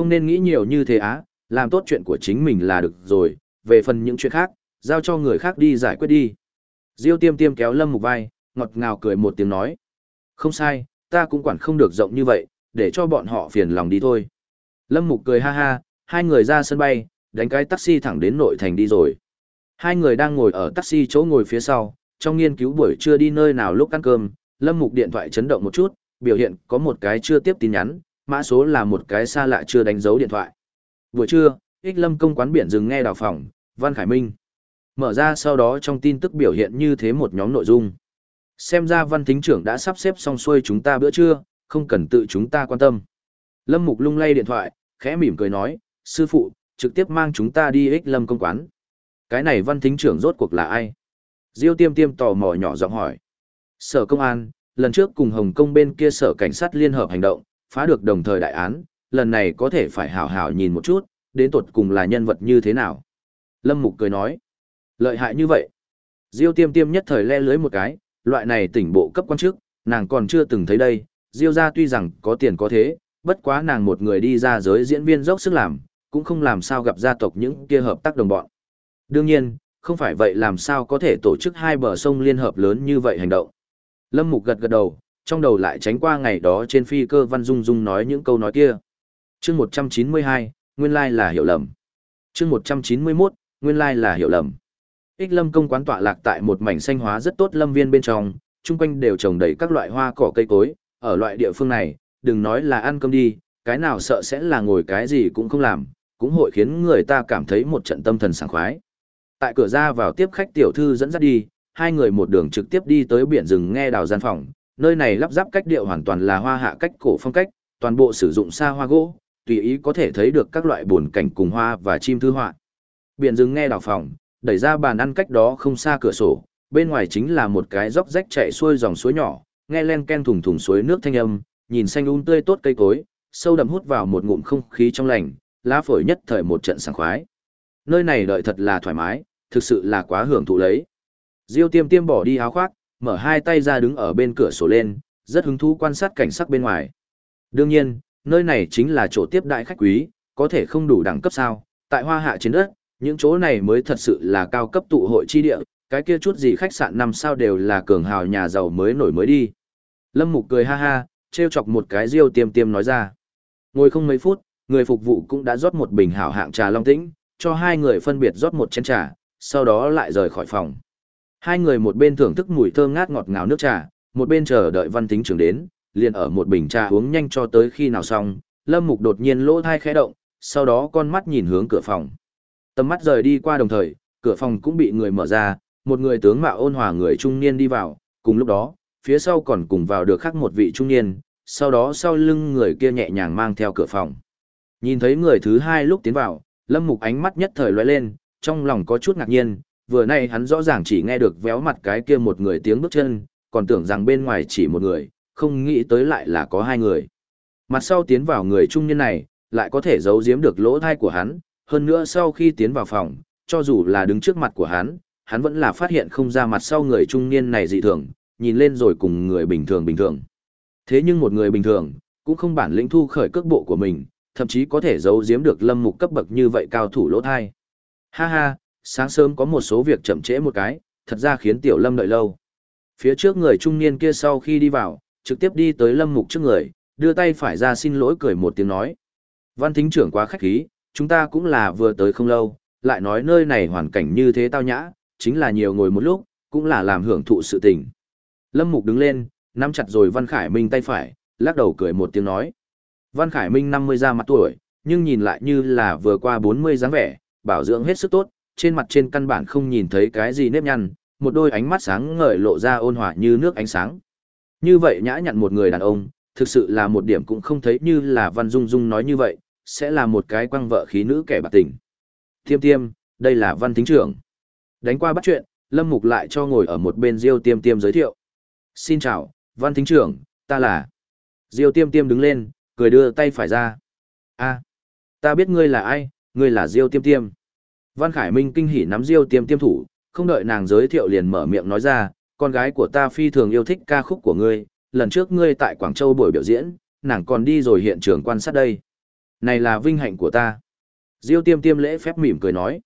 Không nên nghĩ nhiều như thế á, làm tốt chuyện của chính mình là được rồi, về phần những chuyện khác, giao cho người khác đi giải quyết đi. Diêu tiêm tiêm kéo lâm mục vai, ngọt ngào cười một tiếng nói. Không sai, ta cũng quản không được rộng như vậy, để cho bọn họ phiền lòng đi thôi. Lâm mục cười ha ha, hai người ra sân bay, đánh cái taxi thẳng đến nội thành đi rồi. Hai người đang ngồi ở taxi chỗ ngồi phía sau, trong nghiên cứu buổi trưa đi nơi nào lúc ăn cơm, Lâm Mục điện thoại chấn động một chút, biểu hiện có một cái chưa tiếp tin nhắn, mã số là một cái xa lạ chưa đánh dấu điện thoại. Buổi trưa, Ích Lâm công quán biển dừng nghe đào phòng, Văn Khải Minh. Mở ra sau đó trong tin tức biểu hiện như thế một nhóm nội dung. Xem ra văn thính trưởng đã sắp xếp xong xuôi chúng ta bữa trưa, không cần tự chúng ta quan tâm. Lâm Mục lung lay điện thoại, khẽ mỉm cười nói, sư phụ, trực tiếp mang chúng ta đi ích lâm công quán. Cái này văn thính trưởng rốt cuộc là ai? Diêu tiêm tiêm tò mò nhỏ giọng hỏi. Sở công an, lần trước cùng Hồng Kông bên kia sở cảnh sát liên hợp hành động, phá được đồng thời đại án, lần này có thể phải hảo hảo nhìn một chút, đến tột cùng là nhân vật như thế nào. Lâm Mục cười nói. Lợi hại như vậy. Diêu tiêm tiêm nhất thời le lưới một cái, loại này tỉnh bộ cấp quan chức, nàng còn chưa từng thấy đây. Diêu ra tuy rằng có tiền có thế, bất quá nàng một người đi ra giới diễn viên dốc sức làm, cũng không làm sao gặp gia tộc những kia hợp tác đồng bọn. Đương nhiên, không phải vậy làm sao có thể tổ chức hai bờ sông liên hợp lớn như vậy hành động. Lâm Mục gật gật đầu, trong đầu lại tránh qua ngày đó trên phi cơ Văn Dung Dung nói những câu nói kia. chương 192, nguyên lai là hiểu lầm. chương 191, nguyên lai là hiểu lầm. Ích lâm công quán tọa lạc tại một mảnh xanh hóa rất tốt lâm viên bên trong, chung quanh đều trồng đầy các loại hoa cỏ cây cối, ở loại địa phương này, đừng nói là ăn cơm đi, cái nào sợ sẽ là ngồi cái gì cũng không làm, cũng hội khiến người ta cảm thấy một trận tâm thần sảng khoái. Tại cửa ra vào tiếp khách tiểu thư dẫn dắt đi, hai người một đường trực tiếp đi tới biển rừng nghe đào gian phòng, nơi này lắp ráp cách điệu hoàn toàn là hoa hạ cách cổ phong cách, toàn bộ sử dụng xa hoa gỗ, tùy ý có thể thấy được các loại buồn cảnh cùng hoa và chim thư họa. Biển rừng nghe đào phòng, đẩy ra bàn ăn cách đó không xa cửa sổ, bên ngoài chính là một cái dốc rách chạy xuôi dòng suối nhỏ, nghe len ken thùng thùng suối nước thanh âm, nhìn xanh um tươi tốt cây cối, sâu đậm hút vào một ngụm không khí trong lành, lá phổi nhất thời một trận sảng khoái. Nơi này đợi thật là thoải mái, thực sự là quá hưởng thụ lấy. Diêu tiêm tiêm bỏ đi áo khoác, mở hai tay ra đứng ở bên cửa sổ lên, rất hứng thú quan sát cảnh sắc bên ngoài. Đương nhiên, nơi này chính là chỗ tiếp đại khách quý, có thể không đủ đẳng cấp sao, tại hoa hạ trên đất, những chỗ này mới thật sự là cao cấp tụ hội chi địa, cái kia chút gì khách sạn năm sao đều là cường hào nhà giàu mới nổi mới đi. Lâm Mục cười ha ha, treo chọc một cái riêu tiêm tiêm nói ra. Ngồi không mấy phút, người phục vụ cũng đã rót một bình hảo hạng trà long tĩnh, cho hai người phân biệt rót một chén trà, sau đó lại rời khỏi phòng. Hai người một bên thưởng thức mùi thơm ngát ngọt ngào nước trà, một bên chờ đợi văn tính trưởng đến, liền ở một bình trà uống nhanh cho tới khi nào xong, Lâm Mục đột nhiên lỗ thai khẽ động, sau đó con mắt nhìn hướng cửa phòng. Tầm mắt rời đi qua đồng thời, cửa phòng cũng bị người mở ra, một người tướng mạo ôn hòa người trung niên đi vào, cùng lúc đó, phía sau còn cùng vào được khác một vị trung niên, sau đó sau lưng người kia nhẹ nhàng mang theo cửa phòng. Nhìn thấy người thứ hai lúc tiến vào, Lâm Mục ánh mắt nhất thời lóe lên, trong lòng có chút ngạc nhiên, vừa nay hắn rõ ràng chỉ nghe được véo mặt cái kia một người tiếng bước chân, còn tưởng rằng bên ngoài chỉ một người, không nghĩ tới lại là có hai người. Mặt sau tiến vào người trung niên này, lại có thể giấu giếm được lỗ thai của hắn, hơn nữa sau khi tiến vào phòng, cho dù là đứng trước mặt của hắn, hắn vẫn là phát hiện không ra mặt sau người trung niên này dị thường, nhìn lên rồi cùng người bình thường bình thường. Thế nhưng một người bình thường, cũng không bản lĩnh thu khởi cước bộ của mình, thậm chí có thể giấu giếm được lâm mục cấp bậc như vậy cao thủ lỗ thai. Ha ha, sáng sớm có một số việc chậm trễ một cái, thật ra khiến tiểu lâm đợi lâu. Phía trước người trung niên kia sau khi đi vào, trực tiếp đi tới lâm mục trước người, đưa tay phải ra xin lỗi cười một tiếng nói. Văn thính trưởng quá khách khí, chúng ta cũng là vừa tới không lâu, lại nói nơi này hoàn cảnh như thế tao nhã, chính là nhiều ngồi một lúc, cũng là làm hưởng thụ sự tình. Lâm Mục đứng lên, nắm chặt rồi Văn Khải Minh tay phải, lắc đầu cười một tiếng nói. Văn Khải Minh 50 ra mặt tuổi, nhưng nhìn lại như là vừa qua 40 dáng vẻ, bảo dưỡng hết sức tốt, trên mặt trên căn bản không nhìn thấy cái gì nếp nhăn, một đôi ánh mắt sáng ngời lộ ra ôn hòa như nước ánh sáng. Như vậy nhã nhặn một người đàn ông, thực sự là một điểm cũng không thấy như là Văn Dung Dung nói như vậy, sẽ là một cái quăng vợ khí nữ kẻ bạc tình. Tiêm tiêm, đây là Văn Thính trưởng. Đánh qua bắt chuyện, Lâm Mục lại cho ngồi ở một bên Diêu tiêm tiêm giới thiệu. Xin chào, Văn Thính trưởng, ta là... Diêu tiêm tiêm đứng lên, cười đưa tay phải ra. a ta biết ngươi là ai, ngươi là Diêu tiêm tiêm. Văn Khải Minh kinh hỉ nắm Diêu tiêm tiêm thủ, không đợi nàng giới thiệu liền mở miệng nói ra, con gái của ta phi thường yêu thích ca khúc của ngươi, lần trước ngươi tại Quảng Châu buổi biểu diễn, nàng còn đi rồi hiện trường quan sát đây. Này là vinh hạnh của ta. Diêu tiêm tiêm lễ phép mỉm cười nói.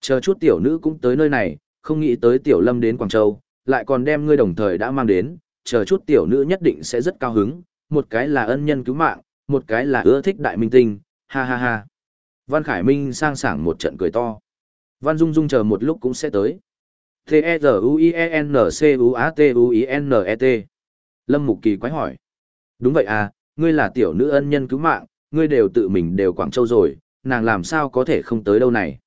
Chờ chút tiểu nữ cũng tới nơi này, không nghĩ tới tiểu lâm đến Quảng Châu, lại còn đem ngươi đồng thời đã mang đến, chờ chút tiểu nữ nhất định sẽ rất cao hứng, một cái là ân nhân cứu mạng, một cái là ưa thích đại minh tinh, ha ha ha. Văn Khải Minh sang sảng một trận cười to. Văn Dung Dung chờ một lúc cũng sẽ tới. T-E-Z-U-I-E-N-C-U-A-T-U-I-N-E-T. Lâm Mục Kỳ quái hỏi. Đúng vậy à, ngươi là tiểu nữ ân nhân cứu mạng, ngươi đều tự mình đều Quảng Châu rồi, nàng làm sao có thể không tới đâu này.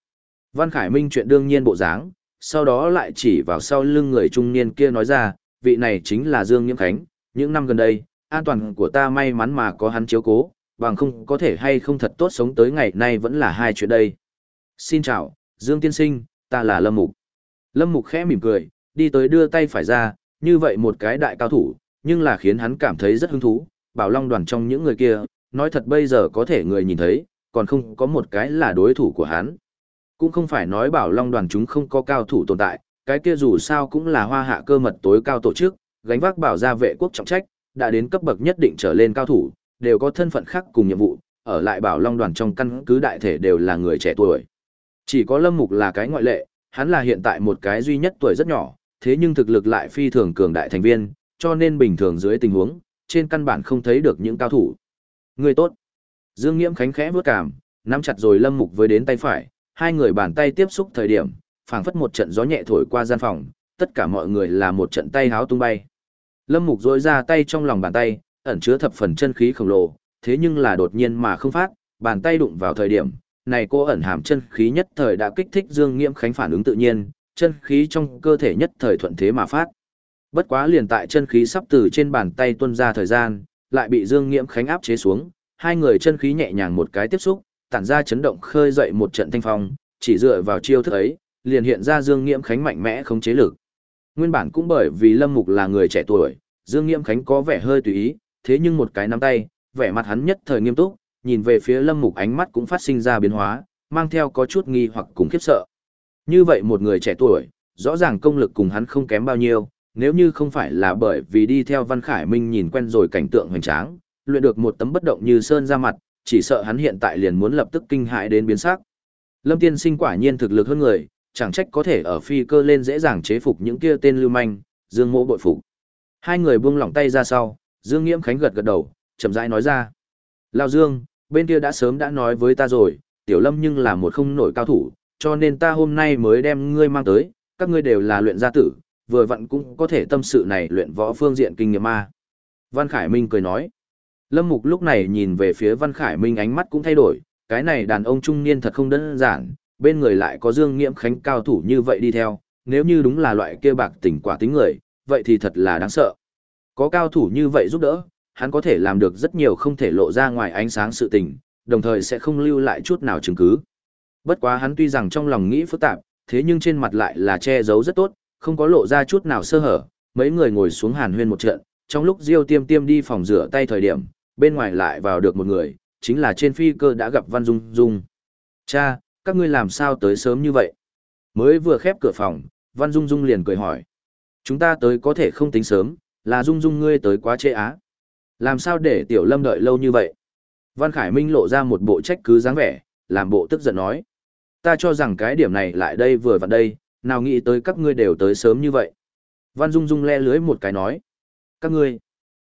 Văn Khải Minh chuyện đương nhiên bộ dáng, sau đó lại chỉ vào sau lưng người trung niên kia nói ra, vị này chính là Dương Nhiễm Khánh, những năm gần đây, an toàn của ta may mắn mà có hắn chiếu cố, bằng không có thể hay không thật tốt sống tới ngày nay vẫn là hai chuyện đây. Xin chào, Dương Tiên Sinh, ta là Lâm Mục. Lâm Mục khẽ mỉm cười, đi tới đưa tay phải ra, như vậy một cái đại cao thủ, nhưng là khiến hắn cảm thấy rất hứng thú, bảo long đoàn trong những người kia, nói thật bây giờ có thể người nhìn thấy, còn không có một cái là đối thủ của hắn. Cũng không phải nói bảo long đoàn chúng không có cao thủ tồn tại, cái kia dù sao cũng là hoa hạ cơ mật tối cao tổ chức, gánh vác bảo gia vệ quốc trọng trách, đã đến cấp bậc nhất định trở lên cao thủ, đều có thân phận khác cùng nhiệm vụ, ở lại bảo long đoàn trong căn cứ đại thể đều là người trẻ tuổi. Chỉ có Lâm Mục là cái ngoại lệ, hắn là hiện tại một cái duy nhất tuổi rất nhỏ, thế nhưng thực lực lại phi thường cường đại thành viên, cho nên bình thường dưới tình huống, trên căn bản không thấy được những cao thủ. Người tốt. Dương Nghiễm Khánh khẽ vướt cảm, nắm chặt rồi Lâm Mục với đến tay phải, hai người bàn tay tiếp xúc thời điểm, phảng phất một trận gió nhẹ thổi qua gian phòng, tất cả mọi người là một trận tay háo tung bay. Lâm Mục rỗi ra tay trong lòng bàn tay, ẩn chứa thập phần chân khí khổng lồ, thế nhưng là đột nhiên mà không phát, bàn tay đụng vào thời điểm, này cô ẩn hàm chân khí nhất thời đã kích thích Dương Nghiễm Khánh phản ứng tự nhiên, chân khí trong cơ thể nhất thời thuận thế mà phát. Bất quá liền tại chân khí sắp từ trên bàn tay tuôn ra thời gian, lại bị Dương Nghiễm Khánh áp chế xuống, hai người chân khí nhẹ nhàng một cái tiếp xúc, tản ra chấn động khơi dậy một trận thanh phong, chỉ dựa vào chiêu thức ấy, liền hiện ra Dương Nghiễm Khánh mạnh mẽ không chế lực. Nguyên bản cũng bởi vì Lâm Mục là người trẻ tuổi, Dương Nghiễm Khánh có vẻ hơi tùy ý, thế nhưng một cái nắm tay, vẻ mặt hắn nhất thời nghiêm túc, nhìn về phía Lâm Mục ánh mắt cũng phát sinh ra biến hóa, mang theo có chút nghi hoặc cùng khiếp sợ. Như vậy một người trẻ tuổi, rõ ràng công lực cùng hắn không kém bao nhiêu, nếu như không phải là bởi vì đi theo Văn Khải Minh nhìn quen rồi cảnh tượng hoành tráng, luyện được một tấm bất động như sơn ra mặt, chỉ sợ hắn hiện tại liền muốn lập tức kinh hãi đến biến sắc. Lâm Tiên Sinh quả nhiên thực lực hơn người, chẳng trách có thể ở phi cơ lên dễ dàng chế phục những kia tên lưu manh, Dương Mộ bội phục. Hai người buông lỏng tay ra sau, Dương Nghiễm Khánh gật gật đầu, chậm rãi nói ra: "Lão Dương, bên kia đã sớm đã nói với ta rồi, Tiểu Lâm nhưng là một không nổi cao thủ, cho nên ta hôm nay mới đem ngươi mang tới, các ngươi đều là luyện gia tử, vừa vặn cũng có thể tâm sự này luyện võ phương diện kinh nghiệm ma." Văn Khải Minh cười nói. Lâm Mục lúc này nhìn về phía Văn Khải Minh ánh mắt cũng thay đổi, cái này đàn ông trung niên thật không đơn giản, bên người lại có Dương Nghiễm Khánh cao thủ như vậy đi theo, nếu như đúng là loại kia bạc tỉnh quả tính người, vậy thì thật là đáng sợ. Có cao thủ như vậy giúp đỡ, hắn có thể làm được rất nhiều không thể lộ ra ngoài ánh sáng sự tình, đồng thời sẽ không lưu lại chút nào chứng cứ. Bất quá hắn tuy rằng trong lòng nghĩ phức tạp, thế nhưng trên mặt lại là che giấu rất tốt, không có lộ ra chút nào sơ hở. Mấy người ngồi xuống hàn huyên một trận, trong lúc Diêu Tiêm Tiêm đi phòng rửa tay thời điểm, bên ngoài lại vào được một người, chính là trên phi cơ đã gặp Văn Dung Dung. Cha, các ngươi làm sao tới sớm như vậy? Mới vừa khép cửa phòng, Văn Dung Dung liền cười hỏi. Chúng ta tới có thể không tính sớm, là Dung Dung ngươi tới quá trễ á. Làm sao để Tiểu Lâm đợi lâu như vậy? Văn Khải Minh lộ ra một bộ trách cứ dáng vẻ, làm bộ tức giận nói. Ta cho rằng cái điểm này lại đây vừa vặn đây, nào nghĩ tới các ngươi đều tới sớm như vậy. Văn Dung Dung le lưới một cái nói. Các ngươi.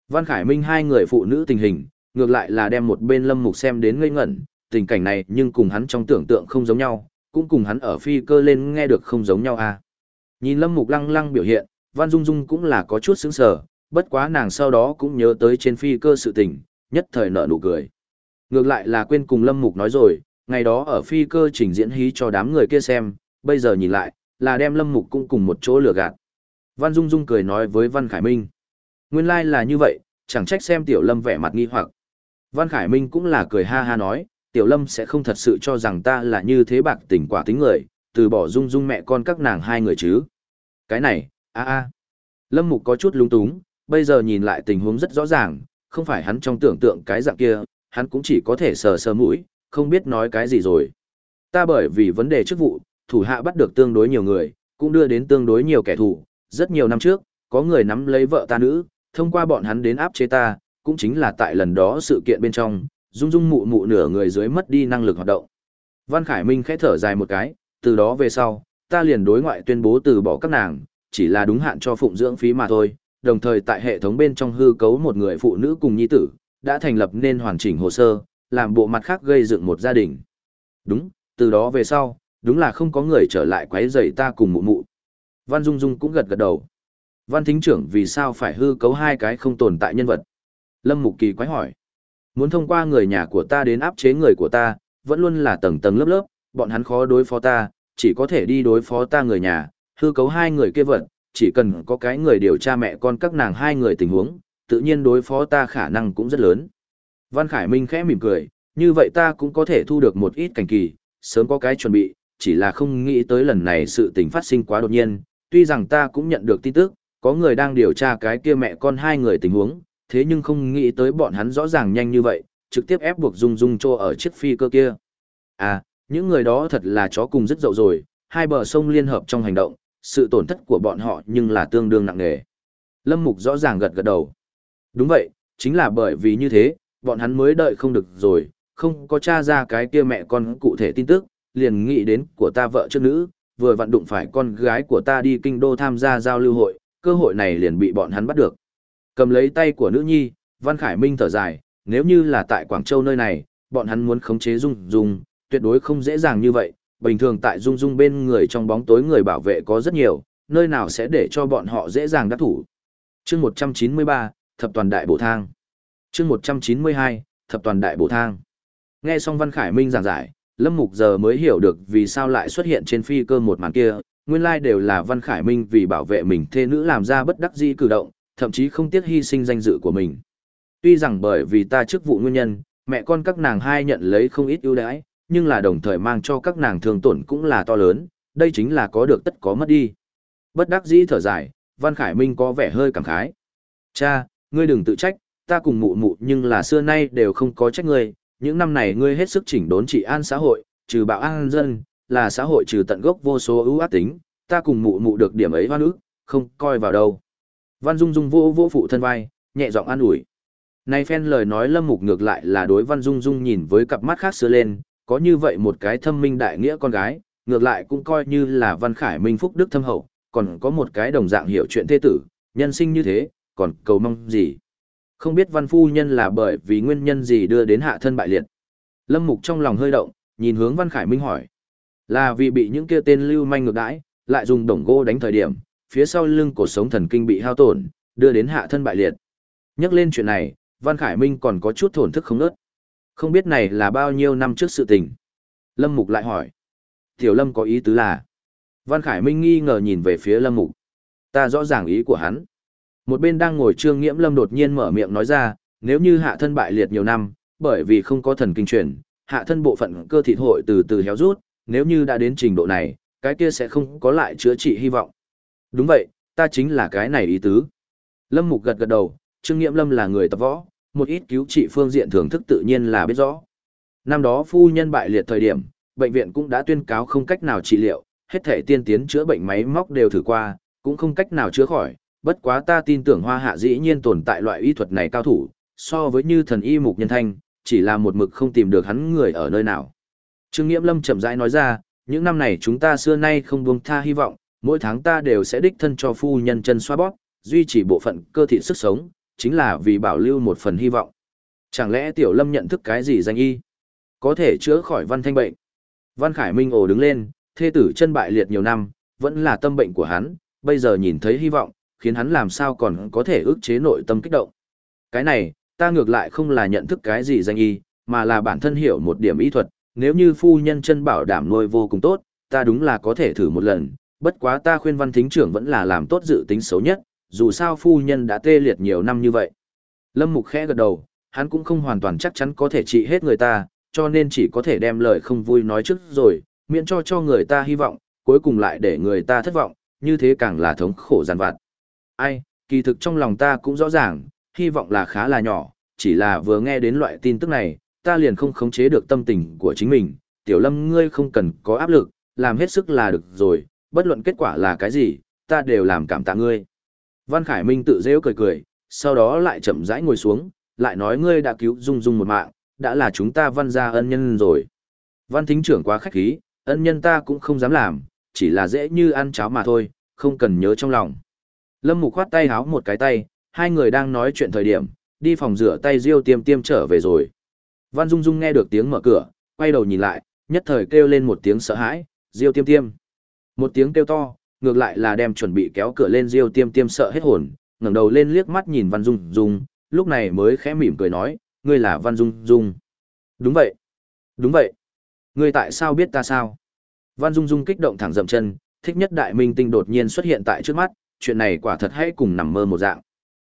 Văn Khải Minh hai người phụ nữ tình hình, ngược lại là đem một bên Lâm Mục xem đến ngây ngẩn, tình cảnh này nhưng cùng hắn trong tưởng tượng không giống nhau, cũng cùng hắn ở phi cơ lên nghe được không giống nhau à. Nhìn Lâm Mục lăng lăng biểu hiện, Văn Dung Dung cũng là có chút sững sờ, bất quá nàng sau đó cũng nhớ tới trên phi cơ sự tình, nhất thời nở nụ cười. Ngược lại là quên cùng Lâm Mục nói rồi, ngày đó ở phi cơ trình diễn hí cho đám người kia xem, bây giờ nhìn lại, là đem Lâm Mục cũng cùng một chỗ lừa gạt. Văn Dung Dung cười nói với Văn Khải Minh. Nguyên lai like là như vậy, chẳng trách xem Tiểu Lâm vẻ mặt nghi hoặc. Văn Khải Minh cũng là cười ha ha nói, Tiểu Lâm sẽ không thật sự cho rằng ta là như thế bạc tình quả tính người, từ bỏ dung dung mẹ con các nàng hai người chứ. Cái này, a a. Lâm Mục có chút lung túng, bây giờ nhìn lại tình huống rất rõ ràng, không phải hắn trong tưởng tượng cái dạng kia, hắn cũng chỉ có thể sờ sờ mũi, không biết nói cái gì rồi. Ta bởi vì vấn đề chức vụ, thủ hạ bắt được tương đối nhiều người, cũng đưa đến tương đối nhiều kẻ thù, rất nhiều năm trước, có người nắm lấy vợ ta nữ, thông qua bọn hắn đến áp chế ta, cũng chính là tại lần đó sự kiện bên trong, Dung Dung mụ mụ nửa người dưới mất đi năng lực hoạt động. Văn Khải Minh khẽ thở dài một cái, từ đó về sau, ta liền đối ngoại tuyên bố từ bỏ các nàng, chỉ là đúng hạn cho phụng dưỡng phí mà thôi, đồng thời tại hệ thống bên trong hư cấu một người phụ nữ cùng nhi tử, đã thành lập nên hoàn chỉnh hồ sơ, làm bộ mặt khác gây dựng một gia đình. Đúng, từ đó về sau, đúng là không có người trở lại quấy rầy ta cùng mụ mụ. Văn Dung Dung cũng gật gật đầu. Văn Thính trưởng vì sao phải hư cấu hai cái không tồn tại nhân vật? Lâm Mục Kỳ quái hỏi. Muốn thông qua người nhà của ta đến áp chế người của ta, vẫn luôn là tầng tầng lớp lớp, bọn hắn khó đối phó ta, chỉ có thể đi đối phó ta người nhà, hư cấu hai người kia vật, chỉ cần có cái người điều tra mẹ con các nàng hai người tình huống, tự nhiên đối phó ta khả năng cũng rất lớn. Văn Khải Minh khẽ mỉm cười, như vậy ta cũng có thể thu được một ít cảnh kỳ, sớm có cái chuẩn bị, chỉ là không nghĩ tới lần này sự tình phát sinh quá đột nhiên, tuy rằng ta cũng nhận được tin tức, có người đang điều tra cái kia mẹ con hai người tình huống, thế nhưng không nghĩ tới bọn hắn rõ ràng nhanh như vậy, trực tiếp ép buộc Dung Dung cho ở chiếc phi cơ kia. À, những người đó thật là chó cùng rất dậu rồi, hai bờ sông liên hợp trong hành động, sự tổn thất của bọn họ nhưng là tương đương nặng nề. Lâm Mục rõ ràng gật gật đầu. Đúng vậy, chính là bởi vì như thế, bọn hắn mới đợi không được rồi, không có tra ra cái kia mẹ con cụ thể tin tức, liền nghĩ đến của ta vợ trước nữ, vừa vận đụng phải con gái của ta đi kinh đô tham gia giao lưu hội, cơ hội này liền bị bọn hắn bắt được. Cầm lấy tay của nữ nhi, Văn Khải Minh thở dài, nếu như là tại Quảng Châu nơi này, bọn hắn muốn khống chế Dung Dung, tuyệt đối không dễ dàng như vậy, bình thường tại Dung Dung bên người trong bóng tối người bảo vệ có rất nhiều, nơi nào sẽ để cho bọn họ dễ dàng đắc thủ. Chương 193, Thập toàn đại bổ thang. Chương 192, Thập toàn đại bổ thang. Nghe xong Văn Khải Minh giảng giải, Lâm Mục giờ mới hiểu được vì sao lại xuất hiện trên phi cơ một màn kia, nguyên lai đều là Văn Khải Minh vì bảo vệ mình thê nữ làm ra bất đắc dĩ cử động, thậm chí không tiếc hy sinh danh dự của mình. Tuy rằng bởi vì ta chức vụ nguyên nhân, mẹ con các nàng hai nhận lấy không ít ưu đãi, nhưng là đồng thời mang cho các nàng thương tổn cũng là to lớn, đây chính là có được tất có mất đi. Bất đắc dĩ thở dài, Văn Khải Minh có vẻ hơi cảm khái. Cha, ngươi đừng tự trách, ta cùng mụ mụ nhưng là xưa nay đều không có trách ngươi, những năm này ngươi hết sức chỉnh đốn trị an xã hội, trừ bạo an dân, là xã hội trừ tận gốc vô số ưu ác tính, ta cùng mụ mụ được điểm ấy hoan ức, không coi vào đâu. Văn Dung Dung vô vô phụ thân vai, nhẹ giọng an ủi. Này phen lời nói Lâm Mục ngược lại là đối Văn Dung Dung nhìn với cặp mắt khác xưa lên, có như vậy một cái thâm minh đại nghĩa con gái, ngược lại cũng coi như là Văn Khải Minh phúc đức thâm hậu, còn có một cái đồng dạng hiểu chuyện thế tử, nhân sinh như thế, còn cầu mong gì. Không biết Văn Phu Nhân là bởi vì nguyên nhân gì đưa đến hạ thân bại liệt. Lâm Mục trong lòng hơi động, nhìn hướng Văn Khải Minh hỏi. Là vì bị những kia tên lưu manh ngược đãi, lại dùng đồng gỗ đánh thời điểm, phía sau lưng cổ sống thần kinh bị hao tổn, đưa đến hạ thân bại liệt. Nhắc lên chuyện này, Văn Khải Minh còn có chút thổn thức không nớt. Không biết này là bao nhiêu năm trước sự tình. Lâm Mục lại hỏi. Tiểu Lâm có ý tứ là. Văn Khải Minh nghi ngờ nhìn về phía Lâm Mục. Ta rõ ràng ý của hắn. Một bên đang ngồi Trương Nghiễm Lâm đột nhiên mở miệng nói ra, nếu như hạ thân bại liệt nhiều năm, bởi vì không có thần kinh truyền, hạ thân bộ phận cơ thịt hội từ từ héo rút, nếu như đã đến trình độ này, cái kia sẽ không có lại chữa trị hy vọng. Đúng vậy, ta chính là cái này ý tứ. Lâm Mục gật gật đầu, Trương Nghiễm Lâm là người tập võ, một ít cứu trị phương diện thưởng thức tự nhiên là biết rõ. Năm đó phu nhân bại liệt thời điểm, bệnh viện cũng đã tuyên cáo không cách nào trị liệu, hết thể tiên tiến chữa bệnh máy móc đều thử qua, cũng không cách nào chữa khỏi, bất quá ta tin tưởng hoa hạ dĩ nhiên tồn tại loại y thuật này cao thủ, so với như thần y mục nhân thanh, chỉ là một mực không tìm được hắn người ở nơi nào. Trương Nghiễm Lâm chậm rãi nói ra, những năm này chúng ta xưa nay không buông tha hy vọng, mỗi tháng ta đều sẽ đích thân cho phu nhân chân xoa bóp, duy trì bộ phận cơ thể sức sống, chính là vì bảo lưu một phần hy vọng. Chẳng lẽ Tiểu Lâm nhận thức cái gì danh y? Có thể chữa khỏi văn thanh bệnh. Văn Khải Minh ồ đứng lên, thê tử chân bại liệt nhiều năm, vẫn là tâm bệnh của hắn, bây giờ nhìn thấy hy vọng, khiến hắn làm sao còn có thể ức chế nội tâm kích động. Cái này, ta ngược lại không là nhận thức cái gì danh y, mà là bản thân hiểu một điểm y thuật, nếu như phu nhân chân bảo đảm nuôi vô cùng tốt, ta đúng là có thể thử một lần, bất quá ta khuyên văn thính trưởng vẫn là làm tốt dự tính xấu nhất, dù sao phu nhân đã tê liệt nhiều năm như vậy. Lâm Mục khẽ gật đầu, hắn cũng không hoàn toàn chắc chắn có thể trị hết người ta, cho nên chỉ có thể đem lời không vui nói trước rồi, miễn cho cho người ta hy vọng, cuối cùng lại để người ta thất vọng, như thế càng là thống khổ giàn vặt. Ai, kỳ thực trong lòng ta cũng rõ ràng, hy vọng là khá là nhỏ, chỉ là vừa nghe đến loại tin tức này, ta liền không khống chế được tâm tình của chính mình, tiểu lâm ngươi không cần có áp lực, làm hết sức là được rồi, bất luận kết quả là cái gì, ta đều làm cảm tạ ngươi. Văn Khải Minh tự rêu cười cười, sau đó lại chậm rãi ngồi xuống, lại nói ngươi đã cứu Dung Dung một mạng, đã là chúng ta văn gia ân nhân rồi. Văn thính trưởng quá khách khí, ân nhân ta cũng không dám làm, chỉ là dễ như ăn cháo mà thôi, không cần nhớ trong lòng. Lâm Mục khoát tay háo một cái tay, hai người đang nói chuyện thời điểm, đi phòng rửa tay riêu tiêm tiêm trở về rồi. Văn Dung Dung nghe được tiếng mở cửa, quay đầu nhìn lại, nhất thời kêu lên một tiếng sợ hãi, riêu tiêm tiêm. Một tiếng kêu to, ngược lại là đem chuẩn bị kéo cửa lên riêu tiêm tiêm sợ hết hồn, ngẩng đầu lên liếc mắt nhìn Văn Dung Dung, lúc này mới khẽ mỉm cười nói, ngươi là Văn Dung Dung. Đúng vậy. Đúng vậy. Ngươi tại sao biết ta sao? Văn Dung Dung kích động thẳng dậm chân, thích nhất đại minh tinh đột nhiên xuất hiện tại trước mắt, chuyện này quả thật hay cùng nằm mơ một dạng.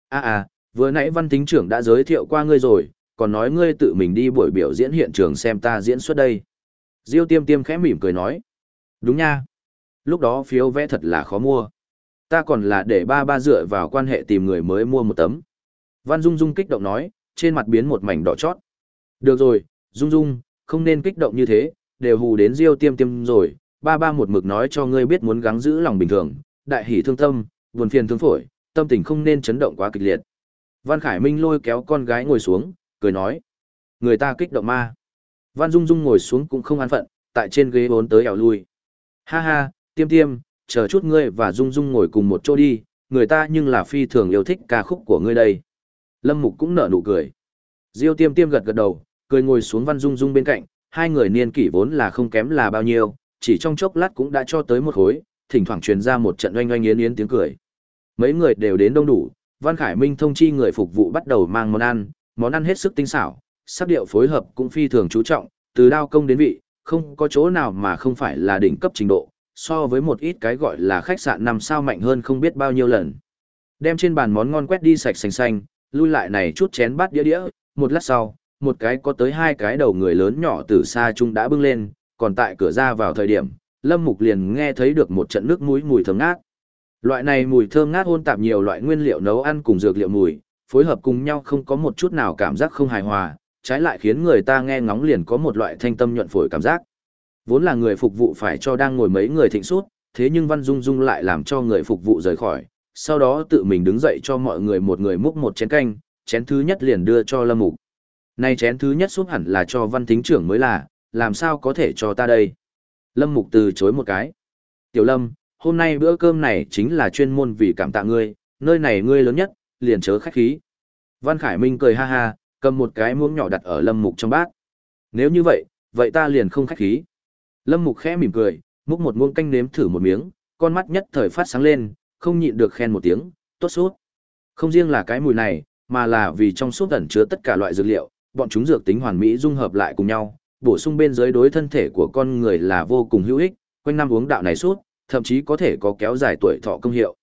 A à, à, vừa nãy Văn Tính trưởng đã giới thiệu qua ngươi rồi, còn nói ngươi tự mình đi buổi biểu diễn hiện trường xem ta diễn xuất đây. Diêu Tiêm Tiêm khẽ mỉm cười nói. Đúng nha. Lúc đó phiếu vẽ thật là khó mua. Ta còn là để ba ba dựa vào quan hệ tìm người mới mua một tấm. Văn Dung Dung kích động nói, trên mặt biến một mảnh đỏ chót. Được rồi, Dung Dung, không nên kích động như thế, đều hù đến Diêu Tiêm Tiêm rồi, ba ba một mực nói cho ngươi biết muốn gắng giữ lòng bình thường, đại hỷ thương tâm, buồn phiền thương phổi, tâm tình không nên chấn động quá kịch liệt. Văn Khải Minh lôi kéo con gái ngồi xuống, cười nói. Người ta kích động ma. Văn Dung Dung ngồi xuống cũng không an phận, tại trên ghế bốn tới ẻo lui. Ha ha, tiêm tiêm, chờ chút ngươi và Dung Dung ngồi cùng một chỗ đi, người ta nhưng là phi thường yêu thích ca khúc của ngươi đây. Lâm Mục cũng nở nụ cười. Diêu tiêm tiêm gật gật đầu, cười ngồi xuống Văn Dung Dung bên cạnh, hai người niên kỷ vốn là không kém là bao nhiêu, chỉ trong chốc lát cũng đã cho tới một khối, thỉnh thoảng truyền ra một trận oanh oanh yến yến tiếng cười. Mấy người đều đến đông đủ, Văn Khải Minh thông chi người phục vụ bắt đầu mang món ăn, món ăn hết sức tinh xảo, sắc điệu phối hợp cũng phi thường chú trọng, từ đao công đến vị, không có chỗ nào mà không phải là đỉnh cấp trình độ, so với một ít cái gọi là khách sạn năm sao mạnh hơn không biết bao nhiêu lần. Đem trên bàn món ngon quét đi sạch sành xanh, lui lại này chút chén bát đĩa đĩa, một lát sau, một cái có tới hai cái đầu người lớn nhỏ từ xa chung đã bưng lên, còn tại cửa ra vào thời điểm, Lâm Mục liền nghe thấy được một trận nước muối mùi thơm ngát. Loại này mùi thơm ngát hôn tạp nhiều loại nguyên liệu nấu ăn cùng dược liệu mùi, phối hợp cùng nhau không có một chút nào cảm giác không hài hòa, trái lại khiến người ta nghe ngóng liền có một loại thanh tâm nhuận phổi cảm giác. Vốn là người phục vụ phải cho đang ngồi mấy người thịnh suốt, thế nhưng Văn Dung Dung lại làm cho người phục vụ rời khỏi, sau đó tự mình đứng dậy cho mọi người một người múc một chén canh, chén thứ nhất liền đưa cho Lâm Mục. Này chén thứ nhất suốt hẳn là cho Văn Thính trưởng mới là, làm sao có thể cho ta đây? Lâm Mục từ chối một cái. Tiểu Lâm, hôm nay bữa cơm này chính là chuyên môn vì cảm tạ ngươi, nơi này ngươi lớn nhất, liền chớ khách khí. Văn Khải Minh cười ha ha, cầm một cái muỗng nhỏ đặt ở Lâm Mục trong bát. Nếu như vậy, vậy ta liền không khách khí. Lâm Mục khẽ mỉm cười, múc một muỗng canh nếm thử một miếng, con mắt nhất thời phát sáng lên, không nhịn được khen một tiếng, tốt suốt. Không riêng là cái mùi này, mà là vì trong suốt ẩn chứa tất cả loại dược liệu, bọn chúng dược tính hoàn mỹ dung hợp lại cùng nhau, bổ sung bên dưới đối thân thể của con người là vô cùng hữu ích, quanh năm uống đạo này suốt, thậm chí có thể có kéo dài tuổi thọ công hiệu.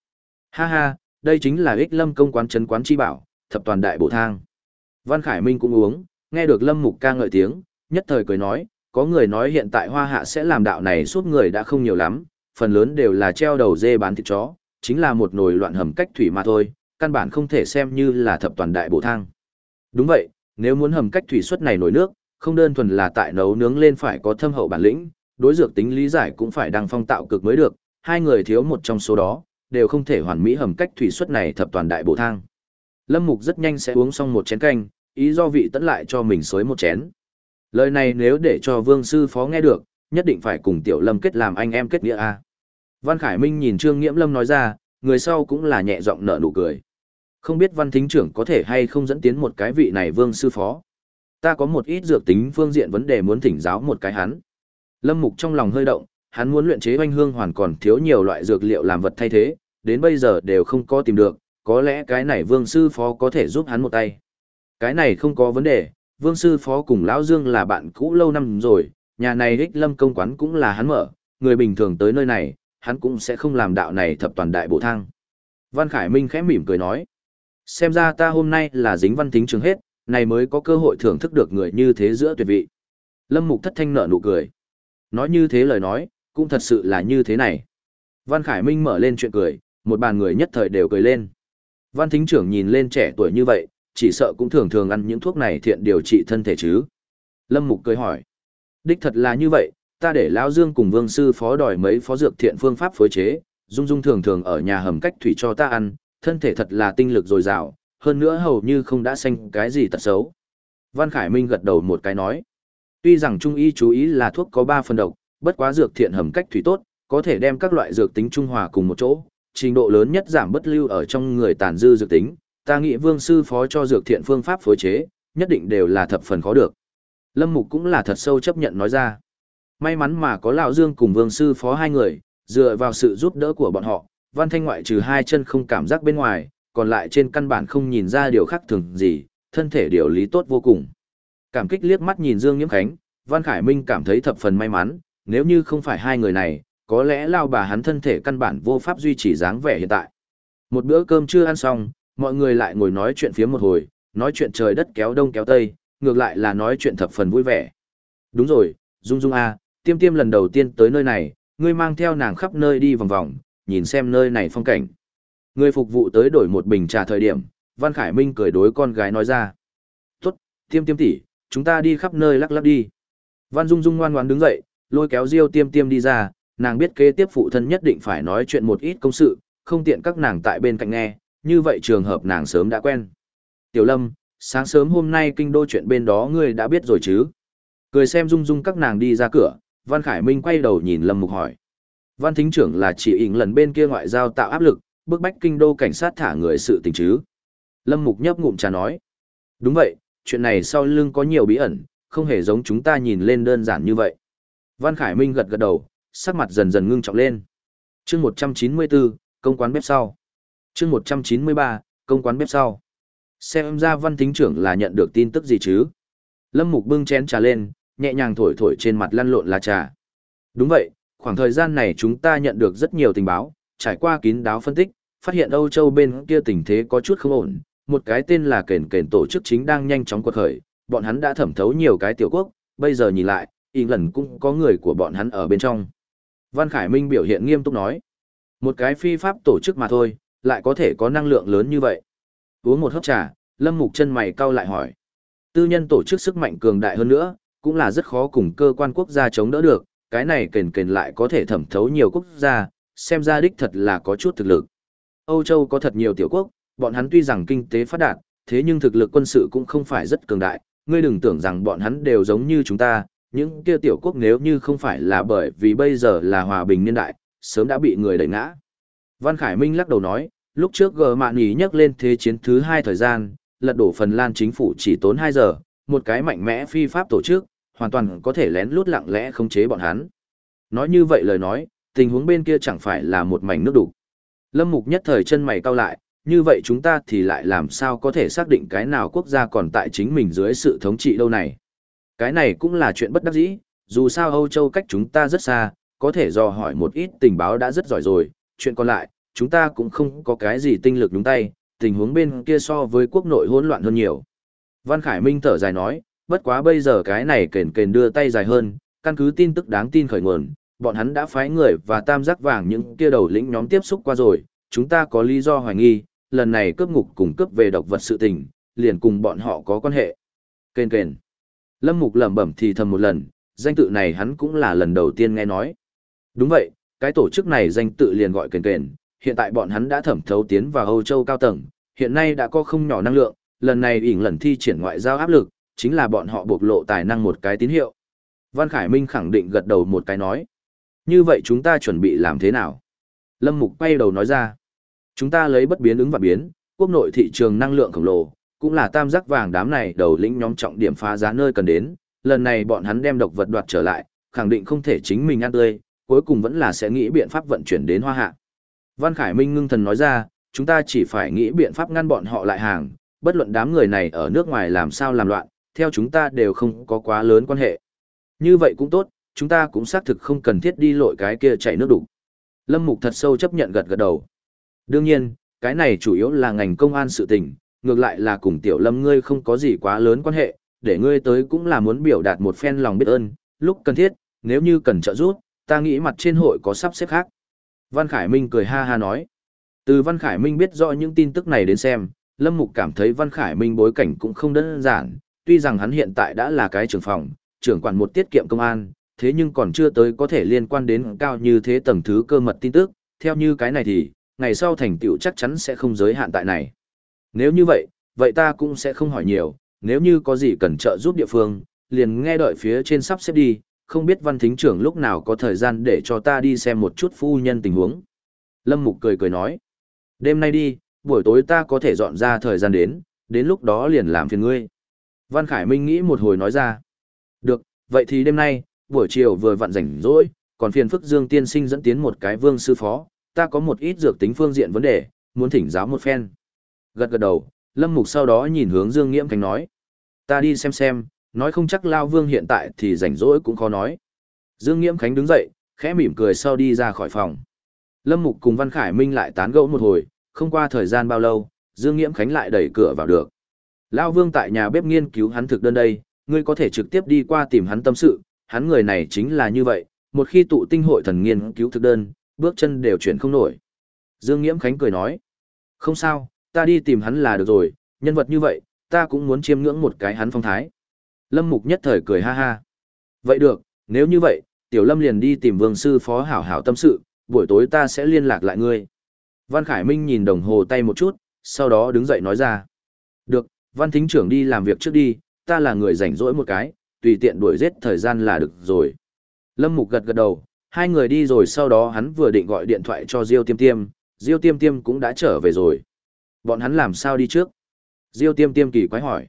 Ha ha, đây chính là ích lâm công quán trấn quán chi bảo, thập toàn đại bổ thang. Văn Khải Minh cũng uống, nghe được Lâm Mục ca ngợi tiếng, nhất thời cười nói, có người nói hiện tại hoa hạ sẽ làm đạo này suốt người đã không nhiều lắm, phần lớn đều là treo đầu dê bán thịt chó, chính là một nồi loạn hầm cách thủy mà thôi, căn bản không thể xem như là thập toàn đại bộ thang. Đúng vậy, nếu muốn hầm cách thủy suất này nổi nước, không đơn thuần là tại nấu nướng lên phải có thâm hậu bản lĩnh, đối dược tính lý giải cũng phải đăng phong tạo cực mới được, hai người thiếu một trong số đó, đều không thể hoàn mỹ hầm cách thủy suất này thập toàn đại bộ thang. Lâm Mục rất nhanh sẽ uống xong một chén canh, ý do vị tẫn lại cho mình xối một chén. Lời này nếu để cho vương sư phó nghe được, nhất định phải cùng tiểu lâm kết làm anh em kết nghĩa a. Văn Khải Minh nhìn Trương Nghiễm Lâm nói ra, người sau cũng là nhẹ giọng nở nụ cười. Không biết văn thính trưởng có thể hay không dẫn tiến một cái vị này vương sư phó. Ta có một ít dược tính phương diện vấn đề muốn thỉnh giáo một cái hắn. Lâm Mục trong lòng hơi động, hắn muốn luyện chế oanh hương hoàn còn thiếu nhiều loại dược liệu làm vật thay thế, đến bây giờ đều không có tìm được, có lẽ cái này vương sư phó có thể giúp hắn một tay. Cái này không có vấn đề, vương sư phó cùng Lão Dương là bạn cũ lâu năm rồi, nhà này ích lâm công quán cũng là hắn mở, người bình thường tới nơi này, hắn cũng sẽ không làm đạo này thập toàn đại bộ thang. Văn Khải Minh khẽ mỉm cười nói, xem ra ta hôm nay là dính văn tính trường hết, này mới có cơ hội thưởng thức được người như thế giữa tuyệt vị. Lâm Mục thất thanh nở nụ cười. Nói như thế lời nói, cũng thật sự là như thế này. Văn Khải Minh mở lên chuyện cười, một bàn người nhất thời đều cười lên. Văn thính trưởng nhìn lên trẻ tuổi như vậy, chỉ sợ cũng thường thường ăn những thuốc này thiện điều trị thân thể chứ. Lâm Mục cười hỏi. Đích thật là như vậy, ta để Lão Dương cùng Vương Sư Phó đòi mấy phó dược thiện phương pháp phối chế, dung dung thường thường ở nhà hầm cách thủy cho ta ăn, thân thể thật là tinh lực dồi dào, hơn nữa hầu như không đã xanh cái gì tật xấu. Văn Khải Minh gật đầu một cái nói. Tuy rằng trung y chú ý là thuốc có 3 phần độc, bất quá dược thiện hầm cách thủy tốt, có thể đem các loại dược tính trung hòa cùng một chỗ, trình độ lớn nhất giảm bất lưu ở trong người tàn dư dược tính. Ta nghĩ Vương sư phó cho dược thiện phương pháp phối chế, nhất định đều là thập phần khó được. Lâm Mục cũng là thật sâu chấp nhận nói ra. May mắn mà có lão Dương cùng Vương sư phó hai người, dựa vào sự giúp đỡ của bọn họ, Văn Thanh ngoại trừ hai chân không cảm giác bên ngoài, còn lại trên căn bản không nhìn ra điều khác thường gì, thân thể điều lý tốt vô cùng. Cảm kích liếc mắt nhìn Dương Nhiễm Khánh, Văn Khải Minh cảm thấy thập phần may mắn, nếu như không phải hai người này, có lẽ lao bà hắn thân thể căn bản vô pháp duy trì dáng vẻ hiện tại. Một bữa cơm chưa ăn xong, mọi người lại ngồi nói chuyện phía một hồi, nói chuyện trời đất kéo đông kéo tây, ngược lại là nói chuyện thập phần vui vẻ. Đúng rồi, Dung Dung A, tiêm tiêm lần đầu tiên tới nơi này, ngươi mang theo nàng khắp nơi đi vòng vòng, nhìn xem nơi này phong cảnh. ngươi phục vụ tới đổi một bình trà thời điểm, Văn Khải Minh cười đối con gái nói ra. Tốt, tiêm tiêm tỷ, chúng ta đi khắp nơi lắc lắc đi. Văn Dung Dung ngoan ngoãn đứng dậy, lôi kéo Diêu tiêm tiêm đi ra, nàng biết kế tiếp phụ thân nhất định phải nói chuyện một ít công sự, không tiện các nàng tại bên cạnh nghe, như vậy trường hợp nàng sớm đã quen. Tiểu Lâm, sáng sớm hôm nay kinh đô chuyện bên đó ngươi đã biết rồi chứ? Cười xem Dung Dung các nàng đi ra cửa, Văn Khải Minh quay đầu nhìn Lâm Mục hỏi. Văn Thính trưởng là chỉ ỉn lần bên kia ngoại giao tạo áp lực, bức bách kinh đô cảnh sát thả người sự tình chứ. Lâm Mục nhấp ngụm trà nói. Đúng vậy, chuyện này sau lưng có nhiều bí ẩn, không hề giống chúng ta nhìn lên đơn giản như vậy. Văn Khải Minh gật gật đầu, sắc mặt dần dần ngưng trọng lên. chương 194, công quán bếp sau chương 193, công quán bếp sau. Xem ra văn thính trưởng là nhận được tin tức gì chứ? Lâm Mục bưng chén trà lên, nhẹ nhàng thổi thổi trên mặt lăn lộn lá trà. Đúng vậy, khoảng thời gian này chúng ta nhận được rất nhiều tình báo, trải qua kín đáo phân tích, phát hiện Âu Châu bên kia tình thế có chút không ổn, một cái tên là kền kền tổ chức chính đang nhanh chóng quật khởi, bọn hắn đã thẩm thấu nhiều cái tiểu quốc, bây giờ nhìn lại, lần cũng có người của bọn hắn ở bên trong. Văn Khải Minh biểu hiện nghiêm túc nói, một cái phi pháp tổ chức mà thôi, lại có thể có năng lượng lớn như vậy. Uống một hớp trà, Lâm Mục chân mày cau lại hỏi. Tư nhân tổ chức sức mạnh cường đại hơn nữa, cũng là rất khó cùng cơ quan quốc gia chống đỡ được, cái này kền kền lại có thể thẩm thấu nhiều quốc gia, xem ra đích thật là có chút thực lực. Âu Châu có thật nhiều tiểu quốc, bọn hắn tuy rằng kinh tế phát đạt, thế nhưng thực lực quân sự cũng không phải rất cường đại, ngươi đừng tưởng rằng bọn hắn đều giống như chúng ta, những kia tiểu quốc nếu như không phải là bởi vì bây giờ là hòa bình niên đại, sớm đã bị người đẩy ngã. Văn Khải Minh lắc đầu nói, lúc trước G Mạn Ý nhắc lên thế chiến thứ hai thời gian, lật đổ Phần Lan chính phủ chỉ tốn 2 giờ, một cái mạnh mẽ phi pháp tổ chức, hoàn toàn có thể lén lút lặng lẽ khống chế bọn hắn. Nói như vậy lời nói, tình huống bên kia chẳng phải là một mảnh nước đủ. Lâm Mục nhất thời chân mày cau lại, như vậy chúng ta thì lại làm sao có thể xác định cái nào quốc gia còn tại chính mình dưới sự thống trị đâu này. Cái này cũng là chuyện bất đắc dĩ, dù sao Âu Châu cách chúng ta rất xa, có thể dò hỏi một ít tình báo đã rất giỏi rồi, chuyện còn lại, chúng ta cũng không có cái gì tinh lực đúng tay, tình huống bên kia so với quốc nội hỗn loạn hơn nhiều. Văn Khải Minh thở dài nói, bất quá bây giờ cái này kền kền đưa tay dài hơn, căn cứ tin tức đáng tin khởi nguồn, bọn hắn đã phái người và tam giác vàng những kia đầu lĩnh nhóm tiếp xúc qua rồi, chúng ta có lý do hoài nghi, lần này cướp ngục cùng cướp về độc vật sự tình, liền cùng bọn họ có quan hệ. Kền kền. Lâm Mục lẩm bẩm thì thầm một lần, danh tự này hắn cũng là lần đầu tiên nghe nói. Đúng vậy, cái tổ chức này danh tự liền gọi kền kền, hiện tại bọn hắn đã thẩm thấu tiến vào Âu Châu cao tầng, hiện nay đã có không nhỏ năng lượng, lần này ỉn lần thi triển ngoại giao áp lực, chính là bọn họ bộc lộ tài năng một cái tín hiệu. Văn Khải Minh khẳng định gật đầu một cái nói. Như vậy chúng ta chuẩn bị làm thế nào? Lâm Mục quay đầu nói ra. Chúng ta lấy bất biến ứng và biến, quốc nội thị trường năng lượng khổng lồ, cũng là tam giác vàng đám này đầu lĩnh nhóm trọng điểm phá giá nơi cần đến. Lần này bọn hắn đem độc vật đoạt trở lại, khẳng định không thể chính mình ăn tươi, cuối cùng vẫn là sẽ nghĩ biện pháp vận chuyển đến hoa hạ. Văn Khải Minh ngưng thần nói ra, chúng ta chỉ phải nghĩ biện pháp ngăn bọn họ lại hàng, bất luận đám người này ở nước ngoài làm sao làm loạn, theo chúng ta đều không có quá lớn quan hệ. Như vậy cũng tốt, chúng ta cũng xác thực không cần thiết đi lội cái kia chảy nước đủ. Lâm Mục thật sâu chấp nhận gật gật đầu. Đương nhiên, cái này chủ yếu là ngành công an sự tình, ngược lại là cùng tiểu lâm ngươi không có gì quá lớn quan hệ, để ngươi tới cũng là muốn biểu đạt một phen lòng biết ơn, lúc cần thiết, nếu như cần trợ giúp, ta nghĩ mặt trên hội có sắp xếp khác. Văn Khải Minh cười ha ha nói. Từ Văn Khải Minh biết rõ những tin tức này đến xem, Lâm Mục cảm thấy Văn Khải Minh bối cảnh cũng không đơn giản, tuy rằng hắn hiện tại đã là cái trưởng phòng, trưởng quản một tiết kiệm công an, thế nhưng còn chưa tới có thể liên quan đến cao như thế tầng thứ cơ mật tin tức, theo như cái này thì, ngày sau thành tựu chắc chắn sẽ không giới hạn tại này. Nếu như vậy, vậy ta cũng sẽ không hỏi nhiều, nếu như có gì cần trợ giúp địa phương, liền nghe đợi phía trên sắp xếp đi, không biết văn thính trưởng lúc nào có thời gian để cho ta đi xem một chút phu nhân tình huống. Lâm Mục cười cười nói, đêm nay đi, buổi tối ta có thể dọn ra thời gian đến, đến lúc đó liền làm phiền ngươi. Văn Khải Minh nghĩ một hồi nói ra, được, vậy thì đêm nay, buổi chiều vừa vặn rảnh rỗi, còn phiền phức Dương Tiên Sinh dẫn tiến một cái vương sư phó, ta có một ít dược tính phương diện vấn đề, muốn thỉnh giáo một phen. Gật gật đầu, Lâm Mục sau đó nhìn hướng Dương Nghiễm Khánh nói, ta đi xem xem, nói không chắc Lao Vương hiện tại thì rảnh rỗi cũng khó nói. Dương Nghiễm Khánh đứng dậy, khẽ mỉm cười sau đi ra khỏi phòng. Lâm Mục cùng Văn Khải Minh lại tán gẫu một hồi, không qua thời gian bao lâu, Dương Nghiễm Khánh lại đẩy cửa vào được. Lao Vương tại nhà bếp nghiên cứu hắn thực đơn đây, ngươi có thể trực tiếp đi qua tìm hắn tâm sự, hắn người này chính là như vậy, một khi tụ tinh hội thần nghiên cứu thực đơn, bước chân đều chuyển không nổi. Dương Nghiễm Khánh cười nói, không sao, ta đi tìm hắn là được rồi, nhân vật như vậy, ta cũng muốn chiêm ngưỡng một cái hắn phong thái. Lâm Mục nhất thời cười ha ha. Vậy được, nếu như vậy, Tiểu Lâm liền đi tìm vương sư phó hảo hảo tâm sự, buổi tối ta sẽ liên lạc lại ngươi. Văn Khải Minh nhìn đồng hồ tay một chút, sau đó đứng dậy nói ra. Được, Văn Thính trưởng đi làm việc trước đi, ta là người rảnh rỗi một cái, tùy tiện đuổi giết thời gian là được rồi. Lâm Mục gật gật đầu, hai người đi rồi sau đó hắn vừa định gọi điện thoại cho Diêu Tiêm Tiêm, Diêu Tiêm Tiêm cũng đã trở về rồi. Bọn hắn làm sao đi trước? Diêu Tiêm Tiêm kỳ quái hỏi.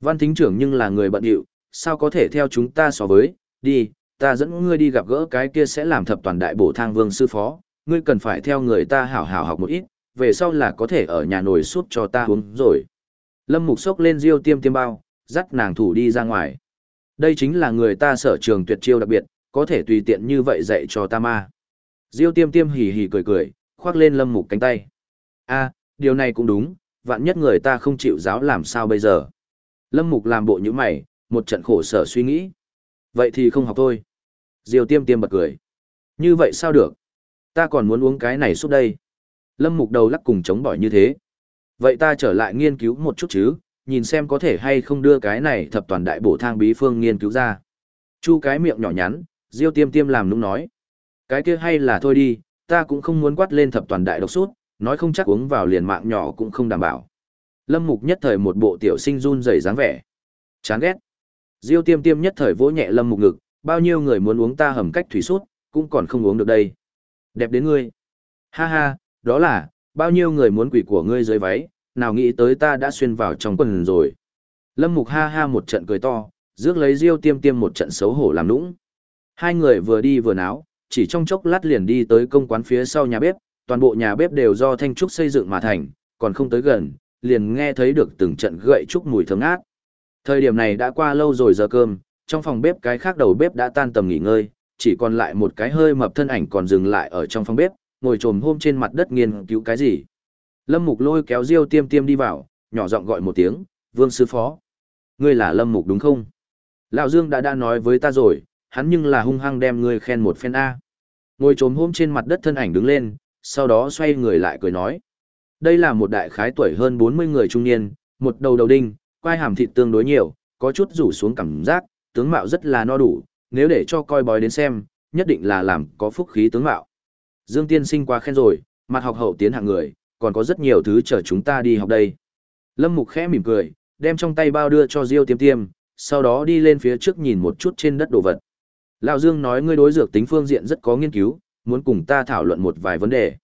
Văn thính trưởng nhưng là người bận rộn, sao có thể theo chúng ta so với, đi, ta dẫn ngươi đi gặp gỡ cái kia sẽ làm thập toàn đại bổ thang vương sư phó, ngươi cần phải theo người ta hảo hảo học một ít, về sau là có thể ở nhà nồi suốt cho ta uống rồi. Lâm Mục sốc lên Diêu Tiêm Tiêm bao, dắt nàng thủ đi ra ngoài. Đây chính là người ta sở trường tuyệt chiêu đặc biệt, có thể tùy tiện như vậy dạy cho ta ma. Diêu Tiêm Tiêm hì hì cười cười, khoác lên Lâm Mục cánh tay. A, điều này cũng đúng, vạn nhất người ta không chịu giáo làm sao bây giờ. Lâm Mục làm bộ như mày, một trận khổ sở suy nghĩ. Vậy thì không học thôi. Diêu tiêm tiêm bật cười. Như vậy sao được? Ta còn muốn uống cái này suốt đây. Lâm Mục đầu lắc cùng chống bỏi như thế. Vậy ta trở lại nghiên cứu một chút chứ, nhìn xem có thể hay không đưa cái này thập toàn đại bổ thang bí phương nghiên cứu ra. Chu cái miệng nhỏ nhắn, Diêu tiêm tiêm làm nũng nói. Cái kia hay là thôi đi, ta cũng không muốn quát lên thập toàn đại độc suốt, nói không chắc uống vào liền mạng nhỏ cũng không đảm bảo. Lâm Mục nhất thời một bộ tiểu sinh run rẩy dáng vẻ. Chán ghét. Diêu Tiêm Tiêm nhất thời vỗ nhẹ Lâm Mục ngực, bao nhiêu người muốn uống ta hầm cách thủy sút, cũng còn không uống được đây. Đẹp đến ngươi. Ha ha, đó là, bao nhiêu người muốn quỷ của ngươi dưới váy, nào nghĩ tới ta đã xuyên vào trong quần rồi. Lâm Mục ha ha một trận cười to, rước lấy Diêu Tiêm Tiêm một trận xấu hổ làm nũng. Hai người vừa đi vừa náo, chỉ trong chốc lát liền đi tới công quán phía sau nhà bếp, toàn bộ nhà bếp đều do thanh trúc xây dựng mà thành, còn không tới gần, liền nghe thấy được từng trận gậy trúc mùi thơm ngát. Thời điểm này đã qua lâu rồi giờ cơm, trong phòng bếp cái khác đầu bếp đã tan tầm nghỉ ngơi, chỉ còn lại một cái hơi mập thân ảnh còn dừng lại ở trong phòng bếp, ngồi trồm hôm trên mặt đất nghiên cứu cái gì. Lâm Mục lôi kéo Diêu Tiêm Tiêm đi vào, nhỏ giọng gọi một tiếng, "Vương sư phó." "Ngươi là Lâm Mục đúng không?" Lão Dương đã đã nói với ta rồi, hắn nhưng là hung hăng đem ngươi khen một phen a. Ngồi trồm hôm trên mặt đất thân ảnh đứng lên, sau đó xoay người lại cười nói, đây là một đại khái tuổi hơn 40 người trung niên, một đầu đầu đinh, quai hàm thịt tương đối nhiều, có chút rủ xuống cảm giác, tướng mạo rất là no đủ, nếu để cho coi bói đến xem, nhất định là làm có phúc khí tướng mạo. Dương Tiên Sinh quá khen rồi, mặt học hậu tiến hạng người, còn có rất nhiều thứ chờ chúng ta đi học đây. Lâm Mục khẽ mỉm cười, đem trong tay bao đưa cho Diêu Tiêm Tiêm, sau đó đi lên phía trước nhìn một chút trên đất đồ vật. Lão Dương nói ngươi đối dược tính phương diện rất có nghiên cứu, muốn cùng ta thảo luận một vài vấn đề.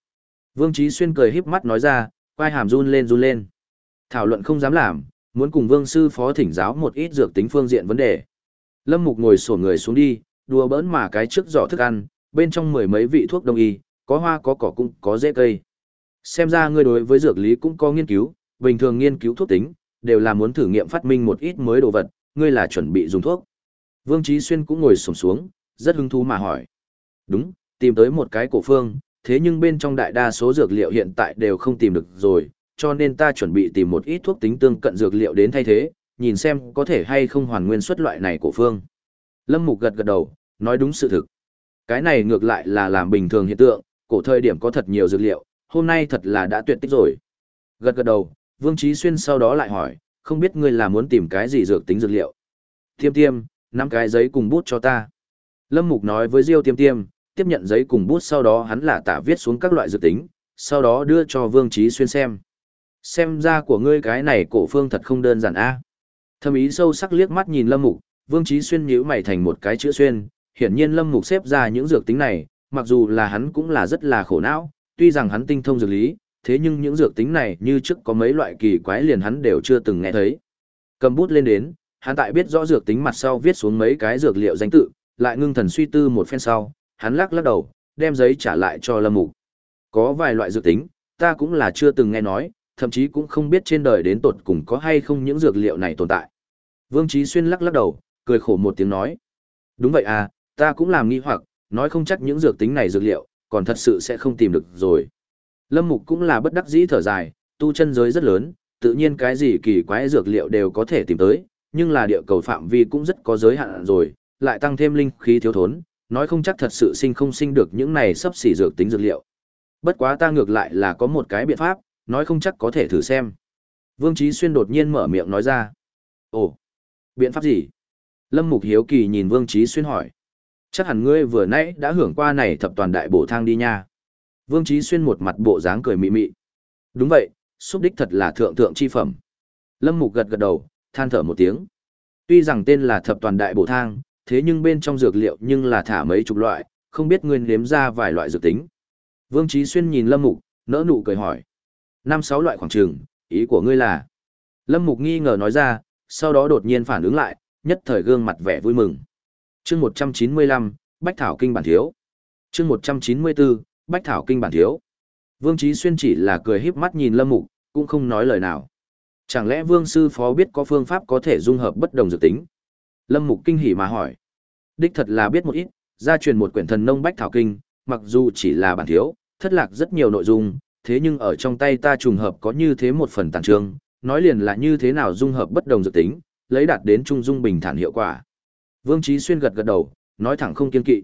Vương Chí Xuyên cười híp mắt nói ra, quai hàm run lên run lên. Thảo luận không dám làm, muốn cùng Vương sư phó thỉnh giáo một ít dược tính phương diện vấn đề. Lâm Mục ngồi xổm người xuống đi, đùa bỡn mà cái trước giỏ thức ăn, bên trong mười mấy vị thuốc đông y, có hoa có cỏ cũng có rễ cây. Xem ra ngươi đối với dược lý cũng có nghiên cứu, bình thường nghiên cứu thuốc tính, đều là muốn thử nghiệm phát minh một ít mới đồ vật, ngươi là chuẩn bị dùng thuốc. Vương Chí Xuyên cũng ngồi xổm xuống, rất hứng thú mà hỏi. Đúng, tìm tới một cái cổ phương, thế nhưng bên trong đại đa số dược liệu hiện tại đều không tìm được rồi, cho nên ta chuẩn bị tìm một ít thuốc tính tương cận dược liệu đến thay thế, nhìn xem có thể hay không hoàn nguyên xuất loại này của phương. Lâm Mục gật gật đầu, nói đúng sự thực. Cái này ngược lại là làm bình thường hiện tượng, cổ thời điểm có thật nhiều dược liệu, hôm nay thật là đã tuyệt tích rồi. Gật gật đầu, Vương Trí Xuyên sau đó lại hỏi, không biết ngươi là muốn tìm cái gì dược tính dược liệu. Tiêm tiêm, năm cái giấy cùng bút cho ta. Lâm Mục nói với Diêu tiêm tiêm, tiếp nhận giấy cùng bút sau đó hắn là tả viết xuống các loại dự tính, sau đó đưa cho Vương Trí Xuyên xem. Xem ra của ngươi cái này cổ phương thật không đơn giản a. Thâm ý sâu sắc liếc mắt nhìn Lâm Mục, Vương Chí Xuyên nhíu mày thành một cái chữ xuyên, hiển nhiên Lâm Mục xếp ra những dược tính này, mặc dù là hắn cũng là rất là khổ não, tuy rằng hắn tinh thông dược lý, thế nhưng những dược tính này như trước có mấy loại kỳ quái liền hắn đều chưa từng nghe thấy. Cầm bút lên đến, hắn tại biết rõ dược tính mặt sau viết xuống mấy cái dược liệu danh tự, lại ngưng thần suy tư một phen sau, hắn lắc lắc đầu, đem giấy trả lại cho Lâm Mục. Có vài loại dược tính, ta cũng là chưa từng nghe nói, thậm chí cũng không biết trên đời đến tột cùng có hay không những dược liệu này tồn tại. Vương Chí Xuyên lắc lắc đầu, cười khổ một tiếng nói. Đúng vậy à, ta cũng làm nghi hoặc, nói không chắc những dược tính này dược liệu, còn thật sự sẽ không tìm được rồi. Lâm Mục cũng là bất đắc dĩ thở dài, tu chân giới rất lớn, tự nhiên cái gì kỳ quái dược liệu đều có thể tìm tới, nhưng là địa cầu phạm vi cũng rất có giới hạn rồi, lại tăng thêm linh khí thiếu thốn, nói không chắc thật sự sinh không sinh được những này sắp xỉ dược tính dược liệu. Bất quá ta ngược lại là có một cái biện pháp, nói không chắc có thể thử xem. Vương Chí Xuyên đột nhiên mở miệng nói ra. Ồ, biện pháp gì? Lâm Mục Hiếu Kỳ nhìn Vương Chí Xuyên hỏi. Chắc hẳn ngươi vừa nãy đã hưởng qua này thập toàn đại bổ thang đi nha. Vương Chí Xuyên một mặt bộ dáng cười mị mị. Đúng vậy, xúc đích thật là thượng thượng chi phẩm. Lâm Mục gật gật đầu, than thở một tiếng. Tuy rằng tên là thập toàn đại bổ thang, thế nhưng bên trong dược liệu nhưng là thả mấy chục loại, không biết ngươi nếm ra vài loại dược tính. Vương Chí Xuyên nhìn Lâm Mục, nỡ nụ cười hỏi. Năm sáu loại khoảng trường, ý của ngươi là? Lâm Mục nghi ngờ nói ra, sau đó đột nhiên phản ứng lại, nhất thời gương mặt vẻ vui mừng. Chương 195, Bách Thảo Kinh bản thiếu. Chương 194, Bách Thảo Kinh bản thiếu. Vương Chí Xuyên chỉ là cười híp mắt nhìn Lâm Mục, cũng không nói lời nào. Chẳng lẽ Vương sư phó biết có phương pháp có thể dung hợp bất đồng dược tính? Lâm Mục kinh hỉ mà hỏi. Đích thật là biết một ít, gia truyền một quyển thần nông Bách Thảo Kinh, mặc dù chỉ là bản thiếu, thất lạc rất nhiều nội dung, thế nhưng ở trong tay ta trùng hợp có như thế một phần tàn trương, nói liền là như thế nào dung hợp bất đồng dự tính, lấy đạt đến trung dung bình thản hiệu quả. Vương Chí Xuyên gật gật đầu, nói thẳng không kiên kỵ.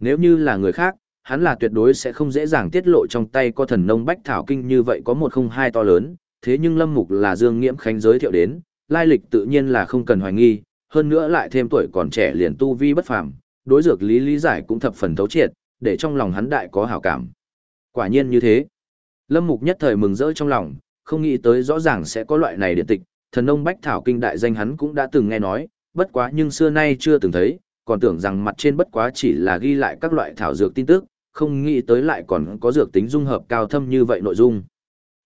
Nếu như là người khác, hắn là tuyệt đối sẽ không dễ dàng tiết lộ trong tay có thần nông bách thảo kinh như vậy có một không hai to lớn, thế nhưng Lâm Mục là Dương Nghiễm Khánh giới thiệu đến, lai lịch tự nhiên là không cần hoài nghi, hơn nữa lại thêm tuổi còn trẻ liền tu vi bất phàm, đối dược lý lý giải cũng thập phần thấu triệt, để trong lòng hắn đại có hảo cảm. Quả nhiên như thế. Lâm Mục nhất thời mừng rỡ trong lòng, không nghĩ tới rõ ràng sẽ có loại này điện tịch, thần nông bách thảo kinh đại danh hắn cũng đã từng nghe nói, bất quá nhưng xưa nay chưa từng thấy, còn tưởng rằng mặt trên bất quá chỉ là ghi lại các loại thảo dược tin tức, không nghĩ tới lại còn có dược tính dung hợp cao thâm như vậy nội dung.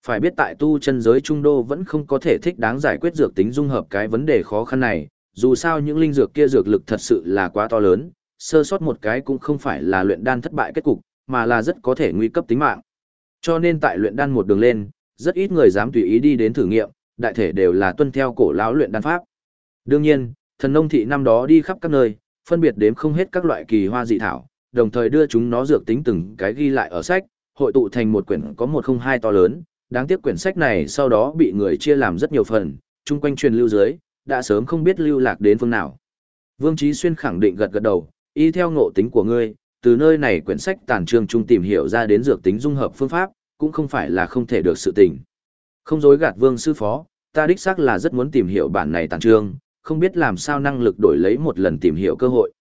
Phải biết tại tu chân giới trung đô vẫn không có thể thích đáng giải quyết dược tính dung hợp cái vấn đề khó khăn này, dù sao những linh dược kia dược lực thật sự là quá to lớn, sơ sót một cái cũng không phải là luyện đan thất bại kết cục, mà là rất có thể nguy cấp tính mạng. Cho nên tại luyện đan một đường lên, rất ít người dám tùy ý đi đến thử nghiệm, đại thể đều là tuân theo cổ lão luyện đan pháp. Đương nhiên, thần nông thị năm đó đi khắp các nơi, phân biệt đếm không hết các loại kỳ hoa dị thảo, đồng thời đưa chúng nó dược tính từng cái ghi lại ở sách, hội tụ thành một quyển có một không hai to lớn, đáng tiếc quyển sách này sau đó bị người chia làm rất nhiều phần, chung quanh truyền lưu dưới, đã sớm không biết lưu lạc đến phương nào. Vương Chí Xuyên khẳng định gật gật đầu, y theo ngộ tính của ngươi, từ nơi này quyển sách tàn trương trung tìm hiểu ra đến dược tính dung hợp phương pháp, cũng không phải là không thể được sự tình. Không dối gạt Vương sư phó, ta đích xác là rất muốn tìm hiểu bản này tàn trương, không biết làm sao năng lực đổi lấy một lần tìm hiểu cơ hội.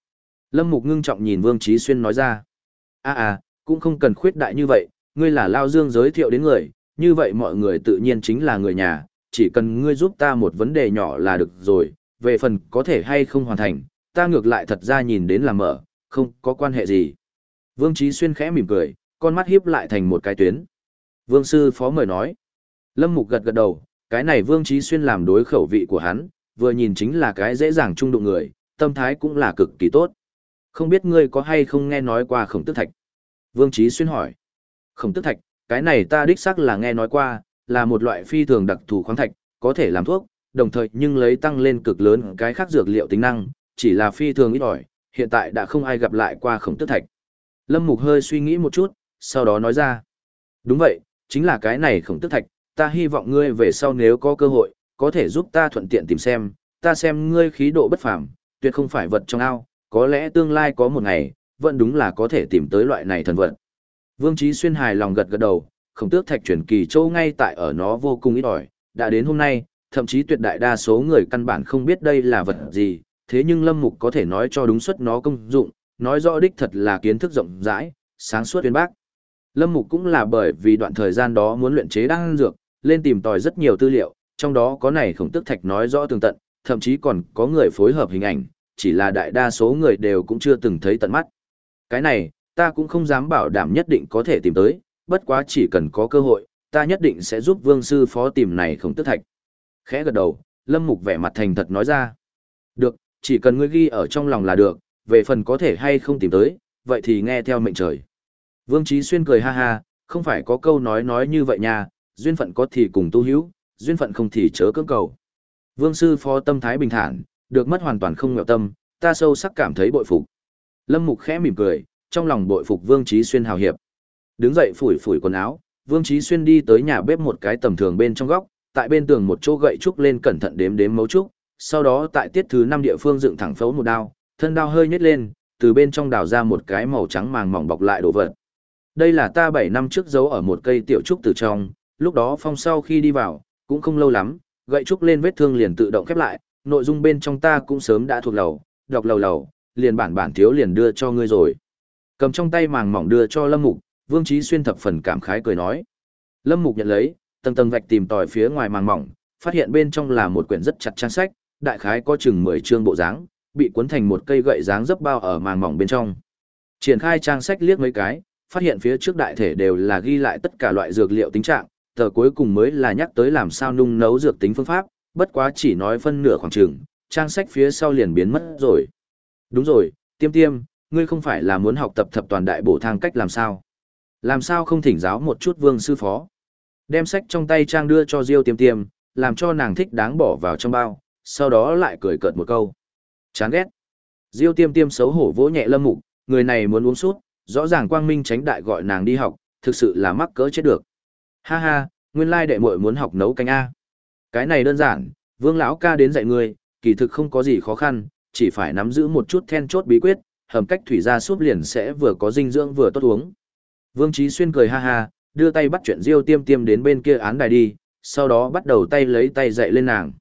Lâm Mục ngưng trọng nhìn Vương Chí Xuyên nói ra. a à, cũng không cần khuyết đại như vậy, ngươi là Lao Dương giới thiệu đến người, như vậy mọi người tự nhiên chính là người nhà, chỉ cần ngươi giúp ta một vấn đề nhỏ là được rồi, về phần có thể hay không hoàn thành, ta ngược lại thật ra nhìn đến là mở, không có quan hệ gì. Vương Chí Xuyên khẽ mỉm cười, con mắt hiếp lại thành một cái tuyến. Vương Sư Phó mời nói. Lâm Mục gật gật đầu, cái này Vương Chí Xuyên làm đối khẩu vị của hắn, vừa nhìn chính là cái dễ dàng trung đụng người, tâm thái cũng là cực kỳ tốt. Không biết ngươi có hay không nghe nói qua khổng tức thạch? Vương Chí Xuyên hỏi. Khổng tức thạch, cái này ta đích xác là nghe nói qua, là một loại phi thường đặc thù khoáng thạch, có thể làm thuốc, đồng thời nhưng lấy tăng lên cực lớn cái khác dược liệu tính năng, chỉ là phi thường ít ỏi, hiện tại đã không ai gặp lại qua khổng tức thạch. Lâm Mục hơi suy nghĩ một chút, sau đó nói ra. Đúng vậy, chính là cái này khổng tức thạch, ta hy vọng ngươi về sau nếu có cơ hội, có thể giúp ta thuận tiện tìm xem, ta xem ngươi khí độ bất phàm, tuyệt không phải vật trong ao, có lẽ tương lai có một ngày, vẫn đúng là có thể tìm tới loại này thần vật. Vương Chí Xuyên hài lòng gật gật đầu, khổng tước thạch chuyển kỳ châu ngay tại ở nó vô cùng ít ỏi, đã đến hôm nay, thậm chí tuyệt đại đa số người căn bản không biết đây là vật gì, thế nhưng Lâm Mục có thể nói cho đúng suất nó công dụng, nói rõ đích thật là kiến thức rộng rãi, sáng suốt uyên bác. Lâm Mục cũng là bởi vì đoạn thời gian đó muốn luyện chế đan dược, lên tìm tòi rất nhiều tư liệu, trong đó có này khổng tước thạch nói rõ tường tận, thậm chí còn có người phối hợp hình ảnh, chỉ là đại đa số người đều cũng chưa từng thấy tận mắt. Cái này, ta cũng không dám bảo đảm nhất định có thể tìm tới, bất quá chỉ cần có cơ hội, ta nhất định sẽ giúp vương sư phó tìm này không tức thạch. Khẽ gật đầu, Lâm Mục vẻ mặt thành thật nói ra. Được, chỉ cần ngươi ghi ở trong lòng là được, về phần có thể hay không tìm tới, vậy thì nghe theo mệnh trời. Vương Trí Xuyên cười ha ha, không phải có câu nói nói như vậy nha, duyên phận có thì cùng tu hữu, duyên phận không thì chớ cưỡng cầu. Vương sư phó tâm thái bình thản, được mất hoàn toàn không ngẹo tâm, ta sâu sắc cảm thấy bội phục. Lâm Mục khẽ mỉm cười, trong lòng bội phục Vương Trí Xuyên hào hiệp. Đứng dậy phủi phủi quần áo, Vương Trí Xuyên đi tới nhà bếp một cái tầm thường bên trong góc, tại bên tường một chỗ gậy trúc lên cẩn thận đếm đếm mấu trúc, sau đó tại tiết thứ năm địa phương dựng thẳng phấu một đao, thân đao hơi nhếch lên, từ bên trong đào ra một cái màu trắng màng mỏng bọc lại đồ vật. Đây là ta bảy năm trước giấu ở một cây tiểu trúc từ trong, lúc đó phong sau khi đi vào, cũng không lâu lắm, gậy trúc lên vết thương liền tự động khép lại, nội dung bên trong ta cũng sớm đã thuộc lầu, đọc lầu lầu, liền bản bản thiếu liền đưa cho ngươi rồi. Cầm trong tay màng mỏng đưa cho Lâm Mục, Vương Chí Xuyên thập phần cảm khái cười nói. Lâm Mục nhận lấy, tầng tầng vạch tìm tòi phía ngoài màng mỏng, phát hiện bên trong là một quyển rất chặt trang sách, đại khái có chừng 10 chương bộ dáng, bị cuốn thành một cây gậy dáng dấp bao ở màng mỏng bên trong. Triển khai trang sách liếc mấy cái, phát hiện phía trước đại thể đều là ghi lại tất cả loại dược liệu tính trạng, tờ cuối cùng mới là nhắc tới làm sao nung nấu dược tính phương pháp, bất quá chỉ nói phân nửa khoảng trường, trang sách phía sau liền biến mất rồi. Đúng rồi, tiêm tiêm, ngươi không phải là muốn học tập thập toàn đại bổ thang cách làm sao? Làm sao không thỉnh giáo một chút vương sư phó? Đem sách trong tay trang đưa cho Diêu tiêm tiêm, làm cho nàng thích đáng bỏ vào trong bao, sau đó lại cười cợt một câu. Chán ghét. Diêu tiêm tiêm xấu hổ vỗ nhẹ lâm mục, người này muốn uống sút, rõ ràng quang minh tránh đại gọi nàng đi học, thực sự là mắc cỡ chết được. Ha ha, nguyên lai đệ muội muốn học nấu canh A. Cái này đơn giản, vương lão ca đến dạy ngươi, kỳ thực không có gì khó khăn, chỉ phải nắm giữ một chút then chốt bí quyết, hầm cách thủy ra súp liền sẽ vừa có dinh dưỡng vừa tốt uống. Vương Trí Xuyên cười ha ha, đưa tay bắt chuyện Diêu Tiêm Tiêm đến bên kia án đài đi, sau đó bắt đầu tay lấy tay dạy lên nàng.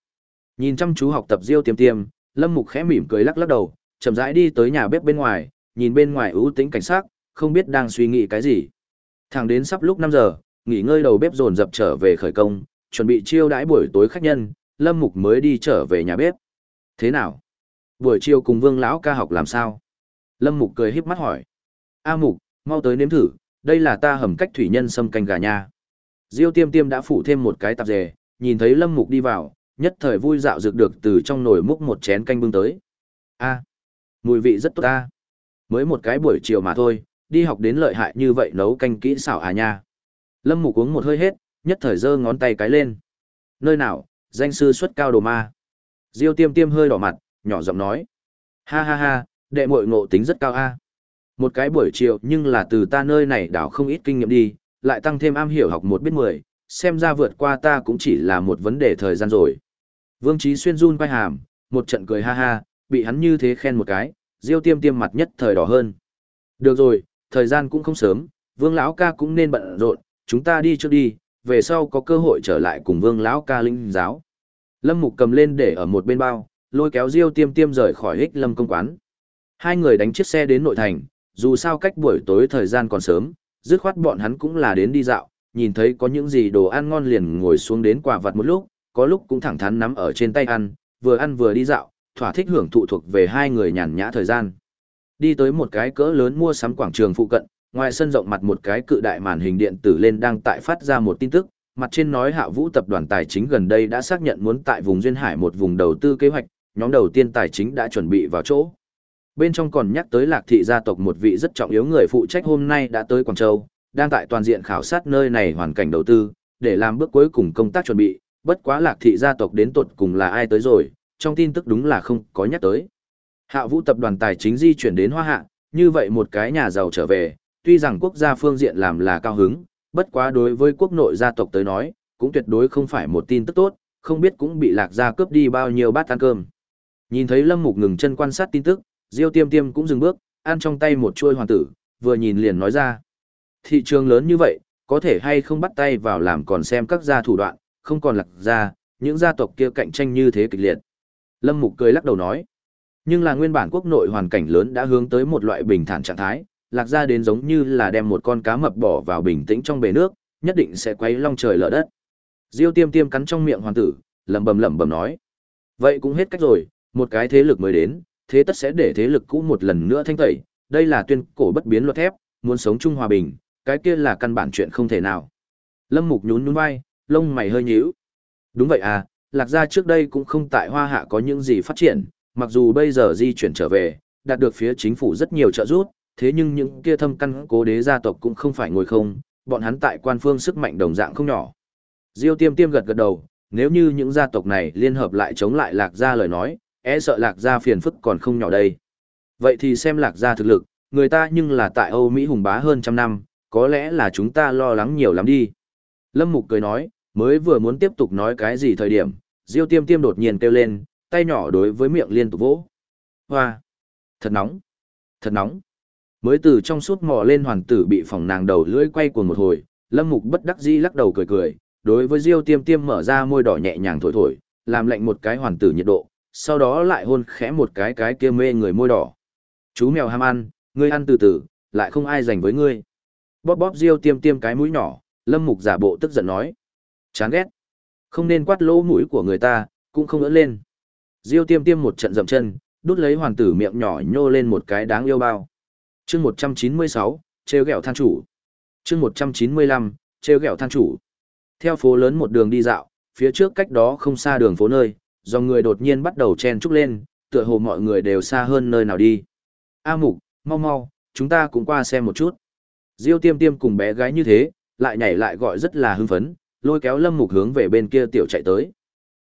Nhìn chăm chú học tập Diêu Tiêm Tiêm, Lâm Mục khẽ mỉm cười lắc lắc đầu, chậm rãi đi tới nhà bếp bên ngoài, nhìn bên ngoài ưu tĩnh cảnh sát, không biết đang suy nghĩ cái gì. Thẳng đến sắp lúc 5 giờ, nghỉ ngơi đầu bếp dồn dập trở về khởi công, chuẩn bị chiêu đãi buổi tối khách nhân, Lâm Mục mới đi trở về nhà bếp. Thế nào? Buổi chiều cùng Vương lão ca học làm sao? Lâm Mục cười híp mắt hỏi. A Mục, mau tới nếm thử, đây là ta hầm cách thủy nhân xâm canh gà nha. Diêu Tiêm Tiêm đã phủ thêm một cái tạp dề, nhìn thấy Lâm Mục đi vào, nhất thời vui dạo dược được từ trong nồi múc một chén canh bưng tới. A, mùi vị rất tốt ta. Mới một cái buổi chiều mà thôi, đi học đến lợi hại như vậy nấu canh kỹ xảo à nha. Lâm Mục uống một hơi hết, nhất thời giơ ngón tay cái lên. Nơi nào, danh sư xuất cao đồ ma. Diêu tiêm tiêm hơi đỏ mặt, nhỏ giọng nói. Ha ha ha, đệ muội ngộ tính rất cao a. Một cái buổi chiều nhưng là từ ta nơi này đảo không ít kinh nghiệm đi, lại tăng thêm am hiểu học một biết mười, xem ra vượt qua ta cũng chỉ là một vấn đề thời gian rồi. Vương Trí Xuyên run quay hàm, một trận cười ha ha, bị hắn như thế khen một cái, Diêu Tiêm Tiêm mặt nhất thời đỏ hơn. Được rồi, thời gian cũng không sớm, Vương lão ca cũng nên bận rộn, chúng ta đi trước đi, về sau có cơ hội trở lại cùng Vương lão ca linh giáo. Lâm Mục cầm lên để ở một bên bao, lôi kéo Diêu Tiêm Tiêm rời khỏi Hích Lâm công quán. Hai người đánh chiếc xe đến nội thành, dù sao cách buổi tối thời gian còn sớm, dứt khoát bọn hắn cũng là đến đi dạo, nhìn thấy có những gì đồ ăn ngon liền ngồi xuống đến quả vật một lúc, có lúc cũng thẳng thắn nắm ở trên tay ăn, vừa ăn vừa đi dạo, thỏa thích hưởng thụ thuộc về hai người nhàn nhã thời gian. Đi tới một cái cỡ lớn mua sắm quảng trường phụ cận, ngoài sân rộng mặt một cái cự đại màn hình điện tử lên đang tại phát ra một tin tức, mặt trên nói Hạ Vũ tập đoàn tài chính gần đây đã xác nhận muốn tại vùng duyên hải một vùng đầu tư kế hoạch, nhóm đầu tiên tài chính đã chuẩn bị vào chỗ. Bên trong còn nhắc tới Lạc thị gia tộc một vị rất trọng yếu người phụ trách hôm nay đã tới Quảng Châu, đang tại toàn diện khảo sát nơi này hoàn cảnh đầu tư, để làm bước cuối cùng công tác chuẩn bị, bất quá Lạc thị gia tộc đến tột cùng là ai tới rồi, trong tin tức đúng là không có nhắc tới. Hạ Vũ tập đoàn tài chính di chuyển đến Hoa Hạ, như vậy một cái nhà giàu trở về, tuy rằng quốc gia phương diện làm là cao hứng, bất quá đối với quốc nội gia tộc tới nói, cũng tuyệt đối không phải một tin tức tốt, không biết cũng bị lạc gia cướp đi bao nhiêu bát ăn cơm. Nhìn thấy Lâm Mục ngừng chân quan sát tin tức, Diêu Tiêm Tiêm cũng dừng bước, ăn trong tay một chuôi hoàng tử, vừa nhìn liền nói ra. Thị trường lớn như vậy, có thể hay không bắt tay vào làm còn xem các gia thủ đoạn, không còn lạc gia, những gia tộc kia cạnh tranh như thế kịch liệt. Lâm Mục cười lắc đầu nói. Nhưng là nguyên bản quốc nội hoàn cảnh lớn đã hướng tới một loại bình thản trạng thái, lạc ra đến giống như là đem một con cá mập bỏ vào bình tĩnh trong bể nước, nhất định sẽ quấy long trời lở đất. Diêu tiêm tiêm cắn trong miệng hoàng tử, lẩm bẩm lẩm bẩm nói. Vậy cũng hết cách rồi, một cái thế lực mới đến, thế tất sẽ để thế lực cũ một lần nữa thanh tẩy, đây là tuyên cổ bất biến luật thép, muốn sống chung hòa bình, cái kia là căn bản chuyện không thể nào. Lâm Mục nhún nhún vai, lông mày hơi nhíu. Đúng vậy à, Lạc Gia trước đây cũng không tại Hoa Hạ có những gì phát triển, mặc dù bây giờ di chuyển trở về, đạt được phía chính phủ rất nhiều trợ giúp, thế nhưng những kia thâm căn cố đế gia tộc cũng không phải ngồi không, bọn hắn tại quan phương sức mạnh đồng dạng không nhỏ. Diêu Tiêm Tiêm gật gật đầu, nếu như những gia tộc này liên hợp lại chống lại Lạc Gia lời nói, e sợ Lạc Gia phiền phức còn không nhỏ đây. Vậy thì xem Lạc Gia thực lực, người ta nhưng là tại Âu Mỹ hùng bá hơn trăm năm, có lẽ là chúng ta lo lắng nhiều lắm đi. Lâm Mục cười nói, mới vừa muốn tiếp tục nói cái gì thời điểm, Diêu Tiêm Tiêm đột nhiên kêu lên, tay nhỏ đối với miệng liên tục vỗ. Hoa! Thật nóng! Thật nóng! Mới từ trong suốt mò lên hoàn tử bị phỏng nàng đầu lưỡi quay cuồng một hồi, Lâm Mục bất đắc dĩ lắc đầu cười cười, đối với Diêu Tiêm Tiêm mở ra môi đỏ nhẹ nhàng thổi thổi, làm lạnh một cái hoàn tử nhiệt độ, sau đó lại hôn khẽ một cái cái kia mê người môi đỏ. Chú mèo ham ăn, ngươi ăn từ từ, lại không ai dành với ngươi. Bóp bóp Diêu Tiêm Tiêm cái mũi nhỏ, Lâm Mục giả bộ tức giận nói. Chán ghét. Không nên quát lỗ mũi của người ta, cũng không ưỡn lên. Diêu Tiêm Tiêm một trận dậm chân, đút lấy hoàng tử miệng nhỏ nhô lên một cái đáng yêu bao. Chương 196, treo gẹo than chủ. Chương 195, treo gẹo than chủ. Theo phố lớn một đường đi dạo, phía trước cách đó không xa đường phố nơi, dòng người đột nhiên bắt đầu chen trúc lên, tựa hồ mọi người đều xa hơn nơi nào đi. A Mục, mau mau, chúng ta cũng qua xem một chút. Diêu Tiêm Tiêm cùng bé gái như thế, lại nhảy lại gọi rất là hưng phấn, lôi kéo Lâm Mục hướng về bên kia tiểu chạy tới.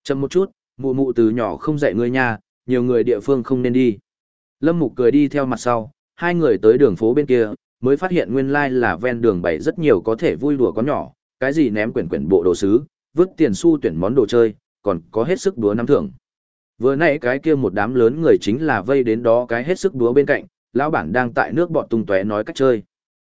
Chậm một chút, mụ mụ từ nhỏ không dạy ngươi nha, nhiều người địa phương không nên đi. Lâm Mục cười đi theo mặt sau, hai người tới đường phố bên kia, mới phát hiện nguyên lai là ven đường bày rất nhiều có thể vui đùa có nhỏ, cái gì ném quyển quyển bộ đồ sứ, vứt tiền xu tuyển món đồ chơi, còn có hết sức đúa năm thưởng. Vừa nãy cái kia một đám lớn người chính là vây đến đó cái hết sức đúa bên cạnh, lão bản đang tại nước bọt tung tóe nói cách chơi.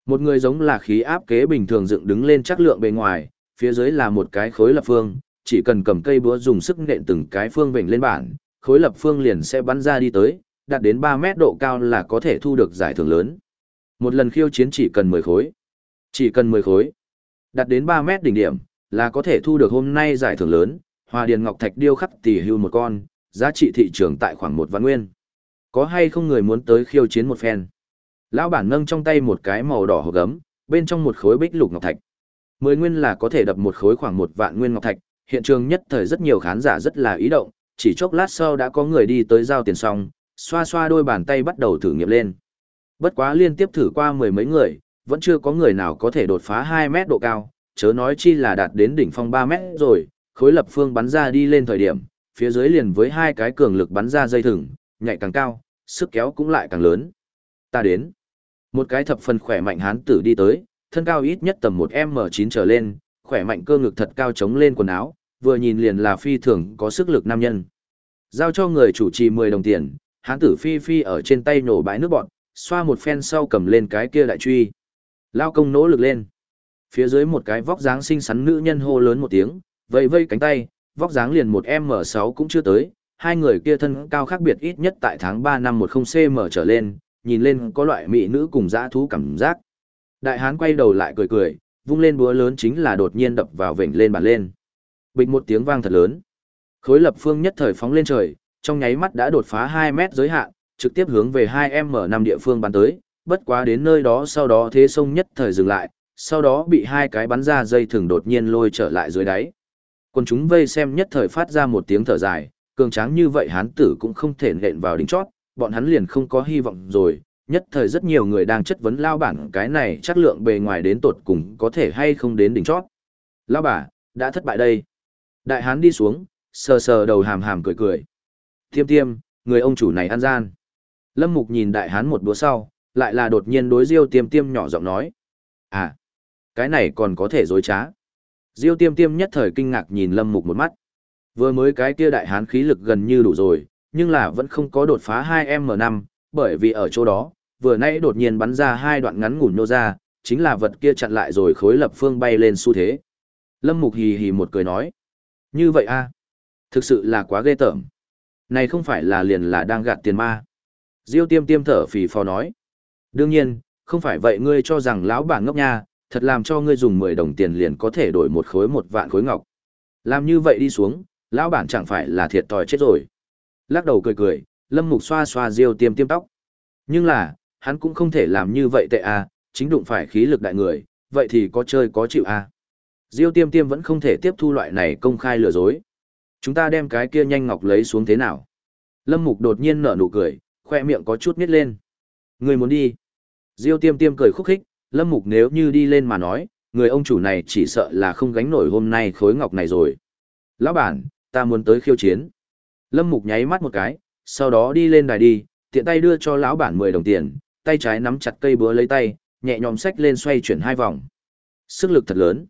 Một người giống là khí áp kế bình thường dựng đứng lên chắc lượng bề ngoài, phía dưới là một cái khối lập phương, chỉ cần cầm cây búa dùng sức nện từng cái phương vịnh lên bản, khối lập phương liền sẽ bắn ra đi tới, đạt đến 3 mét độ cao là có thể thu được giải thưởng lớn. Một lần khiêu chiến chỉ cần 10 khối. Chỉ cần 10 khối. Đạt đến 3 mét đỉnh điểm, là có thể thu được hôm nay giải thưởng lớn, Hòa Điền Ngọc Thạch điêu khắc tỷ hưu một con, giá trị thị trường tại khoảng một vạn nguyên. Có hay không người muốn tới khiêu chiến một phen? Lão bản nâng trong tay một cái màu đỏ hộp gấm, bên trong một khối bích lục ngọc thạch. Mười nguyên là có thể đập một khối khoảng một vạn nguyên ngọc thạch, hiện trường nhất thời rất nhiều khán giả rất là ý động, chỉ chốc lát sau đã có người đi tới giao tiền xong, xoa xoa đôi bàn tay bắt đầu thử nghiệm lên. Bất quá liên tiếp thử qua mười mấy người, vẫn chưa có người nào có thể đột phá 2 mét độ cao, chớ nói chi là đạt đến đỉnh phong 3 mét rồi, khối lập phương bắn ra đi lên thời điểm, phía dưới liền với hai cái cường lực bắn ra dây thừng, nhạy càng cao, sức kéo cũng lại càng lớn. Ta đến. Một cái thập phần khỏe mạnh hán tử đi tới, thân cao ít nhất tầm 1M9 trở lên, khỏe mạnh cơ ngực thật cao chống lên quần áo, vừa nhìn liền là phi thường có sức lực nam nhân. Giao cho người chủ trì 10 đồng tiền, hán tử phi phi ở trên tay nổ bãi nước bọn, xoa một phen sau cầm lên cái kia đại truy. Lao công nỗ lực lên. Phía dưới một cái vóc dáng xinh xắn nữ nhân hô lớn một tiếng, vây vây cánh tay, vóc dáng liền một M6 cũng chưa tới, hai người kia thân cao khác biệt ít nhất tại tháng 3 năm 10cm trở lên, nhìn lên có loại mỹ nữ cùng dã thú cảm giác. Đại hán quay đầu lại cười cười, vung lên búa lớn chính là đột nhiên đập vào vểnh lên bàn lên. Bịch một tiếng vang thật lớn. Khối lập phương nhất thời phóng lên trời, trong nháy mắt đã đột phá 2 mét giới hạn, trực tiếp hướng về 2M5 địa phương bắn tới, bất quá đến nơi đó sau đó thế sông nhất thời dừng lại, sau đó bị hai cái bắn ra dây thừng đột nhiên lôi trở lại dưới đáy. Quân chúng vây xem nhất thời phát ra một tiếng thở dài, cường tráng như vậy hán tử cũng không thể nện vào đỉnh chót, bọn hắn liền không có hy vọng rồi, nhất thời rất nhiều người đang chất vấn lao bản cái này chắc lượng bề ngoài đến tột cùng có thể hay không đến đỉnh chót. Lao bà, đã thất bại đây. Đại hán đi xuống, sờ sờ đầu hàm hàm cười cười. Tiêm tiêm, người ông chủ này ăn gian. Lâm Mục nhìn đại hán một bữa sau, lại là đột nhiên đối Diêu tiêm tiêm nhỏ giọng nói. À, cái này còn có thể dối trá. Diêu tiêm tiêm nhất thời kinh ngạc nhìn Lâm Mục một mắt. Vừa mới cái kia đại hán khí lực gần như đủ rồi, nhưng là vẫn không có đột phá 2M5, bởi vì ở chỗ đó, vừa nãy đột nhiên bắn ra hai đoạn ngắn ngủn nô ra, chính là vật kia chặn lại rồi khối lập phương bay lên xu thế. Lâm Mục hì hì một cười nói. Như vậy a Thực sự là quá ghê tởm. Này không phải là liền là đang gạt tiền ma. Diêu tiêm tiêm thở phì phò nói. Đương nhiên, không phải vậy ngươi cho rằng lão bản ngốc nha, thật làm cho ngươi dùng 10 đồng tiền liền có thể đổi một khối một vạn khối ngọc. Làm như vậy đi xuống, Lão bản chẳng phải là thiệt tòi chết rồi. Lắc đầu cười cười, Lâm Mục xoa xoa Diêu Tiêm Tiêm tóc. Nhưng là, hắn cũng không thể làm như vậy tệ à, chính đụng phải khí lực đại người, vậy thì có chơi có chịu à. Diêu Tiêm Tiêm vẫn không thể tiếp thu loại này công khai lừa dối. Chúng ta đem cái kia nhanh ngọc lấy xuống thế nào? Lâm Mục đột nhiên nở nụ cười, khoe miệng có chút nít lên. Người muốn đi. Diêu Tiêm Tiêm cười khúc khích, Lâm Mục nếu như đi lên mà nói, người ông chủ này chỉ sợ là không gánh nổi hôm nay khối ngọc này rồi. Lão bản, ta muốn tới khiêu chiến. Lâm Mục nháy mắt một cái, sau đó đi lên đài đi, tiện tay đưa cho lão bản 10 đồng tiền, tay trái nắm chặt cây búa lấy tay, nhẹ nhõm xách lên xoay chuyển hai vòng. Sức lực thật lớn.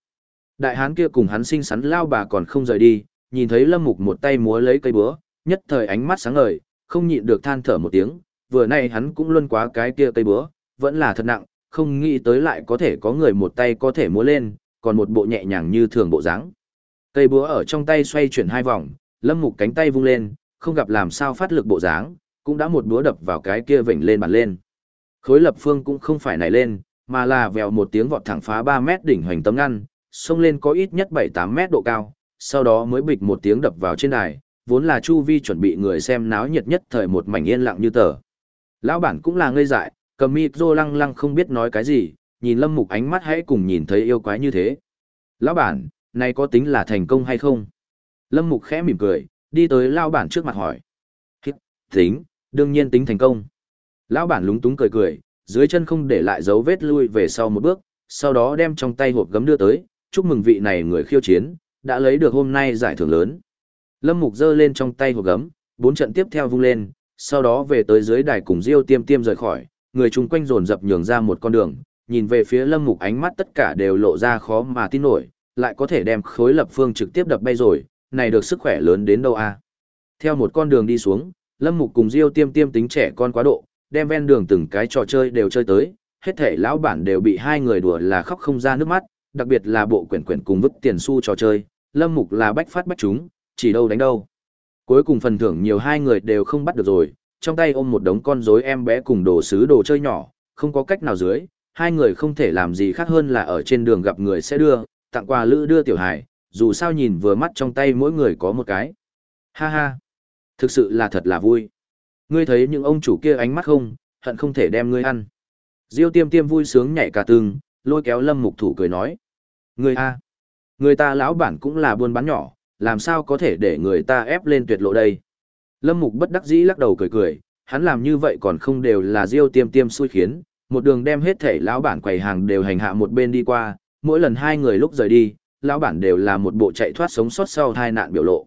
Đại hán kia cùng hắn sinh sắn lao bà còn không rời đi, nhìn thấy Lâm Mục một tay múa lấy cây búa, nhất thời ánh mắt sáng ngời, không nhịn được than thở một tiếng, vừa nay hắn cũng luôn quá cái kia cây búa, vẫn là thật nặng, không nghĩ tới lại có thể có người một tay có thể múa lên, còn một bộ nhẹ nhàng như thường bộ dáng. Cây búa ở trong tay xoay chuyển hai vòng, Lâm Mục cánh tay vung lên, không gặp làm sao phát lực bộ dáng, cũng đã một búa đập vào cái kia vểnh lên bàn lên. Khối lập phương cũng không phải nảy lên, mà là vèo một tiếng vọt thẳng phá 3 mét đỉnh hoành tấm ngăn, xông lên có ít nhất 7-8 mét độ cao, sau đó mới bịch một tiếng đập vào trên đài, vốn là chu vi chuẩn bị người xem náo nhiệt nhất thời một mảnh yên lặng như tờ. Lão bản cũng là ngây dại, cầm micro lăng lăng không biết nói cái gì, nhìn lâm mục ánh mắt hãy cùng nhìn thấy yêu quái như thế. Lão bản, này có tính là thành công hay không? Lâm mục khẽ mỉm cười, đi tới lão bản trước mặt hỏi. Tính, đương nhiên tính thành công. Lão bản lúng túng cười cười, dưới chân không để lại dấu vết lui về sau một bước, sau đó đem trong tay hộp gấm đưa tới, chúc mừng vị này người khiêu chiến, đã lấy được hôm nay giải thưởng lớn. Lâm Mục giơ lên trong tay hộp gấm, bốn trận tiếp theo vung lên, sau đó về tới dưới đài cùng Diêu Tiêm Tiêm rời khỏi, người chung quanh dồn dập nhường ra một con đường, nhìn về phía Lâm Mục ánh mắt tất cả đều lộ ra khó mà tin nổi, lại có thể đem khối lập phương trực tiếp đập bay rồi, này được sức khỏe lớn đến đâu a? Theo một con đường đi xuống, Lâm Mục cùng Diêu Tiêm Tiêm tính trẻ con quá độ, đem ven đường từng cái trò chơi đều chơi tới, hết thể lão bản đều bị hai người đùa là khóc không ra nước mắt, đặc biệt là bộ quyển quyển cùng vứt tiền xu trò chơi, Lâm Mục là bách phát bách chúng, chỉ đâu đánh đâu. Cuối cùng phần thưởng nhiều hai người đều không bắt được rồi, trong tay ôm một đống con rối em bé cùng đồ sứ đồ chơi nhỏ, không có cách nào dưới, hai người không thể làm gì khác hơn là ở trên đường gặp người sẽ đưa, tặng quà lữ đưa tiểu hải, dù sao nhìn vừa mắt trong tay mỗi người có một cái. Ha ha, thực sự là thật là vui. Ngươi thấy những ông chủ kia ánh mắt không, hận không thể đem ngươi ăn. Diêu tiêm tiêm vui sướng nhảy cả tường lôi kéo lâm mục thủ cười nói. Ngươi a, người ta lão bản cũng là buôn bán nhỏ, làm sao có thể để người ta ép lên tuyệt lộ đây. Lâm mục bất đắc dĩ lắc đầu cười cười, hắn làm như vậy còn không đều là diêu tiêm tiêm xui khiến, một đường đem hết thể lão bản quầy hàng đều hành hạ một bên đi qua, mỗi lần hai người lúc rời đi, lão bản đều là một bộ chạy thoát sống sót sau tai nạn biểu lộ.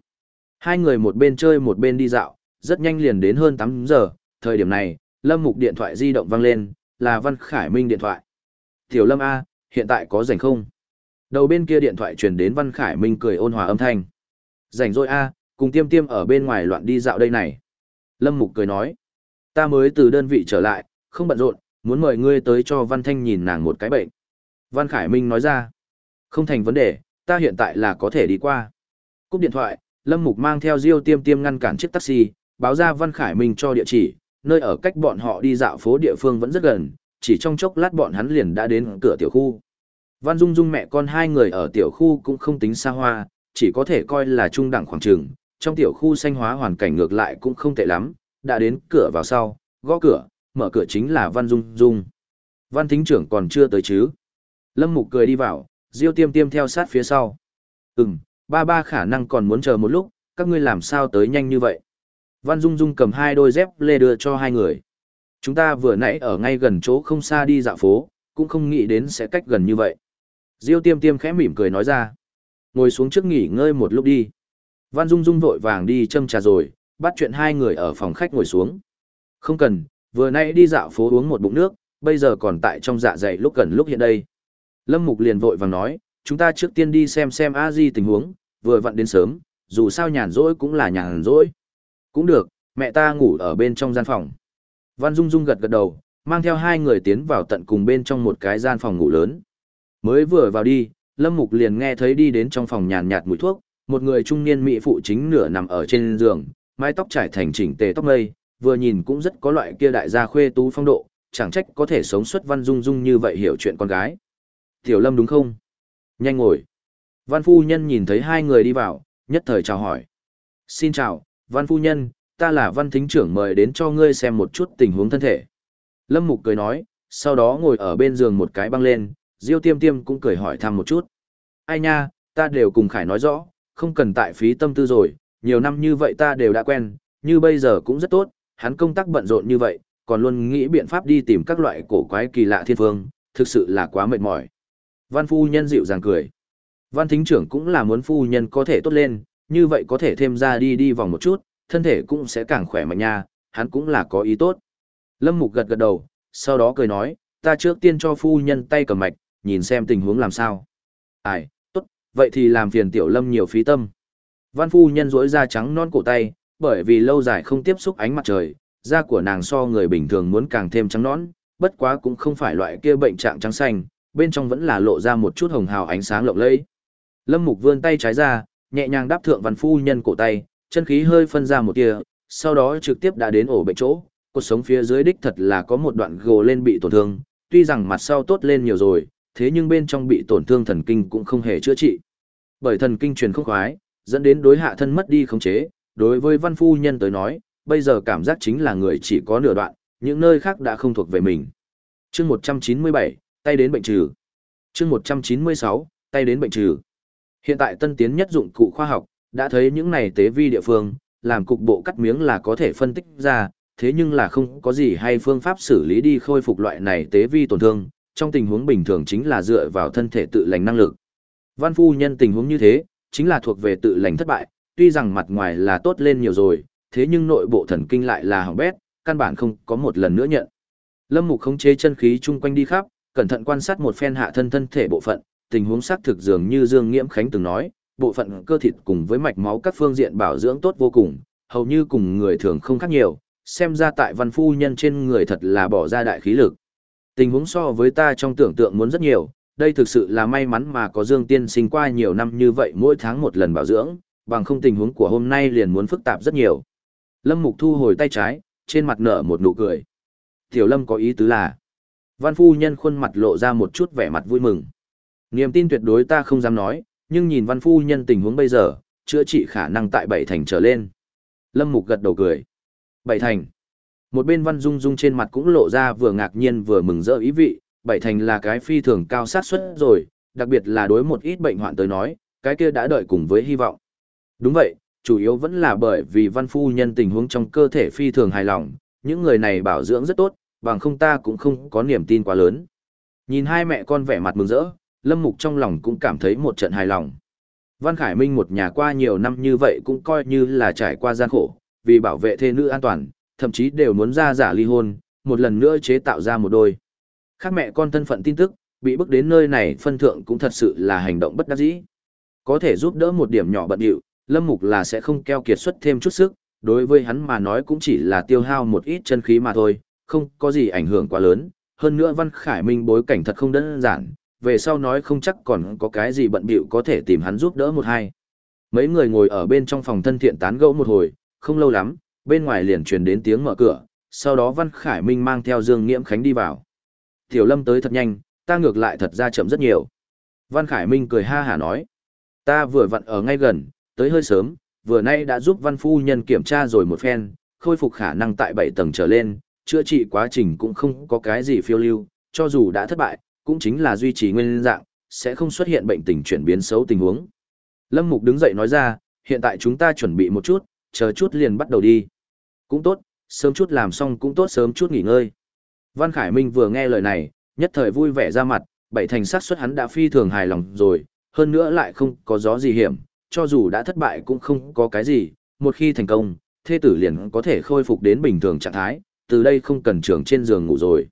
Hai người một bên chơi một bên đi dạo, rất nhanh liền đến hơn 8 giờ, thời điểm này, Lâm Mục điện thoại di động vang lên, là Văn Khải Minh điện thoại. Tiểu Lâm A, hiện tại có rảnh không? Đầu bên kia điện thoại truyền đến Văn Khải Minh cười ôn hòa âm thanh. Rảnh rồi A, cùng tiêm tiêm ở bên ngoài loạn đi dạo đây này. Lâm Mục cười nói, ta mới từ đơn vị trở lại, không bận rộn, muốn mời ngươi tới cho Văn Thanh nhìn nàng một cái bệnh. Văn Khải Minh nói ra, không thành vấn đề, ta hiện tại là có thể đi qua. Cúp điện thoại, Lâm Mục mang theo Diêu Tiêm Tiêm ngăn cản chiếc taxi, báo ra Văn Khải Minh cho địa chỉ, nơi ở cách bọn họ đi dạo phố địa phương vẫn rất gần, chỉ trong chốc lát bọn hắn liền đã đến cửa tiểu khu. Văn Dung Dung mẹ con hai người ở tiểu khu cũng không tính xa hoa, chỉ có thể coi là trung đẳng khoảng trường, trong tiểu khu xanh hóa hoàn cảnh ngược lại cũng không tệ lắm, đã đến cửa vào sau, gõ cửa, mở cửa chính là Văn Dung Dung. Văn thính trưởng còn chưa tới chứ. Lâm Mục cười đi vào, Diêu Tiêm Tiêm theo sát phía sau. Ừm, ba ba khả năng còn muốn chờ một lúc, các ngươi làm sao tới nhanh như vậy. Văn Dung Dung cầm hai đôi dép lê đưa cho hai người. Chúng ta vừa nãy ở ngay gần chỗ không xa đi dạo phố, cũng không nghĩ đến sẽ cách gần như vậy. Diêu tiêm tiêm khẽ mỉm cười nói ra. Ngồi xuống trước nghỉ ngơi một lúc đi. Văn Dung Dung vội vàng đi châm trà rồi, bắt chuyện hai người ở phòng khách ngồi xuống. Không cần, vừa nãy đi dạo phố uống một bụng nước, bây giờ còn tại trong dạ dày lúc gần lúc hiện đây. Lâm Mục liền vội vàng nói, chúng ta trước tiên đi xem xem a di tình huống, vừa vặn đến sớm, dù sao nhàn rỗi cũng là nhàn rỗi. Cũng được, mẹ ta ngủ ở bên trong gian phòng. Văn Dung Dung gật gật đầu, mang theo hai người tiến vào tận cùng bên trong một cái gian phòng ngủ lớn. Mới vừa vào đi, Lâm Mục liền nghe thấy đi đến trong phòng nhàn nhạt mùi thuốc, một người trung niên mỹ phụ chính nửa nằm ở trên giường, mái tóc trải thành chỉnh tề tóc mây, vừa nhìn cũng rất có loại kia đại gia khuê tú phong độ, chẳng trách có thể sống xuất Văn Dung Dung như vậy hiểu chuyện con gái. Tiểu Lâm đúng không? Nhanh ngồi. Văn phu nhân nhìn thấy hai người đi vào, nhất thời chào hỏi. Xin chào, văn phu nhân, ta là văn thính trưởng mời đến cho ngươi xem một chút tình huống thân thể. Lâm Mục cười nói, sau đó ngồi ở bên giường một cái băng lên, Diêu Tiêm Tiêm cũng cười hỏi thăm một chút. Ai nha, ta đều cùng Khải nói rõ, không cần tại phí tâm tư rồi, nhiều năm như vậy ta đều đã quen, như bây giờ cũng rất tốt, hắn công tác bận rộn như vậy, còn luôn nghĩ biện pháp đi tìm các loại cổ quái kỳ lạ thiên phương, thực sự là quá mệt mỏi. Văn phu nhân dịu dàng cười. Văn thính trưởng cũng là muốn phu nhân có thể tốt lên, như vậy có thể thêm ra đi đi vòng một chút, thân thể cũng sẽ càng khỏe mạnh nha, hắn cũng là có ý tốt. Lâm Mục gật gật đầu, sau đó cười nói, ta trước tiên cho phu nhân tay cầm mạch, nhìn xem tình huống làm sao. Ai, vậy thì làm phiền tiểu lâm nhiều phí tâm. Văn phu nhân rỗi da trắng non cổ tay, bởi vì lâu dài không tiếp xúc ánh mặt trời, da của nàng so người bình thường muốn càng thêm trắng nõn, bất quá cũng không phải loại kia bệnh trạng trắng xanh, bên trong vẫn là lộ ra một chút hồng hào ánh sáng lộng lẫy. Lâm Mục vươn tay trái ra, nhẹ nhàng đáp thượng văn phu nhân cổ tay, chân khí hơi phân ra một tia, sau đó trực tiếp đã đến ổ bệnh chỗ, cuộc sống phía dưới đích thật là có một đoạn gồ lên bị tổn thương, tuy rằng mặt sau tốt lên nhiều rồi, thế nhưng bên trong bị tổn thương thần kinh cũng không hề chữa trị. Bởi thần kinh truyền không khoái, dẫn đến đối hạ thân mất đi khống chế, đối với văn phu nhân tới nói, bây giờ cảm giác chính là người chỉ có nửa đoạn, những nơi khác đã không thuộc về mình. chương 197, tay đến bệnh trừ. chương 196, tay đến bệnh trừ. Hiện tại tân tiến nhất dụng cụ khoa học, đã thấy những này tế vi địa phương, làm cục bộ cắt miếng là có thể phân tích ra, thế nhưng là không có gì hay phương pháp xử lý đi khôi phục loại này tế vi tổn thương, trong tình huống bình thường chính là dựa vào thân thể tự lành năng lực. Văn phu nhân tình huống như thế, chính là thuộc về tự lành thất bại, tuy rằng mặt ngoài là tốt lên nhiều rồi, thế nhưng nội bộ thần kinh lại là hỏng bét, căn bản không có một lần nữa nhận. Lâm Mục khống chế chân khí chung quanh đi khắp, cẩn thận quan sát một phen hạ thân thân thể bộ phận, tình huống xác thực dường như Dương Nghiễm Khánh từng nói, bộ phận cơ thịt cùng với mạch máu các phương diện bảo dưỡng tốt vô cùng, hầu như cùng người thường không khác nhiều, xem ra tại văn phu nhân trên người thật là bỏ ra đại khí lực. Tình huống so với ta trong tưởng tượng muốn rất nhiều, đây thực sự là may mắn mà có Dương Tiên sinh qua nhiều năm như vậy mỗi tháng một lần bảo dưỡng, bằng không tình huống của hôm nay liền muốn phức tạp rất nhiều. Lâm Mục thu hồi tay trái, trên mặt nở một nụ cười. Tiểu Lâm có ý tứ là, văn phu nhân khuôn mặt lộ ra một chút vẻ mặt vui mừng. Niềm tin tuyệt đối ta không dám nói, nhưng nhìn văn phu nhân tình huống bây giờ, chữa trị khả năng tại bảy thành trở lên. Lâm Mục gật đầu cười. Bảy thành. Một bên văn dung dung trên mặt cũng lộ ra vừa ngạc nhiên vừa mừng rỡ ý vị, bảy thành là cái phi thường cao sát suất rồi, đặc biệt là đối một ít bệnh hoạn tới nói, cái kia đã đợi cùng với hy vọng. Đúng vậy, chủ yếu vẫn là bởi vì văn phu nhân tình huống trong cơ thể phi thường hài lòng, những người này bảo dưỡng rất tốt, bằng không ta cũng không có niềm tin quá lớn. Nhìn hai mẹ con vẻ mặt mừng rỡ, Lâm Mục trong lòng cũng cảm thấy một trận hài lòng. Văn Khải Minh một nhà qua nhiều năm như vậy cũng coi như là trải qua gian khổ, vì bảo vệ thê nữ an toàn, thậm chí đều muốn ra giả ly hôn, một lần nữa chế tạo ra một đôi. Khác mẹ con thân phận tin tức, bị bước đến nơi này phân thượng cũng thật sự là hành động bất đắc dĩ. Có thể giúp đỡ một điểm nhỏ bận điệu, Lâm Mục là sẽ không keo kiệt xuất thêm chút sức, đối với hắn mà nói cũng chỉ là tiêu hao một ít chân khí mà thôi, không có gì ảnh hưởng quá lớn. Hơn nữa Văn Khải Minh bối cảnh thật không đơn giản, về sau nói không chắc còn có cái gì bận bịu có thể tìm hắn giúp đỡ một hai. Mấy người ngồi ở bên trong phòng thân thiện tán gẫu một hồi, không lâu lắm, bên ngoài liền truyền đến tiếng mở cửa, sau đó Văn Khải Minh mang theo Dương Nghiễm Khánh đi vào. Tiểu Lâm tới thật nhanh, ta ngược lại thật ra chậm rất nhiều. Văn Khải Minh cười ha hả nói, ta vừa vặn ở ngay gần, tới hơi sớm, vừa nay đã giúp Văn Phu Nhân kiểm tra rồi một phen, khôi phục khả năng tại 7 tầng trở lên, chữa trị quá trình cũng không có cái gì phiêu lưu, cho dù đã thất bại, cũng chính là duy trì nguyên dạng, sẽ không xuất hiện bệnh tình chuyển biến xấu tình huống. Lâm Mục đứng dậy nói ra, hiện tại chúng ta chuẩn bị một chút, chờ chút liền bắt đầu đi. Cũng tốt, sớm chút làm xong cũng tốt sớm chút nghỉ ngơi. Văn Khải Minh vừa nghe lời này, nhất thời vui vẻ ra mặt, bảy thành sát suất hắn đã phi thường hài lòng rồi, hơn nữa lại không có gió gì hiểm, cho dù đã thất bại cũng không có cái gì, một khi thành công, thê tử liền có thể khôi phục đến bình thường trạng thái, từ đây không cần trưởng trên giường ngủ rồi.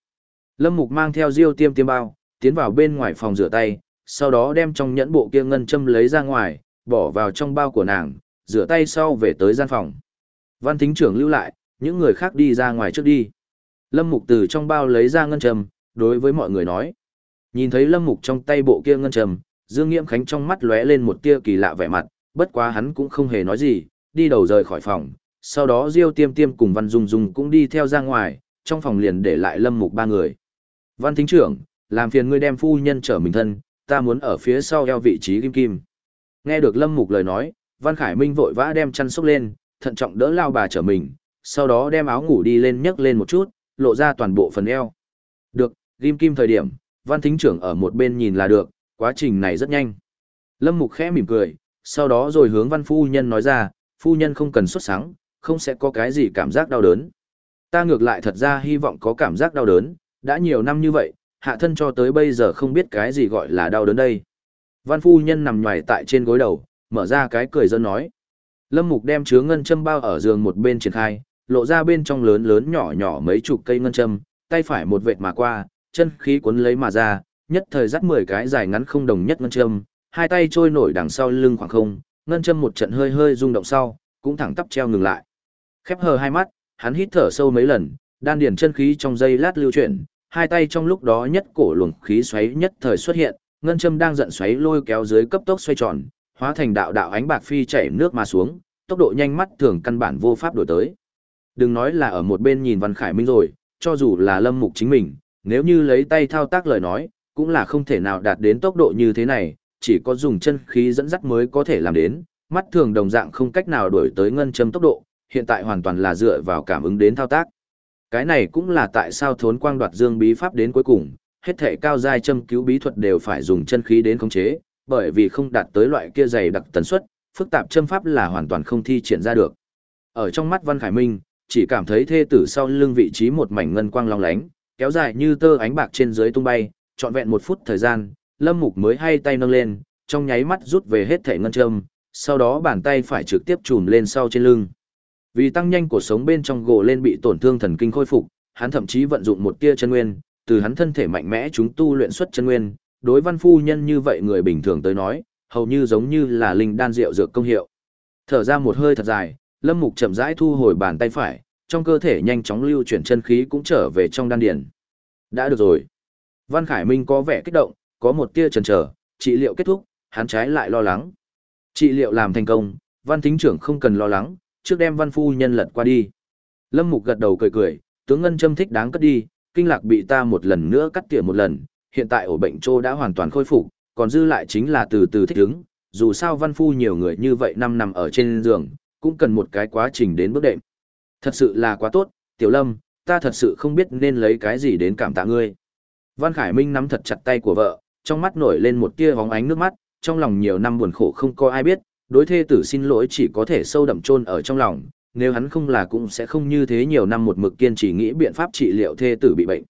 Lâm Mục mang theo Diêu Tiêm Tiêm bao, tiến vào bên ngoài phòng rửa tay, sau đó đem trong nhẫn bộ kia ngân châm lấy ra ngoài, bỏ vào trong bao của nàng, rửa tay sau về tới gian phòng. Văn thính trưởng lưu lại, những người khác đi ra ngoài trước đi. Lâm Mục từ trong bao lấy ra ngân trầm, đối với mọi người nói. Nhìn thấy Lâm Mục trong tay bộ kia ngân trầm, Dương Nghiễm Khánh trong mắt lóe lên một tia kỳ lạ vẻ mặt, bất quá hắn cũng không hề nói gì, đi đầu rời khỏi phòng. Sau đó Diêu Tiêm Tiêm cùng Văn Dung Dung cũng đi theo ra ngoài, trong phòng liền để lại Lâm Mục ba người. Văn thính trưởng, làm phiền ngươi đem phu nhân trở mình thân, ta muốn ở phía sau eo vị trí kim kim. Nghe được Lâm Mục lời nói, Văn Khải Minh vội vã đem chăn xốc lên, thận trọng đỡ lao bà trở mình, sau đó đem áo ngủ đi lên nhấc lên một chút, lộ ra toàn bộ phần eo. Được, ghim kim thời điểm, văn thính trưởng ở một bên nhìn là được, quá trình này rất nhanh. Lâm Mục khẽ mỉm cười, sau đó rồi hướng văn phu nhân nói ra, phu nhân không cần xuất sáng, không sẽ có cái gì cảm giác đau đớn. Ta ngược lại thật ra hy vọng có cảm giác đau đớn, đã nhiều năm như vậy, hạ thân cho tới bây giờ không biết cái gì gọi là đau đớn đây. Văn phu nhân nằm nhòi tại trên gối đầu, mở ra cái cười dân nói. Lâm Mục đem chứa ngân châm bao ở giường một bên triển khai, lộ ra bên trong lớn lớn nhỏ nhỏ mấy chục cây ngân châm, tay phải một vệt mà qua, chân khí cuốn lấy mà ra, nhất thời dắt 10 cái dài ngắn không đồng nhất ngân châm, hai tay trôi nổi đằng sau lưng khoảng không, ngân châm một trận hơi hơi rung động sau, cũng thẳng tắp treo ngừng lại. Khép hờ hai mắt, hắn hít thở sâu mấy lần, đan điền chân khí trong dây lát lưu chuyển, hai tay trong lúc đó nhất cổ luồng khí xoáy nhất thời xuất hiện, ngân châm đang giận xoáy lôi kéo dưới cấp tốc xoay tròn, hóa thành đạo đạo ánh bạc phi chảy nước mà xuống, tốc độ nhanh mắt thường căn bản vô pháp đổi tới. Đừng nói là ở một bên nhìn Văn Khải Minh rồi, cho dù là Lâm Mục chính mình, nếu như lấy tay thao tác lời nói, cũng là không thể nào đạt đến tốc độ như thế này, chỉ có dùng chân khí dẫn dắt mới có thể làm đến, mắt thường đồng dạng không cách nào đổi tới ngân châm tốc độ, hiện tại hoàn toàn là dựa vào cảm ứng đến thao tác. Cái này cũng là tại sao thốn quang đoạt dương bí pháp đến cuối cùng, hết thể cao giai châm cứu bí thuật đều phải dùng chân khí đến khống chế, bởi vì không đạt tới loại kia dày đặc tần suất, phức tạp châm pháp là hoàn toàn không thi triển ra được. Ở trong mắt Văn Khải Minh, chỉ cảm thấy thê tử sau lưng vị trí một mảnh ngân quang long lánh, kéo dài như tơ ánh bạc trên dưới tung bay, trọn vẹn một phút thời gian, Lâm Mục mới hay tay nâng lên, trong nháy mắt rút về hết thể ngân châm, sau đó bàn tay phải trực tiếp chùm lên sau trên lưng. Vì tăng nhanh cuộc sống bên trong gỗ lên bị tổn thương thần kinh khôi phục, hắn thậm chí vận dụng một tia chân nguyên, từ hắn thân thể mạnh mẽ chúng tu luyện xuất chân nguyên, đối văn phu nhân như vậy người bình thường tới nói, hầu như giống như là linh đan rượu dược công hiệu. Thở ra một hơi thật dài, Lâm Mục chậm rãi thu hồi bàn tay phải, trong cơ thể nhanh chóng lưu chuyển chân khí cũng trở về trong đan điền. Đã được rồi. Văn Khải Minh có vẻ kích động, có một tia chần chờ, trị liệu kết thúc, hắn trái lại lo lắng. Trị liệu làm thành công, Văn Thính trưởng không cần lo lắng, trước đem Văn Phu nhân lật qua đi. Lâm Mục gật đầu cười cười, tướng ngân châm thích đáng cất đi, kinh lạc bị ta một lần nữa cắt tỉa một lần, hiện tại ổ bệnh trô đã hoàn toàn khôi phục, còn dư lại chính là từ từ thích ứng, dù sao Văn Phu nhiều người như vậy năm nằm ở trên giường, cũng cần một cái quá trình đến bước đệm. Thật sự là quá tốt, Tiểu Lâm, ta thật sự không biết nên lấy cái gì đến cảm tạ ngươi. Văn Khải Minh nắm thật chặt tay của vợ, trong mắt nổi lên một tia bóng ánh nước mắt, trong lòng nhiều năm buồn khổ không có ai biết, đối thê tử xin lỗi chỉ có thể sâu đậm chôn ở trong lòng, nếu hắn không là cũng sẽ không như thế nhiều năm một mực kiên trì nghĩ biện pháp trị liệu thê tử bị bệnh.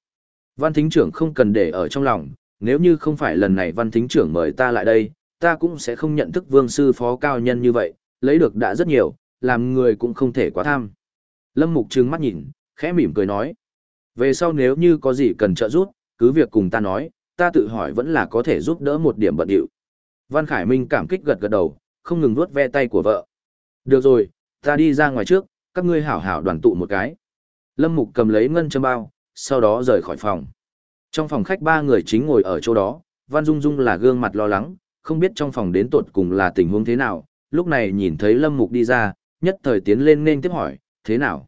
Văn Thính trưởng không cần để ở trong lòng, nếu như không phải lần này Văn Thính trưởng mời ta lại đây, ta cũng sẽ không nhận thức vương sư phó cao nhân như vậy, lấy được đã rất nhiều, làm người cũng không thể quá tham. Lâm Mục trừng mắt nhìn, khẽ mỉm cười nói. Về sau nếu như có gì cần trợ giúp, cứ việc cùng ta nói, ta tự hỏi vẫn là có thể giúp đỡ một điểm bận điệu. Văn Khải Minh cảm kích gật gật đầu, không ngừng vuốt ve tay của vợ. Được rồi, ta đi ra ngoài trước, các ngươi hảo hảo đoàn tụ một cái. Lâm Mục cầm lấy ngân châm bao, sau đó rời khỏi phòng. Trong phòng khách ba người chính ngồi ở chỗ đó, Văn Dung Dung là gương mặt lo lắng, không biết trong phòng đến tột cùng là tình huống thế nào, lúc này nhìn thấy Lâm Mục đi ra, nhất thời tiến lên nên tiếp hỏi, thế nào?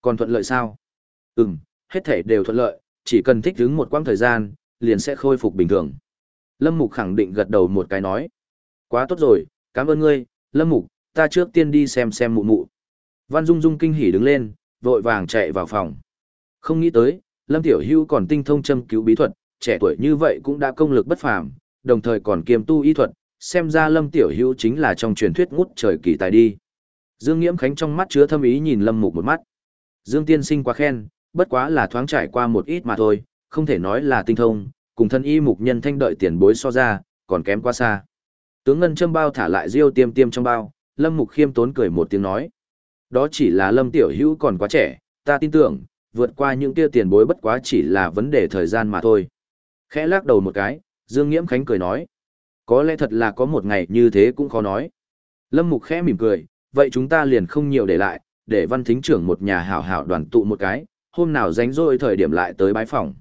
Còn thuận lợi sao? Ừm, hết thể đều thuận lợi, chỉ cần thích ứng một quãng thời gian, liền sẽ khôi phục bình thường. Lâm Mục khẳng định gật đầu một cái nói. Quá tốt rồi, cảm ơn ngươi, Lâm Mục, ta trước tiên đi xem xem mụ mụ. Văn Dung Dung kinh hỉ đứng lên, vội vàng chạy vào phòng. Không nghĩ tới, Lâm Tiểu Hưu còn tinh thông châm cứu bí thuật, trẻ tuổi như vậy cũng đã công lực bất phàm, đồng thời còn kiêm tu y thuật, xem ra Lâm Tiểu Hưu chính là trong truyền thuyết ngút trời kỳ tài đi. Dương Nghiễm Khánh trong mắt chứa thâm ý nhìn Lâm Mục một mắt. Dương Tiên Sinh quá khen, bất quá là thoáng trải qua một ít mà thôi, không thể nói là tinh thông, cùng thân y mục nhân thanh đợi tiền bối so ra, còn kém quá xa. Tướng Ngân châm bao thả lại riêu tiêm tiêm trong bao, Lâm Mục khiêm tốn cười một tiếng nói. Đó chỉ là Lâm Tiểu Hữu còn quá trẻ, ta tin tưởng, vượt qua những kia tiền bối bất quá chỉ là vấn đề thời gian mà thôi. Khẽ lắc đầu một cái, Dương Nghiễm Khánh cười nói. Có lẽ thật là có một ngày như thế cũng khó nói. Lâm Mục khẽ mỉm cười, vậy chúng ta liền không nhiều để lại, để văn thính trưởng một nhà hảo hảo đoàn tụ một cái, hôm nào rảnh rỗi thời điểm lại tới bái phòng.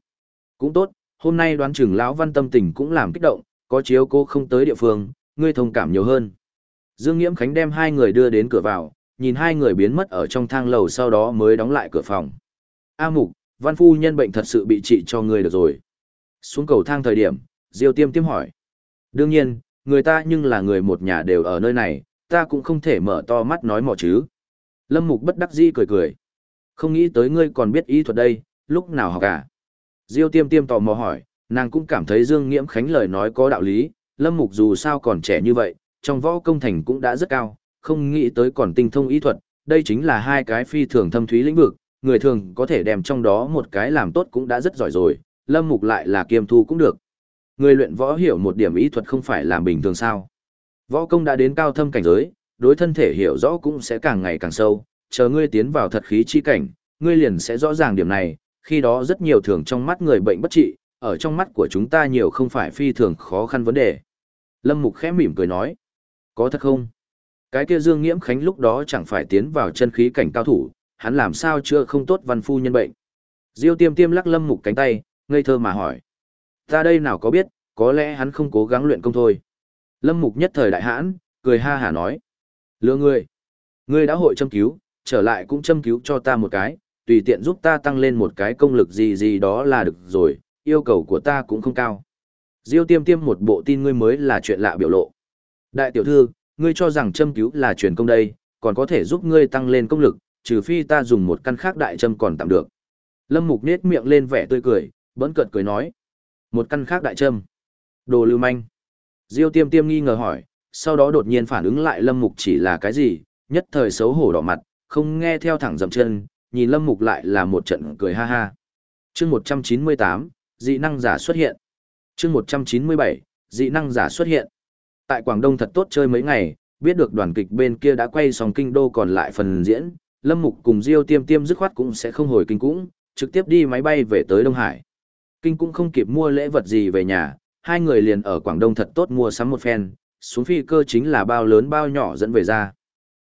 Cũng tốt, hôm nay đoán chừng lão văn tâm tình cũng làm kích động, có chiếu cô không tới địa phương, ngươi thông cảm nhiều hơn. Dương Nghiễm Khánh đem hai người đưa đến cửa vào, nhìn hai người biến mất ở trong thang lầu sau đó mới đóng lại cửa phòng. A Mục, văn phu nhân bệnh thật sự bị trị cho ngươi được rồi. Xuống cầu thang thời điểm, Diêu Tiêm Tiêm hỏi. Đương nhiên, người ta nhưng là người một nhà đều ở nơi này, ta cũng không thể mở to mắt nói mỏ chứ. Lâm Mục bất đắc dĩ cười cười. Không nghĩ tới ngươi còn biết y thuật đây, lúc nào học cả. Diêu tiêm tiêm tò mò hỏi, nàng cũng cảm thấy Dương Nghiễm Khánh lời nói có đạo lý, Lâm Mục dù sao còn trẻ như vậy, trong võ công thành cũng đã rất cao, không nghĩ tới còn tinh thông y thuật, đây chính là hai cái phi thường thâm thúy lĩnh vực, người thường có thể đem trong đó một cái làm tốt cũng đã rất giỏi rồi, Lâm Mục lại là kiêm thu cũng được. Người luyện võ hiểu một điểm ý thuật không phải là bình thường sao. Võ công đã đến cao thâm cảnh giới, đối thân thể hiểu rõ cũng sẽ càng ngày càng sâu, chờ ngươi tiến vào thật khí chi cảnh, ngươi liền sẽ rõ ràng điểm này, khi đó rất nhiều thường trong mắt người bệnh bất trị, ở trong mắt của chúng ta nhiều không phải phi thường khó khăn vấn đề. Lâm Mục khẽ mỉm cười nói, có thật không? Cái kia Dương Nghiễm Khánh lúc đó chẳng phải tiến vào chân khí cảnh cao thủ, hắn làm sao chưa không tốt văn phu nhân bệnh. Diêu tiêm tiêm lắc Lâm Mục cánh tay, ngây thơ mà hỏi. Ta đây nào có biết, có lẽ hắn không cố gắng luyện công thôi. Lâm Mục nhất thời đại hãn, cười ha hả nói. Lừa ngươi. Ngươi đã hội châm cứu, trở lại cũng châm cứu cho ta một cái, tùy tiện giúp ta tăng lên một cái công lực gì gì đó là được rồi, yêu cầu của ta cũng không cao. Diêu tiêm tiêm một bộ tin ngươi mới là chuyện lạ biểu lộ. Đại tiểu thư, ngươi cho rằng châm cứu là truyền công đây, còn có thể giúp ngươi tăng lên công lực, trừ phi ta dùng một căn khác đại châm còn tạm được. Lâm Mục nết miệng lên vẻ tươi cười, bỡn cợt cười nói. Một căn khác đại châm. Đồ lưu manh. Diêu tiêm tiêm nghi ngờ hỏi, sau đó đột nhiên phản ứng lại Lâm Mục chỉ là cái gì, nhất thời xấu hổ đỏ mặt, không nghe theo thẳng dậm chân, nhìn Lâm Mục lại là một trận cười ha ha. chương 198, dị năng giả xuất hiện. chương 197, dị năng giả xuất hiện. Tại Quảng Đông thật tốt chơi mấy ngày, biết được đoàn kịch bên kia đã quay xong kinh đô còn lại phần diễn, Lâm Mục cùng Diêu Tiêm Tiêm dứt khoát cũng sẽ không hồi kinh cũng, trực tiếp đi máy bay về tới Đông Hải. Kinh cũng không kịp mua lễ vật gì về nhà, hai người liền ở Quảng Đông thật tốt mua sắm một phen, xuống phi cơ chính là bao lớn bao nhỏ dẫn về ra.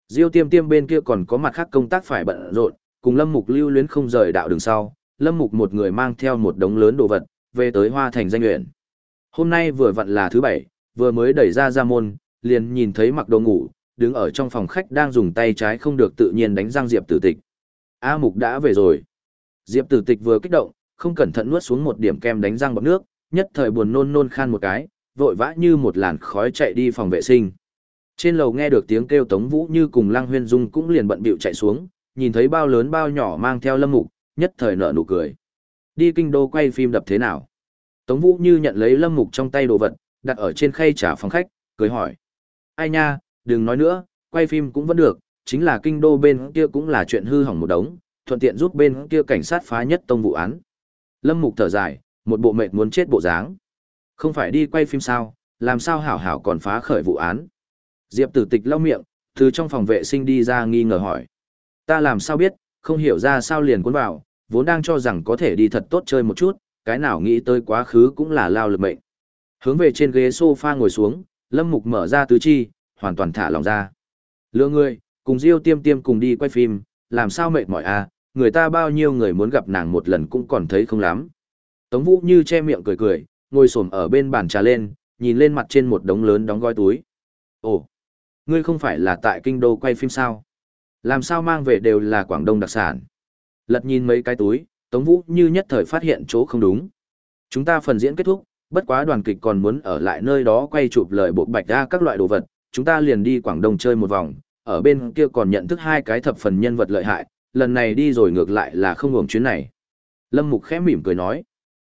Diêu Tiêm Tiêm bên kia còn có mặt khác công tác phải bận rộn, cùng Lâm Mục lưu luyến không rời đạo đường sau, Lâm Mục một người mang theo một đống lớn đồ vật, về tới Hoa Thành danh nguyện. Hôm nay vừa vặn là thứ bảy, vừa mới đẩy ra ra môn, liền nhìn thấy mặc đồ ngủ, đứng ở trong phòng khách đang dùng tay trái không được tự nhiên đánh răng Diệp Tử Tịch. A Mục đã về rồi. Diệp Tử Tịch vừa kích động, không cẩn thận nuốt xuống một điểm kem đánh răng bọt nước, nhất thời buồn nôn nôn khan một cái, vội vã như một làn khói chạy đi phòng vệ sinh. Trên lầu nghe được tiếng kêu Tống Vũ như cùng Lăng Huyên Dung cũng liền bận bịu chạy xuống, nhìn thấy bao lớn bao nhỏ mang theo Lâm Mục, nhất thời nở nụ cười. Đi kinh đô quay phim đập thế nào? Tống Vũ như nhận lấy Lâm Mục trong tay đồ vật, đặt ở trên khay trả phòng khách, cười hỏi. Ai nha, đừng nói nữa, quay phim cũng vẫn được, chính là kinh đô bên kia cũng là chuyện hư hỏng một đống, thuận tiện giúp bên kia cảnh sát phá nhất tông vụ án. Lâm Mục thở dài, một bộ mệt muốn chết bộ dáng. Không phải đi quay phim sao, làm sao hảo hảo còn phá khởi vụ án. Diệp tử tịch lau miệng, từ trong phòng vệ sinh đi ra nghi ngờ hỏi. Ta làm sao biết, không hiểu ra sao liền cuốn vào, vốn đang cho rằng có thể đi thật tốt chơi một chút, cái nào nghĩ tới quá khứ cũng là lao lực mệnh. Hướng về trên ghế sofa ngồi xuống, Lâm Mục mở ra tứ chi, hoàn toàn thả lòng ra. Lựa người, cùng Diêu tiêm tiêm cùng đi quay phim, làm sao mệt mỏi à, người ta bao nhiêu người muốn gặp nàng một lần cũng còn thấy không lắm. Tống Vũ như che miệng cười cười, ngồi xổm ở bên bàn trà lên, nhìn lên mặt trên một đống lớn đóng gói túi. Ồ, ngươi không phải là tại kinh đô quay phim sao? Làm sao mang về đều là Quảng Đông đặc sản? Lật nhìn mấy cái túi, Tống Vũ như nhất thời phát hiện chỗ không đúng. Chúng ta phần diễn kết thúc, bất quá đoàn kịch còn muốn ở lại nơi đó quay chụp lời bộ bạch ra các loại đồ vật, chúng ta liền đi Quảng Đông chơi một vòng, ở bên kia còn nhận thức hai cái thập phần nhân vật lợi hại, lần này đi rồi ngược lại là không hưởng chuyến này. Lâm Mục khẽ mỉm cười nói.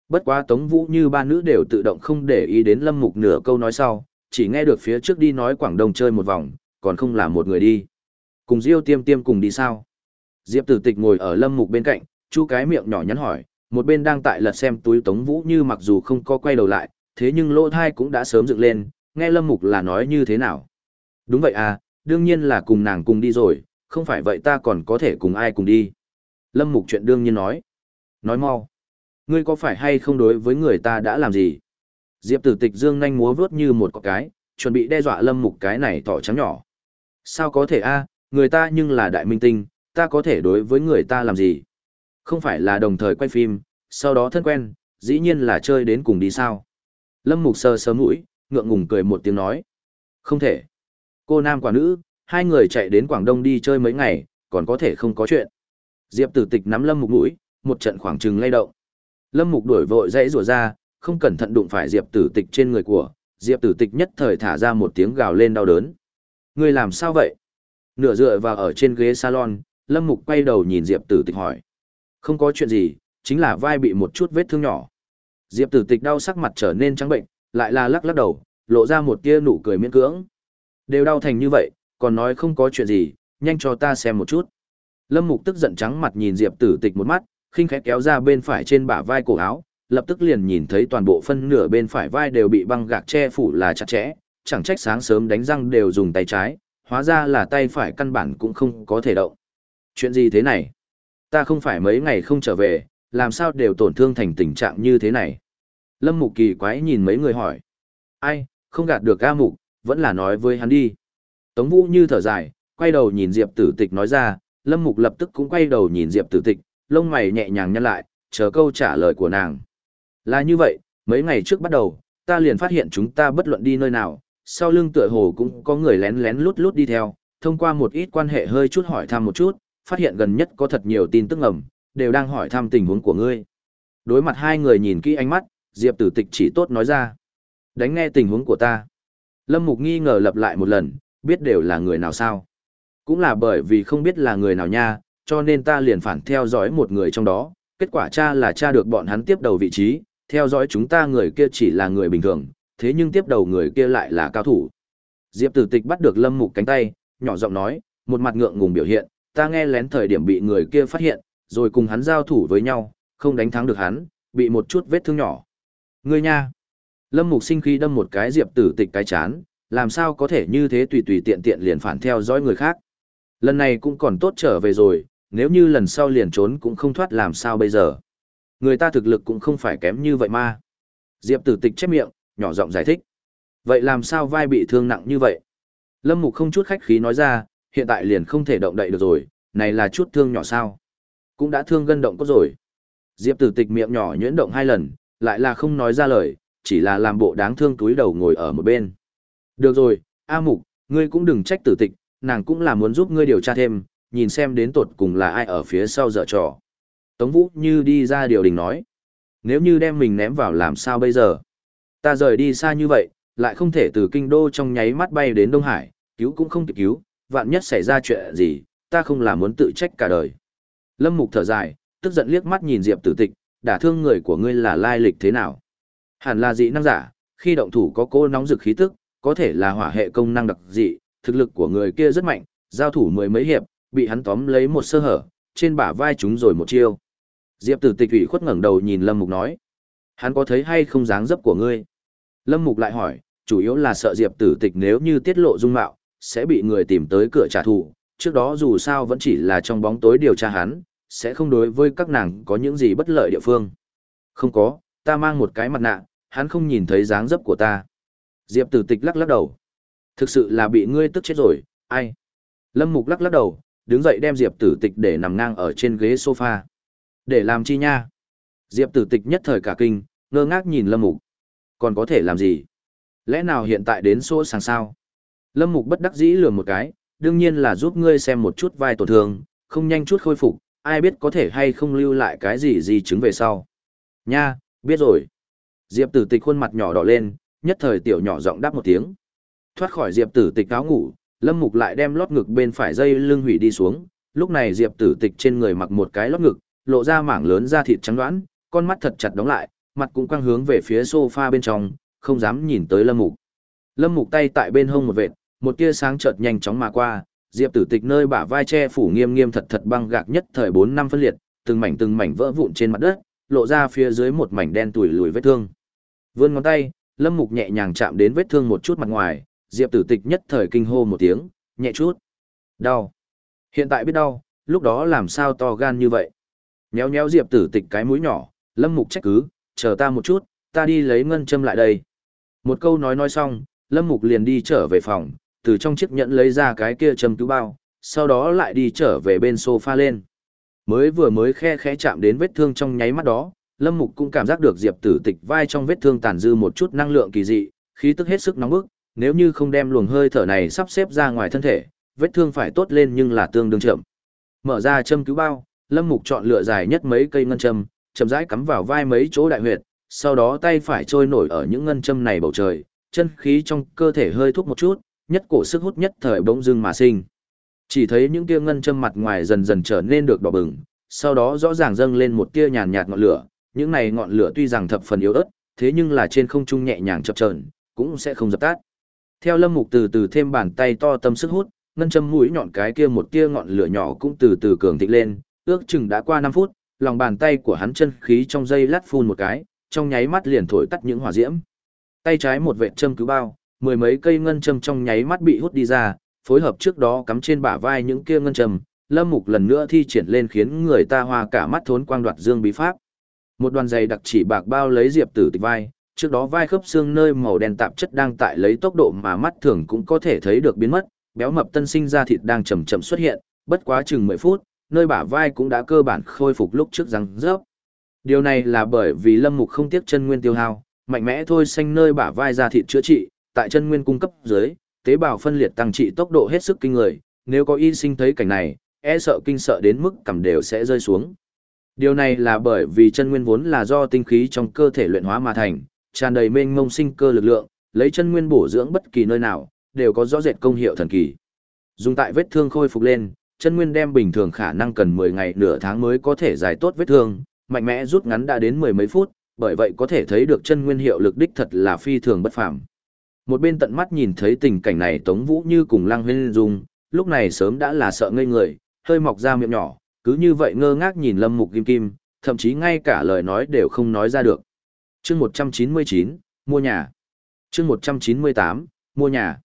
Bất quá Tống Vũ như ba nữ đều tự động không để ý đến Lâm Mục nửa câu nói sau, chỉ nghe được phía trước đi nói Quảng Đông chơi một vòng, còn không là một người đi. Cùng Diêu Tiêm Tiêm cùng đi sao? Diệp Tử Tịch ngồi ở Lâm Mục bên cạnh, chu cái miệng nhỏ nhắn hỏi, một bên đang tại lật xem túi Tống Vũ như mặc dù không có quay đầu lại, thế nhưng lỗ thai cũng đã sớm dựng lên, nghe Lâm Mục là nói như thế nào. Đúng vậy à, đương nhiên là cùng nàng cùng đi rồi, không phải vậy ta còn có thể cùng ai cùng đi. Lâm Mục chuyện đương nhiên nói. Nói mau. Ngươi có phải hay không đối với người ta đã làm gì? Diệp tử tịch dương nhanh múa vớt như một cái, chuẩn bị đe dọa Lâm Mục cái này tỏ trắng nhỏ. Sao có thể a người ta nhưng là đại minh tinh, ta có thể đối với người ta làm gì? Không phải là đồng thời quay phim, sau đó thân quen, dĩ nhiên là chơi đến cùng đi sao? Lâm Mục sơ sớm mũi, ngượng ngùng cười một tiếng nói. Không thể. Cô nam quả nữ, hai người chạy đến Quảng Đông đi chơi mấy ngày, còn có thể không có chuyện. Diệp tử tịch nắm Lâm Mục mũi, một trận khoảng trừng lay động. Lâm Mục đuổi vội dãy rủa ra, không cẩn thận đụng phải Diệp tử tịch trên người của, Diệp tử tịch nhất thời thả ra một tiếng gào lên đau đớn. Ngươi làm sao vậy? Nửa dựa vào ở trên ghế salon, Lâm Mục quay đầu nhìn Diệp Tử Tịch hỏi. Không có chuyện gì, chính là vai bị một chút vết thương nhỏ. Diệp Tử Tịch đau sắc mặt trở nên trắng bệnh, lại là lắc lắc đầu, lộ ra một tia nụ cười miễn cưỡng. Đều đau thành như vậy, còn nói không có chuyện gì, nhanh cho ta xem một chút. Lâm Mục tức giận trắng mặt nhìn Diệp Tử Tịch một mắt, khinh khẽ kéo ra bên phải trên bả vai cổ áo, lập tức liền nhìn thấy toàn bộ phân nửa bên phải vai đều bị băng gạc che phủ là chặt chẽ, chẳng trách sáng sớm đánh răng đều dùng tay trái, hóa ra là tay phải căn bản cũng không có thể động. Chuyện gì thế này? Ta không phải mấy ngày không trở về, làm sao đều tổn thương thành tình trạng như thế này? Lâm Mục kỳ quái nhìn mấy người hỏi. Ai, không gạt được ca mục, vẫn là nói với hắn đi. Tống Vũ như thở dài, quay đầu nhìn Diệp Tử Tịch nói ra, Lâm Mục lập tức cũng quay đầu nhìn Diệp Tử Tịch, lông mày nhẹ nhàng nhăn lại, chờ câu trả lời của nàng. Là như vậy, mấy ngày trước bắt đầu, ta liền phát hiện chúng ta bất luận đi nơi nào, sau lưng tựa hồ cũng có người lén lén lút lút đi theo, thông qua một ít quan hệ hơi chút hỏi thăm một chút, phát hiện gần nhất có thật nhiều tin tức ngầm, đều đang hỏi thăm tình huống của ngươi. Đối mặt hai người nhìn kỹ ánh mắt, Diệp Tử Tịch chỉ tốt nói ra. Đánh nghe tình huống của ta. Lâm Mục nghi ngờ lặp lại một lần, biết đều là người nào sao. Cũng là bởi vì không biết là người nào nha, cho nên ta liền phản theo dõi một người trong đó. Kết quả cha là cha được bọn hắn tiếp đầu vị trí, theo dõi chúng ta người kia chỉ là người bình thường, thế nhưng tiếp đầu người kia lại là cao thủ. Diệp Tử Tịch bắt được Lâm Mục cánh tay, nhỏ giọng nói, một mặt ngượng ngùng biểu hiện, ta nghe lén thời điểm bị người kia phát hiện, rồi cùng hắn giao thủ với nhau, không đánh thắng được hắn, bị một chút vết thương nhỏ. Ngươi nha. Lâm Mục sinh khí đâm một cái Diệp Tử Tịch cái chán, làm sao có thể như thế tùy tùy tiện tiện liền phản theo dõi người khác. Lần này cũng còn tốt trở về rồi, nếu như lần sau liền trốn cũng không thoát làm sao bây giờ. Người ta thực lực cũng không phải kém như vậy mà. Diệp Tử Tịch chép miệng, nhỏ giọng giải thích. Vậy làm sao vai bị thương nặng như vậy? Lâm Mục không chút khách khí nói ra, hiện tại liền không thể động đậy được rồi, này là chút thương nhỏ sao? Cũng đã thương gân động có rồi. Diệp Tử Tịch miệng nhỏ nhuyễn động hai lần, lại là không nói ra lời, chỉ là làm bộ đáng thương túi đầu ngồi ở một bên. Được rồi, A Mục, ngươi cũng đừng trách Tử Tịch, nàng cũng là muốn giúp ngươi điều tra thêm, nhìn xem đến tột cùng là ai ở phía sau dở trò. Tống Vũ như đi ra điều đình nói. Nếu như đem mình ném vào làm sao bây giờ? Ta rời đi xa như vậy, lại không thể từ kinh đô trong nháy mắt bay đến Đông Hải, cứu cũng không kịp cứu, vạn nhất xảy ra chuyện gì, ta không là muốn tự trách cả đời. Lâm Mục thở dài, tức giận liếc mắt nhìn Diệp Tử Tịch, đả thương người của ngươi là lai lịch thế nào? Hẳn là dị năng giả, khi động thủ có cô nóng rực khí tức, có thể là hỏa hệ công năng đặc dị, thực lực của người kia rất mạnh, giao thủ mười mấy hiệp, bị hắn tóm lấy một sơ hở, trên bả vai chúng rồi một chiêu. Diệp Tử Tịch ủy khuất ngẩng đầu nhìn Lâm Mục nói, hắn có thấy hay không dáng dấp của ngươi? Lâm Mục lại hỏi, chủ yếu là sợ Diệp Tử Tịch nếu như tiết lộ dung mạo, sẽ bị người tìm tới cửa trả thù, trước đó dù sao vẫn chỉ là trong bóng tối điều tra hắn, sẽ không đối với các nàng có những gì bất lợi địa phương. Không có, ta mang một cái mặt nạ, hắn không nhìn thấy dáng dấp của ta. Diệp Tử Tịch lắc lắc đầu. Thực sự là bị ngươi tức chết rồi, ai? Lâm Mục lắc lắc đầu, đứng dậy đem Diệp Tử Tịch để nằm ngang ở trên ghế sofa. Để làm chi nha? Diệp Tử Tịch nhất thời cả kinh, ngơ ngác nhìn Lâm Mục. Còn có thể làm gì? Lẽ nào hiện tại đến số sàng sao? Lâm Mục bất đắc dĩ lườm một cái, đương nhiên là giúp ngươi xem một chút vai tổn thương, không nhanh chút khôi phục, ai biết có thể hay không lưu lại cái gì gì chứng về sau. Nha, biết rồi. Diệp tử tịch khuôn mặt nhỏ đỏ lên, nhất thời tiểu nhỏ giọng đáp một tiếng. Thoát khỏi diệp tử tịch áo ngủ, lâm mục lại đem lót ngực bên phải dây lưng hủy đi xuống, lúc này diệp tử tịch trên người mặc một cái lót ngực, lộ ra mảng lớn da thịt trắng đoán, con mắt thật chặt đóng lại, mặt cũng quang hướng về phía sofa bên trong, không dám nhìn tới lâm mục. Lâm mục tay tại bên hông một vệt, một tia sáng chợt nhanh chóng mà qua, Diệp Tử Tịch nơi bả vai che phủ nghiêm nghiêm thật thật băng gạc nhất thời 4 năm phân liệt, từng mảnh từng mảnh vỡ vụn trên mặt đất, lộ ra phía dưới một mảnh đen tủi lùi vết thương. Vươn ngón tay, Lâm Mục nhẹ nhàng chạm đến vết thương một chút mặt ngoài, Diệp Tử Tịch nhất thời kinh hô một tiếng, nhẹ chút. Đau. Hiện tại biết đau, lúc đó làm sao to gan như vậy. Nhéo nhéo Diệp Tử Tịch cái mũi nhỏ, Lâm Mục trách cứ, chờ ta một chút, ta đi lấy ngân châm lại đây. Một câu nói nói xong, Lâm Mục liền đi trở về phòng, từ trong chiếc nhẫn lấy ra cái kia châm cứu bao, sau đó lại đi trở về bên sofa lên. Mới vừa mới khe khẽ chạm đến vết thương trong nháy mắt đó, Lâm Mục cũng cảm giác được Diệp Tử Tịch vai trong vết thương tàn dư một chút năng lượng kỳ dị, khí tức hết sức nóng bức, nếu như không đem luồng hơi thở này sắp xếp ra ngoài thân thể, vết thương phải tốt lên nhưng là tương đương chậm. Mở ra châm cứu bao, Lâm Mục chọn lựa dài nhất mấy cây ngân châm, chậm rãi cắm vào vai mấy chỗ đại huyệt, sau đó tay phải trôi nổi ở những ngân châm này bầu trời, chân khí trong cơ thể hơi thúc một chút, nhất cổ sức hút nhất thời bỗng dưng mà sinh. Chỉ thấy những kia ngân châm mặt ngoài dần dần trở nên được đỏ bừng, sau đó rõ ràng dâng lên một tia nhàn nhạt ngọn lửa, những này ngọn lửa tuy rằng thập phần yếu ớt, thế nhưng là trên không trung nhẹ nhàng chập chờn, cũng sẽ không dập tắt. Theo Lâm Mục từ từ thêm bàn tay to tâm sức hút, ngân châm mũi nhọn cái kia một tia ngọn lửa nhỏ cũng từ từ cường thịnh lên, ước chừng đã qua 5 phút, lòng bàn tay của hắn chân khí trong dây lát phun một cái, trong nháy mắt liền thổi tắt những hỏa diễm. Tay trái một vệt châm cứu bao, mười mấy cây ngân châm trong nháy mắt bị hút đi ra, phối hợp trước đó cắm trên bả vai những kia ngân châm, Lâm Mục lần nữa thi triển lên khiến người ta hoa cả mắt thốn quang đoạt dương bí pháp. Một đoàn dây đặc chỉ bạc bao lấy Diệp Tử Tịch vai, trước đó vai khớp xương nơi màu đen tạp chất đang tại lấy tốc độ mà mắt thường cũng có thể thấy được biến mất, béo mập tân sinh ra thịt đang chậm chậm xuất hiện, bất quá chừng 10 phút, nơi bả vai cũng đã cơ bản khôi phục lúc trước răng rớp. Điều này là bởi vì Lâm Mục không tiếc chân nguyên tiêu hao, mạnh mẽ thôi xanh nơi bả vai ra thịt chữa trị, tại chân nguyên cung cấp dưới, tế bào phân liệt tăng trị tốc độ hết sức kinh người, nếu có y sinh thấy cảnh này, e sợ kinh sợ đến mức cầm đều sẽ rơi xuống. Điều này là bởi vì chân nguyên vốn là do tinh khí trong cơ thể luyện hóa mà thành, tràn đầy mênh mông sinh cơ lực lượng, lấy chân nguyên bổ dưỡng bất kỳ nơi nào, đều có rõ rệt công hiệu thần kỳ. Dùng tại vết thương khôi phục lên, chân nguyên đem bình thường khả năng cần 10 ngày nửa tháng mới có thể giải tốt vết thương, mạnh mẽ rút ngắn đã đến mười mấy phút, bởi vậy có thể thấy được chân nguyên hiệu lực đích thật là phi thường bất phàm. Một bên tận mắt nhìn thấy tình cảnh này Tống Vũ như cùng Lăng Huyên Dung, lúc này sớm đã là sợ ngây người, hơi mọc ra miệng nhỏ, cứ như vậy ngơ ngác nhìn Lâm Mục Kim Kim, thậm chí ngay cả lời nói đều không nói ra được. Chương 199, mua nhà. Chương 198, mua nhà.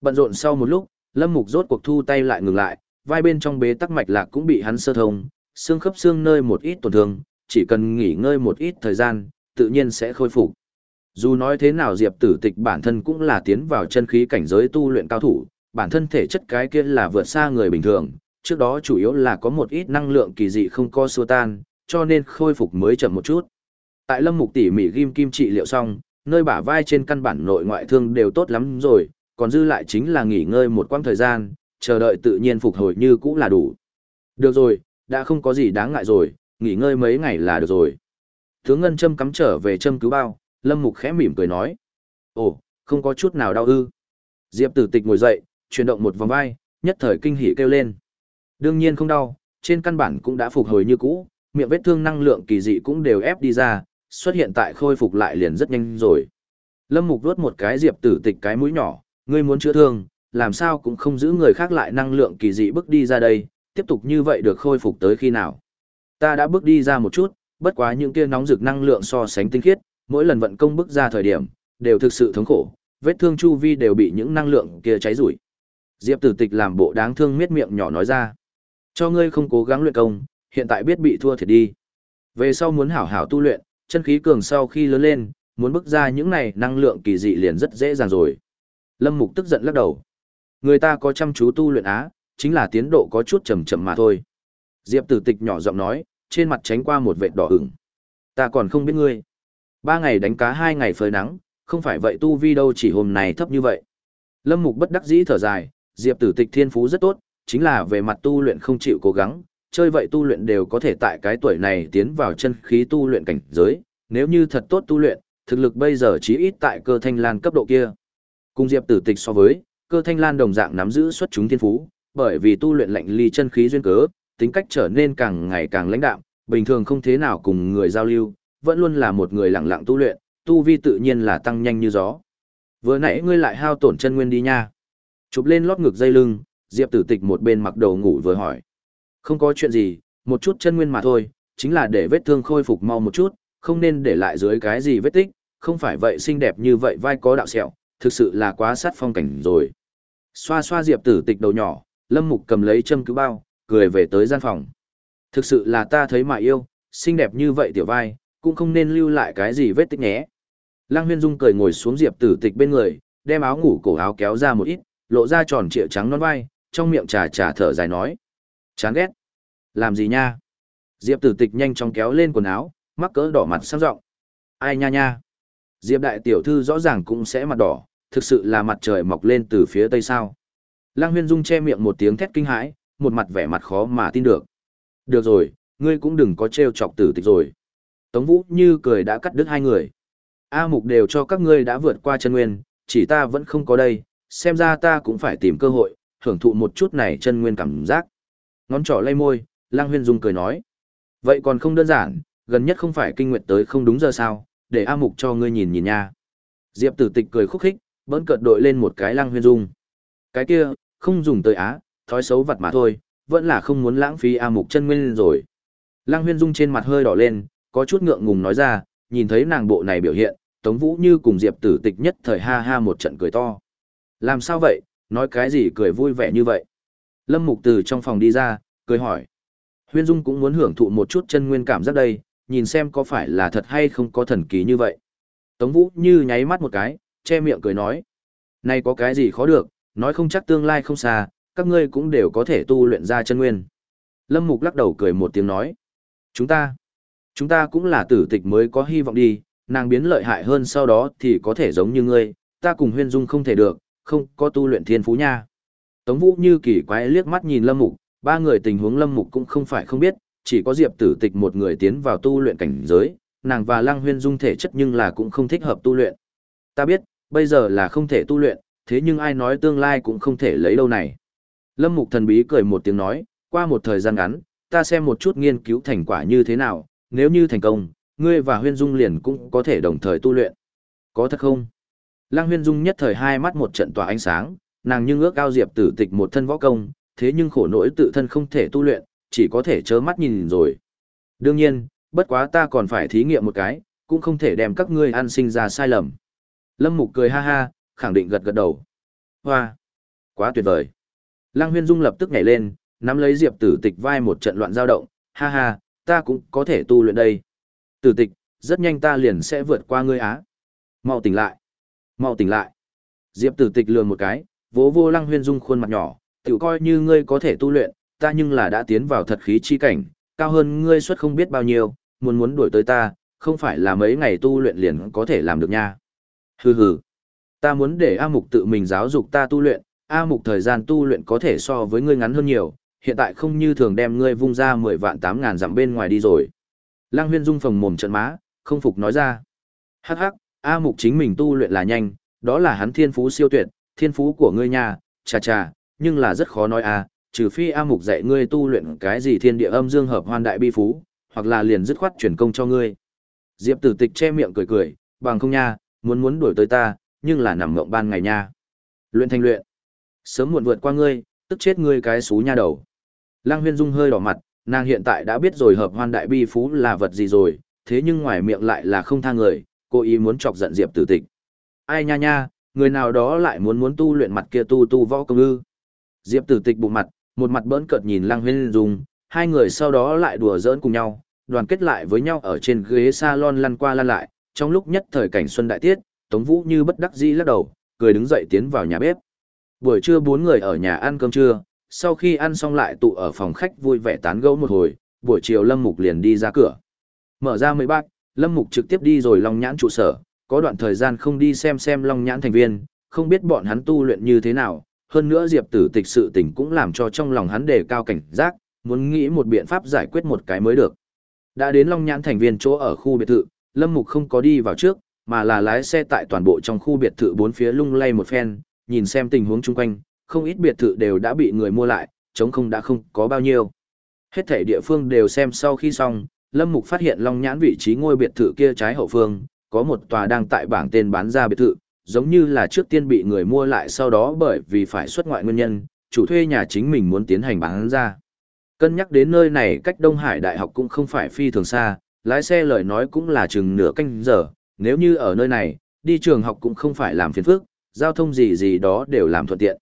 Bận rộn sau một lúc, Lâm Mục rốt cuộc thu tay lại ngừng lại, vai bên trong bế tắc mạch lạc cũng bị hắn sơ thông, xương khớp xương nơi một ít tổn thương, chỉ cần nghỉ ngơi một ít thời gian, tự nhiên sẽ khôi phục. Dù nói thế nào Diệp Tử Tịch bản thân cũng là tiến vào chân khí cảnh giới tu luyện cao thủ, bản thân thể chất cái kia là vượt xa người bình thường, trước đó chủ yếu là có một ít năng lượng kỳ dị không co xua tan, cho nên khôi phục mới chậm một chút. Tại Lâm Mục tỉ mỉ ghim kim trị liệu xong, nơi bả vai trên căn bản nội ngoại thương đều tốt lắm rồi, còn dư lại chính là nghỉ ngơi một quãng thời gian, chờ đợi tự nhiên phục hồi như cũ là đủ. Được rồi, đã không có gì đáng ngại rồi, nghỉ ngơi mấy ngày là được rồi. Tướng Ngân Trâm cắm trở về châm cứu bao, Lâm Mục khẽ mỉm cười nói. Ồ, không có chút nào đau ư. Diệp tử tịch ngồi dậy, chuyển động một vòng vai, nhất thời kinh hỉ kêu lên. Đương nhiên không đau, trên căn bản cũng đã phục hồi như cũ, miệng vết thương năng lượng kỳ dị cũng đều ép đi ra, xuất hiện tại khôi phục lại liền rất nhanh rồi. Lâm Mục vuốt một cái Diệp tử tịch cái mũi nhỏ, ngươi muốn chữa thương, làm sao cũng không giữ người khác lại năng lượng kỳ dị bước đi ra đây, tiếp tục như vậy được khôi phục tới khi nào. Ta đã bước đi ra một chút, bất quá những kia nóng rực năng lượng so sánh tinh khiết, mỗi lần vận công bước ra thời điểm, đều thực sự thống khổ, vết thương chu vi đều bị những năng lượng kia cháy rủi. Diệp Tử Tịch làm bộ đáng thương miết miệng nhỏ nói ra. Cho ngươi không cố gắng luyện công, hiện tại biết bị thua thiệt đi. Về sau muốn hảo hảo tu luyện, chân khí cường sau khi lớn lên, muốn bức ra những này năng lượng kỳ dị liền rất dễ dàng rồi. Lâm Mục tức giận lắc đầu. Người ta có chăm chú tu luyện á, chính là tiến độ có chút chậm chậm mà thôi. Diệp Tử Tịch nhỏ giọng nói, trên mặt tránh qua một vệt đỏ ửng. Ta còn không biết ngươi. Ba ngày đánh cá hai ngày phơi nắng, không phải vậy tu vi đâu chỉ hôm nay thấp như vậy. Lâm Mục bất đắc dĩ thở dài, Diệp Tử Tịch thiên phú rất tốt, chính là về mặt tu luyện không chịu cố gắng, chơi vậy tu luyện đều có thể tại cái tuổi này tiến vào chân khí tu luyện cảnh giới, nếu như thật tốt tu luyện, thực lực bây giờ chí ít tại cơ thanh lan cấp độ kia. Cùng Diệp Tử Tịch so với, cơ thanh lan đồng dạng nắm giữ xuất chúng thiên phú, bởi vì tu luyện lạnh ly chân khí duyên cớ, tính cách trở nên càng ngày càng lãnh đạm, bình thường không thế nào cùng người giao lưu, vẫn luôn là một người lặng lặng tu luyện, tu vi tự nhiên là tăng nhanh như gió. Vừa nãy ngươi lại hao tổn chân nguyên đi nha. Chụp lên lót ngực dây lưng, Diệp Tử Tịch một bên mặc đầu ngủ vừa hỏi. Không có chuyện gì, một chút chân nguyên mà thôi, chính là để vết thương khôi phục mau một chút, không nên để lại dưới cái gì vết tích, không phải vậy xinh đẹp như vậy vai có đạo sẹo, thực sự là quá sát phong cảnh rồi. Xoa xoa Diệp Tử Tịch đầu nhỏ, Lâm Mục cầm lấy châm cứu bao, cười về tới gian phòng. Thực sự là ta thấy mà yêu, xinh đẹp như vậy tiểu vai, cũng không nên lưu lại cái gì vết tích nhé. Lăng Huyên Dung cười ngồi xuống Diệp Tử Tịch bên người, đem áo ngủ cổ áo kéo ra một ít, lộ ra tròn trịa trắng non vai, trong miệng trà trà thở dài nói. Chán ghét. Làm gì nha? Diệp Tử Tịch nhanh chóng kéo lên quần áo, mắc cỡ đỏ mặt sang rộng Ai nha nha? Diệp đại tiểu thư rõ ràng cũng sẽ mặt đỏ, thực sự là mặt trời mọc lên từ phía tây sao? Lăng Huyên Dung che miệng một tiếng thét kinh hãi, một mặt vẻ mặt khó mà tin được. Được rồi, ngươi cũng đừng có trêu chọc tử tịch rồi. Tống Vũ như cười đã cắt đứt hai người. A mục đều cho các ngươi đã vượt qua chân nguyên, chỉ ta vẫn không có đây, Xem ra ta cũng phải tìm cơ hội, hưởng thụ một chút này chân nguyên cảm giác. Ngón trỏ lay môi, Lang Huyên Dung cười nói. Vậy còn không đơn giản, gần nhất không phải kinh nguyệt tới không đúng giờ sao, để A Mục cho ngươi nhìn nhìn nha. Diệp tử tịch cười khúc khích, bỡn cợt đội lên một cái Lang Huyên Dung. Cái kia, không dùng tới á, thói xấu vật mà thôi, vẫn là không muốn lãng phí A Mục chân nguyên rồi. Lang Huyên Dung trên mặt hơi đỏ lên, có chút ngượng ngùng nói ra, nhìn thấy nàng bộ này biểu hiện, Tống Vũ như cùng Diệp tử tịch nhất thời ha ha một trận cười to. Làm sao vậy, nói cái gì cười vui vẻ như vậy? Lâm Mục từ trong phòng đi ra, cười hỏi. Huyên Dung cũng muốn hưởng thụ một chút chân nguyên cảm giác đây, nhìn xem có phải là thật hay không có thần kỳ như vậy. Tống Vũ như nháy mắt một cái, che miệng cười nói. Này có cái gì khó được, nói không chắc tương lai không xa, các ngươi cũng đều có thể tu luyện ra chân nguyên. Lâm Mục lắc đầu cười một tiếng nói. Chúng ta, chúng ta cũng là tử tịch mới có hy vọng đi, nàng biến lợi hại hơn sau đó thì có thể giống như ngươi, ta cùng huyên dung không thể được, không có tu luyện thiên phú nha. Tống Vũ như kỳ quái liếc mắt nhìn Lâm Mục, ba người tình huống Lâm Mục cũng không phải không biết, chỉ có Diệp Tử Tịch một người tiến vào tu luyện cảnh giới, nàng và Lăng Huyên dung thể chất nhưng là cũng không thích hợp tu luyện. Ta biết, bây giờ là không thể tu luyện, thế nhưng ai nói tương lai cũng không thể lấy đâu này. Lâm Mục thần bí cười một tiếng nói, qua một thời gian ngắn, ta xem một chút nghiên cứu thành quả như thế nào, nếu như thành công, ngươi và Huyên Dung liền cũng có thể đồng thời tu luyện. Có thật không? Lăng Huyên Dung nhất thời hai mắt một trận tỏa ánh sáng, nàng nhưng ước ao Diệp Tử Tịch một thân võ công, thế nhưng khổ nỗi tự thân không thể tu luyện, chỉ có thể trơ mắt nhìn rồi. Đương nhiên, bất quá ta còn phải thí nghiệm một cái, cũng không thể đem các ngươi ăn sinh ra sai lầm. Lâm Mục cười ha ha, khẳng định gật gật đầu. Hoa! Quá tuyệt vời! Lăng Huyên Dung lập tức nhảy lên, nắm lấy Diệp Tử Tịch vai một trận loạn dao động, ha ha, ta cũng có thể tu luyện đây. Tử Tịch, rất nhanh ta liền sẽ vượt qua ngươi á. Mau tỉnh lại! Mau tỉnh lại! Diệp Tử Tịch lường một cái, vỗ vô Lăng Huyên Dung khuôn mặt nhỏ, tự coi như ngươi có thể tu luyện, ta nhưng là đã tiến vào thật khí chi cảnh, cao hơn ngươi suất không biết bao nhiêu, muốn muốn đuổi tới ta, không phải là mấy ngày tu luyện liền có thể làm được nha. Hừ hừ, ta muốn để A Mục tự mình giáo dục ta tu luyện, A Mục thời gian tu luyện có thể so với ngươi ngắn hơn nhiều, hiện tại không như thường đem ngươi vung ra 10 vạn 8 ngàn dặm bên ngoài đi rồi. Lăng huyên dung phồng mồm trận má, không phục nói ra. Hắc hắc, A Mục chính mình tu luyện là nhanh, đó là hắn thiên phú siêu tuyệt, thiên phú của ngươi nha, chà chà, nhưng là rất khó nói a, trừ phi A Mục dạy ngươi tu luyện cái gì thiên địa âm dương hợp hoan đại bi phú, hoặc là liền dứt khoát chuyển công cho ngươi. Diệp Tử Tịch che miệng cười cười, bằng không nha, muốn muốn đuổi tới ta, nhưng là nằm mộng ban ngày nha. Luyện thành luyện, sớm muộn vượt qua ngươi, tức chết ngươi cái xú nha đầu. Lăng Huyên Dung hơi đỏ mặt, nàng hiện tại đã biết rồi hợp hoan đại bi phú là vật gì rồi, thế nhưng ngoài miệng lại là không tha người, cô ý muốn chọc giận Diệp Tử Tịch. Ai nha nha, người nào đó lại muốn muốn tu luyện mặt kia tu tu võ công ư? Diệp Tử Tịch bụng mặt, một mặt bỡn cợt nhìn Lăng Huyên dùng hai người sau đó lại đùa giỡn cùng nhau, đoàn kết lại với nhau ở trên ghế salon lăn qua lăn lại, trong lúc nhất thời cảnh xuân đại tiết, Tống Vũ như bất đắc dĩ lắc đầu, cười đứng dậy tiến vào nhà bếp. Buổi trưa bốn người ở nhà ăn cơm trưa, sau khi ăn xong lại tụ ở phòng khách vui vẻ tán gẫu một hồi, buổi chiều Lâm Mục liền đi ra cửa. Mở ra mấy bát Lâm Mục trực tiếp đi rồi Long Nhãn trụ sở, có đoạn thời gian không đi xem xem Long Nhãn thành viên, không biết bọn hắn tu luyện như thế nào, hơn nữa Diệp Tử Tịch sự tình cũng làm cho trong lòng hắn đề cao cảnh giác, muốn nghĩ một biện pháp giải quyết một cái mới được. Đã đến Long Nhãn thành viên chỗ ở khu biệt thự, Lâm Mục không có đi vào trước, mà là lái xe tại toàn bộ trong khu biệt thự bốn phía lung lay một phen, nhìn xem tình huống chung quanh, không ít biệt thự đều đã bị người mua lại, chống không đã không có bao nhiêu. Hết thảy địa phương đều xem sau khi xong, Lâm Mục phát hiện Long Nhãn vị trí ngôi biệt thự kia trái hậu phương, có một tòa đang tại bảng tên bán ra biệt thự, giống như là trước tiên bị người mua lại sau đó bởi vì phải xuất ngoại nguyên nhân, chủ thuê nhà chính mình muốn tiến hành bán ra. Cân nhắc đến nơi này cách Đông Hải Đại học cũng không phải phi thường xa, lái xe lời nói cũng là chừng nửa canh giờ, nếu như ở nơi này, đi trường học cũng không phải làm phiền phức, giao thông gì gì đó đều làm thuận tiện.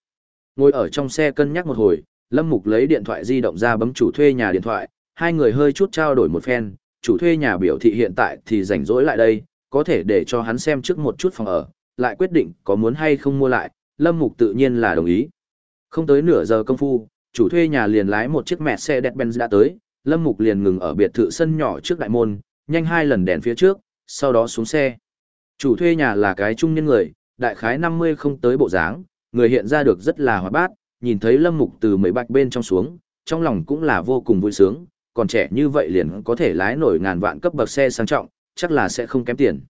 Ngồi ở trong xe cân nhắc một hồi, Lâm Mục lấy điện thoại di động ra bấm chủ thuê nhà điện thoại, hai người hơi chút trao đổi một phen, chủ thuê nhà biểu thị hiện tại thì rảnh rỗi lại đây, có thể để cho hắn xem trước một chút phòng ở, lại quyết định có muốn hay không mua lại, Lâm Mục tự nhiên là đồng ý. Không tới nửa giờ công phu, chủ thuê nhà liền lái một chiếc mẹ xe đẹp Benz đã tới, Lâm Mục liền ngừng ở biệt thự sân nhỏ trước đại môn, nhanh hai lần đèn phía trước, sau đó xuống xe. Chủ thuê nhà là cái trung niên người, đại khái 50 không tới bộ dáng, người hiện ra được rất là hoạt bát, nhìn thấy Lâm Mục từ mấy bạch bên trong xuống, trong lòng cũng là vô cùng vui sướng, còn trẻ như vậy liền có thể lái nổi ngàn vạn cấp bậc xe sang trọng, chắc là sẽ không kém tiền.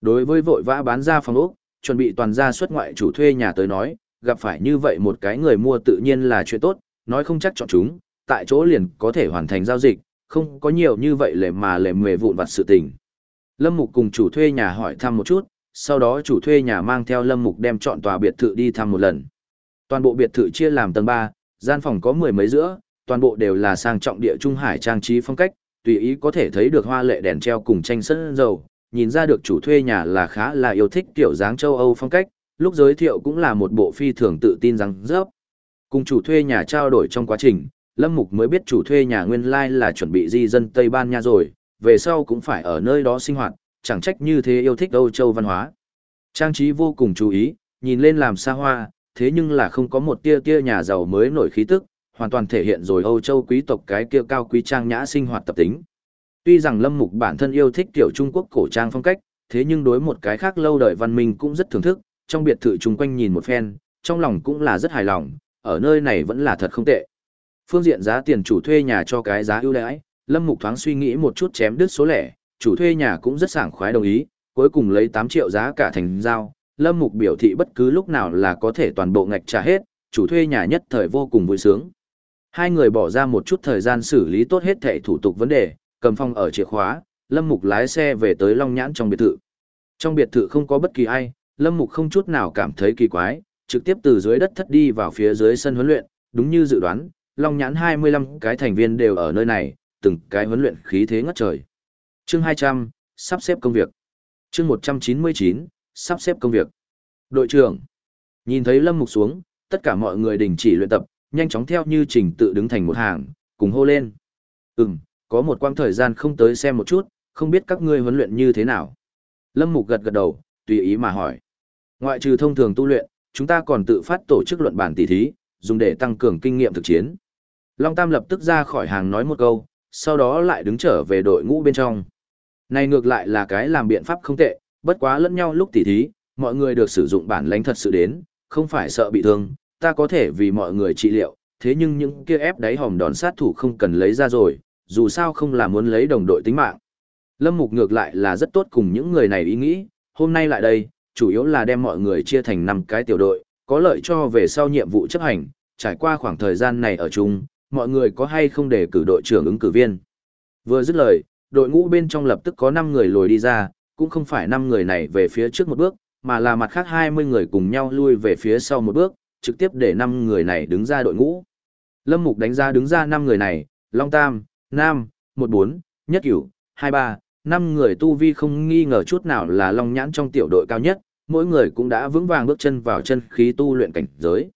Đối với vội vã bán ra phòng ốc, chuẩn bị toàn gia xuất ngoại chủ thuê nhà tới nói, gặp phải như vậy một cái người mua tự nhiên là chuyện tốt, nói không chắc chọn chúng, tại chỗ liền có thể hoàn thành giao dịch, không có nhiều như vậy lề mà lề mề vụn vặt sự tình. Lâm Mục cùng chủ thuê nhà hỏi thăm một chút, sau đó chủ thuê nhà mang theo Lâm Mục đem chọn tòa biệt thự đi thăm một lần. Toàn bộ biệt thự chia làm tầng 3, gian phòng có mười mấy giữa, toàn bộ đều là sang trọng địa trung hải trang trí phong cách, tùy ý có thể thấy được hoa lệ đèn treo cùng tranh sân dầu, nhìn ra được chủ thuê nhà là khá là yêu thích kiểu dáng châu Âu phong cách, lúc giới thiệu cũng là một bộ phi thường tự tin rằng dốc. Cùng chủ thuê nhà trao đổi trong quá trình, Lâm Mục mới biết chủ thuê nhà nguyên lai là chuẩn bị di dân Tây Ban Nha rồi, về sau cũng phải ở nơi đó sinh hoạt, chẳng trách như thế yêu thích Âu Châu văn hóa. Trang trí vô cùng chú ý, nhìn lên làm xa hoa, thế nhưng là không có một tia tia nhà giàu mới nổi khí tức, hoàn toàn thể hiện rồi Âu Châu quý tộc cái kia cao quý trang nhã sinh hoạt tập tính. Tuy rằng Lâm Mục bản thân yêu thích tiểu Trung Quốc cổ trang phong cách, thế nhưng đối một cái khác lâu đời văn minh cũng rất thưởng thức, trong biệt thự chung quanh nhìn một phen, trong lòng cũng là rất hài lòng, ở nơi này vẫn là thật không tệ. Phương diện giá tiền chủ thuê nhà cho cái giá ưu đãi, Lâm Mục thoáng suy nghĩ một chút chém đứt số lẻ, chủ thuê nhà cũng rất sảng khoái đồng ý, cuối cùng lấy 8 triệu giá cả thành giao. Lâm Mục biểu thị bất cứ lúc nào là có thể toàn bộ ngạch trả hết, chủ thuê nhà nhất thời vô cùng vui sướng. Hai người bỏ ra một chút thời gian xử lý tốt hết thảy thủ tục vấn đề, cầm phong ở chìa khóa, Lâm Mục lái xe về tới Long Nhãn trong biệt thự. Trong biệt thự không có bất kỳ ai, Lâm Mục không chút nào cảm thấy kỳ quái, trực tiếp từ dưới đất thất đi vào phía dưới sân huấn luyện, đúng như dự đoán, Long Nhãn 25 cái thành viên đều ở nơi này, từng cái huấn luyện khí thế ngất trời. Chương 200, sắp xếp công việc. Chương 199, sắp xếp công việc. Đội trưởng. Nhìn thấy Lâm Mục xuống, tất cả mọi người đình chỉ luyện tập, nhanh chóng theo như trình tự đứng thành một hàng, cùng hô lên. Ừm, có một quãng thời gian không tới xem một chút, không biết các ngươi huấn luyện như thế nào. Lâm Mục gật gật đầu, tùy ý mà hỏi. Ngoại trừ thông thường tu luyện, chúng ta còn tự phát tổ chức luận bản tỷ thí, dùng để tăng cường kinh nghiệm thực chiến. Long Tam lập tức ra khỏi hàng nói một câu, sau đó lại đứng trở về đội ngũ bên trong. Này ngược lại là cái làm biện pháp không tệ, bất quá lẫn nhau lúc tỉ thí, mọi người được sử dụng bản lãnh thật sự đến, không phải sợ bị thương, ta có thể vì mọi người trị liệu, thế nhưng những kia ép đáy hòm đòn sát thủ không cần lấy ra rồi, dù sao không là muốn lấy đồng đội tính mạng. Lâm Mục ngược lại là rất tốt cùng những người này ý nghĩ, hôm nay lại đây, chủ yếu là đem mọi người chia thành 5 cái tiểu đội, có lợi cho về sau nhiệm vụ chấp hành, trải qua khoảng thời gian này ở chung, mọi người có hay không để cử đội trưởng ứng cử viên. Vừa dứt lời, đội ngũ bên trong lập tức có 5 người lùi đi ra, cũng không phải 5 người này về phía trước một bước, mà là mặt khác 20 người cùng nhau lui về phía sau một bước, trực tiếp để 5 người này đứng ra đội ngũ. Lâm Mục đánh ra đứng ra 5 người này, Long Tam, Nam, 14, Nhất Cửu, 23, 5 người tu vi không nghi ngờ chút nào là Long Nhãn trong tiểu đội cao nhất, mỗi người cũng đã vững vàng bước chân vào chân khí tu luyện cảnh giới.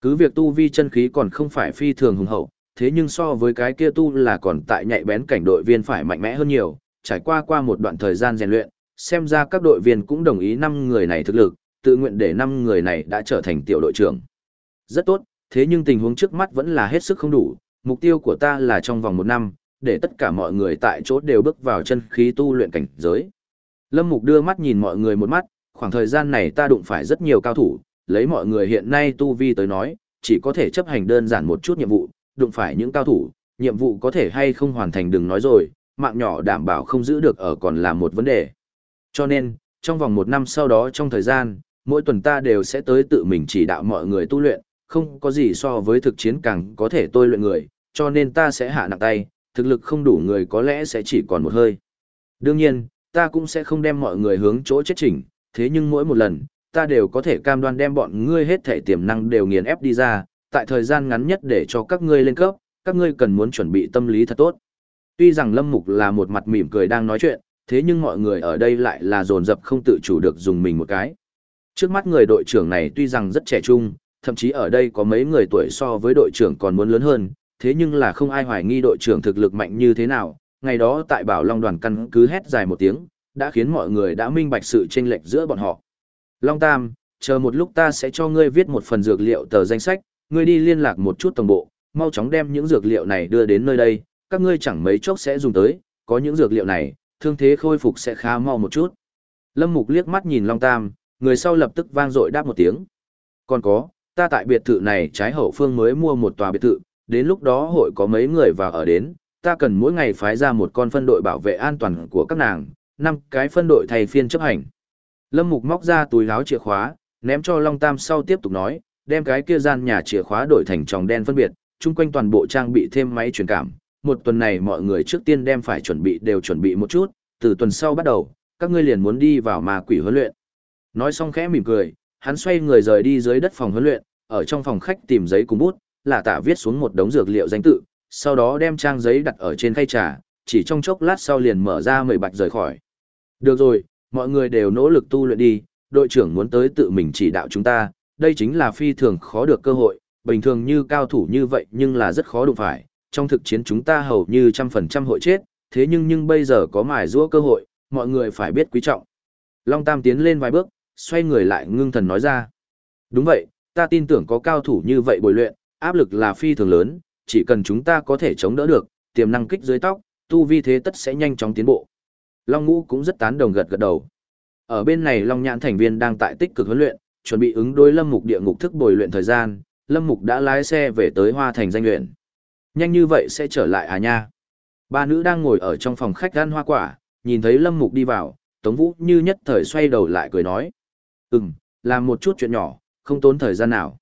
Cứ việc tu vi chân khí còn không phải phi thường hùng hậu, thế nhưng so với cái kia tu là còn tại nhạy bén cảnh đội viên phải mạnh mẽ hơn nhiều, trải qua qua một đoạn thời gian rèn luyện, xem ra các đội viên cũng đồng ý 5 người này thực lực, tự nguyện để 5 người này đã trở thành tiểu đội trưởng. Rất tốt, thế nhưng tình huống trước mắt vẫn là hết sức không đủ, mục tiêu của ta là trong vòng một năm, để tất cả mọi người tại chỗ đều bước vào chân khí tu luyện cảnh giới. Lâm Mục đưa mắt nhìn mọi người một mắt, khoảng thời gian này ta đụng phải rất nhiều cao thủ, lấy mọi người hiện nay tu vi tới nói, chỉ có thể chấp hành đơn giản một chút nhiệm vụ, đụng phải những cao thủ, nhiệm vụ có thể hay không hoàn thành đừng nói rồi, mạng nhỏ đảm bảo không giữ được ở còn là một vấn đề. Cho nên, trong vòng một năm sau đó trong thời gian, mỗi tuần ta đều sẽ tới tự mình chỉ đạo mọi người tu luyện, không có gì so với thực chiến càng có thể tôi luyện người, cho nên ta sẽ hạ nặng tay, thực lực không đủ người có lẽ sẽ chỉ còn một hơi. Đương nhiên, ta cũng sẽ không đem mọi người hướng chỗ chết chỉnh, thế nhưng mỗi một lần, ta đều có thể cam đoan đem bọn ngươi hết thể tiềm năng đều nghiền ép đi ra, tại thời gian ngắn nhất để cho các ngươi lên cấp, các ngươi cần muốn chuẩn bị tâm lý thật tốt. Tuy rằng Lâm Mục là một mặt mỉm cười đang nói chuyện, thế nhưng mọi người ở đây lại là dồn dập không tự chủ được dùng mình một cái. Trước mắt người đội trưởng này tuy rằng rất trẻ trung, thậm chí ở đây có mấy người tuổi so với đội trưởng còn muốn lớn hơn, thế nhưng là không ai hoài nghi đội trưởng thực lực mạnh như thế nào. Ngày đó tại Bảo Long đoàn căn cứ hét dài một tiếng, đã khiến mọi người đã minh bạch sự chênh lệch giữa bọn họ. Long Tam, chờ một lúc ta sẽ cho ngươi viết một phần dược liệu tờ danh sách, ngươi đi liên lạc một chút tổng bộ, mau chóng đem những dược liệu này đưa đến nơi đây, các ngươi chẳng mấy chốc sẽ dùng tới, có những dược liệu này, thương thế khôi phục sẽ khá mau một chút. Lâm Mục liếc mắt nhìn Long Tam, người sau lập tức vang dội đáp một tiếng. Còn có, ta tại biệt thự này trái hậu phương mới mua một tòa biệt thự, đến lúc đó hội có mấy người vào ở đến, ta cần mỗi ngày phái ra một con phân đội bảo vệ an toàn của các nàng, năm cái phân đội thay phiên chấp hành. Lâm Mục móc ra túi áo chìa khóa, ném cho Long Tam sau tiếp tục nói, đem cái kia gian nhà chìa khóa đổi thành tròng đen phân biệt, chung quanh toàn bộ trang bị thêm máy truyền cảm. Một tuần này mọi người trước tiên đem phải chuẩn bị đều chuẩn bị một chút, từ tuần sau bắt đầu, các ngươi liền muốn đi vào ma quỷ huấn luyện. Nói xong khẽ mỉm cười, hắn xoay người rời đi dưới đất phòng huấn luyện, ở trong phòng khách tìm giấy cùng bút, là tạ viết xuống một đống dược liệu danh tự, sau đó đem trang giấy đặt ở trên khay trà, chỉ trong chốc lát sau liền mở ra mười bạch rời khỏi. Được rồi, mọi người đều nỗ lực tu luyện đi, đội trưởng muốn tới tự mình chỉ đạo chúng ta, đây chính là phi thường khó được cơ hội, bình thường như cao thủ như vậy nhưng là rất khó đụng phải, trong thực chiến chúng ta hầu như trăm phần trăm hội chết, thế nhưng nhưng bây giờ có mài rũa cơ hội, mọi người phải biết quý trọng. Long Tam tiến lên vài bước, xoay người lại ngưng thần nói ra. Đúng vậy, ta tin tưởng có cao thủ như vậy bồi luyện, áp lực là phi thường lớn, chỉ cần chúng ta có thể chống đỡ được, tiềm năng kích dưới tóc, tu vi thế tất sẽ nhanh chóng tiến bộ. Long Ngũ cũng rất tán đồng gật gật đầu. Ở bên này Long Nhãn thành viên đang tại tích cực huấn luyện, chuẩn bị ứng đối Lâm Mục địa ngục thức bồi luyện thời gian, Lâm Mục đã lái xe về tới Hoa Thành danh luyện. Nhanh như vậy sẽ trở lại à nha. Ba nữ đang ngồi ở trong phòng khách ăn hoa quả, nhìn thấy Lâm Mục đi vào, Tống Vũ như nhất thời xoay đầu lại cười nói. Ừm, làm một chút chuyện nhỏ, không tốn thời gian nào.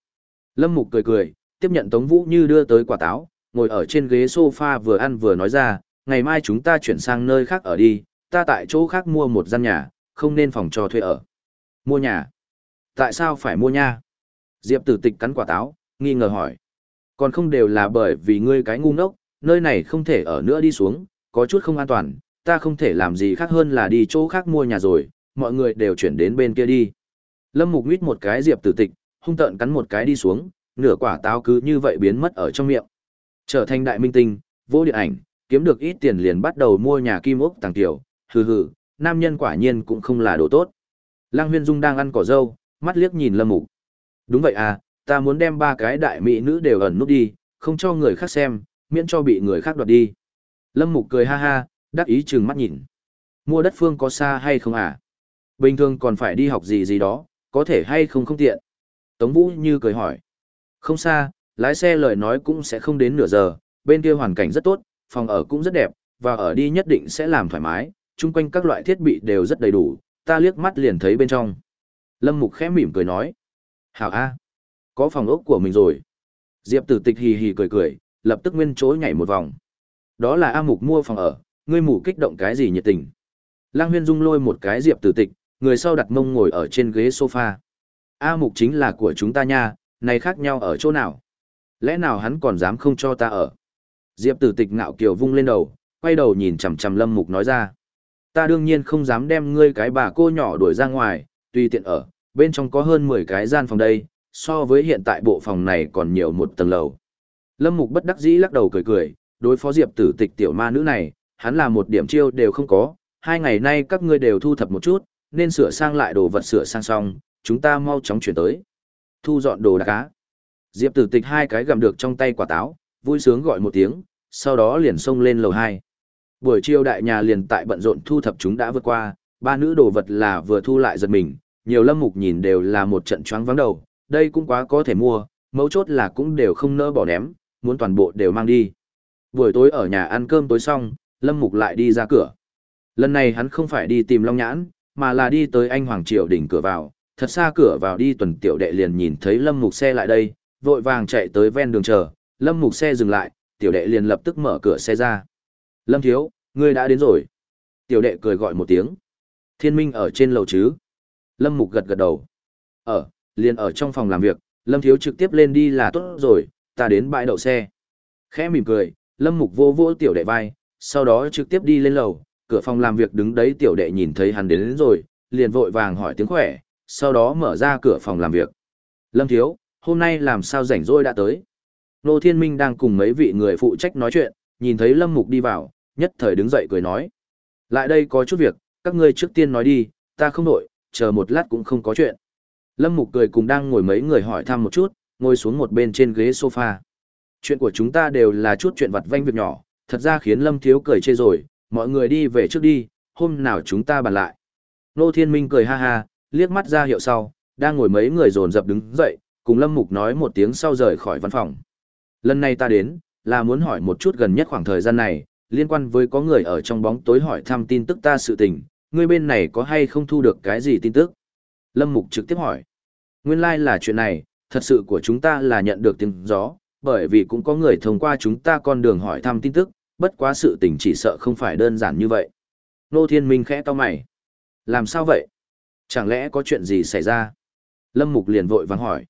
Lâm Mục cười cười, tiếp nhận Tống Vũ như đưa tới quả táo, ngồi ở trên ghế sofa vừa ăn vừa nói ra, ngày mai chúng ta chuyển sang nơi khác ở đi, ta tại chỗ khác mua một gian nhà, không nên phòng cho thuê ở. Mua nhà? Tại sao phải mua nha? Diệp tử tịch cắn quả táo, nghi ngờ hỏi. Còn không đều là bởi vì ngươi cái ngu ngốc, nơi này không thể ở nữa đi xuống, có chút không an toàn, ta không thể làm gì khác hơn là đi chỗ khác mua nhà rồi, mọi người đều chuyển đến bên kia đi. Lâm Mục nguyết một cái diệp tử tịch, hung tợn cắn một cái đi xuống, nửa quả táo cứ như vậy biến mất ở trong miệng. Trở thành đại minh tinh, vô điện ảnh, kiếm được ít tiền liền bắt đầu mua nhà kim ốc tàng tiểu, hừ hừ, nam nhân quả nhiên cũng không là đồ tốt. Lăng Huyên Dung đang ăn cỏ dâu, mắt liếc nhìn Lâm Mục. Đúng vậy à, ta muốn đem ba cái đại mỹ nữ đều ẩn nút đi, không cho người khác xem, miễn cho bị người khác đoạt đi. Lâm Mục cười ha ha, đắc ý chừng mắt nhìn. Mua đất phương có xa hay không à? Bình thường còn phải đi học gì gì đó, có thể hay không không tiện. Tống Vũ như cười hỏi. Không xa, lái xe lời nói cũng sẽ không đến nửa giờ, bên kia hoàn cảnh rất tốt, phòng ở cũng rất đẹp, và ở đi nhất định sẽ làm thoải mái, chung quanh các loại thiết bị đều rất đầy đủ, ta liếc mắt liền thấy bên trong. Lâm Mục khẽ mỉm cười nói. Hảo A, có phòng ốc của mình rồi. Diệp tử tịch hì hì cười cười, lập tức nguyên chối nhảy một vòng. Đó là A Mục mua phòng ở, ngươi mù kích động cái gì nhiệt tình. Lang huyên dung lôi một cái diệp tử tịch, người sau đặt mông ngồi ở trên ghế sofa. A Mục chính là của chúng ta nha, này khác nhau ở chỗ nào? Lẽ nào hắn còn dám không cho ta ở? Diệp tử tịch ngạo kiều vung lên đầu, quay đầu nhìn chằm chằm Lâm Mục nói ra. Ta đương nhiên không dám đem ngươi cái bà cô nhỏ đuổi ra ngoài, tùy tiện ở, bên trong có hơn 10 cái gian phòng đây, so với hiện tại bộ phòng này còn nhiều một tầng lầu. Lâm Mục bất đắc dĩ lắc đầu cười cười, đối phó Diệp tử tịch tiểu ma nữ này, hắn là một điểm chiêu đều không có, hai ngày nay các ngươi đều thu thập một chút, nên sửa sang lại đồ vật sửa sang xong, chúng ta mau chóng chuyển tới. Thu dọn đồ đạc cá. Diệp tử tịch hai cái gầm được trong tay quả táo, vui sướng gọi một tiếng, sau đó liền xông lên lầu 2. Buổi chiều đại nhà liền tại bận rộn thu thập chúng đã vượt qua, ba nữ đồ vật là vừa thu lại giật mình, nhiều lâm mục nhìn đều là một trận choáng vắng đầu, đây cũng quá có thể mua, mấu chốt là cũng đều không nỡ bỏ ném, muốn toàn bộ đều mang đi. Buổi tối ở nhà ăn cơm tối xong, lâm mục lại đi ra cửa. Lần này hắn không phải đi tìm Long Nhãn, mà là đi tới anh Hoàng Triều đỉnh cửa vào, thật xa cửa vào đi tuần tiểu đệ liền nhìn thấy lâm mục xe lại đây, vội vàng chạy tới ven đường chờ, lâm mục xe dừng lại, tiểu đệ liền lập tức mở cửa xe ra. Lâm thiếu, ngươi đã đến rồi. Tiểu đệ cười gọi một tiếng. Thiên minh ở trên lầu chứ. Lâm mục gật gật đầu. Ở, liền ở trong phòng làm việc, Lâm thiếu trực tiếp lên đi là tốt rồi, ta đến bãi đậu xe. Khẽ mỉm cười, Lâm mục vô vô tiểu đệ vai, sau đó trực tiếp đi lên lầu, cửa phòng làm việc đứng đấy tiểu đệ nhìn thấy hắn đến, đến rồi, liền vội vàng hỏi tiếng khỏe, sau đó mở ra cửa phòng làm việc. Lâm thiếu, hôm nay làm sao rảnh rỗi đã tới. Nô Thiên Minh đang cùng mấy vị người phụ trách nói chuyện, nhìn thấy Lâm Mục đi vào, nhất thời đứng dậy cười nói. Lại đây có chút việc, các ngươi trước tiên nói đi, ta không nổi, chờ một lát cũng không có chuyện. Lâm Mục cười cùng đang ngồi mấy người hỏi thăm một chút, ngồi xuống một bên trên ghế sofa. Chuyện của chúng ta đều là chút chuyện vặt vanh việc nhỏ, thật ra khiến Lâm Thiếu cười chê rồi, mọi người đi về trước đi, hôm nào chúng ta bàn lại. Nô Thiên Minh cười ha ha, liếc mắt ra hiệu sau, đang ngồi mấy người dồn dập đứng dậy, cùng Lâm Mục nói một tiếng sau rời khỏi văn phòng. Lần này ta đến, là muốn hỏi một chút gần nhất khoảng thời gian này, liên quan với có người ở trong bóng tối hỏi thăm tin tức ta sự tình, ngươi bên này có hay không thu được cái gì tin tức? Lâm Mục trực tiếp hỏi. Nguyên lai like là chuyện này, thật sự của chúng ta là nhận được tiếng gió, bởi vì cũng có người thông qua chúng ta con đường hỏi thăm tin tức, bất quá sự tình chỉ sợ không phải đơn giản như vậy. Nô Thiên Minh khẽ to mày. Làm sao vậy? Chẳng lẽ có chuyện gì xảy ra? Lâm Mục liền vội vàng hỏi.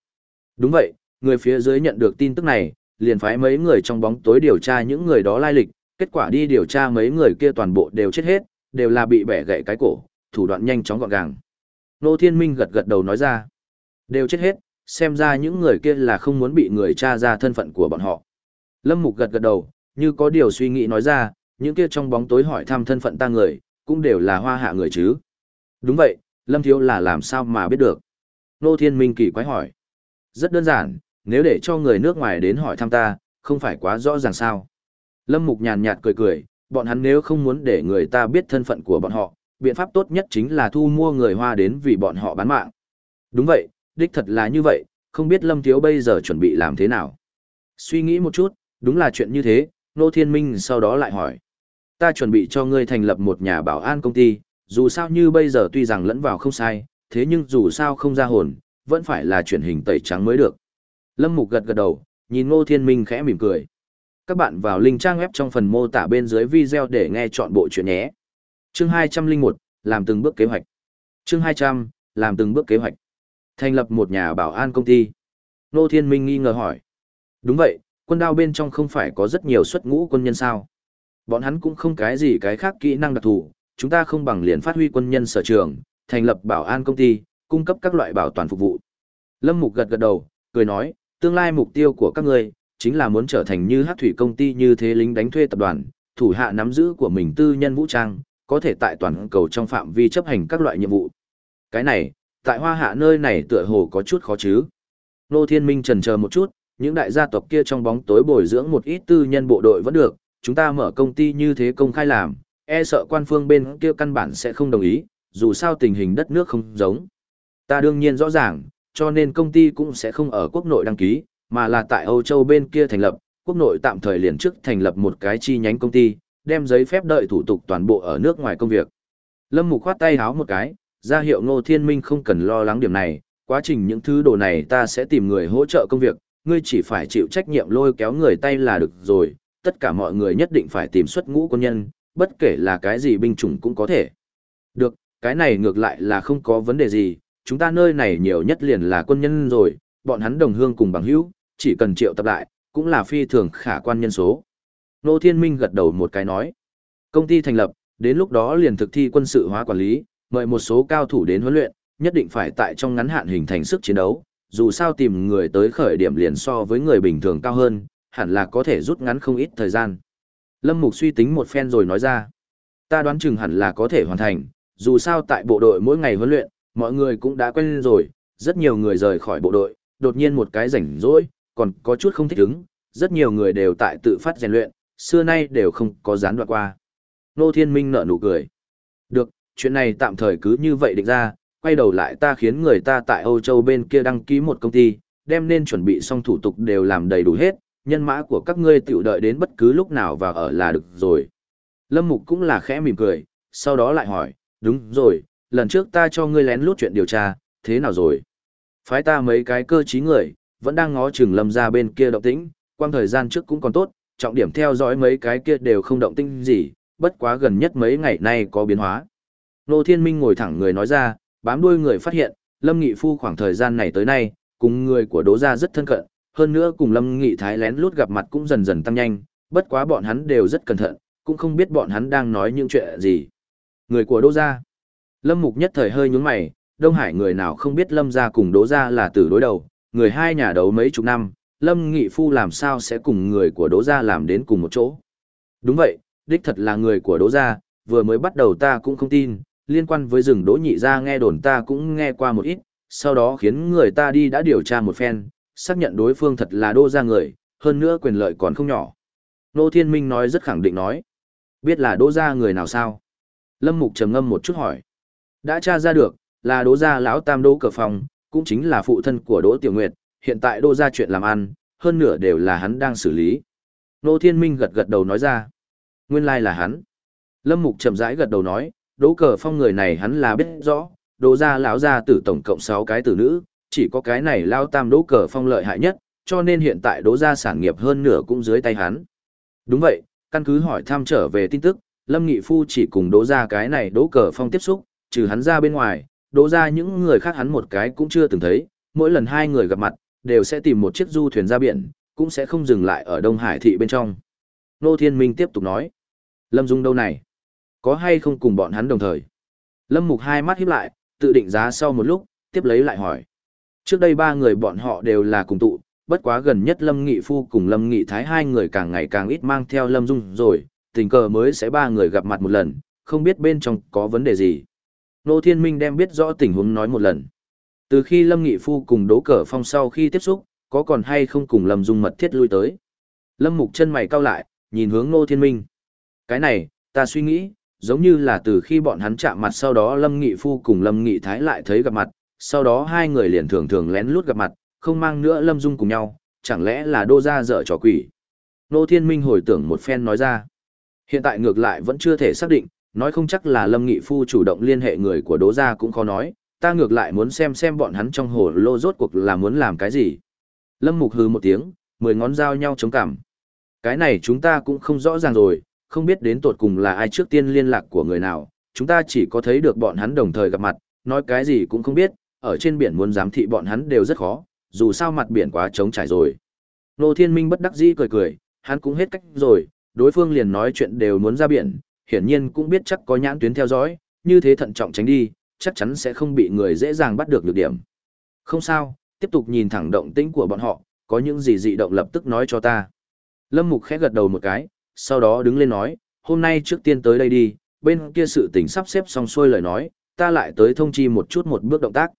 Đúng vậy, người phía dưới nhận được tin tức này, liền phái mấy người trong bóng tối điều tra những người đó lai lịch, kết quả đi điều tra mấy người kia toàn bộ đều chết hết, đều là bị bẻ gãy cái cổ, thủ đoạn nhanh chóng gọn gàng. Nô Thiên Minh gật gật đầu nói ra. Đều chết hết, xem ra những người kia là không muốn bị người tra ra thân phận của bọn họ. Lâm Mục gật gật đầu, như có điều suy nghĩ nói ra, những kia trong bóng tối hỏi thăm thân phận ta người, cũng đều là hoa hạ người chứ. Đúng vậy, Lâm Thiếu là làm sao mà biết được. Nô Thiên Minh kỳ quái hỏi. Rất đơn giản, nếu để cho người nước ngoài đến hỏi thăm ta, không phải quá rõ ràng sao. Lâm Mục nhàn nhạt cười cười, bọn hắn nếu không muốn để người ta biết thân phận của bọn họ, biện pháp tốt nhất chính là thu mua người Hoa đến vì bọn họ bán mạng. Đúng vậy, đích thật là như vậy, không biết Lâm Thiếu bây giờ chuẩn bị làm thế nào. Suy nghĩ một chút, đúng là chuyện như thế, Nô Thiên Minh sau đó lại hỏi. Ta chuẩn bị cho ngươi thành lập một nhà bảo an công ty, dù sao như bây giờ tuy rằng lẫn vào không sai, thế nhưng dù sao không ra hồn, vẫn phải là chuyển hình tẩy trắng mới được. Lâm Mục gật gật đầu, nhìn Ngô Thiên Minh khẽ mỉm cười. Các bạn vào link trang web trong phần mô tả bên dưới video để nghe chọn bộ chuyện nhé. Chương 201, làm từng bước kế hoạch. Chương 200, làm từng bước kế hoạch. Thành lập một nhà bảo an công ty. Ngô Thiên Minh nghi ngờ hỏi. Đúng vậy, quân đao bên trong không phải có rất nhiều xuất ngũ quân nhân sao. Bọn hắn cũng không cái gì cái khác kỹ năng đặc thù, chúng ta không bằng liền phát huy quân nhân sở trường, thành lập bảo an công ty, cung cấp các loại bảo toàn phục vụ. Lâm Mục gật gật đầu, cười nói, tương lai mục tiêu của các ngươi chính là muốn trở thành như hát thủy công ty như thế lính đánh thuê tập đoàn, thủ hạ nắm giữ của mình tư nhân vũ trang, có thể tại toàn cầu trong phạm vi chấp hành các loại nhiệm vụ. Cái này, tại hoa hạ nơi này tựa hồ có chút khó chứ. Nô Thiên Minh trần chờ một chút, những đại gia tộc kia trong bóng tối bồi dưỡng một ít tư nhân bộ đội vẫn được, chúng ta mở công ty như thế công khai làm, e sợ quan phương bên kia căn bản sẽ không đồng ý, dù sao tình hình đất nước không giống. Ta đương nhiên rõ ràng, cho nên công ty cũng sẽ không ở quốc nội đăng ký, mà là tại Âu Châu bên kia thành lập, quốc nội tạm thời liền trước thành lập một cái chi nhánh công ty, đem giấy phép đợi thủ tục toàn bộ ở nước ngoài công việc. Lâm Mục khoát tay háo một cái, ra hiệu Ngô Thiên Minh không cần lo lắng điểm này, quá trình những thứ đồ này ta sẽ tìm người hỗ trợ công việc, ngươi chỉ phải chịu trách nhiệm lôi kéo người tay là được rồi, tất cả mọi người nhất định phải tìm xuất ngũ quân nhân, bất kể là cái gì binh chủng cũng có thể. Được, cái này ngược lại là không có vấn đề gì, chúng ta nơi này nhiều nhất liền là quân nhân rồi, bọn hắn đồng hương cùng bằng hữu, chỉ cần triệu tập lại, cũng là phi thường khả quan nhân số. Nô Thiên Minh gật đầu một cái nói. Công ty thành lập, đến lúc đó liền thực thi quân sự hóa quản lý, mời một số cao thủ đến huấn luyện, nhất định phải tại trong ngắn hạn hình thành sức chiến đấu, dù sao tìm người tới khởi điểm liền so với người bình thường cao hơn, hẳn là có thể rút ngắn không ít thời gian. Lâm Mục suy tính một phen rồi nói ra. Ta đoán chừng hẳn là có thể hoàn thành, dù sao tại bộ đội mỗi ngày huấn luyện, mọi người cũng đã quen rồi, rất nhiều người rời khỏi bộ đội, đột nhiên một cái rảnh rỗi, còn có chút không thích ứng, rất nhiều người đều tại tự phát rèn luyện, xưa nay đều không có gián đoạn qua. Nô Thiên Minh nở nụ cười. Được, chuyện này tạm thời cứ như vậy định ra, quay đầu lại ta khiến người ta tại Âu Châu bên kia đăng ký một công ty, đem nên chuẩn bị xong thủ tục đều làm đầy đủ hết, nhân mã của các ngươi tiểu đợi đến bất cứ lúc nào và ở là được rồi. Lâm Mục cũng là khẽ mỉm cười, sau đó lại hỏi, đúng rồi, lần trước ta cho ngươi lén lút chuyện điều tra, thế nào rồi? Phái ta mấy cái cơ trí người, vẫn đang ngó chừng lâm ra bên kia động tĩnh, quang thời gian trước cũng còn tốt, trọng điểm theo dõi mấy cái kia đều không động tĩnh gì, bất quá gần nhất mấy ngày nay có biến hóa. Nô Thiên Minh ngồi thẳng người nói ra, bám đuôi người phát hiện, Lâm Nghị Phu khoảng thời gian này tới nay, cùng người của Đỗ Gia rất thân cận, hơn nữa cùng Lâm Nghị Thái lén lút gặp mặt cũng dần dần tăng nhanh, bất quá bọn hắn đều rất cẩn thận, cũng không biết bọn hắn đang nói những chuyện gì. Người của Đỗ Gia. Lâm Mục nhất thời hơi nhướng mày, Đông Hải người nào không biết Lâm gia cùng Đỗ gia là tử đối đầu, người hai nhà đấu mấy chục năm, Lâm Nghị Phu làm sao sẽ cùng người của Đỗ gia làm đến cùng một chỗ. Đúng vậy, đích thật là người của Đỗ gia, vừa mới bắt đầu ta cũng không tin, liên quan với rừng Đỗ Nhị gia nghe đồn ta cũng nghe qua một ít, sau đó khiến người ta đi đã điều tra một phen, xác nhận đối phương thật là Đỗ gia người, hơn nữa quyền lợi còn không nhỏ. Nô Thiên Minh nói rất khẳng định nói, biết là Đỗ gia người nào sao? Lâm Mục trầm ngâm một chút hỏi. Đã tra ra được, là đỗ gia lão tam đỗ cờ phòng, cũng chính là phụ thân của đỗ tiểu nguyệt, hiện tại đỗ gia chuyện làm ăn, hơn nửa đều là hắn đang xử lý. Nô Thiên Minh gật gật đầu nói ra. Nguyên lai là hắn. Lâm Mục chậm rãi gật đầu nói, đỗ cờ phong người này hắn là biết rõ, đỗ gia lão gia tử tổng cộng sáu cái tử nữ, chỉ có cái này lao tam đỗ cờ phong lợi hại nhất, cho nên hiện tại đỗ gia sản nghiệp hơn nửa cũng dưới tay hắn. Đúng vậy, căn cứ hỏi thăm trở về tin tức, Lâm Nghị Phu chỉ cùng đỗ gia cái này đỗ cờ phong tiếp xúc, trừ hắn ra bên ngoài, đỗ gia những người khác hắn một cái cũng chưa từng thấy, mỗi lần hai người gặp mặt, đều sẽ tìm một chiếc du thuyền ra biển, cũng sẽ không dừng lại ở Đông Hải thị bên trong. Nô Thiên Minh tiếp tục nói, Lâm Dung đâu này? Có hay không cùng bọn hắn đồng thời? Lâm Mục hai mắt híp lại, tự định giá sau một lúc, tiếp lấy lại hỏi. Trước đây ba người bọn họ đều là cùng tụ, bất quá gần nhất Lâm Nghị Phu cùng Lâm Nghị Thái hai người càng ngày càng ít mang theo Lâm Dung rồi, tình cờ mới sẽ ba người gặp mặt một lần, không biết bên trong có vấn đề gì. Nô Thiên Minh đem biết rõ tình huống nói một lần. Từ khi Lâm Nghị Phu cùng Đỗ Cờ Phong sau khi tiếp xúc, có còn hay không cùng Lâm Dung mật thiết lui tới. Lâm Mục chân mày cau lại, nhìn hướng Nô Thiên Minh. Cái này, ta suy nghĩ, giống như là từ khi bọn hắn chạm mặt sau đó Lâm Nghị Phu cùng Lâm Nghị Thái lại thấy gặp mặt, sau đó hai người liền thường thường lén lút gặp mặt, không mang nữa Lâm Dung cùng nhau, chẳng lẽ là đô ra dở trò quỷ. Nô Thiên Minh hồi tưởng một phen nói ra. Hiện tại ngược lại vẫn chưa thể xác định, nói không chắc là Lâm Nghị Phu chủ động liên hệ người của Đô gia cũng khó nói, ta ngược lại muốn xem xem bọn hắn trong hồ lô rốt cuộc là muốn làm cái gì. Lâm Mục hừ một tiếng, mười ngón dao nhau chống cảm. Cái này chúng ta cũng không rõ ràng rồi, không biết đến tột cùng là ai trước tiên liên lạc của người nào, chúng ta chỉ có thấy được bọn hắn đồng thời gặp mặt, nói cái gì cũng không biết, ở trên biển muốn giám thị bọn hắn đều rất khó, dù sao mặt biển quá trống trải rồi. Nô Thiên Minh bất đắc dĩ cười cười, hắn cũng hết cách rồi, đối phương liền nói chuyện đều muốn ra biển, hiển nhiên cũng biết chắc có nhãn tuyến theo dõi, như thế thận trọng tránh đi, chắc chắn sẽ không bị người dễ dàng bắt được nhược điểm. Không sao, tiếp tục nhìn thẳng động tĩnh của bọn họ, có những gì dị động lập tức nói cho ta. Lâm Mục khẽ gật đầu một cái, sau đó đứng lên nói, hôm nay trước tiên tới đây đi, bên kia sự tình sắp xếp xong xuôi lời nói, ta lại tới thông chi một chút một bước động tác.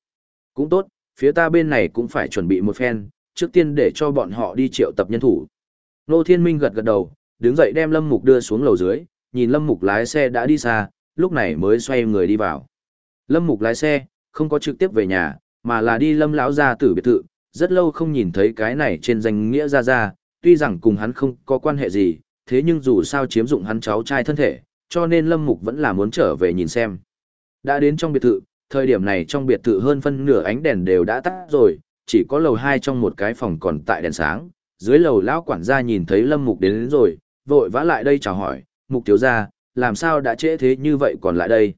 Cũng tốt, phía ta bên này cũng phải chuẩn bị một phen, trước tiên để cho bọn họ đi triệu tập nhân thủ. Nô Thiên Minh gật gật đầu, đứng dậy đem Lâm Mục đưa xuống lầu dưới, nhìn Lâm Mục lái xe đã đi xa, lúc này mới xoay người đi vào. Lâm Mục lái xe, không có trực tiếp về nhà, mà là đi Lâm lão gia tử biệt thự, rất lâu không nhìn thấy cái này trên danh nghĩa ra ra, tuy rằng cùng hắn không có quan hệ gì, thế nhưng dù sao chiếm dụng hắn cháu trai thân thể, cho nên Lâm Mục vẫn là muốn trở về nhìn xem. Đã đến trong biệt thự, thời điểm này trong biệt thự hơn phân nửa ánh đèn đều đã tắt rồi, chỉ có lầu 2 trong một cái phòng còn tại đèn sáng. Dưới lầu lão quản gia nhìn thấy Lâm Mục đến, đến rồi, vội vã lại đây chào hỏi, "Mục thiếu gia, làm sao đã trễ thế như vậy còn lại đây?"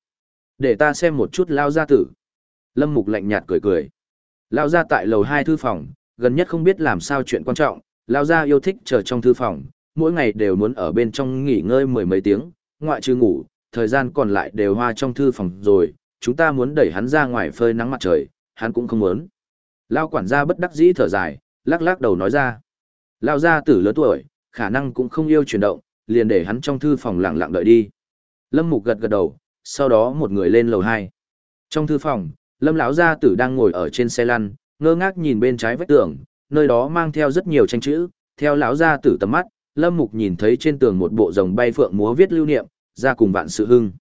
"Để ta xem một chút lao gia tử." Lâm Mục lạnh nhạt cười cười. Lão gia tại lầu 2 thư phòng, gần nhất không biết làm sao chuyện quan trọng, lão gia yêu thích chờ trong thư phòng, mỗi ngày đều muốn ở bên trong nghỉ ngơi mười mấy tiếng, ngoại trừ ngủ, thời gian còn lại đều hoa trong thư phòng rồi, chúng ta muốn đẩy hắn ra ngoài phơi nắng mặt trời, hắn cũng không muốn. Lao quản gia bất đắc dĩ thở dài, lắc lắc đầu nói ra. Lao gia tử lớn tuổi, khả năng cũng không yêu chuyển động, liền để hắn trong thư phòng lặng lặng đợi đi. Lâm Mục gật gật đầu, sau đó một người lên lầu 2. Trong thư phòng, Lâm lão gia tử đang ngồi ở trên xe lăn, ngơ ngác nhìn bên trái vách tường, nơi đó mang theo rất nhiều tranh chữ, theo lão gia tử tầm mắt, Lâm Mục nhìn thấy trên tường một bộ rồng bay phượng múa viết lưu niệm, ra cùng vạn sự hưng.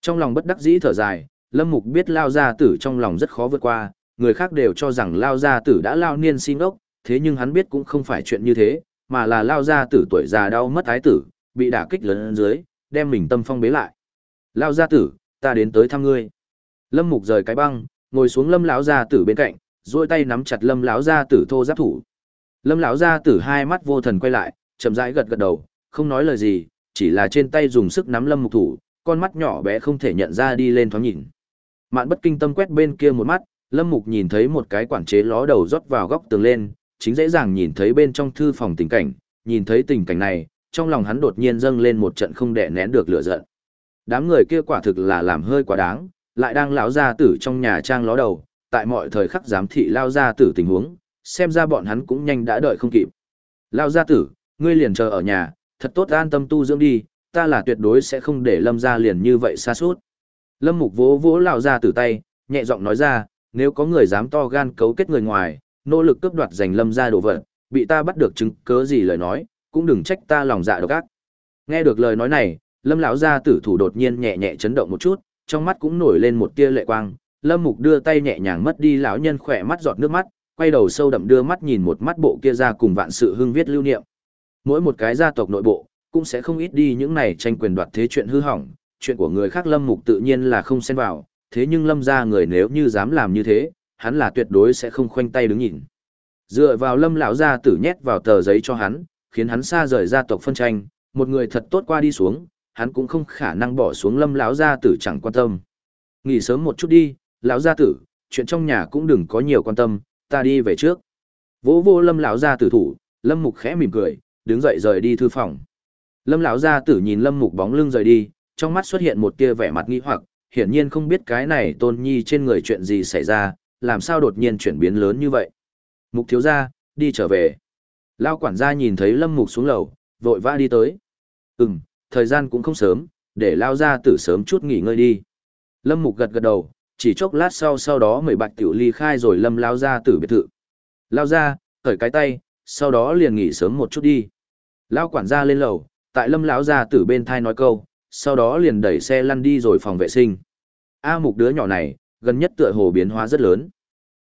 Trong lòng bất đắc dĩ thở dài, Lâm Mục biết lao gia tử trong lòng rất khó vượt qua, người khác đều cho rằng lao gia tử đã lao niên xin ốc, thế nhưng hắn biết cũng không phải chuyện như thế, mà là lao gia tử tuổi già đau mất ái tử, bị đả kích lớn dưới, đem mình tâm phong bế lại. Lao gia tử, ta đến tới thăm ngươi. Lâm Mục rời cái băng, ngồi xuống Lâm lão gia tử bên cạnh, duỗi tay nắm chặt Lâm lão gia tử thô giáp thủ. Lâm lão gia tử hai mắt vô thần quay lại, chậm rãi gật gật đầu, không nói lời gì, chỉ là trên tay dùng sức nắm Lâm Mục thủ, con mắt nhỏ bé không thể nhận ra đi lên thoáng nhìn. Mạn bất kinh tâm quét bên kia một mắt, Lâm Mục nhìn thấy một cái quản chế ló đầu rót vào góc tường lên, chính dễ dàng nhìn thấy bên trong thư phòng tình cảnh, nhìn thấy tình cảnh này, trong lòng hắn đột nhiên dâng lên một trận không đè nén được lửa giận. Đám người kia quả thực là làm hơi quá đáng, lại đang lão gia tử trong nhà trang ló đầu, tại mọi thời khắc giám thị lao gia tử tình huống, xem ra bọn hắn cũng nhanh đã đợi không kịp. Lao gia tử, ngươi liền chờ ở nhà, thật tốt an tâm tu dưỡng đi, ta là tuyệt đối sẽ không để lâm gia liền như vậy xa suốt. Lâm Mục vỗ vỗ lão gia tử tay, nhẹ giọng nói ra, nếu có người dám to gan cấu kết người ngoài, nỗ lực cướp đoạt giành lâm gia đồ vật, bị ta bắt được chứng cớ gì lời nói, cũng đừng trách ta lòng dạ độc ác. Nghe được lời nói này, Lâm lão gia tử thủ đột nhiên nhẹ nhẹ chấn động một chút, trong mắt cũng nổi lên một tia lệ quang, Lâm Mục đưa tay nhẹ nhàng mất đi lão nhân khỏe mắt giọt nước mắt, quay đầu sâu đậm đưa mắt nhìn một mắt bộ kia ra cùng vạn sự hưng viết lưu niệm. Mỗi một cái gia tộc nội bộ cũng sẽ không ít đi những này tranh quyền đoạt thế chuyện hư hỏng, chuyện của người khác lâm mục tự nhiên là không xen vào, thế nhưng lâm gia người nếu như dám làm như thế, hắn là tuyệt đối sẽ không khoanh tay đứng nhìn. Dựa vào Lâm lão gia tử nhét vào tờ giấy cho hắn, khiến hắn xa rời gia tộc phân tranh, một người thật tốt qua đi xuống, hắn cũng không khả năng bỏ xuống Lâm lão gia tử chẳng quan tâm. Nghỉ sớm một chút đi, lão gia tử, chuyện trong nhà cũng đừng có nhiều quan tâm, ta đi về trước. Vỗ vô Lâm lão gia tử thủ, Lâm Mục khẽ mỉm cười, đứng dậy rời đi thư phòng. Lâm lão gia tử nhìn Lâm Mục bóng lưng rời đi, trong mắt xuất hiện một tia vẻ mặt nghi hoặc, hiển nhiên không biết cái này Tôn Nhi trên người chuyện gì xảy ra, làm sao đột nhiên chuyển biến lớn như vậy. Mục thiếu gia, đi trở về. Lao quản gia nhìn thấy Lâm Mục xuống lầu, vội vã đi tới. Ừm, thời gian cũng không sớm, để Lao gia tử sớm chút nghỉ ngơi đi. Lâm Mục gật gật đầu, chỉ chốc lát sau sau đó mười bạch tiểu ly khai rồi Lâm Lao gia tử biệt thự. Lao gia, khởi cái tay, sau đó liền nghỉ sớm một chút đi lão quản gia lên lầu, tại Lâm lão gia tử bên thai nói câu, sau đó liền đẩy xe lăn đi rồi phòng vệ sinh. A Mục đứa nhỏ này, gần nhất tựa hồ biến hóa rất lớn.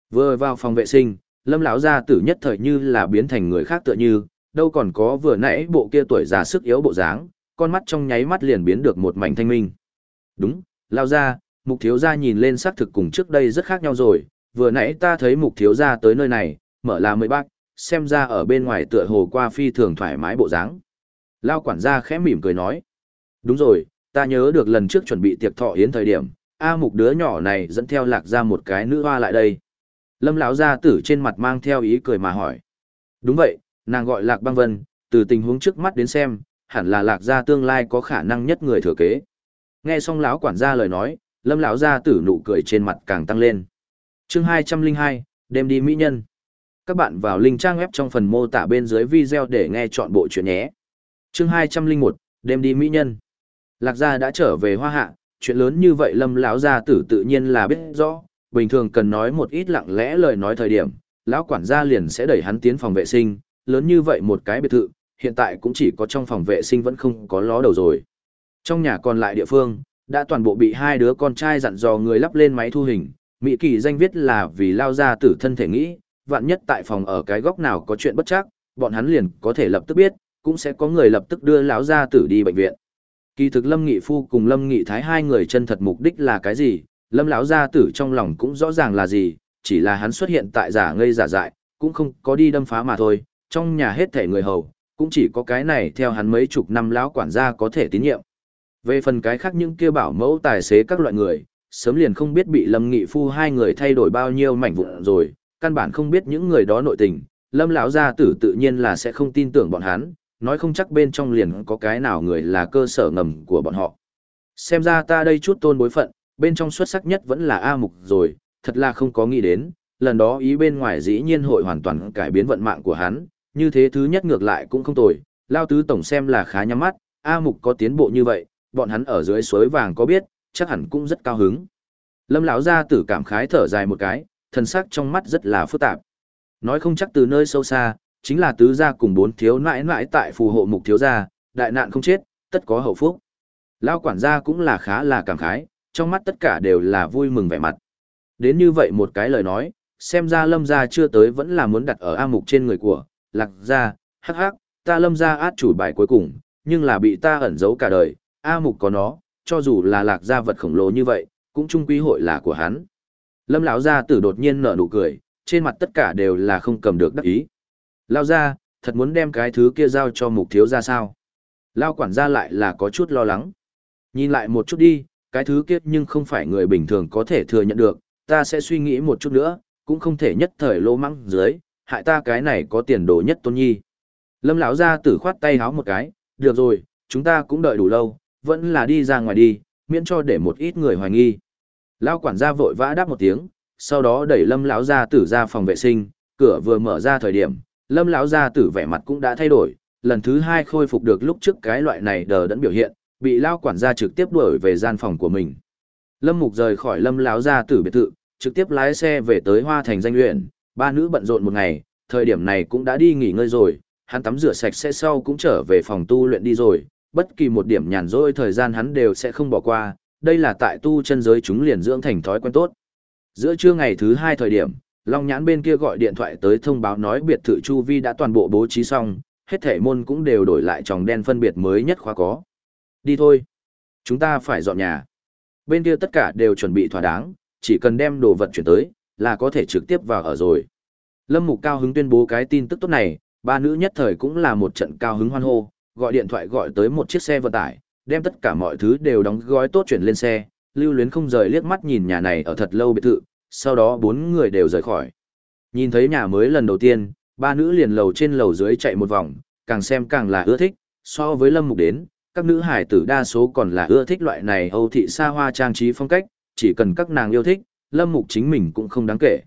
Vừa vào phòng vệ sinh, lâm lão gia tử nhất thời như là biến thành người khác tựa như đâu còn có vừa nãy bộ kia tuổi già sức yếu bộ dáng con mắt trong nháy mắt liền biến được một mảnh thanh minh đúng lao gia, mục thiếu gia nhìn lên xác thực cùng trước đây rất khác nhau rồi vừa nãy ta thấy mục thiếu gia tới nơi này mở là mười bác xem ra ở bên ngoài tựa hồ qua phi thường thoải mái bộ dáng. Lao quản gia khẽ mỉm cười nói, đúng rồi, ta nhớ được lần trước chuẩn bị tiệc thọ yến thời điểm, a mục đứa nhỏ này dẫn theo lạc ra một cái nữ hoa lại đây. Lâm lão gia tử trên mặt mang theo ý cười mà hỏi, đúng vậy, nàng gọi lạc băng vân, từ tình huống trước mắt đến xem, hẳn là lạc gia tương lai có khả năng nhất người thừa kế. Nghe xong lão quản gia lời nói, lâm lão gia tử nụ cười trên mặt càng tăng lên. Chương hai trăm linh hai, đêm đi mỹ nhân các bạn vào link trang web trong phần mô tả bên dưới video để nghe chọn bộ chuyện nhé chương hai trăm linh một đêm đi mỹ nhân lạc gia đã trở về hoa hạ chuyện lớn như vậy lâm lão gia tử tự nhiên là biết rõ bình thường cần nói một ít lặng lẽ lời nói thời điểm, lão quản gia liền sẽ đẩy hắn tiến phòng vệ sinh, lớn như vậy một cái biệt thự, hiện tại cũng chỉ có trong phòng vệ sinh vẫn không có ló đầu rồi. Trong nhà còn lại địa phương, đã toàn bộ bị hai đứa con trai dặn dò người lắp lên máy thu hình, Mỹ kỳ danh viết là vì lao ra tử thân thể nghĩ, vạn nhất tại phòng ở cái góc nào có chuyện bất chắc, bọn hắn liền có thể lập tức biết, cũng sẽ có người lập tức đưa lão gia tử đi bệnh viện. Kỳ thực Lâm Nghị Phu cùng Lâm Nghị Thái hai người chân thật mục đích là cái gì, lâm lão gia tử trong lòng cũng rõ ràng là gì chỉ là hắn xuất hiện tại giả ngây giả dại cũng không có đi đâm phá mà thôi trong nhà hết thể người hầu cũng chỉ có cái này theo hắn mấy chục năm lão quản gia có thể tín nhiệm về phần cái khác những kia bảo mẫu tài xế các loại người sớm liền không biết bị lâm nghị phu hai người thay đổi bao nhiêu mảnh vụn rồi căn bản không biết những người đó nội tình lâm lão gia tử tự nhiên là sẽ không tin tưởng bọn hắn nói không chắc bên trong liền có cái nào người là cơ sở ngầm của bọn họ xem ra ta đây chút tôn bối phận bên trong xuất sắc nhất vẫn là A Mục rồi, thật là không có nghĩ đến, lần đó ý bên ngoài dĩ nhiên hội hoàn toàn cải biến vận mạng của hắn, như thế thứ nhất ngược lại cũng không tồi, Lao Tứ Tổng xem là khá nhắm mắt, A Mục có tiến bộ như vậy, bọn hắn ở dưới suối vàng có biết, chắc hẳn cũng rất cao hứng. Lâm lão gia tử cảm khái thở dài một cái, thần sắc trong mắt rất là phức tạp. Nói không chắc từ nơi sâu xa, chính là tứ gia cùng bốn thiếu nãi nãi tại phù hộ mục thiếu gia, đại nạn không chết, tất có hậu phúc. Lão quản gia cũng là khá là cảm khái, trong mắt tất cả đều là vui mừng vẻ mặt. Đến như vậy một cái lời nói, xem ra lâm gia chưa tới vẫn là muốn đặt ở A mục trên người của, lạc gia, hắc hắc, ta lâm gia át chủ bài cuối cùng, nhưng là bị ta ẩn giấu cả đời, A mục có nó, cho dù là lạc gia vật khổng lồ như vậy, cũng trung quý hội là của hắn. Lâm lão gia tử đột nhiên nở nụ cười, trên mặt tất cả đều là không cầm được đắc ý. Lao gia, thật muốn đem cái thứ kia giao cho mục thiếu gia sao? Lao quản gia lại là có chút lo lắng. Nhìn lại một chút đi, cái thứ kia nhưng không phải người bình thường có thể thừa nhận được, ta sẽ suy nghĩ một chút nữa, cũng không thể nhất thời lô mắng dưới, hại ta cái này có tiền đồ nhất tôn nhi. Lâm lão gia tử khoát tay háo một cái, được rồi, chúng ta cũng đợi đủ lâu, vẫn là đi ra ngoài đi, miễn cho để một ít người hoài nghi. Lão quản gia vội vã đáp một tiếng, sau đó đẩy Lâm lão gia tử ra phòng vệ sinh, cửa vừa mở ra thời điểm, Lâm lão gia tử vẻ mặt cũng đã thay đổi, lần thứ hai khôi phục được lúc trước cái loại này đờ đẫn biểu hiện, bị lao quản gia trực tiếp đuổi về gian phòng của mình. Lâm Mục rời khỏi Lâm lão gia tử biệt thự, trực tiếp lái xe về tới Hoa Thành danh luyện, ba nữ bận rộn một ngày, thời điểm này cũng đã đi nghỉ ngơi rồi, hắn tắm rửa sạch sẽ sau cũng trở về phòng tu luyện đi rồi, bất kỳ một điểm nhàn rỗi thời gian hắn đều sẽ không bỏ qua, đây là tại tu chân giới chúng liền dưỡng thành thói quen tốt. Giữa trưa ngày thứ hai thời điểm, Long Nhãn bên kia gọi điện thoại tới thông báo nói biệt thự Chu Vi đã toàn bộ bố trí xong, hết thể môn cũng đều đổi lại tròng đen phân biệt mới nhất khóa có. Đi thôi. Chúng ta phải dọn nhà. Bên kia tất cả đều chuẩn bị thỏa đáng, chỉ cần đem đồ vật chuyển tới, là có thể trực tiếp vào ở rồi. Lâm Mục cao hứng tuyên bố cái tin tức tốt này, ba nữ nhất thời cũng là một trận cao hứng hoan hô, gọi điện thoại gọi tới một chiếc xe vận tải, đem tất cả mọi thứ đều đóng gói tốt chuyển lên xe, lưu luyến không rời liếc mắt nhìn nhà này ở thật lâu biệt thự, sau đó bốn người đều rời khỏi. Nhìn thấy nhà mới lần đầu tiên, ba nữ liền lầu trên lầu dưới chạy một vòng, càng xem càng là ưa thích, so với Lâm Mục đến, các nữ hải tử đa số còn là ưa thích loại này Âu thị xa hoa trang trí phong cách, chỉ cần các nàng yêu thích, Lâm Mục chính mình cũng không đáng kể.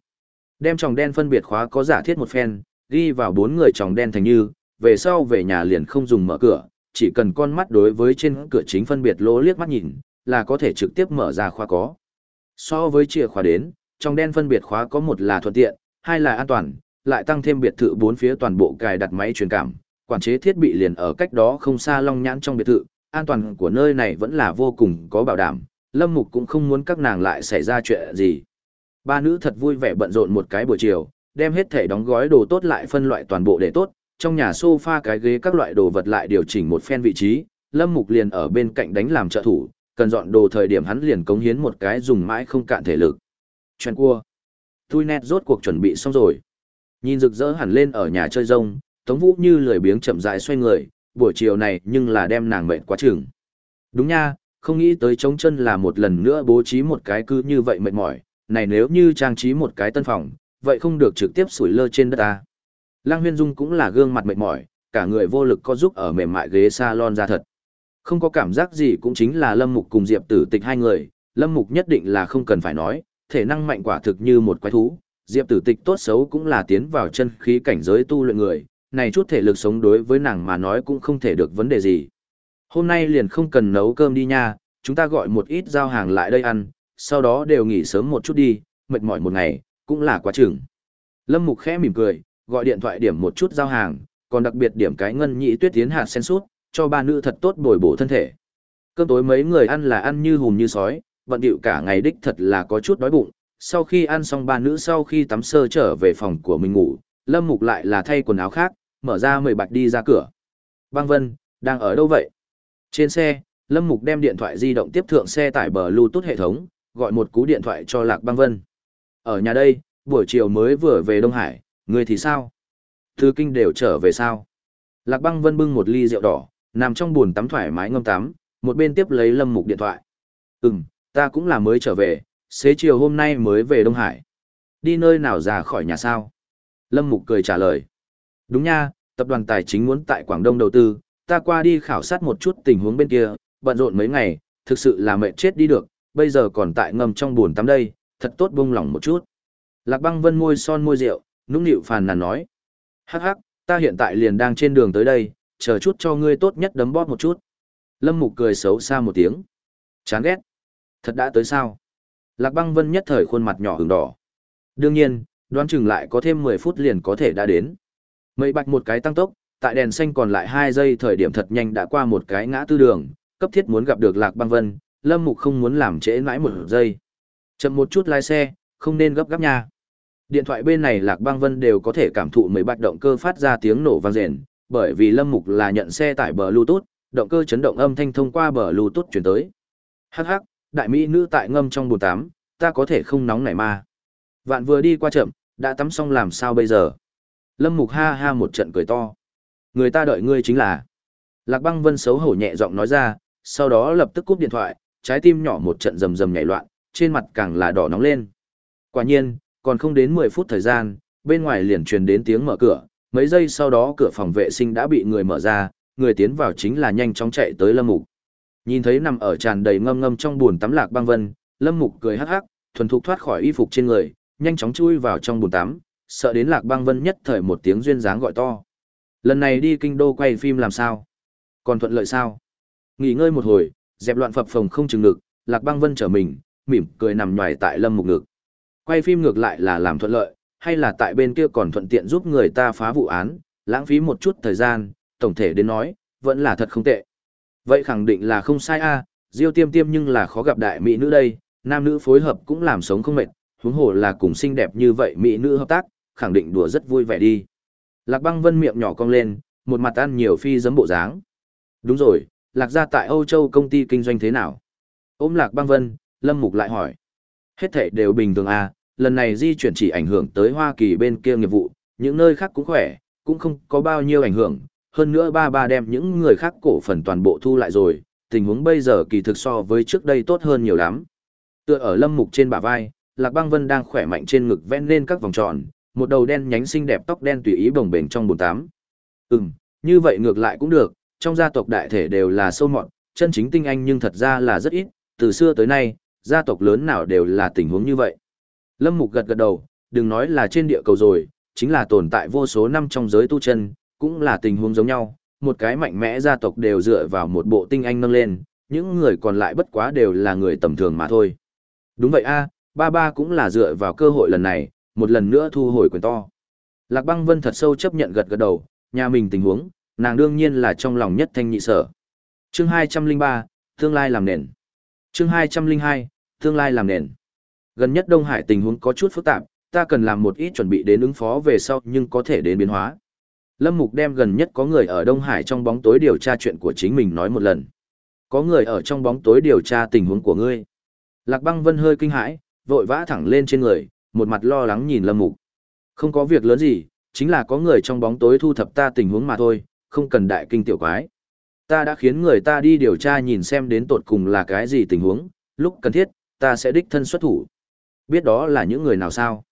Đem tròng đen phân biệt khóa có giả thiết một phen, ghi vào bốn người tròng đen thành như, về sau về nhà liền không dùng mở cửa, chỉ cần con mắt đối với trên cửa chính phân biệt lỗ liếc mắt nhìn, là có thể trực tiếp mở ra khóa có. So với chìa khóa đến, trong đen phân biệt khóa có một là thuận tiện, hai là an toàn, lại tăng thêm biệt thự bốn phía toàn bộ cài đặt máy truyền cảm, quản chế thiết bị liền ở cách đó không xa long nhãn trong biệt thự, an toàn của nơi này vẫn là vô cùng có bảo đảm, Lâm Mục cũng không muốn các nàng lại xảy ra chuyện gì. Ba nữ thật vui vẻ bận rộn một cái buổi chiều, đem hết thể đóng gói đồ tốt lại phân loại toàn bộ để tốt, trong nhà sofa cái ghế các loại đồ vật lại điều chỉnh một phen vị trí, Lâm Mục liền ở bên cạnh đánh làm trợ thủ, cần dọn đồ thời điểm hắn liền cống hiến một cái dùng mãi không cạn thể lực. Chuyện cua. Tui nét rốt cuộc chuẩn bị xong rồi. Nhìn rực rỡ hẳn lên ở nhà chơi rông, Tống Vũ như lười biếng chậm rãi xoay người, buổi chiều này nhưng là đem nàng mệt quá chừng. Đúng nha, không nghĩ tới trống chân là một lần nữa bố trí một cái cứ như vậy mệt mỏi, này nếu như trang trí một cái tân phòng, vậy không được trực tiếp sủi lơ trên đất ta. Lăng Huyên Dung cũng là gương mặt mệt mỏi, cả người vô lực có giúp ở mềm mại ghế salon ra thật. Không có cảm giác gì cũng chính là Lâm Mục cùng Diệp Tử Tịch hai người, Lâm Mục nhất định là không cần phải nói, thể năng mạnh quả thực như một quái thú, Diệp Tử Tịch tốt xấu cũng là tiến vào chân khí cảnh giới tu luyện người, này chút thể lực sống đối với nàng mà nói cũng không thể được vấn đề gì. Hôm nay liền không cần nấu cơm đi nha, chúng ta gọi một ít giao hàng lại đây ăn, sau đó đều nghỉ sớm một chút đi, mệt mỏi một ngày, cũng là quá chừng. Lâm Mục khẽ mỉm cười, gọi điện thoại điểm một chút giao hàng, còn đặc biệt điểm cái ngân nhị tuyết tiến hạt sen sút, cho ba nữ thật tốt bồi bổ thân thể. Cơm tối mấy người ăn là ăn như hùm như sói, bận điệu cả ngày đích thật là có chút đói bụng. Sau khi ăn xong ba nữ sau khi tắm sơ trở về phòng của mình ngủ, Lâm Mục lại là thay quần áo khác, mở ra mười bạch đi ra cửa. Băng Vân, đang ở đâu vậy? Trên xe, Lâm Mục đem điện thoại di động tiếp thượng xe tải bờ Bluetooth hệ thống, gọi một cú điện thoại cho Lạc Băng Vân. Ở nhà đây, buổi chiều mới vừa về Đông Hải, người thì sao? Thư kinh đều trở về sao? Lạc Băng Vân bưng một ly rượu đỏ, nằm trong buồn tắm thoải mái ngâm tắm, một bên tiếp lấy Lâm Mục điện thoại. Ừm, ta cũng là mới trở về, xế chiều hôm nay mới về Đông Hải. Đi nơi nào ra khỏi nhà sao? Lâm Mục cười trả lời. Đúng nha, tập đoàn tài chính muốn tại Quảng Đông đầu tư, ta qua đi khảo sát một chút tình huống bên kia, bận rộn mấy ngày, thực sự là mệt chết đi được, bây giờ còn tại ngâm trong buồn tắm đây, thật tốt buông lỏng một chút. Lạc băng vân môi son môi rượu, nũng nịu phàn nàn nói. Hắc hắc, ta hiện tại liền đang trên đường tới đây, chờ chút cho ngươi tốt nhất đấm bóp một chút. Lâm Mục cười xấu xa một tiếng. Chán ghét. Thật đã tới sao? Lạc băng vân nhất thời khuôn mặt nhỏ hừng đỏ. Đương nhiên, đoán chừng lại có thêm 10 phút liền có thể đã đến. Mây bạch một cái tăng tốc, tại đèn xanh còn lại 2 giây thời điểm thật nhanh đã qua một cái ngã tư đường, cấp thiết muốn gặp được Lạc băng vân, Lâm Mục không muốn làm trễ mãi một giây. Chậm một chút lái xe, không nên gấp gáp nha. Điện thoại bên này Lạc Băng Vân đều có thể cảm thụ mấy bạch động cơ phát ra tiếng nổ vang rền, bởi vì Lâm Mục là nhận xe tải bờ Bluetooth, động cơ chấn động âm thanh thông qua bờ Bluetooth truyền tới. Hắc hắc, đại mỹ nữ tại ngâm trong bồn tắm, ta có thể không nóng nảy mà Vạn vừa đi qua chậm, đã tắm xong làm sao bây giờ? Lâm Mục ha ha một trận cười to. Người ta đợi ngươi chính là. Lạc Băng Vân xấu hổ nhẹ giọng nói ra, sau đó lập tức cúp điện thoại, trái tim nhỏ một trận rầm rầm nhảy loạn, trên mặt càng là đỏ nóng lên. Quả nhiên, còn không đến 10 phút thời gian, bên ngoài liền truyền đến tiếng mở cửa, mấy giây sau đó cửa phòng vệ sinh đã bị người mở ra, người tiến vào chính là nhanh chóng chạy tới Lâm Mục. Nhìn thấy nằm ở tràn đầy ngâm ngâm trong buồn tắm Lạc Băng Vân, Lâm Mục cười hắc hắc, thuần thục thoát khỏi y phục trên người, nhanh chóng chui vào trong buồn tắm, sợ đến Lạc Băng Vân nhất thời một tiếng duyên dáng gọi to. Lần này đi kinh đô quay phim làm sao? Còn thuận lợi sao? Nghỉ ngơi một hồi, dẹp loạn phập phồng không chừng ngực, Lạc Băng Vân trở mình, mỉm cười nằm nhòi tại Lâm Mục ngực. Quay phim ngược lại là làm thuận lợi, hay là tại bên kia còn thuận tiện giúp người ta phá vụ án, lãng phí một chút thời gian, tổng thể đến nói, vẫn là thật không tệ. Vậy khẳng định là không sai a, Diêu Tiêm Tiêm nhưng là khó gặp đại mỹ nữ đây, nam nữ phối hợp cũng làm sống không mệt, huống hồ là cùng xinh đẹp như vậy mỹ nữ hợp tác, khẳng định đùa rất vui vẻ đi. Lạc Băng Vân miệng nhỏ cong lên, một mặt ăn nhiều phi giấm bộ dáng. Đúng rồi, Lạc gia tại Âu Châu công ty kinh doanh thế nào? Ôm Lạc Băng Vân, Lâm Mục lại hỏi. Hết thảy đều bình thường à, lần này di chuyển chỉ ảnh hưởng tới Hoa Kỳ bên kia nghiệp vụ, những nơi khác cũng khỏe, cũng không có bao nhiêu ảnh hưởng, hơn nữa ba ba đem những người khác cổ phần toàn bộ thu lại rồi, tình huống bây giờ kỳ thực so với trước đây tốt hơn nhiều lắm. Tựa ở lâm mục trên bả vai, Lạc Băng Vân đang khỏe mạnh trên ngực ven lên các vòng tròn, một đầu đen nhánh xinh đẹp tóc đen tùy ý bồng bềnh trong bồn tám. Ừm, như vậy ngược lại cũng được, trong gia tộc đại thể đều là sâu mọn, chân chính tinh anh nhưng thật ra là rất ít, từ xưa tới nay, gia tộc lớn nào đều là tình huống như vậy. Lâm Mục gật gật đầu, đừng nói là trên địa cầu rồi, chính là tồn tại vô số năm trong giới tu chân, cũng là tình huống giống nhau, một cái mạnh mẽ gia tộc đều dựa vào một bộ tinh anh nâng lên, những người còn lại bất quá đều là người tầm thường mà thôi. Đúng vậy a, ba ba cũng là dựa vào cơ hội lần này, một lần nữa thu hồi quyền to. Lạc băng vân thật sâu chấp nhận gật gật đầu, nhà mình tình huống, nàng đương nhiên là trong lòng nhất thanh nhị sở. Chương 203, tương lai làm nền. Chương 202, tương lai làm nền. Gần nhất Đông Hải tình huống có chút phức tạp, ta cần làm một ít chuẩn bị đến ứng phó về sau nhưng có thể đến biến hóa. Lâm Mục đem gần nhất có người ở Đông Hải trong bóng tối điều tra chuyện của chính mình nói một lần. Có người ở trong bóng tối điều tra tình huống của ngươi. Lạc băng vân hơi kinh hãi, vội vã thẳng lên trên người, một mặt lo lắng nhìn Lâm Mục. Không có việc lớn gì, chính là có người trong bóng tối thu thập ta tình huống mà thôi, không cần đại kinh tiểu quái. Ta đã khiến người ta đi điều tra nhìn xem đến tột cùng là cái gì tình huống, lúc cần thiết, ta sẽ đích thân xuất thủ. Biết đó là những người nào sao?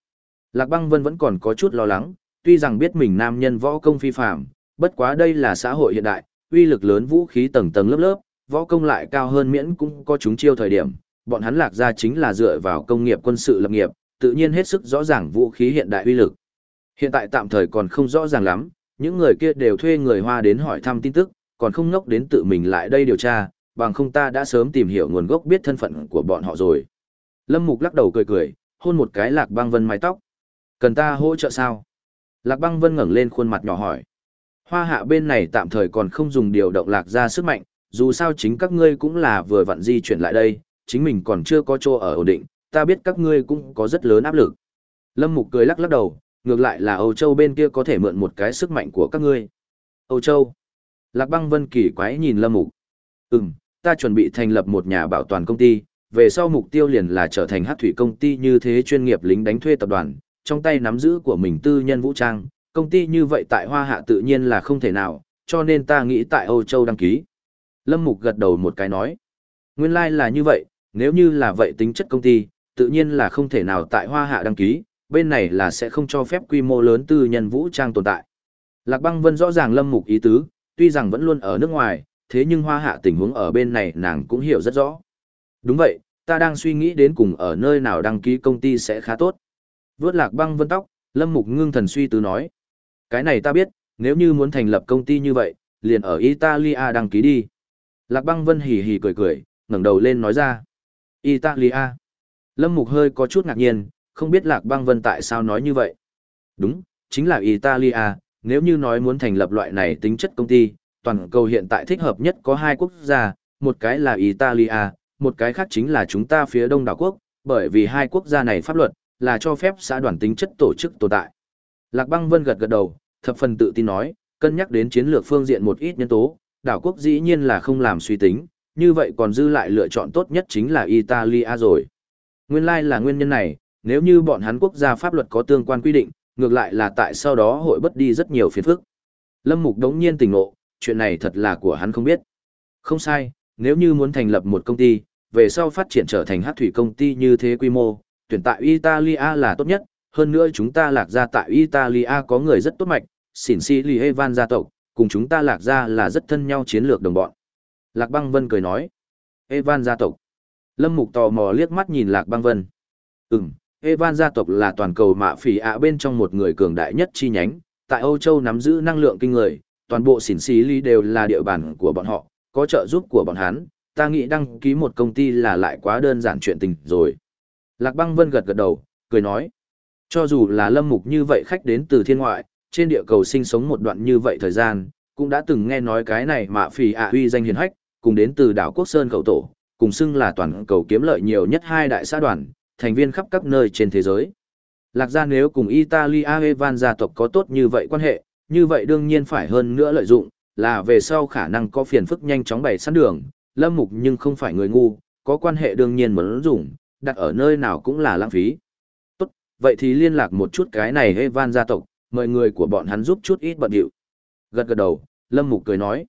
Lạc băng vân vẫn còn có chút lo lắng, tuy rằng biết mình nam nhân võ công phi phạm, bất quá đây là xã hội hiện đại, uy lực lớn vũ khí tầng tầng lớp lớp, võ công lại cao hơn miễn cũng có chúng chiêu thời điểm, bọn hắn lạc ra chính là dựa vào công nghiệp quân sự lập nghiệp, tự nhiên hết sức rõ ràng vũ khí hiện đại uy lực. Hiện tại tạm thời còn không rõ ràng lắm, những người kia đều thuê người Hoa đến hỏi thăm tin tức, còn không ngốc đến tự mình lại đây điều tra, bằng không ta đã sớm tìm hiểu nguồn gốc biết thân phận của bọn họ rồi. Lâm Mục lắc đầu cười cười, hôn một cái Lạc Băng Vân mái tóc. Cần ta hỗ trợ sao? Lạc Băng Vân ngẩng lên khuôn mặt nhỏ hỏi. Hoa hạ bên này tạm thời còn không dùng điều động lạc ra sức mạnh, dù sao chính các ngươi cũng là vừa vặn di chuyển lại đây, chính mình còn chưa có chỗ ở ổn định, ta biết các ngươi cũng có rất lớn áp lực. Lâm Mục cười lắc lắc đầu, ngược lại là Âu Châu bên kia có thể mượn một cái sức mạnh của các ngươi. Âu Châu. Lạc băng vân kỳ quái nhìn Lâm Mục. Ừm, ta chuẩn bị thành lập một nhà bảo toàn công ty, về sau mục tiêu liền là trở thành hát thủy công ty như thế chuyên nghiệp lính đánh thuê tập đoàn, trong tay nắm giữ của mình tư nhân vũ trang, công ty như vậy tại Hoa Hạ tự nhiên là không thể nào, cho nên ta nghĩ tại Âu Châu đăng ký. Lâm Mục gật đầu một cái nói. Nguyên lai like là như vậy, nếu như là vậy tính chất công ty, tự nhiên là không thể nào tại Hoa Hạ đăng ký, bên này là sẽ không cho phép quy mô lớn tư nhân vũ trang tồn tại. Lạc Băng Vân rõ ràng Lâm Mục ý tứ, tuy rằng vẫn luôn ở nước ngoài, thế nhưng Hoa Hạ tình huống ở bên này nàng cũng hiểu rất rõ. Đúng vậy, ta đang suy nghĩ đến cùng ở nơi nào đăng ký công ty sẽ khá tốt. Vớt Lạc Băng Vân tóc, Lâm Mục ngưng thần suy tư nói. Cái này ta biết, nếu như muốn thành lập công ty như vậy, liền ở Italia đăng ký đi. Lạc Băng Vân hì hì cười cười, ngẩng đầu lên nói ra. Italia. Lâm Mục hơi có chút ngạc nhiên, không biết Lạc Băng Vân tại sao nói như vậy. Đúng, chính là Italia, nếu như nói muốn thành lập loại này tính chất công ty, toàn cầu hiện tại thích hợp nhất có hai quốc gia, một cái là Italia, một cái khác chính là chúng ta phía đông đảo quốc, bởi vì hai quốc gia này pháp luật, là cho phép xã đoàn tính chất tổ chức tồn tại. Lạc Băng Vân gật gật đầu, thập phần tự tin nói, cân nhắc đến chiến lược phương diện một ít nhân tố, đảo quốc dĩ nhiên là không làm suy tính, như vậy còn dư lại lựa chọn tốt nhất chính là Italia rồi. Nguyên lai like là nguyên nhân này, nếu như bọn hắn quốc gia pháp luật có tương quan quy định, ngược lại là tại sau đó hội bất đi rất nhiều phiền phức. Lâm Mục đống nhiên tỉnh ngộ, chuyện này thật là của hắn không biết. Không sai, nếu như muốn thành lập một công ty, về sau phát triển trở thành hát thủy công ty như thế quy mô, tuyển tại Italia là tốt nhất, hơn nữa chúng ta lạc ra tại Italia có người rất tốt mạch, xỉn si lì Evan gia tộc, cùng chúng ta lạc ra là rất thân nhau chiến lược đồng bọn. Lạc băng vân cười nói, Evan gia tộc. Lâm Mục tò mò liếc mắt nhìn Lạc băng vân. Ừm, Evan gia tộc là toàn cầu mạ phỉ ạ bên trong một người cường đại nhất chi nhánh, tại Âu Châu nắm giữ năng lượng kinh người, toàn bộ xỉn xí ly đều là địa bàn của bọn họ, có trợ giúp của bọn hắn, ta nghĩ đăng ký một công ty là lại quá đơn giản chuyện tình rồi. Lạc băng vân gật gật đầu, cười nói, cho dù là lâm mục như vậy khách đến từ thiên ngoại, trên địa cầu sinh sống một đoạn như vậy thời gian, cũng đã từng nghe nói cái này mà phì ạ huy danh hiền hách, cùng đến từ đảo Quốc Sơn cầu tổ, cùng xưng là toàn cầu kiếm lợi nhiều nhất hai đại xã đoàn, thành viên khắp các nơi trên thế giới. Lạc gia nếu cùng Italia Evan gia tộc có tốt như vậy quan hệ, như vậy đương nhiên phải hơn nữa lợi dụng, là về sau khả năng có phiền phức nhanh chóng bày sẵn đường, lâm mục nhưng không phải người ngu, có quan hệ đương nhiên muốn dùng, đặt ở nơi nào cũng là lãng phí. Tốt, vậy thì liên lạc một chút cái này Evan gia tộc, mời người của bọn hắn giúp chút ít bận điệu. Gật gật đầu, Lâm Mục cười nói.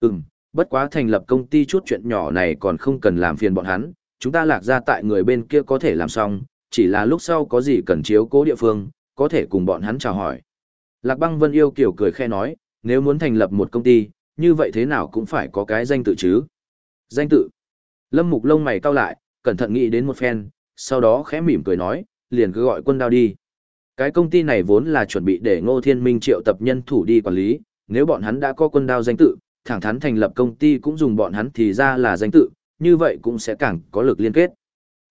Ừm, bất quá thành lập công ty chút chuyện nhỏ này còn không cần làm phiền bọn hắn, chúng ta lạc ra tại người bên kia có thể làm xong, chỉ là lúc sau có gì cần chiếu cố địa phương, có thể cùng bọn hắn chào hỏi. Lạc băng vân yêu kiểu cười khe nói, nếu muốn thành lập một công ty, như vậy thế nào cũng phải có cái danh tự chứ. Danh tự. Lâm Mục lông mày cau lại, cẩn thận nghĩ đến một phen, sau đó khẽ mỉm cười nói, liền cứ gọi quân đao đi. Cái công ty này vốn là chuẩn bị để Ngô Thiên Minh triệu tập nhân thủ đi quản lý, nếu bọn hắn đã có quân đao danh tự, thẳng thắn thành lập công ty cũng dùng bọn hắn thì ra là danh tự, như vậy cũng sẽ càng có lực liên kết.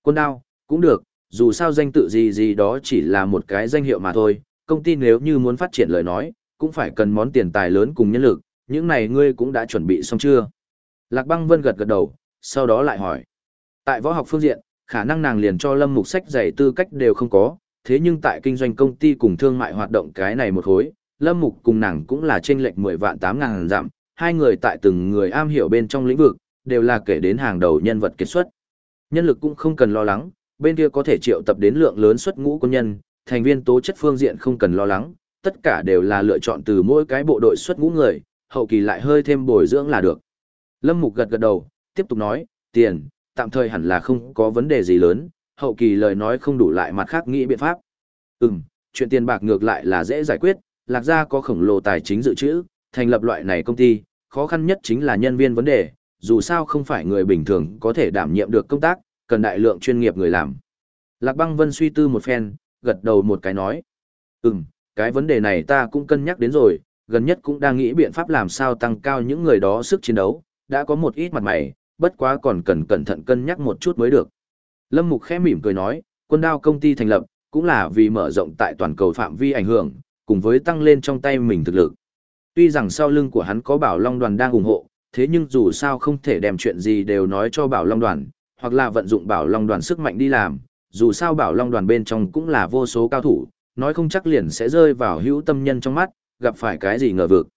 Quân đao, cũng được, dù sao danh tự gì gì đó chỉ là một cái danh hiệu mà thôi, công ty nếu như muốn phát triển lời nói, cũng phải cần món tiền tài lớn cùng nhân lực, những này ngươi cũng đã chuẩn bị xong chưa? Lạc băng vân gật gật đầu, sau đó lại hỏi. Tại võ học phương diện, khả năng nàng liền cho lâm mục sách dạy tư cách đều không có, thế nhưng tại kinh doanh công ty cùng thương mại hoạt động cái này một hối, lâm mục cùng nàng cũng là trên lệch 10 vạn 8 ngàn giảm, hai người tại từng người am hiểu bên trong lĩnh vực, đều là kể đến hàng đầu nhân vật kết xuất. Nhân lực cũng không cần lo lắng, bên kia có thể triệu tập đến lượng lớn xuất ngũ quân nhân, thành viên tố chất phương diện không cần lo lắng, tất cả đều là lựa chọn từ mỗi cái bộ đội xuất ngũ người, hậu kỳ lại hơi thêm bồi dưỡng là được. Lâm Mục gật gật đầu, tiếp tục nói, tiền, tạm thời hẳn là không có vấn đề gì lớn, hậu kỳ lời nói không đủ lại mặt khác nghĩ biện pháp. Ừm, chuyện tiền bạc ngược lại là dễ giải quyết, lạc gia có khổng lồ tài chính dự trữ, thành lập loại này công ty, khó khăn nhất chính là nhân viên vấn đề, dù sao không phải người bình thường có thể đảm nhiệm được công tác, cần đại lượng chuyên nghiệp người làm. Lạc băng vân suy tư một phen, gật đầu một cái nói. Ừm, cái vấn đề này ta cũng cân nhắc đến rồi, gần nhất cũng đang nghĩ biện pháp làm sao tăng cao những người đó sức chiến đấu, đã có một ít mặt mày, bất quá còn cần cẩn thận cân nhắc một chút mới được. Lâm Mục khẽ mỉm cười nói, quân đao công ty thành lập, cũng là vì mở rộng tại toàn cầu phạm vi ảnh hưởng, cùng với tăng lên trong tay mình thực lực. Tuy rằng sau lưng của hắn có Bảo Long đoàn đang ủng hộ, thế nhưng dù sao không thể đem chuyện gì đều nói cho Bảo Long đoàn, hoặc là vận dụng Bảo Long đoàn sức mạnh đi làm, dù sao Bảo Long đoàn bên trong cũng là vô số cao thủ, nói không chắc liền sẽ rơi vào hữu tâm nhân trong mắt, gặp phải cái gì ngờ vực.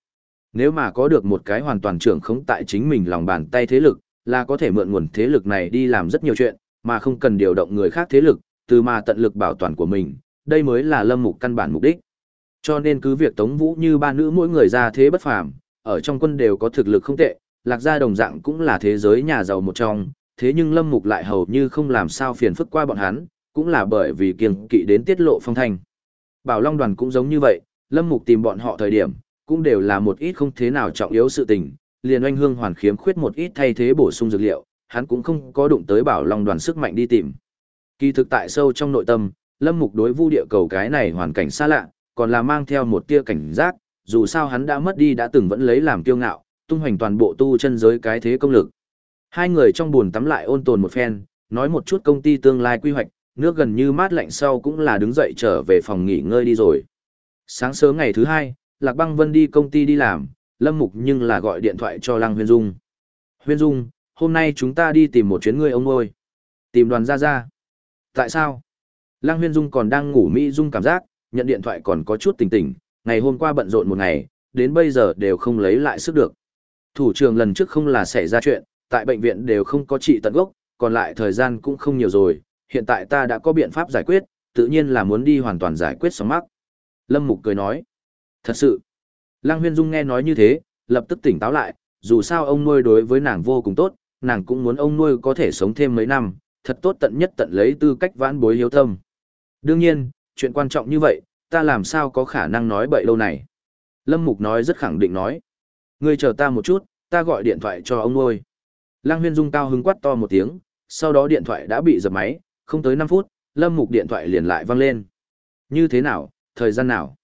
Nếu mà có được một cái hoàn toàn trưởng khống tại chính mình lòng bàn tay thế lực, là có thể mượn nguồn thế lực này đi làm rất nhiều chuyện, mà không cần điều động người khác thế lực, từ mà tận lực bảo toàn của mình, đây mới là lâm mục căn bản mục đích. Cho nên cứ việc Tống Vũ như ba nữ mỗi người ra thế bất phàm, ở trong quân đều có thực lực không tệ, lạc gia đồng dạng cũng là thế giới nhà giàu một trong, thế nhưng lâm mục lại hầu như không làm sao phiền phức qua bọn hắn, cũng là bởi vì kiêng kỵ đến tiết lộ phong thanh. Bảo Long đoàn cũng giống như vậy, lâm mục tìm bọn họ thời điểm, cũng đều là một ít không thế nào trọng yếu sự tình, liền oanh hương hoàn khiếm khuyết một ít thay thế bổ sung dược liệu, hắn cũng không có đụng tới bảo long đoàn sức mạnh đi tìm. Kỳ thực tại sâu trong nội tâm, Lâm Mục đối vu địa cầu cái này hoàn cảnh xa lạ, còn là mang theo một tia cảnh giác, dù sao hắn đã mất đi đã từng vẫn lấy làm kiêu ngạo, tung hoành toàn bộ tu chân giới cái thế công lực. Hai người trong buồn tắm lại ôn tồn một phen, nói một chút công ty tương lai quy hoạch, nước gần như mát lạnh sau cũng là đứng dậy trở về phòng nghỉ ngơi đi rồi. Sáng sớm ngày thứ hai, Lạc Băng Vân đi công ty đi làm, Lâm Mục nhưng là gọi điện thoại cho Lăng Huyên Dung. Huyên Dung, hôm nay chúng ta đi tìm một chuyến ngươi ông ơi. Tìm đoàn ra ra. Tại sao? Lăng Huyên Dung còn đang ngủ Mỹ Dung cảm giác, nhận điện thoại còn có chút tỉnh tỉnh, ngày hôm qua bận rộn một ngày, đến bây giờ đều không lấy lại sức được. Thủ trưởng lần trước không là xảy ra chuyện, tại bệnh viện đều không có trị tận gốc, còn lại thời gian cũng không nhiều rồi, hiện tại ta đã có biện pháp giải quyết, tự nhiên là muốn đi hoàn toàn giải quyết sóng mắc. Lâm Mục cười nói, thật sự, Lăng Huyên Dung nghe nói như thế, lập tức tỉnh táo lại, dù sao ông nuôi đối với nàng vô cùng tốt, nàng cũng muốn ông nuôi có thể sống thêm mấy năm, thật tốt tận nhất tận lấy tư cách vãn bối hiếu tâm. Đương nhiên, chuyện quan trọng như vậy, ta làm sao có khả năng nói bậy lâu này. Lâm Mục nói rất khẳng định nói. Ngươi chờ ta một chút, ta gọi điện thoại cho ông nuôi. Lăng Huyên Dung cao hứng quát to một tiếng, sau đó điện thoại đã bị dập máy, không tới 5 phút, Lâm Mục điện thoại liền lại vang lên. Như thế nào, thời gian nào?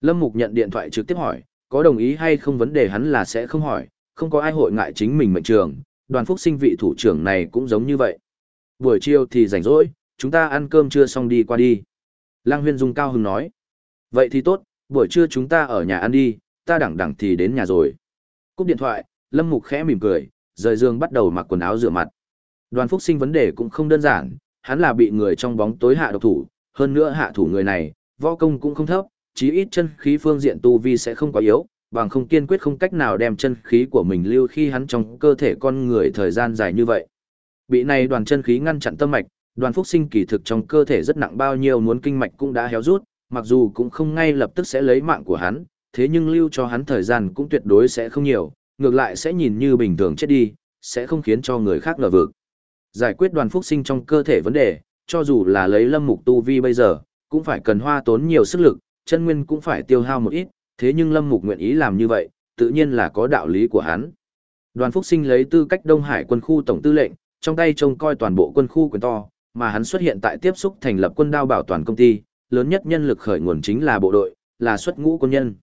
Lâm Mục nhận điện thoại trực tiếp hỏi, có đồng ý hay không vấn đề hắn là sẽ không hỏi, không có ai hội ngại chính mình mệnh trường, đoàn phúc sinh vị thủ trưởng này cũng giống như vậy. Buổi chiều thì rảnh rỗi, chúng ta ăn cơm trưa xong đi qua đi. Lăng huyên dung cao hứng nói. Vậy thì tốt, buổi trưa chúng ta ở nhà ăn đi, ta đẳng đẳng thì đến nhà rồi. Cúp điện thoại, Lâm Mục khẽ mỉm cười, rời giường bắt đầu mặc quần áo rửa mặt. Đoàn phúc sinh vấn đề cũng không đơn giản, hắn là bị người trong bóng tối hạ độc thủ, hơn nữa hạ thủ người này, võ công cũng không thấp, chí ít chân khí phương diện tu vi sẽ không quá yếu, bằng không kiên quyết không cách nào đem chân khí của mình lưu khi hắn trong cơ thể con người thời gian dài như vậy. Bị này đoàn chân khí ngăn chặn tâm mạch, đoàn phúc sinh kỳ thực trong cơ thể rất nặng bao nhiêu muốn kinh mạch cũng đã héo rút, mặc dù cũng không ngay lập tức sẽ lấy mạng của hắn, thế nhưng lưu cho hắn thời gian cũng tuyệt đối sẽ không nhiều, ngược lại sẽ nhìn như bình thường chết đi, sẽ không khiến cho người khác ngờ vực. Giải quyết đoàn phúc sinh trong cơ thể vấn đề, cho dù là lấy lâm mục tu vi bây giờ, cũng phải cần hoa tốn nhiều sức lực, chân nguyên cũng phải tiêu hao một ít, thế nhưng lâm mục nguyện ý làm như vậy, tự nhiên là có đạo lý của hắn. Đoàn phúc sinh lấy tư cách Đông Hải quân khu tổng tư lệnh, trong tay trông coi toàn bộ quân khu quyền to, mà hắn xuất hiện tại tiếp xúc thành lập quân đao bảo toàn công ty, lớn nhất nhân lực khởi nguồn chính là bộ đội, là xuất ngũ quân nhân.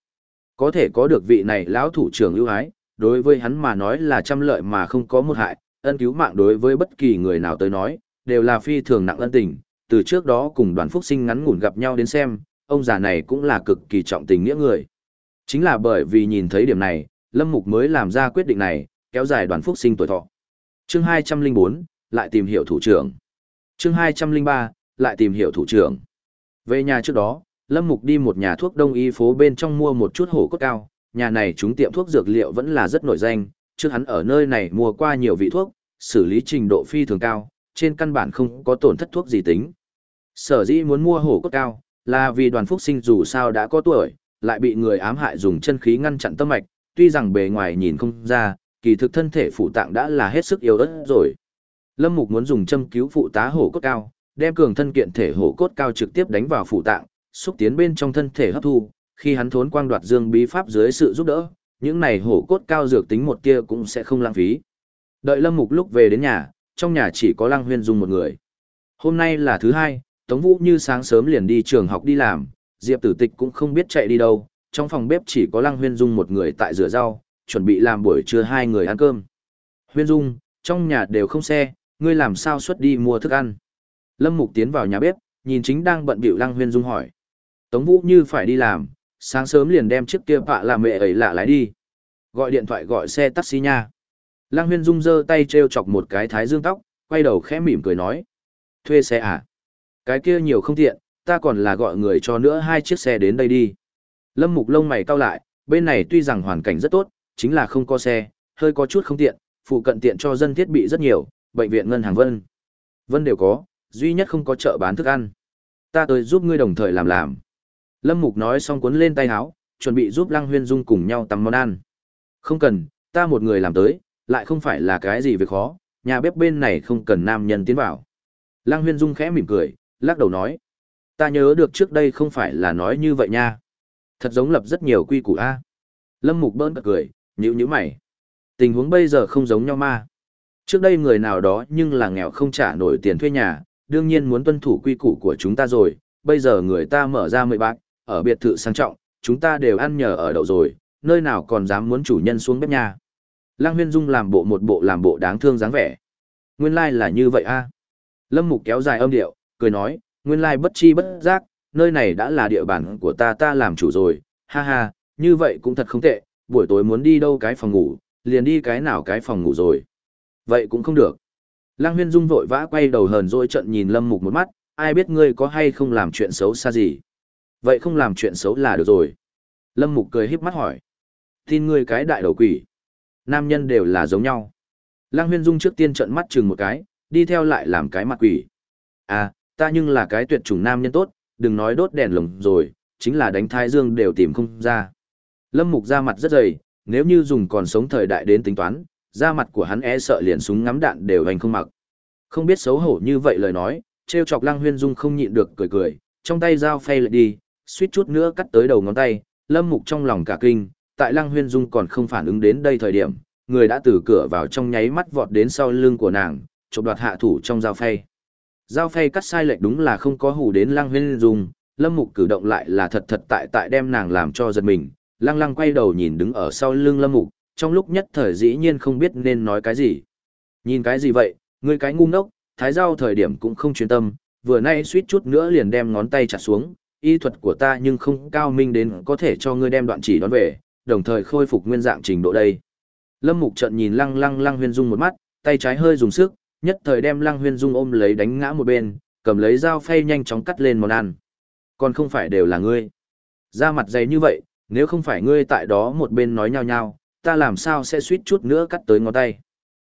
Có thể có được vị này lão thủ trưởng ưu ái, đối với hắn mà nói là trăm lợi mà không có một hại, ân cứu mạng đối với bất kỳ người nào tới nói, đều là phi thường nặng ân tình, từ trước đó cùng đoàn phúc sinh ngắn ngủn gặp nhau đến xem, ông già này cũng là cực kỳ trọng tình nghĩa người. Chính là bởi vì nhìn thấy điểm này, Lâm Mục mới làm ra quyết định này, kéo dài đoàn phúc sinh tuổi thọ. Chương 204, lại tìm hiểu thủ trưởng. Chương 203, lại tìm hiểu thủ trưởng. Về nhà trước đó, Lâm Mục đi một nhà thuốc đông y phố bên trong mua một chút hổ cốt cao, nhà này chúng tiệm thuốc dược liệu vẫn là rất nổi danh, trước hắn ở nơi này mua qua nhiều vị thuốc, xử lý trình độ phi thường cao, trên căn bản không có tổn thất thuốc gì tính. Sở dĩ muốn mua hổ cốt cao, là vì đoàn phúc sinh dù sao đã có tuổi, lại bị người ám hại dùng chân khí ngăn chặn tâm mạch, tuy rằng bề ngoài nhìn không ra, kỳ thực thân thể phụ tạng đã là hết sức yếu ớt rồi. Lâm Mục muốn dùng châm cứu phụ tá hổ cốt cao, đem cường thân kiện thể hổ cốt cao trực tiếp đánh vào phụ tạng, xúc tiến bên trong thân thể hấp thu, khi hắn thốn quang đoạt dương bí pháp dưới sự giúp đỡ, những này hổ cốt cao dược tính một tia cũng sẽ không lãng phí. Đợi Lâm Mục lúc về đến nhà, trong nhà chỉ có Lăng Huyên Dung một người. Hôm nay là thứ hai, Tống Vũ như sáng sớm liền đi trường học đi làm, Diệp Tử Tịch cũng không biết chạy đi đâu, trong phòng bếp chỉ có Lăng Huyên Dung một người tại rửa rau, chuẩn bị làm buổi trưa hai người ăn cơm. Huyên Dung, trong nhà đều không xe, ngươi làm sao xuất đi mua thức ăn? Lâm Mục tiến vào nhà bếp, nhìn chính đang bận bịu Lăng Huyên Dung hỏi. Tống Vũ như phải đi làm, sáng sớm liền đem chiếc kia bạ làm mẹ ấy lạ lái đi. Gọi điện thoại gọi xe taxi nha. Lăng Huyên Dung giơ tay treo chọc một cái thái dương tóc, quay đầu khẽ mỉm cười nói. Thuê xe à? Cái kia nhiều không tiện, ta còn là gọi người cho nữa hai chiếc xe đến đây đi. Lâm Mục lông mày cau lại, bên này tuy rằng hoàn cảnh rất tốt, chính là không có xe, hơi có chút không tiện, phụ cận tiện cho dân thiết bị rất nhiều, bệnh viện ngân hàng vân. Vân đều có, duy nhất không có chợ bán thức ăn. Ta tới giúp ngươi đồng thời làm làm. Lâm Mục nói xong cuốn lên tay áo, chuẩn bị giúp Lăng Huyên Dung cùng nhau tắm món ăn. Không cần, ta một người làm tới, lại không phải là cái gì việc khó, nhà bếp bên này không cần nam nhân tiến vào. Lăng Huyên Dung khẽ mỉm cười, lắc đầu nói. Ta nhớ được trước đây không phải là nói như vậy nha. Thật giống lập rất nhiều quy củ a. Lâm Mục bỡn bật cười, nhíu nhíu mày. Tình huống bây giờ không giống nhau ma. Trước đây người nào đó nhưng là nghèo không trả nổi tiền thuê nhà, đương nhiên muốn tuân thủ quy củ của chúng ta rồi, bây giờ người ta mở ra mười bạc, ở biệt thự sang trọng, chúng ta đều ăn nhờ ở đậu rồi, nơi nào còn dám muốn chủ nhân xuống bếp nhà. Lăng Huyên Dung làm bộ một bộ làm bộ đáng thương dáng vẻ. Nguyên lai like là như vậy a. Lâm Mục kéo dài âm điệu, cười nói, nguyên lai like bất chi bất giác, nơi này đã là địa bàn của ta ta làm chủ rồi, ha ha, như vậy cũng thật không tệ, buổi tối muốn đi đâu cái phòng ngủ, liền đi cái nào cái phòng ngủ rồi. Vậy cũng không được. Lăng Huyên Dung vội vã quay đầu hờn dỗi trận nhìn Lâm Mục một mắt, ai biết ngươi có hay không làm chuyện xấu xa gì. Vậy không làm chuyện xấu là được rồi. Lâm Mục cười híp mắt hỏi. Tin ngươi cái đại đầu quỷ. Nam nhân đều là giống nhau. Lăng Huyên Dung trước tiên trợn mắt chừng một cái, đi theo lại làm cái mặt quỷ. À, ta nhưng là cái tuyệt chủng nam nhân tốt, đừng nói đốt đèn lồng rồi, chính là đánh thái dương đều tìm không ra. Lâm Mục ra mặt rất dày, nếu như dùng còn sống thời đại đến tính toán, da mặt của hắn e sợ liền súng ngắm đạn đều hành không mặc. Không biết xấu hổ như vậy lời nói, treo chọc Lăng Huyên Dung không nhịn được cười cười, trong tay dao phay lại đi, suýt chút nữa cắt tới đầu ngón tay, Lâm Mục trong lòng cả kinh, tại Lăng Huyên Dung còn không phản ứng đến đây thời điểm, người đã từ cửa vào trong nháy mắt vọt đến sau lưng của nàng, chụp đoạt hạ thủ trong dao phay. Dao phay cắt sai lệch đúng là không có hù đến Lăng Huyên Dung, Lâm Mục cử động lại là thật thật tại tại đem nàng làm cho giật mình, Lăng Lăng quay đầu nhìn đứng ở sau lưng Lâm Mục, trong lúc nhất thời dĩ nhiên không biết nên nói cái gì. Nhìn cái gì vậy, ngươi cái ngu ngốc, thái giao thời điểm cũng không chuyên tâm, vừa nay suýt chút nữa liền đem ngón tay chặt xuống, y thuật của ta nhưng không cao minh đến có thể cho ngươi đem đoạn chỉ đón về, đồng thời khôi phục nguyên dạng trình độ đây. Lâm Mục trận nhìn Lăng Lăng Lăng Huyên Dung một mắt, tay trái hơi dùng sức, nhất thời đem Lăng Huyên Dung ôm lấy đánh ngã một bên, cầm lấy dao phay nhanh chóng cắt lên món ăn. Còn không phải đều là ngươi. Da mặt dày như vậy, nếu không phải ngươi tại đó một bên nói nhau nhau, ta làm sao sẽ suýt chút nữa cắt tới ngón tay.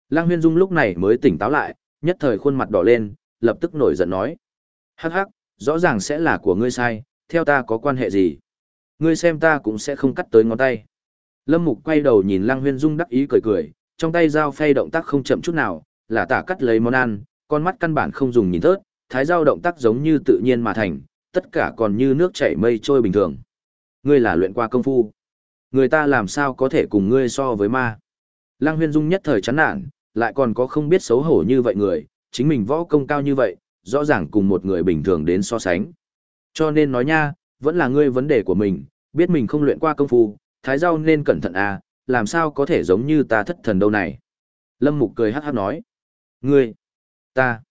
Lăng Huyên Dung lúc này mới tỉnh táo lại, nhất thời khuôn mặt đỏ lên, lập tức nổi giận nói. Hắc hắc, rõ ràng sẽ là của ngươi sai, theo ta có quan hệ gì? Ngươi xem ta cũng sẽ không cắt tới ngón tay. Lâm Mục quay đầu nhìn Lăng Huyên Dung đắc ý cười cười, trong tay dao phay động tác không chậm chút nào, là tả cắt lấy món ăn, con mắt căn bản không dùng nhìn thớt, thái dao động tác giống như tự nhiên mà thành, tất cả còn như nước chảy mây trôi bình thường. Ngươi là luyện qua công phu. Người ta làm sao có thể cùng ngươi so với ma. Lăng Huyên Dung nhất thời chán nản, lại còn có không biết xấu hổ như vậy người, chính mình võ công cao như vậy, rõ ràng cùng một người bình thường đến so sánh. Cho nên nói nha, vẫn là ngươi vấn đề của mình, biết mình không luyện qua công phu, thái giao nên cẩn thận à, làm sao có thể giống như ta thất thần đâu này. Lâm Mục cười hát hát nói. Ngươi, ta.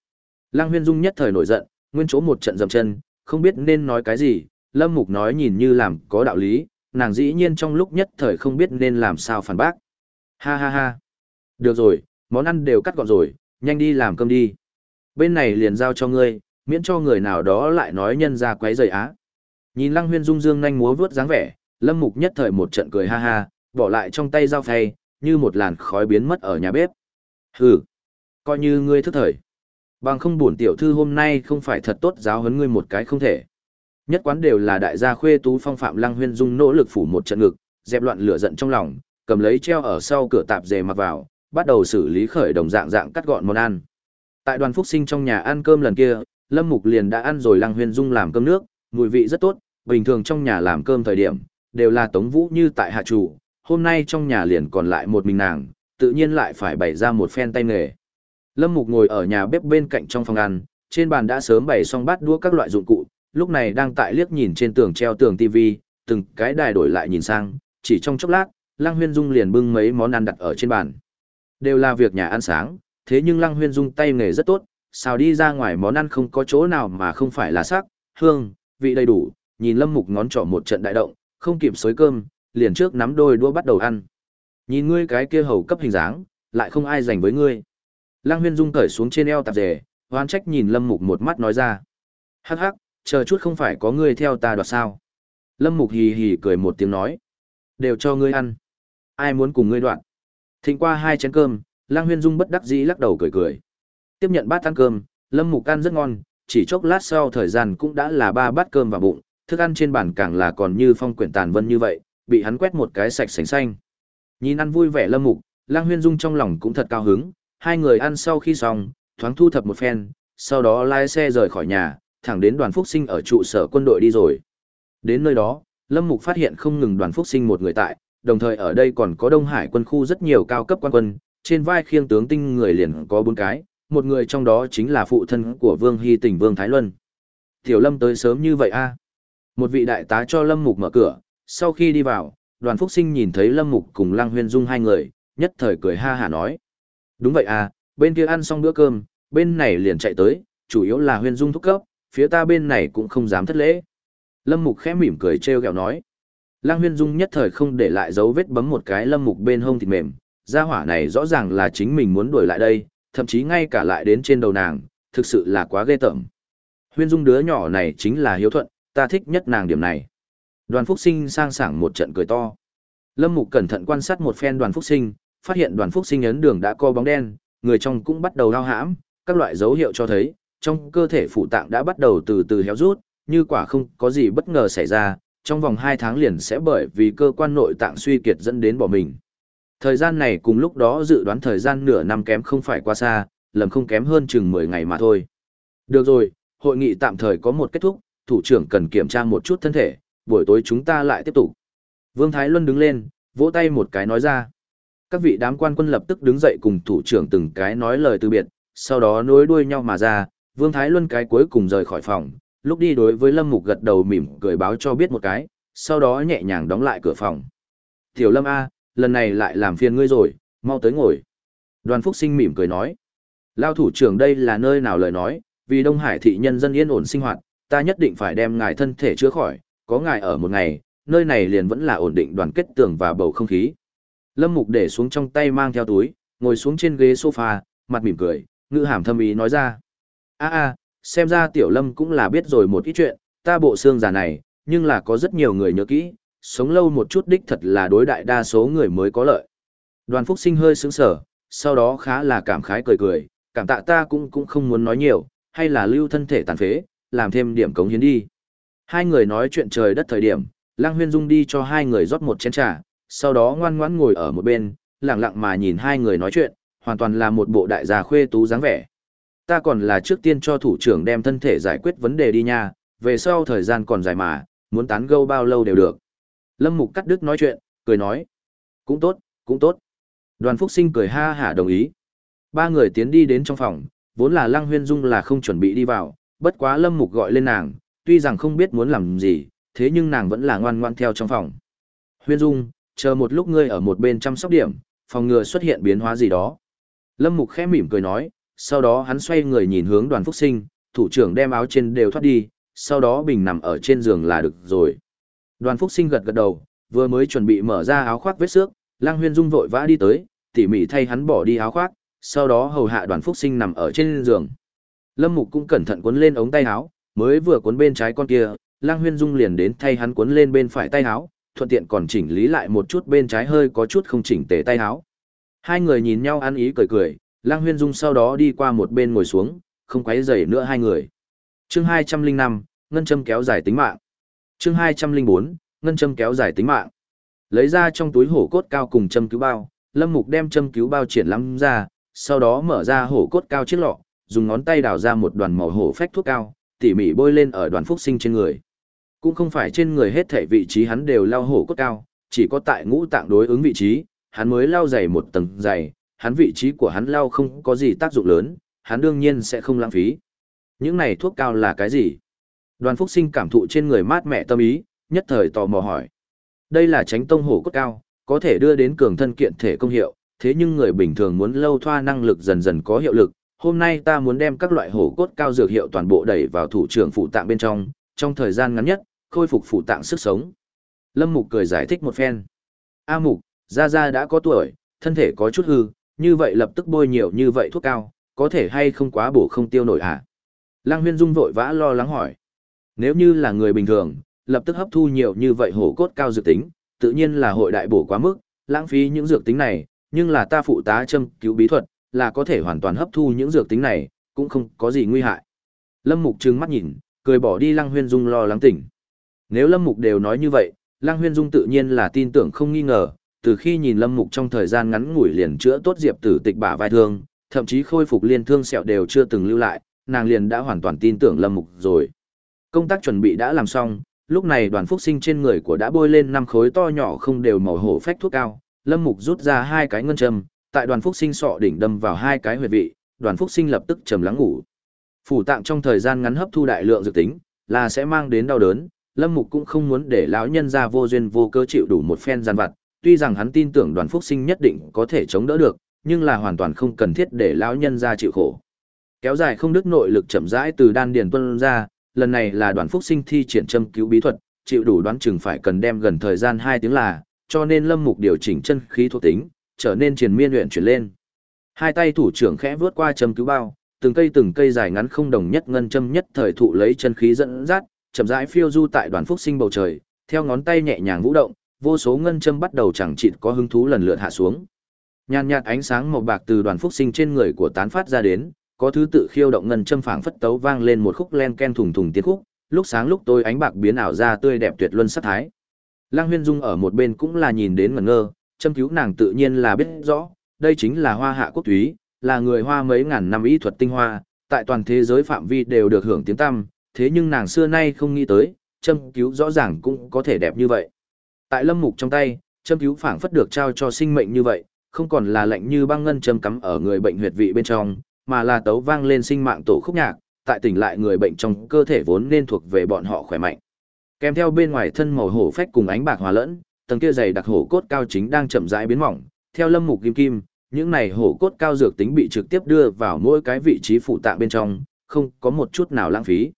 Lăng Huyên Dung nhất thời nổi giận, nguyên chỗ một trận dầm chân, không biết nên nói cái gì, Lâm Mục nói nhìn như làm có đạo lý, nàng dĩ nhiên trong lúc nhất thời không biết nên làm sao phản bác. Ha ha ha. Được rồi, món ăn đều cắt gọn rồi, nhanh đi làm cơm đi. Bên này liền giao cho ngươi, miễn cho người nào đó lại nói nhân ra quấy rầy á. Nhìn Lăng Huyên Dung dương nhanh múa vướt dáng vẻ, Lâm Mục nhất thời một trận cười ha ha, bỏ lại trong tay dao phay, như một làn khói biến mất ở nhà bếp. Hừ, coi như ngươi thức thời. Bằng không buồn tiểu thư hôm nay không phải thật tốt giáo huấn ngươi một cái không thể. Nhất quán đều là đại gia khuê tú phong phạm Lăng Huyên Dung nỗ lực phủ một trận ngực, dẹp loạn lửa giận trong lòng, cầm lấy treo ở sau cửa tạp dề mặc vào, bắt đầu xử lý khởi đồng dạng dạng cắt gọn món ăn. Tại đoàn phúc sinh trong nhà ăn cơm lần kia, Lâm Mục liền đã ăn rồi Lăng Huyên Dung làm cơm nước, mùi vị rất tốt, bình thường trong nhà làm cơm thời điểm, đều là Tống Vũ như tại hạ chủ, hôm nay trong nhà liền còn lại một mình nàng, tự nhiên lại phải bày ra một phen tay nghề. Lâm Mục ngồi ở nhà bếp bên cạnh trong phòng ăn, trên bàn đã sớm bày xong bát đũa các loại dụng cụ, lúc này đang tại liếc nhìn trên tường treo tường TV, từng cái đài đổi lại nhìn sang, chỉ trong chốc lát, Lăng Huyên Dung liền bưng mấy món ăn đặt ở trên bàn. Đều là việc nhà ăn sáng, thế nhưng Lăng Huyên Dung tay nghề rất tốt, xào đi ra ngoài món ăn không có chỗ nào mà không phải là sắc, hương, vị đầy đủ, nhìn Lâm Mục ngón trỏ một trận đại động, không kịp xới cơm, liền trước nắm đôi đũa bắt đầu ăn. Nhìn ngươi cái kia hầu cấp hình dáng, lại không ai dành với ngươi. Lăng Huyên Dung cởi xuống trên eo tạp dề, hoan trách nhìn Lâm Mục một mắt nói ra. Hắc hắc, chờ chút không phải có ngươi theo ta đoạt sao. Lâm Mục hì hì cười một tiếng nói. Đều cho ngươi ăn. Ai muốn cùng ngươi đoạn. Thịnh qua hai chén cơm, Lăng Huyên Dung bất đắc dĩ lắc đầu cười cười. Tiếp nhận bát ăn cơm, Lâm Mục ăn rất ngon, chỉ chốc lát sau thời gian cũng đã là ba bát cơm vào bụng, thức ăn trên bàn càng là còn như phong quyển tàn vân như vậy, bị hắn quét một cái sạch sành xanh. Nhìn ăn vui vẻ Lâm Mục, Lăng Huyên Dung trong lòng cũng thật cao hứng, hai người ăn sau khi xong, thoáng thu thập một phen, sau đó lái xe rời khỏi nhà, thẳng đến đoàn phúc sinh ở trụ sở quân đội đi rồi. Đến nơi đó, Lâm Mục phát hiện không ngừng đoàn phúc sinh một người tại, đồng thời ở đây còn có Đông Hải quân khu rất nhiều cao cấp quan quân, trên vai khiêng tướng tinh người liền có bốn cái, một người trong đó chính là phụ thân của Vương Hy tỉnh Vương Thái Luân. Tiểu Lâm tới sớm như vậy a một vị đại tá cho Lâm Mục mở cửa, sau khi đi vào, đoàn phúc sinh nhìn thấy Lâm Mục cùng Lăng Huyên Dung hai người, nhất thời cười ha hả nói. Đúng vậy à, bên kia ăn xong bữa cơm, bên này liền chạy tới, chủ yếu là Huyên Dung thúc cấp, phía ta bên này cũng không dám thất lễ. Lâm Mục khẽ mỉm cười trêu ghẹo nói. Lăng Huyên Dung nhất thời không để lại dấu vết bấm một cái Lâm Mục bên hông thịt mềm, gia hỏa này rõ ràng là chính mình muốn đuổi lại đây, thậm chí ngay cả lại đến trên đầu nàng, thực sự là quá ghê tởm. Huyên Dung đứa nhỏ này chính là hiếu thuận, ta thích nhất nàng điểm này. Đoàn Phúc Sinh sang sảng một trận cười to. Lâm Mục cẩn thận quan sát một phen Đoàn Phúc Sinh, phát hiện Đoàn Phúc Sinh ấn đường đã co bóng đen, người trong cũng bắt đầu lao hãm, các loại dấu hiệu cho thấy, trong cơ thể phụ tạng đã bắt đầu từ từ héo rút, như quả không có gì bất ngờ xảy ra, trong vòng 2 tháng liền sẽ bởi vì cơ quan nội tạng suy kiệt dẫn đến bỏ mình. Thời gian này cùng lúc đó dự đoán thời gian nửa năm kém không phải quá xa, lầm không kém hơn chừng 10 ngày mà thôi. Được rồi, hội nghị tạm thời có một kết thúc, thủ trưởng cần kiểm tra một chút thân thể, buổi tối chúng ta lại tiếp tục. Vương Thái Luân đứng lên, vỗ tay một cái nói ra. Các vị đám quan quân lập tức đứng dậy cùng thủ trưởng từng cái nói lời từ biệt, sau đó nối đuôi nhau mà ra, Vương Thái Luân cái cuối cùng rời khỏi phòng, lúc đi đối với Lâm Mục gật đầu mỉm cười báo cho biết một cái, sau đó nhẹ nhàng đóng lại cửa phòng. Tiểu Lâm A, lần này lại làm phiền ngươi rồi, mau tới ngồi. Đoàn Phúc Sinh mỉm cười nói. Lao thủ trưởng đây là nơi nào lời nói, vì Đông Hải thị nhân dân yên ổn sinh hoạt, ta nhất định phải đem ngài thân thể chữa khỏi, có ngài ở một ngày, nơi này liền vẫn là ổn định đoàn kết tường và bầu không khí. Lâm Mục để xuống trong tay mang theo túi, ngồi xuống trên ghế sofa, mặt mỉm cười, ngữ hàm thâm ý nói ra. a a xem ra Tiểu Lâm cũng là biết rồi một ít chuyện, ta bộ xương già này, nhưng là có rất nhiều người nhớ kỹ, sống lâu một chút đích thật là đối đại đa số người mới có lợi. Đoàn Phúc Sinh hơi sững sở, sau đó khá là cảm khái cười cười, cảm tạ ta cũng cũng không muốn nói nhiều, hay là lưu thân thể tàn phế, làm thêm điểm cống hiến đi. Hai người nói chuyện trời đất thời điểm, Lăng Huyên Dung đi cho hai người rót một chén trà, sau đó ngoan ngoãn ngồi ở một bên, lặng lặng mà nhìn hai người nói chuyện, hoàn toàn là một bộ đại gia khuê tú dáng vẻ. Ta còn là trước tiên cho thủ trưởng đem thân thể giải quyết vấn đề đi nha, về sau thời gian còn dài mà, muốn tán gẫu bao lâu đều được. Lâm Mục cắt đứt nói chuyện, cười nói. Cũng tốt, cũng tốt. Đoàn Phúc Sinh cười ha hả đồng ý. Ba người tiến đi đến trong phòng, vốn là Lăng Huyên Dung là không chuẩn bị đi vào, bất quá Lâm Mục gọi lên nàng, tuy rằng không biết muốn làm gì, thế nhưng nàng vẫn là ngoan ngoan theo trong phòng. Huyên Dung, chờ một lúc ngươi ở một bên chăm sóc điểm, phòng ngừa xuất hiện biến hóa gì đó. Lâm Mục khẽ mỉm cười nói, sau đó hắn xoay người nhìn hướng đoàn phúc sinh, thủ trưởng đem áo trên đều thoát đi, sau đó bình nằm ở trên giường là được rồi. Đoàn phúc sinh gật gật đầu, vừa mới chuẩn bị mở ra áo khoác vết xước, Lang Huyên Dung vội vã đi tới, tỉ mỉ thay hắn bỏ đi áo khoác, sau đó hầu hạ đoàn phúc sinh nằm ở trên giường. Lâm Mục cũng cẩn thận cuốn lên ống tay áo, mới vừa cuốn bên trái con kia, Lang Huyên Dung liền đến thay hắn cuốn lên bên phải tay áo, thuận tiện còn chỉnh lý lại một chút bên trái hơi có chút không chỉnh tề tay áo. Hai người nhìn nhau ăn ý cười cười, Lang Huyên Dung sau đó đi qua một bên ngồi xuống, không quấy rầy nữa hai người. Chương 205, ngân châm kéo dài tính mạng. Chương 204, ngân châm kéo dài tính mạng. Lấy ra trong túi hổ cốt cao cùng châm cứu bao, Lâm Mục đem châm cứu bao triển lắm ra, sau đó mở ra hổ cốt cao chiếc lọ, dùng ngón tay đào ra một đoàn màu hổ phách thuốc cao, tỉ mỉ bôi lên ở đoàn phúc sinh trên người. Cũng không phải trên người hết thể vị trí hắn đều lao hổ cốt cao, chỉ có tại ngũ tạng đối ứng vị trí, hắn mới lao dày một tầng dày, hắn vị trí của hắn lao không có gì tác dụng lớn, hắn đương nhiên sẽ không lãng phí. Những này thuốc cao là cái gì? Đoàn Phúc Sinh cảm thụ trên người mát mẻ tâm ý, nhất thời tò mò hỏi. Đây là tránh tông hổ cốt cao, có thể đưa đến cường thân kiện thể công hiệu, thế nhưng người bình thường muốn lâu thoa năng lực dần dần có hiệu lực. Hôm nay ta muốn đem các loại hổ cốt cao dược hiệu toàn bộ đẩy vào thủ trưởng phụ tạng bên trong, trong thời gian ngắn nhất, khôi phục phụ tạng sức sống. Lâm Mục cười giải thích một phen. A Mục, Gia Gia đã có tuổi, thân thể có chút hư, như vậy lập tức bôi nhiều như vậy thuốc cao, có thể hay không quá bổ không tiêu nổi à? Lăng Huyên Dung vội vã lo lắng hỏi. Nếu như là người bình thường, lập tức hấp thu nhiều như vậy hổ cốt cao dược tính, tự nhiên là hội đại bổ quá mức, lãng phí những dược tính này, nhưng là ta phụ tá châm cứu bí thuật, là có thể hoàn toàn hấp thu những dược tính này, cũng không có gì nguy hại. Lâm Mục trừng mắt nhìn, cười bỏ đi Lăng Huyên Dung lo lắng tỉnh. Nếu Lâm Mục đều nói như vậy, Lăng Huyên Dung tự nhiên là tin tưởng không nghi ngờ, từ khi nhìn Lâm Mục trong thời gian ngắn ngủi liền chữa tốt Diệp Tử Tịch bả vai thương, thậm chí khôi phục liên thương sẹo đều chưa từng lưu lại, nàng liền đã hoàn toàn tin tưởng Lâm Mục rồi. Công tác chuẩn bị đã làm xong, lúc này đoàn phúc sinh trên người của đã bôi lên năm khối to nhỏ không đều màu hổ phách thuốc cao, Lâm Mục rút ra hai cái ngân châm, tại đoàn phúc sinh sọ đỉnh đâm vào hai cái huyệt vị, đoàn phúc sinh lập tức trầm lắng ngủ. Phủ tạng trong thời gian ngắn hấp thu đại lượng dược tính, là sẽ mang đến đau đớn, Lâm Mục cũng không muốn để lão nhân ra vô duyên vô cớ chịu đủ một phen gian vặt, tuy rằng hắn tin tưởng đoàn phúc sinh nhất định có thể chống đỡ được, nhưng là hoàn toàn không cần thiết để lão nhân ra chịu khổ. Kéo dài không đứt nội lực chậm rãi từ đan điền tuôn ra, lần này là đoàn phúc sinh thi triển châm cứu bí thuật, chịu đủ đoán chừng phải cần đem gần thời gian 2 tiếng là, cho nên Lâm Mục điều chỉnh chân khí thuộc tính, trở nên triền miên luyện chuyển lên. Hai tay thủ trưởng khẽ vướt qua châm cứu bao, từng cây từng cây dài ngắn không đồng nhất ngân châm nhất thời thụ lấy chân khí dẫn dắt, chậm rãi phiêu du tại đoàn phúc sinh bầu trời, theo ngón tay nhẹ nhàng vũ động, vô số ngân châm bắt đầu chẳng chịt có hứng thú lần lượt hạ xuống. Nhàn nhạt ánh sáng màu bạc từ đoàn phúc sinh trên người của tán phát ra đến, có thứ tự khiêu động ngân châm phảng phất tấu vang lên một khúc len ken thùng thùng tiếng khúc, lúc sáng lúc tối ánh bạc biến ảo ra tươi đẹp tuyệt luân sắc thái. Lăng Huyên Dung ở một bên cũng là nhìn đến ngẩn ngơ, châm cứu nàng tự nhiên là biết rõ, đây chính là hoa hạ quốc túy, là người hoa mấy ngàn năm y thuật tinh hoa, tại toàn thế giới phạm vi đều được hưởng tiếng tăm, thế nhưng nàng xưa nay không nghĩ tới, châm cứu rõ ràng cũng có thể đẹp như vậy. Tại lâm mục trong tay, châm cứu phảng phất được trao cho sinh mệnh như vậy, không còn là lạnh như băng ngân châm cắm ở người bệnh huyệt vị bên trong, mà là tấu vang lên sinh mạng tổ khúc nhạc, tại tỉnh lại người bệnh trong cơ thể vốn nên thuộc về bọn họ khỏe mạnh. Kèm theo bên ngoài thân màu hổ phách cùng ánh bạc hòa lẫn, tầng kia dày đặc hổ cốt cao chính đang chậm rãi biến mỏng, theo lâm mục kim kim, những này hổ cốt cao dược tính bị trực tiếp đưa vào mỗi cái vị trí phụ tạng bên trong, không có một chút nào lãng phí.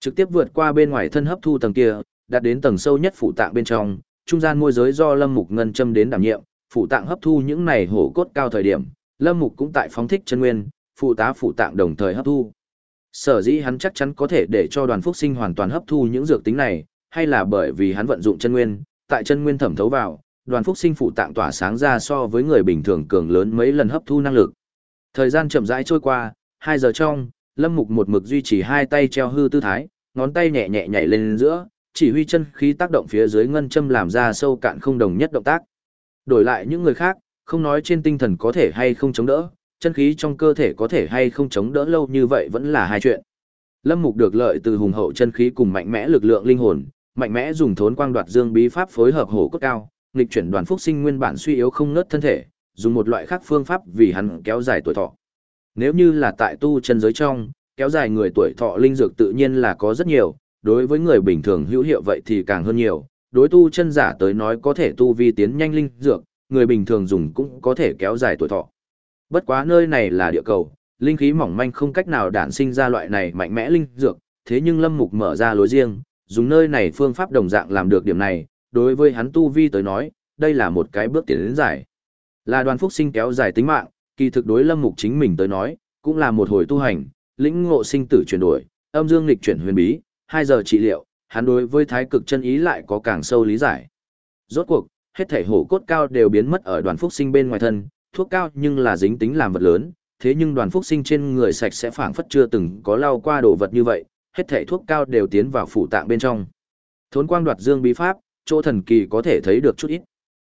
Trực tiếp vượt qua bên ngoài thân hấp thu tầng kia, đạt đến tầng sâu nhất phụ tạng bên trong, trung gian môi giới do Lâm Mục ngân châm đến đảm nhiệm, phụ tạng hấp thu những này hổ cốt cao thời điểm, Lâm Mục cũng tại phóng thích chân nguyên, phụ tá phụ tạng đồng thời hấp thu. Sở dĩ hắn chắc chắn có thể để cho đoàn phúc sinh hoàn toàn hấp thu những dược tính này, hay là bởi vì hắn vận dụng chân nguyên, tại chân nguyên thẩm thấu vào, đoàn phúc sinh phụ tạng tỏa sáng ra so với người bình thường cường lớn mấy lần hấp thu năng lực. Thời gian chậm rãi trôi qua, 2 giờ trong, Lâm Mục một mực duy trì hai tay treo hư tư thái, ngón tay nhẹ nhẹ nhảy lên giữa, chỉ huy chân khí tác động phía dưới ngân châm làm ra sâu cạn không đồng nhất động tác. Đổi lại những người khác, không nói trên tinh thần có thể hay không chống đỡ, chân khí trong cơ thể có thể hay không chống đỡ lâu như vậy vẫn là hai chuyện. Lâm Mục được lợi từ hùng hậu chân khí cùng mạnh mẽ lực lượng linh hồn, mạnh mẽ dùng thốn quang đoạt dương bí pháp phối hợp hổ cốt cao, nghịch chuyển đoàn phúc sinh nguyên bản suy yếu không nớt thân thể, dùng một loại khác phương pháp vì hắn kéo dài tuổi thọ. Nếu như là tại tu chân giới trong, kéo dài người tuổi thọ linh dược tự nhiên là có rất nhiều, đối với người bình thường hữu hiệu vậy thì càng hơn nhiều, đối tu chân giả tới nói có thể tu vi tiến nhanh linh dược, người bình thường dùng cũng có thể kéo dài tuổi thọ. Bất quá nơi này là địa cầu, linh khí mỏng manh không cách nào đản sinh ra loại này mạnh mẽ linh dược, thế nhưng Lâm Mục mở ra lối riêng, dùng nơi này phương pháp đồng dạng làm được điểm này, đối với hắn tu vi tới nói, đây là một cái bước tiến đến giải. Là đoàn phúc sinh kéo dài tính mạng, kỳ thực đối Lâm Mục chính mình tới nói, cũng là một hồi tu hành, lĩnh ngộ sinh tử chuyển đổi, âm dương lịch chuyển huyền bí, 2 giờ trị liệu, hắn đối với thái cực chân ý lại có càng sâu lý giải. Rốt cuộc, hết thể hổ cốt cao đều biến mất ở đoàn phúc sinh bên ngoài thân, thuốc cao nhưng là dính tính làm vật lớn, thế nhưng đoàn phúc sinh trên người sạch sẽ phảng phất chưa từng có lao qua đồ vật như vậy, hết thể thuốc cao đều tiến vào phủ tạng bên trong. Thốn quang đoạt dương bí pháp, chỗ thần kỳ có thể thấy được chút ít.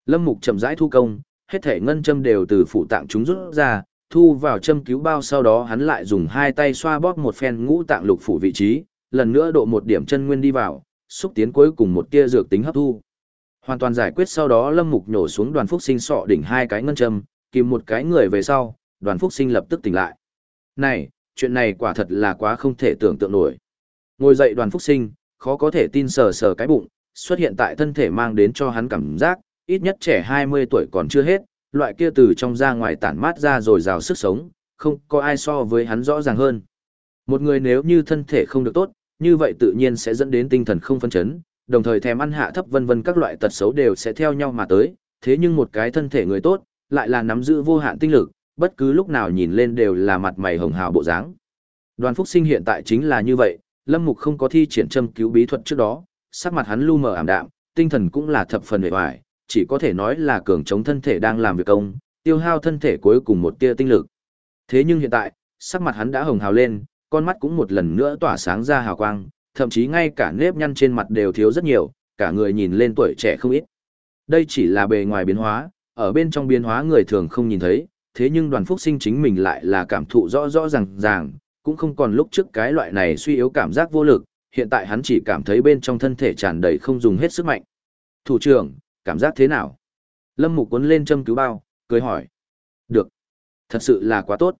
Lâm Mục chậm rãi thu công, hết thể ngân châm đều từ phủ tạng chúng rút ra, thu vào châm cứu bao sau đó hắn lại dùng hai tay xoa bóp một phen ngũ tạng lục phủ vị trí, lần nữa độ một điểm chân nguyên đi vào, xúc tiến cuối cùng một tia dược tính hấp thu. Hoàn toàn giải quyết sau đó Lâm Mục nhổ xuống đoàn phúc sinh sọ đỉnh hai cái ngân châm, kìm một cái người về sau, đoàn phúc sinh lập tức tỉnh lại. Này, chuyện này quả thật là quá không thể tưởng tượng nổi. Ngồi dậy đoàn phúc sinh, khó có thể tin sờ sờ cái bụng, xuất hiện tại thân thể mang đến cho hắn cảm giác, ít nhất trẻ 20 tuổi còn chưa hết, loại kia từ trong ra ngoài tản mát ra rồi rào sức sống, không có ai so với hắn rõ ràng hơn. Một người nếu như thân thể không được tốt, như vậy tự nhiên sẽ dẫn đến tinh thần không phân chấn, đồng thời thèm ăn hạ thấp vân vân các loại tật xấu đều sẽ theo nhau mà tới, thế nhưng một cái thân thể người tốt, lại là nắm giữ vô hạn tinh lực, bất cứ lúc nào nhìn lên đều là mặt mày hồng hào bộ dáng. Đoàn Phúc Sinh hiện tại chính là như vậy, Lâm Mục không có thi triển châm cứu bí thuật trước đó, sắc mặt hắn lu mờ ảm đạm, tinh thần cũng là thập phần hề hoài, chỉ có thể nói là cường chống thân thể đang làm việc công, tiêu hao thân thể cuối cùng một tia tinh lực. Thế nhưng hiện tại, sắc mặt hắn đã hồng hào lên, con mắt cũng một lần nữa tỏa sáng ra hào quang, thậm chí ngay cả nếp nhăn trên mặt đều thiếu rất nhiều, cả người nhìn lên tuổi trẻ không ít. Đây chỉ là bề ngoài biến hóa, ở bên trong biến hóa người thường không nhìn thấy, thế nhưng đoàn phúc sinh chính mình lại là cảm thụ rõ rõ ràng ràng, cũng không còn lúc trước cái loại này suy yếu cảm giác vô lực, hiện tại hắn chỉ cảm thấy bên trong thân thể tràn đầy không dùng hết sức mạnh. Thủ trưởng, cảm giác thế nào? Lâm Mục cuốn lên châm cứu bao, cười hỏi. Được. Thật sự là quá tốt.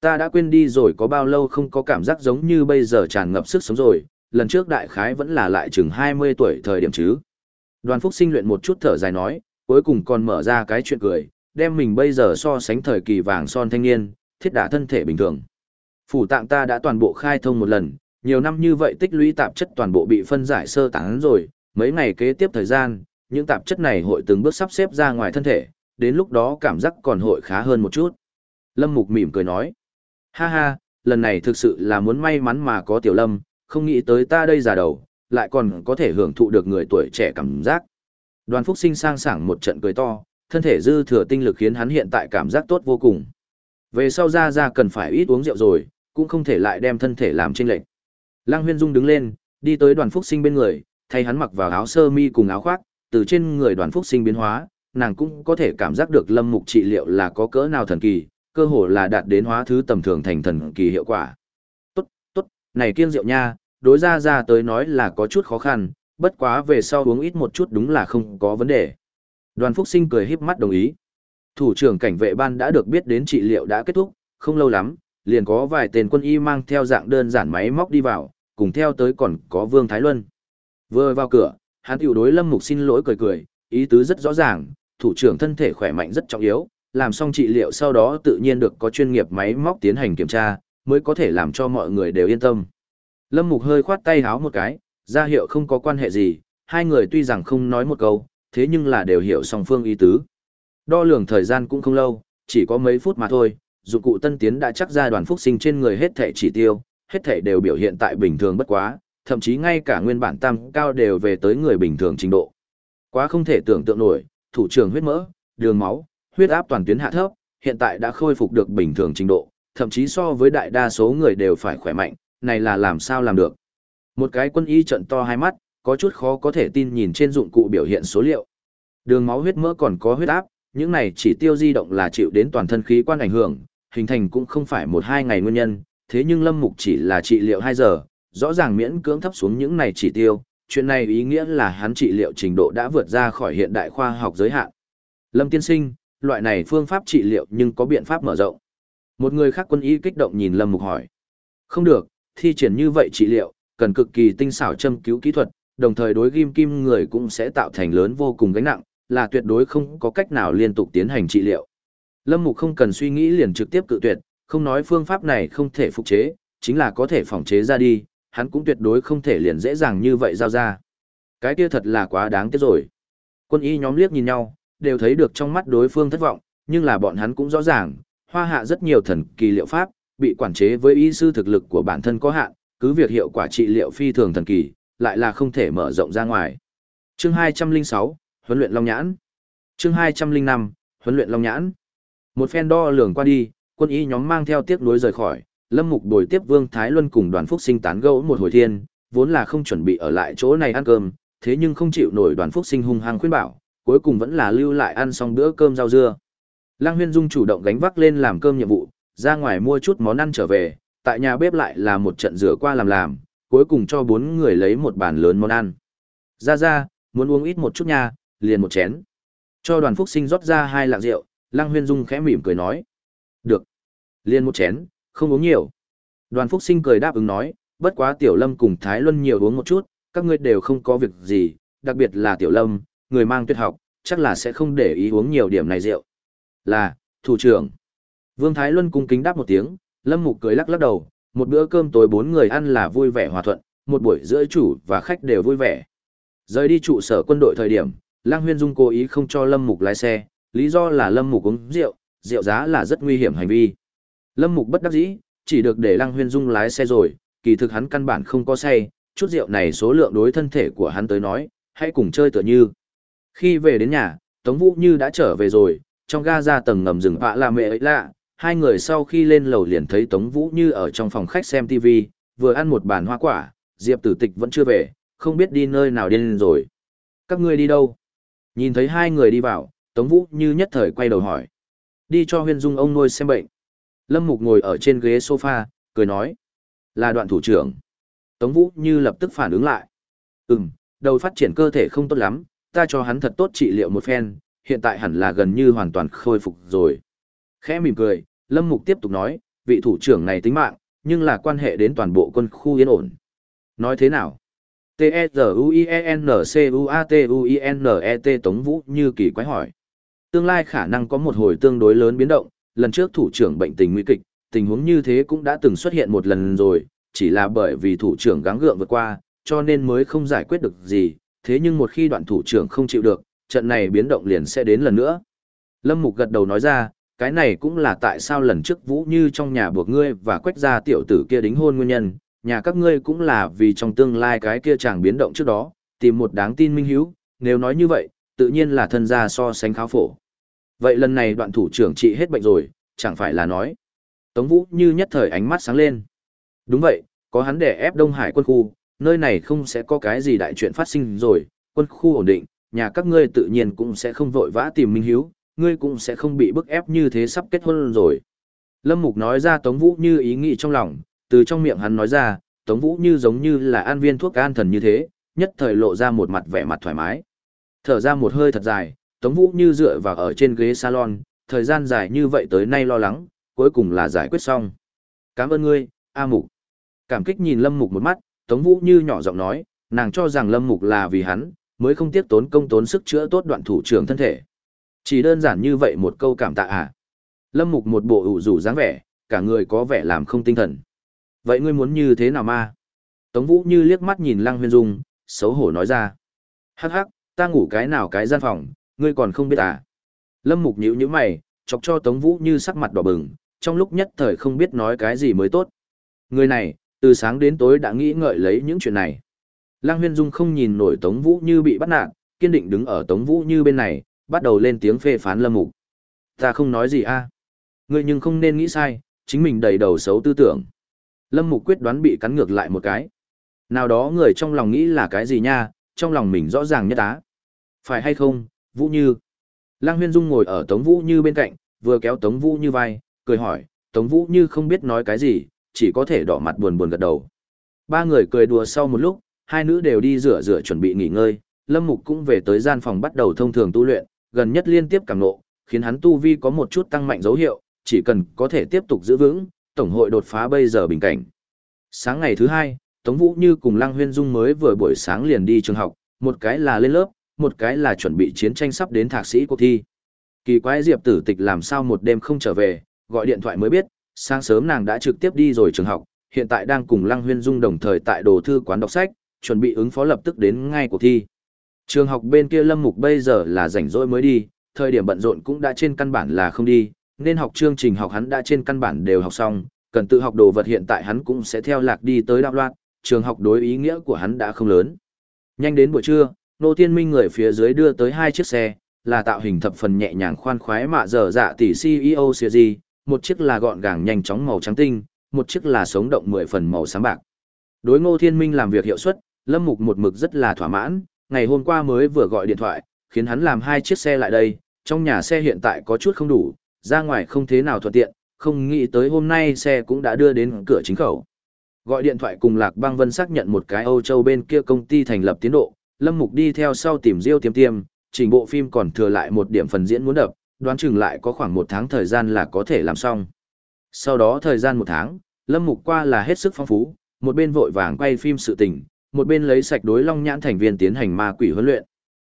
Ta đã quên đi rồi có bao lâu không có cảm giác giống như bây giờ tràn ngập sức sống rồi, lần trước đại khái vẫn là lại chừng 20 tuổi thời điểm chứ. Đoàn Phúc sinh luyện một chút thở dài nói, cuối cùng còn mở ra cái chuyện cười, đem mình bây giờ so sánh thời kỳ vàng son thanh niên, thiết đả thân thể bình thường. Phủ tạng ta đã toàn bộ khai thông một lần, nhiều năm như vậy tích lũy tạp chất toàn bộ bị phân giải sơ tán rồi, mấy ngày kế tiếp thời gian, những tạp chất này hội từng bước sắp xếp ra ngoài thân thể, đến lúc đó cảm giác còn hội khá hơn một chút. Lâm Mục mỉm cười nói, ha ha, lần này thực sự là muốn may mắn mà có tiểu lâm, không nghĩ tới ta đây già đầu, lại còn có thể hưởng thụ được người tuổi trẻ cảm giác. Đoàn Phúc Sinh sang sảng một trận cười to, thân thể dư thừa tinh lực khiến hắn hiện tại cảm giác tốt vô cùng. Về sau ra ra cần phải ít uống rượu rồi, cũng không thể lại đem thân thể làm chênh lệch. Lăng Huyên Dung đứng lên, đi tới Đoàn Phúc Sinh bên người, thay hắn mặc vào áo sơ mi cùng áo khoác, từ trên người Đoàn Phúc Sinh biến hóa, nàng cũng có thể cảm giác được Lâm Mục trị liệu là có cỡ nào thần kỳ, cơ hồ là đạt đến hóa thứ tầm thường thành thần kỳ hiệu quả. Tốt, tốt, này kiêng rượu nha, đối ra ra tới nói là có chút khó khăn, bất quá về sau uống ít một chút đúng là không có vấn đề. Đoàn Phúc Sinh cười híp mắt đồng ý. Thủ trưởng cảnh vệ ban đã được biết đến trị liệu đã kết thúc, không lâu lắm, liền có vài tên quân y mang theo dạng đơn giản máy móc đi vào, cùng theo tới còn có Vương Thái Luân. Vừa vào cửa, hắn tiểu đối Lâm Mục xin lỗi cười cười, ý tứ rất rõ ràng, thủ trưởng thân thể khỏe mạnh rất trọng yếu, làm xong trị liệu sau đó tự nhiên được có chuyên nghiệp máy móc tiến hành kiểm tra, mới có thể làm cho mọi người đều yên tâm. Lâm Mục hơi khoát tay háo một cái, ra hiệu không có quan hệ gì, hai người tuy rằng không nói một câu, thế nhưng là đều hiểu song phương ý tứ. Đo lường thời gian cũng không lâu, chỉ có mấy phút mà thôi, dụng cụ tân tiến đã chắc ra đoàn phúc sinh trên người hết thể chỉ tiêu, hết thể đều biểu hiện tại bình thường bất quá, thậm chí ngay cả nguyên bản tam cao đều về tới người bình thường trình độ. Quá không thể tưởng tượng nổi, thủ trưởng huyết mỡ, đường máu, huyết áp toàn tuyến hạ thấp, hiện tại đã khôi phục được bình thường trình độ, thậm chí so với đại đa số người đều phải khỏe mạnh, này là làm sao làm được. Một cái quân y trận to hai mắt, có chút khó có thể tin nhìn trên dụng cụ biểu hiện số liệu. Đường máu huyết mỡ còn có huyết áp, những này chỉ tiêu di động là chịu đến toàn thân khí quan ảnh hưởng, hình thành cũng không phải một hai ngày nguyên nhân, thế nhưng Lâm Mục chỉ là trị liệu 2 giờ, rõ ràng miễn cưỡng thấp xuống những này chỉ tiêu, chuyện này ý nghĩa là hắn trị liệu trình độ đã vượt ra khỏi hiện đại khoa học giới hạn. Lâm tiên sinh, loại này phương pháp trị liệu nhưng có biện pháp mở rộng. Một người khác quân y kích động nhìn Lâm Mục hỏi. Không được, thi triển như vậy trị liệu, cần cực kỳ tinh xảo châm cứu kỹ thuật, đồng thời đối ghim kim người cũng sẽ tạo thành lớn vô cùng gánh nặng, là tuyệt đối không có cách nào liên tục tiến hành trị liệu. Lâm Mục không cần suy nghĩ liền trực tiếp cự tuyệt, không nói phương pháp này không thể phục chế, chính là có thể phòng chế ra đi, hắn cũng tuyệt đối không thể liền dễ dàng như vậy giao ra. Cái kia thật là quá đáng tiếc rồi. Quân y nhóm liếc nhìn nhau, đều thấy được trong mắt đối phương thất vọng, nhưng là bọn hắn cũng rõ ràng, hoa hạ rất nhiều thần kỳ liệu pháp, bị quản chế với y sư thực lực của bản thân có hạn, cứ việc hiệu quả trị liệu phi thường thần kỳ, lại là không thể mở rộng ra ngoài. Chương 206, huấn luyện long nhãn. Chương 205, huấn luyện long nhãn. Một phen đo lường qua đi, quân y nhóm mang theo tiếc nuối rời khỏi, Lâm Mục đổi tiếp Vương Thái Luân cùng đoàn phúc sinh tán gẫu một hồi thiên, vốn là không chuẩn bị ở lại chỗ này ăn cơm, thế nhưng không chịu nổi đoàn phúc sinh hung hăng khuyên bảo, cuối cùng vẫn là lưu lại ăn xong bữa cơm rau dưa. Lăng Huyên Dung chủ động gánh vác lên làm cơm nhiệm vụ, ra ngoài mua chút món ăn trở về, tại nhà bếp lại là một trận rửa qua làm làm, cuối cùng cho bốn người lấy một bàn lớn món ăn. Ra ra, muốn uống ít một chút nha, liền một chén. Cho đoàn phúc sinh rót ra hai lạng rượu, Lăng Huyên Dung khẽ mỉm cười nói. Được. Liền một chén, không uống nhiều. Đoàn phúc sinh cười đáp ứng nói, bất quá Tiểu Lâm cùng Thái Luân nhiều uống một chút, các ngươi đều không có việc gì, đặc biệt là Tiểu Lâm, người mang tuyệt học, chắc là sẽ không để ý uống nhiều điểm này rượu. Là, thủ trưởng. Vương Thái Luân cung kính đáp một tiếng, Lâm Mục cười lắc lắc đầu, một bữa cơm tối bốn người ăn là vui vẻ hòa thuận, một buổi giữa chủ và khách đều vui vẻ. Rời đi trụ sở quân đội thời điểm, Lăng Huyên Dung cố ý không cho Lâm Mục lái xe, lý do là Lâm Mục uống rượu, rượu giá là rất nguy hiểm hành vi. Lâm Mục bất đắc dĩ, chỉ được để Lăng Huyên Dung lái xe rồi, kỳ thực hắn căn bản không có say, chút rượu này số lượng đối thân thể của hắn tới nói, hãy cùng chơi tựa như. Khi về đến nhà, Tống Vũ Như đã trở về rồi, trong ga ra tầng ngầm rừng vạ là mẹ ấy lạ, hai người sau khi lên lầu liền thấy Tống Vũ Như ở trong phòng khách xem TV, vừa ăn một bàn hoa quả, Diệp Tử Tịch vẫn chưa về, không biết đi nơi nào điên rồi. Các ngươi đi đâu? Nhìn thấy hai người đi vào, Tống Vũ Như nhất thời quay đầu hỏi. Đi cho huyên dung ông nuôi xem bệnh. Lâm Mục ngồi ở trên ghế sofa, cười nói. Là đoạn thủ trưởng. Tống Vũ Như lập tức phản ứng lại. Ừm, đầu phát triển cơ thể không tốt lắm, ta cho hắn thật tốt trị liệu một phen, hiện tại hẳn là gần như hoàn toàn khôi phục rồi. Khẽ mỉm cười, Lâm Mục tiếp tục nói, vị thủ trưởng này tính mạng, nhưng là quan hệ đến toàn bộ quân khu yên ổn. Nói thế nào? T-E-Z-U-I-E-N-C-U-A-T-U-I-N-E-T Tống Vũ như kỳ quái hỏi. Tương lai khả năng có một hồi tương đối lớn biến động, lần trước thủ trưởng bệnh tình nguy kịch, tình huống như thế cũng đã từng xuất hiện một lần rồi, chỉ là bởi vì thủ trưởng gắng gượng vượt qua, cho nên mới không giải quyết được gì, thế nhưng một khi đoạn thủ trưởng không chịu được, trận này biến động liền sẽ đến lần nữa. Lâm Mục gật đầu nói ra, cái này cũng là tại sao lần trước Vũ Như trong nhà buộc ngươi và quách gia tiểu tử kia đính hôn nguyên nhân, nhà các ngươi cũng là vì trong tương lai cái kia chẳng biến động trước đó, tìm một đáng tin minh hiếu, nếu nói như vậy, tự nhiên là thân gia so sánh khá phổ. Vậy lần này đoạn thủ trưởng trị hết bệnh rồi, chẳng phải là nói. Tống Vũ như nhất thời ánh mắt sáng lên. Đúng vậy, có hắn để ép Đông Hải quân khu, nơi này không sẽ có cái gì đại chuyện phát sinh rồi, quân khu ổn định, nhà các ngươi tự nhiên cũng sẽ không vội vã tìm minh hiếu, ngươi cũng sẽ không bị bức ép như thế sắp kết hôn rồi. Lâm Mục nói ra Tống Vũ như ý nghĩ trong lòng, từ trong miệng hắn nói ra, Tống Vũ như giống như là an viên thuốc an thần như thế, nhất thời lộ ra một mặt vẻ mặt thoải mái. Thở ra một hơi thật dài, Tống Vũ như dựa vào ở trên ghế salon, thời gian dài như vậy tới nay lo lắng, cuối cùng là giải quyết xong. Cảm ơn ngươi, A Mục. Cảm kích nhìn Lâm Mục một mắt, Tống Vũ như nhỏ giọng nói, nàng cho rằng Lâm Mục là vì hắn, mới không tiếc tốn công tốn sức chữa tốt đoạn thủ trưởng thân thể. Chỉ đơn giản như vậy một câu cảm tạ à. Lâm Mục một bộ ủ rủ dáng vẻ, cả người có vẻ làm không tinh thần. Vậy ngươi muốn như thế nào ma? Tống Vũ như liếc mắt nhìn Lăng Huyên Dung, xấu hổ nói ra. Hắc hắc, ta ngủ cái nào cái gian phòng, ngươi còn không biết à? Lâm Mục nhíu nhíu mày, chọc cho Tống Vũ như sắc mặt đỏ bừng, trong lúc nhất thời không biết nói cái gì mới tốt. Người này, từ sáng đến tối đã nghĩ ngợi lấy những chuyện này. Lăng Huyên Dung không nhìn nổi Tống Vũ như bị bắt nạt, kiên định đứng ở Tống Vũ như bên này, bắt đầu lên tiếng phê phán Lâm Mục. Ta không nói gì a. Ngươi nhưng không nên nghĩ sai, chính mình đầy đầu xấu tư tưởng. Lâm Mục quyết đoán bị cắn ngược lại một cái. Nào đó người trong lòng nghĩ là cái gì nha, trong lòng mình rõ ràng nhất á. Phải hay không, Vũ Như? Lăng Huyên Dung ngồi ở Tống Vũ Như bên cạnh, vừa kéo Tống Vũ Như vai, cười hỏi, Tống Vũ Như không biết nói cái gì, chỉ có thể đỏ mặt buồn buồn gật đầu. Ba người cười đùa sau một lúc, hai nữ đều đi rửa rửa chuẩn bị nghỉ ngơi, Lâm Mục cũng về tới gian phòng bắt đầu thông thường tu luyện, gần nhất liên tiếp cảm ngộ, khiến hắn tu vi có một chút tăng mạnh dấu hiệu, chỉ cần có thể tiếp tục giữ vững, tổng hội đột phá bây giờ bình cảnh. Sáng ngày thứ hai, Tống Vũ Như cùng Lăng Huyên Dung mới vừa buổi sáng liền đi trường học, một cái là lên lớp, một cái là chuẩn bị chiến tranh sắp đến thạc sĩ cuộc thi. Kỳ quái Diệp Tử Tịch làm sao một đêm không trở về, gọi điện thoại mới biết, sáng sớm nàng đã trực tiếp đi rồi trường học, hiện tại đang cùng Lăng Huyên Dung đồng thời tại đồ thư quán đọc sách, chuẩn bị ứng phó lập tức đến ngay cuộc thi. Trường học bên kia Lâm Mục bây giờ là rảnh rỗi mới đi, thời điểm bận rộn cũng đã trên căn bản là không đi, nên học chương trình học hắn đã trên căn bản đều học xong, cần tự học đồ vật hiện tại hắn cũng sẽ theo lạc đi tới đạo loạt, trường học đối ý nghĩa của hắn đã không lớn. Nhanh đến buổi trưa, Nô Thiên Minh người phía dưới đưa tới hai chiếc xe, là tạo hình thập phần nhẹ nhàng khoan khoái mạ dở dạ tỷ CEO gì, một chiếc là gọn gàng nhanh chóng màu trắng tinh, một chiếc là sống động mười phần màu sáng bạc. Đối Ngô Thiên Minh làm việc hiệu suất, Lâm Mục một mực rất là thỏa mãn, ngày hôm qua mới vừa gọi điện thoại, khiến hắn làm hai chiếc xe lại đây, trong nhà xe hiện tại có chút không đủ, ra ngoài không thế nào thuận tiện, không nghĩ tới hôm nay xe cũng đã đưa đến cửa chính khẩu. Gọi điện thoại cùng Lạc Bang Vân xác nhận một cái Âu Châu bên kia công ty thành lập tiến độ, Lâm Mục đi theo sau tìm Diêu Tiêm Tiêm, trình bộ phim còn thừa lại một điểm phần diễn muốn đập, đoán chừng lại có khoảng một tháng thời gian là có thể làm xong. Sau đó thời gian một tháng, Lâm Mục qua là hết sức phong phú, một bên vội vàng quay phim sự tình, một bên lấy sạch đối long nhãn thành viên tiến hành ma quỷ huấn luyện.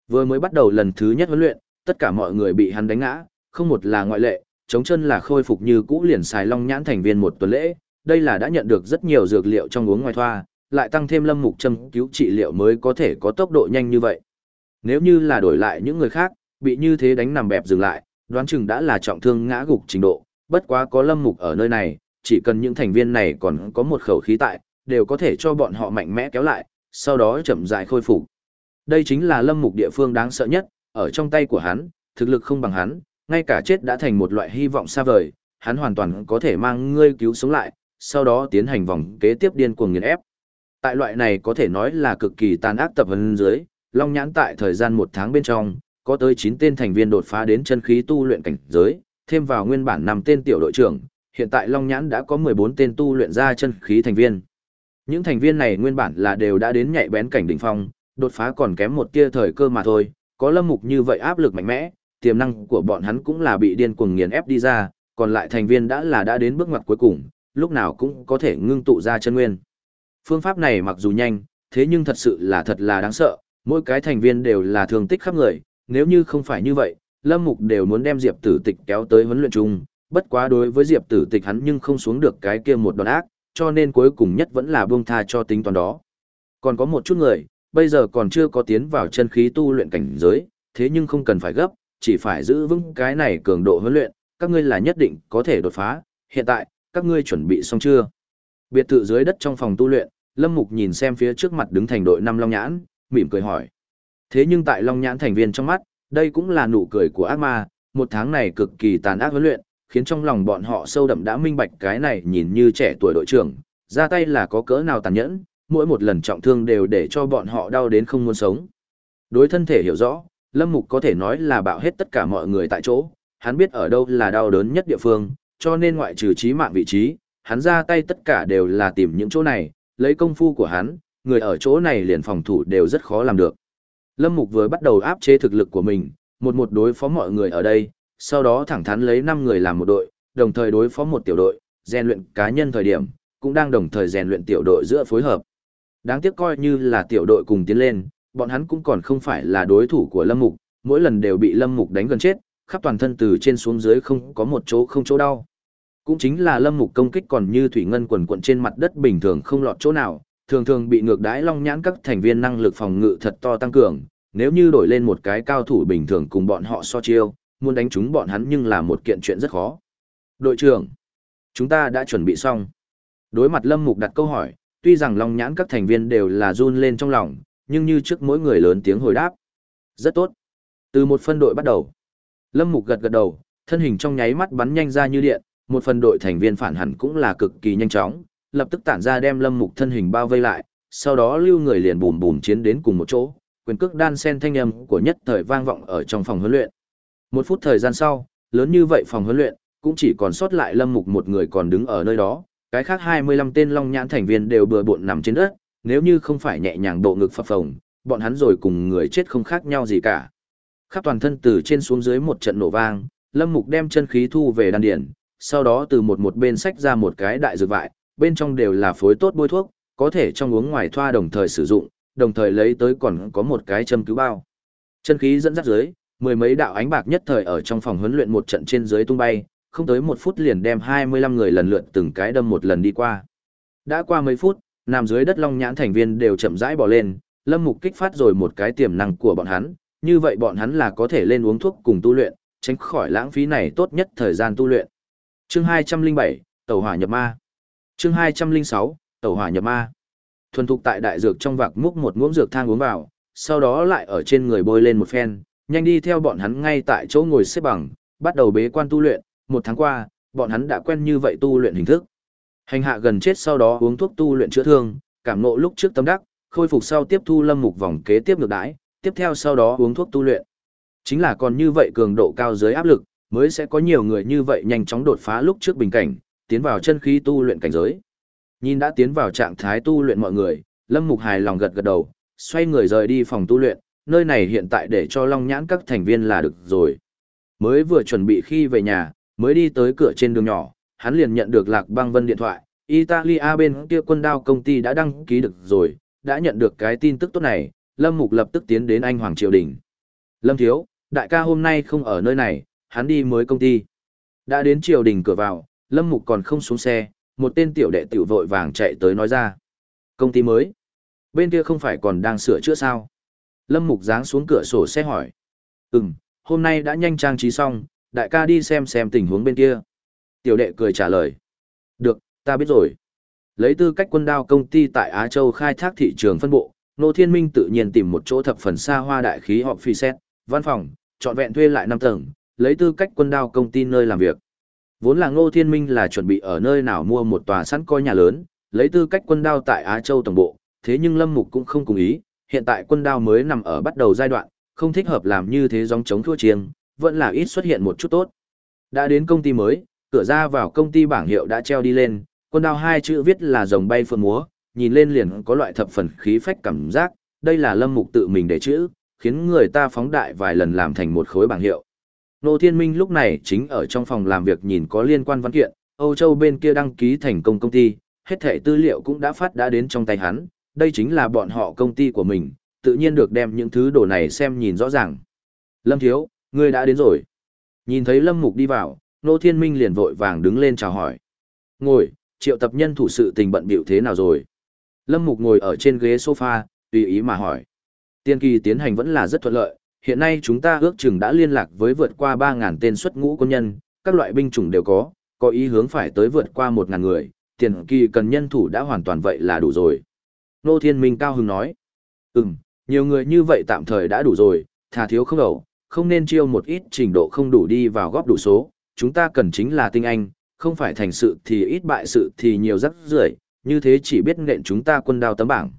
Vừa mới bắt đầu lần thứ nhất huấn luyện, tất cả mọi người bị hắn đánh ngã, không một là ngoại lệ, chống chân là khôi phục như cũ liền xài long nhãn thành viên một tuần lễ, đây là đã nhận được rất nhiều dược liệu trong uống ngoài thoa, lại tăng thêm lâm mục châm cứu trị liệu mới có thể có tốc độ nhanh như vậy. Nếu như là đổi lại những người khác, bị như thế đánh nằm bẹp dừng lại, đoán chừng đã là trọng thương ngã gục trình độ, bất quá có lâm mục ở nơi này, chỉ cần những thành viên này còn có một khẩu khí tại, đều có thể cho bọn họ mạnh mẽ kéo lại, sau đó chậm rãi khôi phục. Đây chính là lâm mục địa phương đáng sợ nhất, ở trong tay của hắn, thực lực không bằng hắn, ngay cả chết đã thành một loại hy vọng xa vời, hắn hoàn toàn có thể mang ngươi cứu sống lại, sau đó tiến hành vòng kế tiếp điên cuồng nghiền ép. Tại loại này có thể nói là cực kỳ tàn ác tập vấn dưới, Long Nhãn tại thời gian một tháng bên trong, có tới 9 tên thành viên đột phá đến chân khí tu luyện cảnh giới, thêm vào nguyên bản 5 tên tiểu đội trưởng, hiện tại Long Nhãn đã có 14 tên tu luyện ra chân khí thành viên. Những thành viên này nguyên bản là đều đã đến nhạy bén cảnh đỉnh phong, đột phá còn kém một tia thời cơ mà thôi, có lâm mục như vậy áp lực mạnh mẽ, tiềm năng của bọn hắn cũng là bị điên cuồng nghiền ép đi ra, còn lại thành viên đã là đã đến bước ngoặt cuối cùng, lúc nào cũng có thể ngưng tụ ra chân nguyên. Phương pháp này mặc dù nhanh, thế nhưng thật sự là thật là đáng sợ, mỗi cái thành viên đều là thường tích khắp người, nếu như không phải như vậy, Lâm Mục đều muốn đem Diệp Tử Tịch kéo tới huấn luyện chung, bất quá đối với Diệp Tử Tịch hắn nhưng không xuống được cái kia một đòn ác, cho nên cuối cùng nhất vẫn là buông tha cho tính toán đó. Còn có một chút người, bây giờ còn chưa có tiến vào chân khí tu luyện cảnh giới, thế nhưng không cần phải gấp, chỉ phải giữ vững cái này cường độ huấn luyện, các ngươi là nhất định có thể đột phá, hiện tại, các ngươi chuẩn bị xong chưa? Biệt thự dưới đất trong phòng tu luyện, Lâm Mục nhìn xem phía trước mặt đứng thành đội năm Long Nhãn, mỉm cười hỏi. Thế nhưng tại Long Nhãn thành viên trong mắt, đây cũng là nụ cười của ác ma, một tháng này cực kỳ tàn ác huấn luyện, khiến trong lòng bọn họ sâu đậm đã minh bạch cái này nhìn như trẻ tuổi đội trưởng, ra tay là có cỡ nào tàn nhẫn, mỗi một lần trọng thương đều để cho bọn họ đau đến không muốn sống. Đối thân thể hiểu rõ, Lâm Mục có thể nói là bạo hết tất cả mọi người tại chỗ, hắn biết ở đâu là đau đớn nhất địa phương, cho nên ngoại trừ trí mạng vị trí, hắn ra tay tất cả đều là tìm những chỗ này, lấy công phu của hắn, người ở chỗ này liền phòng thủ đều rất khó làm được. Lâm Mục vừa bắt đầu áp chế thực lực của mình, một một đối phó mọi người ở đây, sau đó thẳng thắn lấy 5 người làm một đội, đồng thời đối phó một tiểu đội, rèn luyện cá nhân thời điểm, cũng đang đồng thời rèn luyện tiểu đội giữa phối hợp. Đáng tiếc coi như là tiểu đội cùng tiến lên, bọn hắn cũng còn không phải là đối thủ của Lâm Mục, mỗi lần đều bị Lâm Mục đánh gần chết, khắp toàn thân từ trên xuống dưới không có một chỗ không chỗ đau. Cũng chính là Lâm Mục công kích còn như thủy ngân quần quần trên mặt đất bình thường không lọt chỗ nào, thường thường bị ngược đãi long nhãn các thành viên năng lực phòng ngự thật to tăng cường, nếu như đổi lên một cái cao thủ bình thường cùng bọn họ so chiêu, muốn đánh chúng bọn hắn nhưng là một kiện chuyện rất khó. Đội trưởng, chúng ta đã chuẩn bị xong. Đối mặt Lâm Mục đặt câu hỏi, tuy rằng long nhãn các thành viên đều là run lên trong lòng, nhưng như trước mỗi người lớn tiếng hồi đáp. Rất tốt. Từ một phân đội bắt đầu. Lâm Mục gật gật đầu, thân hình trong nháy mắt bắn nhanh ra như điện, một phần đội thành viên phản hẳn cũng là cực kỳ nhanh chóng, lập tức tản ra đem Lâm Mục thân hình bao vây lại, sau đó lưu người liền bùm bùm chiến đến cùng một chỗ, quyền cước đan sen thanh âm của nhất thời vang vọng ở trong phòng huấn luyện. Một phút thời gian sau, lớn như vậy phòng huấn luyện, cũng chỉ còn sót lại Lâm Mục một người còn đứng ở nơi đó, cái khác 25 tên Long Nhãn thành viên đều bừa bộn nằm trên đất, nếu như không phải nhẹ nhàng độ ngực phập phồng, bọn hắn rồi cùng người chết không khác nhau gì cả. Khắp toàn thân từ trên xuống dưới một trận nổ vang, Lâm Mục đem chân khí thu về đan điển, sau đó từ một một bên sách ra một cái đại dược vại, bên trong đều là phối tốt bôi thuốc, có thể trong uống ngoài thoa đồng thời sử dụng, đồng thời lấy tới còn có một cái châm cứu bao. Chân khí dẫn dắt dưới, mười mấy đạo ánh bạc nhất thời ở trong phòng huấn luyện một trận trên dưới tung bay, không tới một phút liền đem 25 người lần lượt từng cái đâm một lần đi qua. Đã qua mấy phút, nằm dưới đất long nhãn thành viên đều chậm rãi bò lên, lâm mục kích phát rồi một cái tiềm năng của bọn hắn, như vậy bọn hắn là có thể lên uống thuốc cùng tu luyện, tránh khỏi lãng phí này tốt nhất thời gian tu luyện. Chương 207, Tẩu hỏa nhập ma. Chương 206, Tẩu hỏa nhập ma. Thuần thục tại đại dược trong vạc múc một ngụm dược thang uống vào, sau đó lại ở trên người bôi lên một phen, nhanh đi theo bọn hắn ngay tại chỗ ngồi xếp bằng, bắt đầu bế quan tu luyện, một tháng qua, bọn hắn đã quen như vậy tu luyện hình thức. Hành hạ gần chết sau đó uống thuốc tu luyện chữa thương, cảm ngộ lúc trước tâm đắc, khôi phục sau tiếp thu lâm mục vòng kế tiếp ngược đãi, tiếp theo sau đó uống thuốc tu luyện. Chính là còn như vậy cường độ cao dưới áp lực, mới sẽ có nhiều người như vậy nhanh chóng đột phá lúc trước bình cảnh, tiến vào chân khí tu luyện cảnh giới. Nhìn đã tiến vào trạng thái tu luyện mọi người, Lâm Mục hài lòng gật gật đầu, xoay người rời đi phòng tu luyện, nơi này hiện tại để cho Long Nhãn các thành viên là được rồi. Mới vừa chuẩn bị khi về nhà, mới đi tới cửa trên đường nhỏ, hắn liền nhận được Lạc Băng Vân điện thoại, Italia bên kia quân đao công ty đã đăng ký được rồi, đã nhận được cái tin tức tốt này, Lâm Mục lập tức tiến đến anh Hoàng Triều Đình. Lâm Thiếu, đại ca hôm nay không ở nơi này, hắn đi mới công ty. Đã đến Triều Đình cửa vào, Lâm Mục còn không xuống xe, một tên tiểu đệ tiểu vội vàng chạy tới nói ra. Công ty mới? Bên kia không phải còn đang sửa chữa sao? Lâm Mục giáng xuống cửa sổ xe hỏi. Ừm, hôm nay đã nhanh trang trí xong, đại ca đi xem xem tình huống bên kia. Tiểu đệ cười trả lời. Được, ta biết rồi. Lấy tư cách quân đao công ty tại Á Châu khai thác thị trường phân bộ, Nô Thiên Minh tự nhiên tìm một chỗ thập phần xa hoa đại khí họp phi xét, văn phòng, trọn vẹn thuê lại 5 tầng, lấy tư cách quân đao công ty nơi làm việc. Vốn là Ngô Thiên Minh là chuẩn bị ở nơi nào mua một tòa sẵn coi nhà lớn, lấy tư cách quân đao tại Á Châu tổng bộ, thế nhưng Lâm Mục cũng không cùng ý, hiện tại quân đao mới nằm ở bắt đầu giai đoạn, không thích hợp làm như thế dòng chống thua chiêng, vẫn là ít xuất hiện một chút tốt. Đã đến công ty mới, cửa ra vào công ty bảng hiệu đã treo đi lên, quân đao hai chữ viết là rồng bay phượng múa, nhìn lên liền có loại thập phần khí phách cảm giác, đây là Lâm Mục tự mình để chữ, khiến người ta phóng đại vài lần làm thành một khối bảng hiệu. Nô Thiên Minh lúc này chính ở trong phòng làm việc nhìn có liên quan văn kiện, Âu Châu bên kia đăng ký thành công công ty, hết thảy tư liệu cũng đã phát đã đến trong tay hắn, đây chính là bọn họ công ty của mình, tự nhiên được đem những thứ đồ này xem nhìn rõ ràng. Lâm Thiếu, ngươi đã đến rồi. Nhìn thấy Lâm Mục đi vào, Nô Thiên Minh liền vội vàng đứng lên chào hỏi. Ngồi, triệu tập nhân thủ sự tình bận biểu thế nào rồi? Lâm Mục ngồi ở trên ghế sofa, tùy ý mà hỏi. Tiên kỳ tiến hành vẫn là rất thuận lợi, hiện nay chúng ta ước chừng đã liên lạc với vượt qua 3.000 tên xuất ngũ quân nhân, các loại binh chủng đều có, có ý hướng phải tới vượt qua 1.000 người, tiền kỳ cần nhân thủ đã hoàn toàn vậy là đủ rồi. Nô Thiên Minh cao hứng nói, ừm, nhiều người như vậy tạm thời đã đủ rồi, thà thiếu không đầu, không nên chiêu một ít trình độ không đủ đi vào góp đủ số, chúng ta cần chính là tinh anh, không phải thành sự thì ít bại sự thì nhiều rắc rưởi, như thế chỉ biết nện chúng ta quân đao tấm bảng.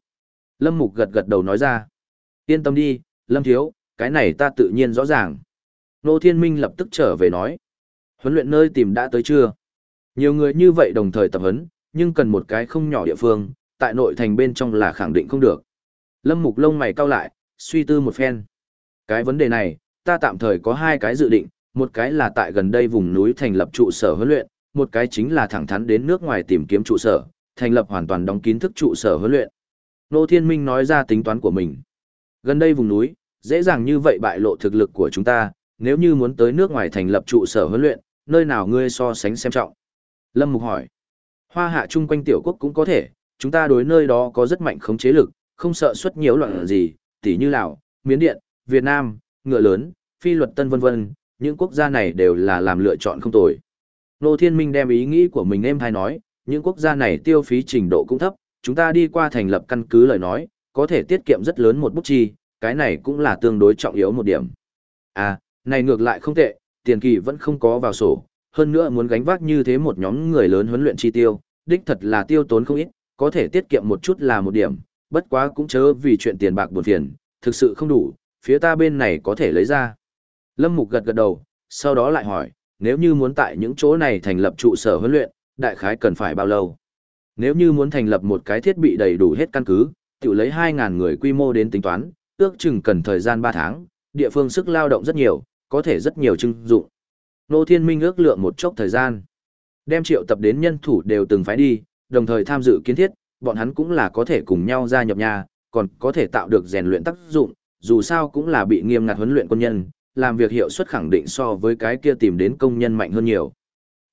Lâm Mục gật gật đầu nói ra, yên tâm đi, Lâm Thiếu, cái này ta tự nhiên rõ ràng. Nô Thiên Minh lập tức trở về nói. Huấn luyện nơi tìm đã tới chưa? Nhiều người như vậy đồng thời tập huấn, nhưng cần một cái không nhỏ địa phương, tại nội thành bên trong là khẳng định không được. Lâm Mục lông mày cau lại, suy tư một phen. Cái vấn đề này, ta tạm thời có hai cái dự định, một cái là tại gần đây vùng núi thành lập trụ sở huấn luyện, một cái chính là thẳng thắn đến nước ngoài tìm kiếm trụ sở, thành lập hoàn toàn đóng kín thức trụ sở huấn luyện. Nô Thiên Minh nói ra tính toán của mình. Gần đây vùng núi, dễ dàng như vậy bại lộ thực lực của chúng ta, nếu như muốn tới nước ngoài thành lập trụ sở huấn luyện, nơi nào ngươi so sánh xem trọng? Lâm Mục hỏi. Hoa hạ chung quanh tiểu quốc cũng có thể, chúng ta đối nơi đó có rất mạnh khống chế lực, không sợ xuất nhiều loạn gì, tỉ như Lào, Miến Điện, Việt Nam, Ngựa Lớn, Phi Luật Tân vân vân, những quốc gia này đều là làm lựa chọn không tồi. Nô Thiên Minh đem ý nghĩ của mình em hay nói, những quốc gia này tiêu phí trình độ cũng thấp, chúng ta đi qua thành lập căn cứ lời nói, có thể tiết kiệm rất lớn một bút chi, cái này cũng là tương đối trọng yếu một điểm. À, này ngược lại không tệ, tiền kỳ vẫn không có vào sổ, hơn nữa muốn gánh vác như thế một nhóm người lớn huấn luyện chi tiêu, đích thật là tiêu tốn không ít, có thể tiết kiệm một chút là một điểm, bất quá cũng chớ vì chuyện tiền bạc buồn phiền, thực sự không đủ, phía ta bên này có thể lấy ra. Lâm Mục gật gật đầu, sau đó lại hỏi, nếu như muốn tại những chỗ này thành lập trụ sở huấn luyện, đại khái cần phải bao lâu? Nếu như muốn thành lập một cái thiết bị đầy đủ hết căn cứ, tự lấy 2.000 người quy mô đến tính toán, ước chừng cần thời gian 3 tháng, địa phương sức lao động rất nhiều, có thể rất nhiều trưng dụng. Nô Thiên Minh ước lượng một chốc thời gian. Đem triệu tập đến nhân thủ đều từng phái đi, đồng thời tham dự kiến thiết, bọn hắn cũng là có thể cùng nhau gia nhập nhà, còn có thể tạo được rèn luyện tác dụng, dù sao cũng là bị nghiêm ngặt huấn luyện quân nhân, làm việc hiệu suất khẳng định so với cái kia tìm đến công nhân mạnh hơn nhiều.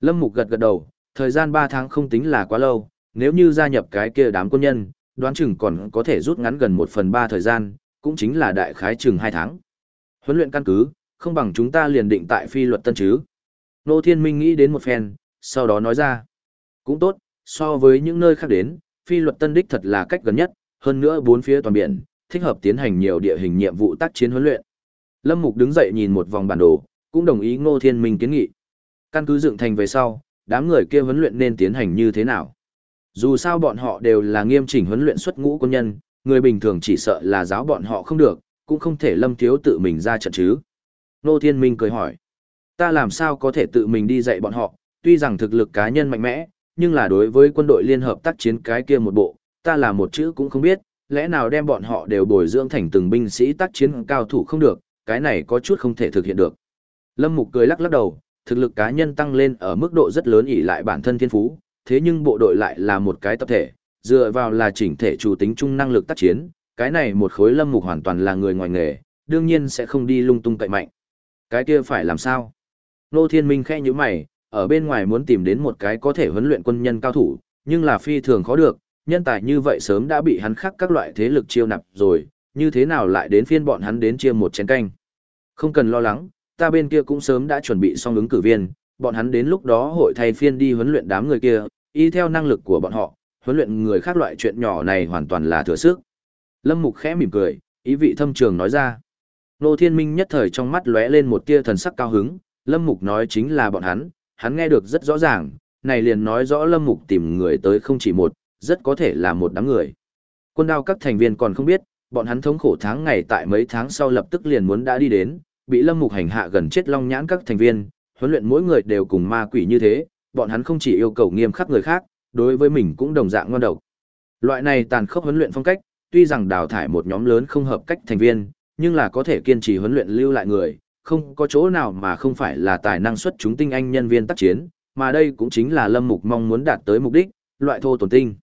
Lâm Mục gật gật đầu, thời gian 3 tháng không tính là quá lâu, nếu như gia nhập cái kia đám quân nhân, đoán chừng còn có thể rút ngắn gần 1 phần 3 thời gian, cũng chính là đại khái chừng 2 tháng. Huấn luyện căn cứ, không bằng chúng ta liền định tại phi luật tân chứ. Nô Thiên Minh nghĩ đến một phen, sau đó nói ra. Cũng tốt, so với những nơi khác đến, phi luật tân đích thật là cách gần nhất, hơn nữa bốn phía toàn biển, thích hợp tiến hành nhiều địa hình nhiệm vụ tác chiến huấn luyện. Lâm Mục đứng dậy nhìn một vòng bản đồ, cũng đồng ý Ngô Thiên Minh kiến nghị. Căn cứ dựng thành về sau, đám người kia huấn luyện nên tiến hành như thế nào? Dù sao bọn họ đều là nghiêm chỉnh huấn luyện xuất ngũ quân nhân, người bình thường chỉ sợ là giáo bọn họ không được, cũng không thể Lâm Thiếu tự mình ra trận chứ. Ngô Thiên Minh cười hỏi. Ta làm sao có thể tự mình đi dạy bọn họ, tuy rằng thực lực cá nhân mạnh mẽ, nhưng là đối với quân đội liên hợp tác chiến cái kia một bộ, ta là một chữ cũng không biết, lẽ nào đem bọn họ đều bồi dưỡng thành từng binh sĩ tác chiến cao thủ không được, cái này có chút không thể thực hiện được. Lâm Mục cười lắc lắc đầu, thực lực cá nhân tăng lên ở mức độ rất lớn ỷ lại bản thân thiên phú, thế nhưng bộ đội lại là một cái tập thể, dựa vào là chỉnh thể chủ tính chung năng lực tác chiến, cái này một khối Lâm Mục hoàn toàn là người ngoài nghề, đương nhiên sẽ không đi lung tung cậy mạnh. Cái kia phải làm sao? Nô Thiên Minh khẽ như mày, ở bên ngoài muốn tìm đến một cái có thể huấn luyện quân nhân cao thủ, nhưng là phi thường khó được, nhân tài như vậy sớm đã bị hắn khắc các loại thế lực chiêu nạp rồi, như thế nào lại đến phiên bọn hắn đến chia một chén canh. Không cần lo lắng, ta bên kia cũng sớm đã chuẩn bị xong ứng cử viên, bọn hắn đến lúc đó hội thay phiên đi huấn luyện đám người kia, y theo năng lực của bọn họ, huấn luyện người khác loại chuyện nhỏ này hoàn toàn là thừa sức. Lâm Mục khẽ mỉm cười, ý vị thâm trường nói ra. Nô Thiên Minh nhất thời trong mắt lóe lên một tia thần sắc cao hứng, Lâm Mục nói chính là bọn hắn, hắn nghe được rất rõ ràng, này liền nói rõ Lâm Mục tìm người tới không chỉ một, rất có thể là một đám người. Quân đao các thành viên còn không biết, bọn hắn thống khổ tháng ngày tại mấy tháng sau lập tức liền muốn đã đi đến, bị Lâm Mục hành hạ gần chết long nhãn các thành viên, huấn luyện mỗi người đều cùng ma quỷ như thế, bọn hắn không chỉ yêu cầu nghiêm khắc người khác, đối với mình cũng đồng dạng ngon độc. Loại này tàn khốc huấn luyện phong cách, tuy rằng đào thải một nhóm lớn không hợp cách thành viên, nhưng là có thể kiên trì huấn luyện lưu lại người, không có chỗ nào mà không phải là tài năng xuất chúng tinh anh nhân viên tác chiến, mà đây cũng chính là Lâm Mục mong muốn đạt tới mục đích, loại thô tổn tinh.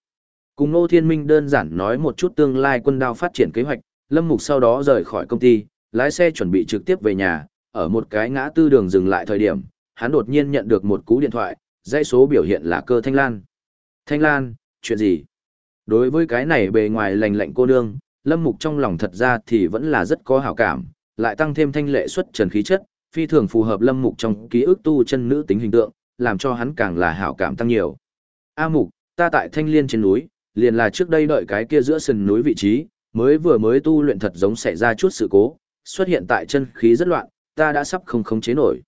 Cùng Ngô Thiên Minh đơn giản nói một chút tương lai quân đao phát triển kế hoạch, Lâm Mục sau đó rời khỏi công ty, lái xe chuẩn bị trực tiếp về nhà, ở một cái ngã tư đường dừng lại thời điểm, hắn đột nhiên nhận được một cú điện thoại, dãy số biểu hiện là cơ Thanh Lan. Thanh Lan, chuyện gì? Đối với cái này bề ngoài lành lạnh cô nương, Lâm Mục trong lòng thật ra thì vẫn là rất có hảo cảm, lại tăng thêm thanh lệ xuất trần khí chất, phi thường phù hợp Lâm Mục trong ký ức tu chân nữ tính hình tượng, làm cho hắn càng là hảo cảm tăng nhiều. A Mục, ta tại Thanh Liên trên núi, liền là trước đây đợi cái kia giữa sườn núi vị trí, mới vừa mới tu luyện thật giống xảy ra chút sự cố, xuất hiện tại chân khí rất loạn, ta đã sắp không khống chế nổi.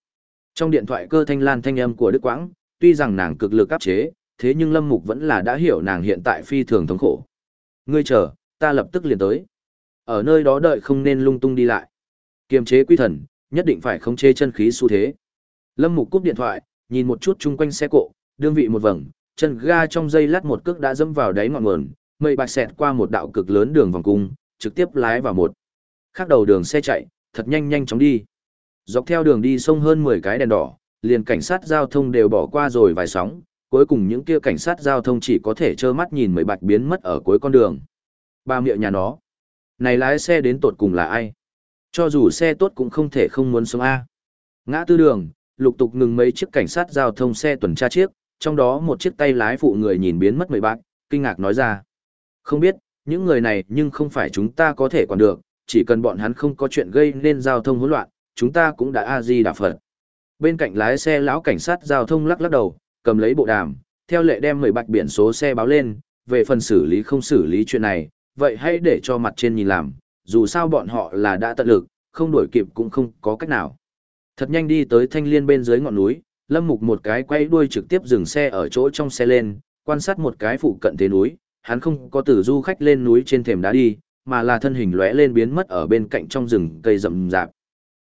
Trong điện thoại cơ thanh lan thanh âm của Đức Quãng, tuy rằng nàng cực lực áp chế, thế nhưng Lâm Mục vẫn là đã hiểu nàng hiện tại phi thường thống khổ. Ngươi chờ, ta lập tức liền tới. Ở nơi đó đợi không nên lung tung đi lại. Kiềm chế quy thần, nhất định phải khống chế chân khí xu thế. Lâm Mục cúp điện thoại, nhìn một chút chung quanh xe cộ, đương vị một vầng, chân ga trong dây lát một cước đã dẫm vào đáy ngọn nguồn, mây bạc xẹt qua một đạo cực lớn đường vòng cung, trực tiếp lái vào một. Khác đầu đường xe chạy, thật nhanh nhanh chóng đi. Dọc theo đường đi sông hơn 10 cái đèn đỏ, liền cảnh sát giao thông đều bỏ qua rồi vài sóng, cuối cùng những kia cảnh sát giao thông chỉ có thể trơ mắt nhìn mây bạch biến mất ở cuối con đường. Ba miệng nhà nó. Này lái xe đến tột cùng là ai? Cho dù xe tốt cũng không thể không muốn sống A. Ngã tư đường, lục tục ngừng mấy chiếc cảnh sát giao thông xe tuần tra chiếc, trong đó một chiếc tay lái phụ người nhìn biến mất mười bạc, kinh ngạc nói ra. Không biết, những người này nhưng không phải chúng ta có thể quản được, chỉ cần bọn hắn không có chuyện gây nên giao thông hỗn loạn, chúng ta cũng đã a-di đà phật. Bên cạnh lái xe lão cảnh sát giao thông lắc lắc đầu, cầm lấy bộ đàm, theo lệ đem mười bạch biển số xe báo lên, về phần xử lý không xử lý chuyện này, vậy hãy để cho mặt trên nhìn làm, dù sao bọn họ là đã tận lực, không đuổi kịp cũng không có cách nào. Thật nhanh đi tới thanh liên bên dưới ngọn núi, Lâm Mục một cái quay đuôi trực tiếp dừng xe ở chỗ trong xe lên, quan sát một cái phụ cận thế núi, hắn không có tử du khách lên núi trên thềm đá đi, mà là thân hình lóe lên biến mất ở bên cạnh trong rừng cây rậm rạp.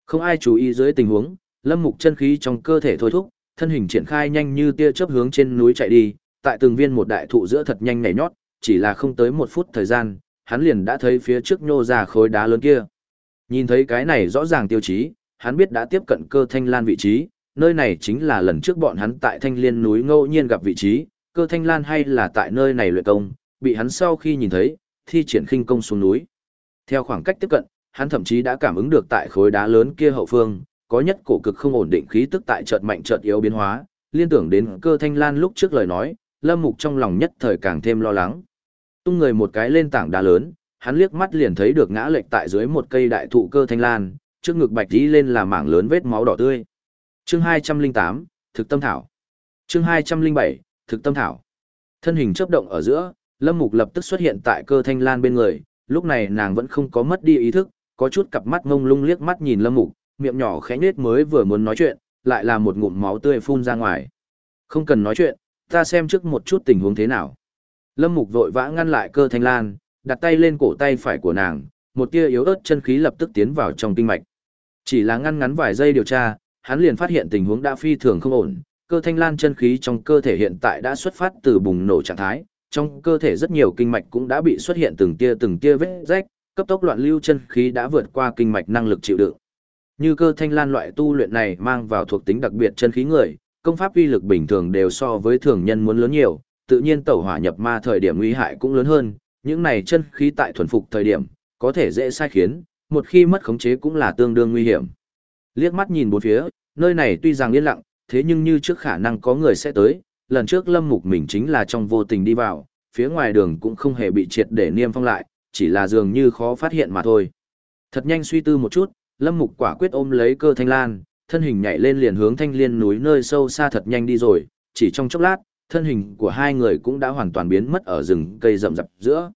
Không ai chú ý dưới tình huống, Lâm Mục chân khí trong cơ thể thôi thúc, thân hình triển khai nhanh như tia chớp hướng trên núi chạy đi, tại từng viên một đại thụ giữa thật nhanh nhảy nhót, chỉ là không tới một phút thời gian, hắn liền đã thấy phía trước nhô ra khối đá lớn kia. Nhìn thấy cái này rõ ràng tiêu chí, hắn biết đã tiếp cận cơ thanh lan vị trí, nơi này chính là lần trước bọn hắn tại thanh liên núi ngẫu nhiên gặp vị trí, cơ thanh lan hay là tại nơi này luyện công, bị hắn sau khi nhìn thấy, thi triển khinh công xuống núi. Theo khoảng cách tiếp cận, hắn thậm chí đã cảm ứng được tại khối đá lớn kia hậu phương, có nhất cổ cực không ổn định khí tức tại chợt mạnh chợt yếu biến hóa, liên tưởng đến cơ thanh lan lúc trước lời nói, lâm mục trong lòng nhất thời càng thêm lo lắng. Tung người một cái lên tảng đá lớn, hắn liếc mắt liền thấy được ngã lệch tại dưới một cây đại thụ cơ thanh lan, trước ngực bạch tí lên là mảng lớn vết máu đỏ tươi. Chương 208, thực tâm thảo. Chương 207, thực tâm thảo. Thân hình chớp động ở giữa, Lâm Mục lập tức xuất hiện tại cơ thanh lan bên người, lúc này nàng vẫn không có mất đi ý thức, có chút cặp mắt ngông lung liếc mắt nhìn Lâm Mục, miệng nhỏ khẽ nhếch mới vừa muốn nói chuyện, lại là một ngụm máu tươi phun ra ngoài. Không cần nói chuyện, ta xem trước một chút tình huống thế nào. Lâm Mục vội vã ngăn lại cơ thanh lan, đặt tay lên cổ tay phải của nàng, một tia yếu ớt chân khí lập tức tiến vào trong kinh mạch. Chỉ là ngăn ngắn vài giây điều tra, hắn liền phát hiện tình huống đã phi thường không ổn, cơ thanh lan chân khí trong cơ thể hiện tại đã xuất phát từ bùng nổ trạng thái, trong cơ thể rất nhiều kinh mạch cũng đã bị xuất hiện từng tia từng tia vết rách, cấp tốc loạn lưu chân khí đã vượt qua kinh mạch năng lực chịu đựng. Như cơ thanh lan loại tu luyện này mang vào thuộc tính đặc biệt chân khí người, công pháp uy lực bình thường đều so với thường nhân muốn lớn nhiều, tự nhiên tẩu hỏa nhập ma thời điểm nguy hại cũng lớn hơn, những này chân khí tại thuần phục thời điểm, có thể dễ sai khiến, một khi mất khống chế cũng là tương đương nguy hiểm. Liếc mắt nhìn bốn phía, nơi này tuy rằng yên lặng, thế nhưng như trước khả năng có người sẽ tới, lần trước lâm mục mình chính là trong vô tình đi vào, phía ngoài đường cũng không hề bị triệt để niêm phong lại, chỉ là dường như khó phát hiện mà thôi. Thật nhanh suy tư một chút, lâm mục quả quyết ôm lấy cơ thanh lan, thân hình nhảy lên liền hướng thanh liên núi nơi sâu xa thật nhanh đi rồi, chỉ trong chốc lát, thân hình của hai người cũng đã hoàn toàn biến mất ở rừng cây rậm rạp giữa.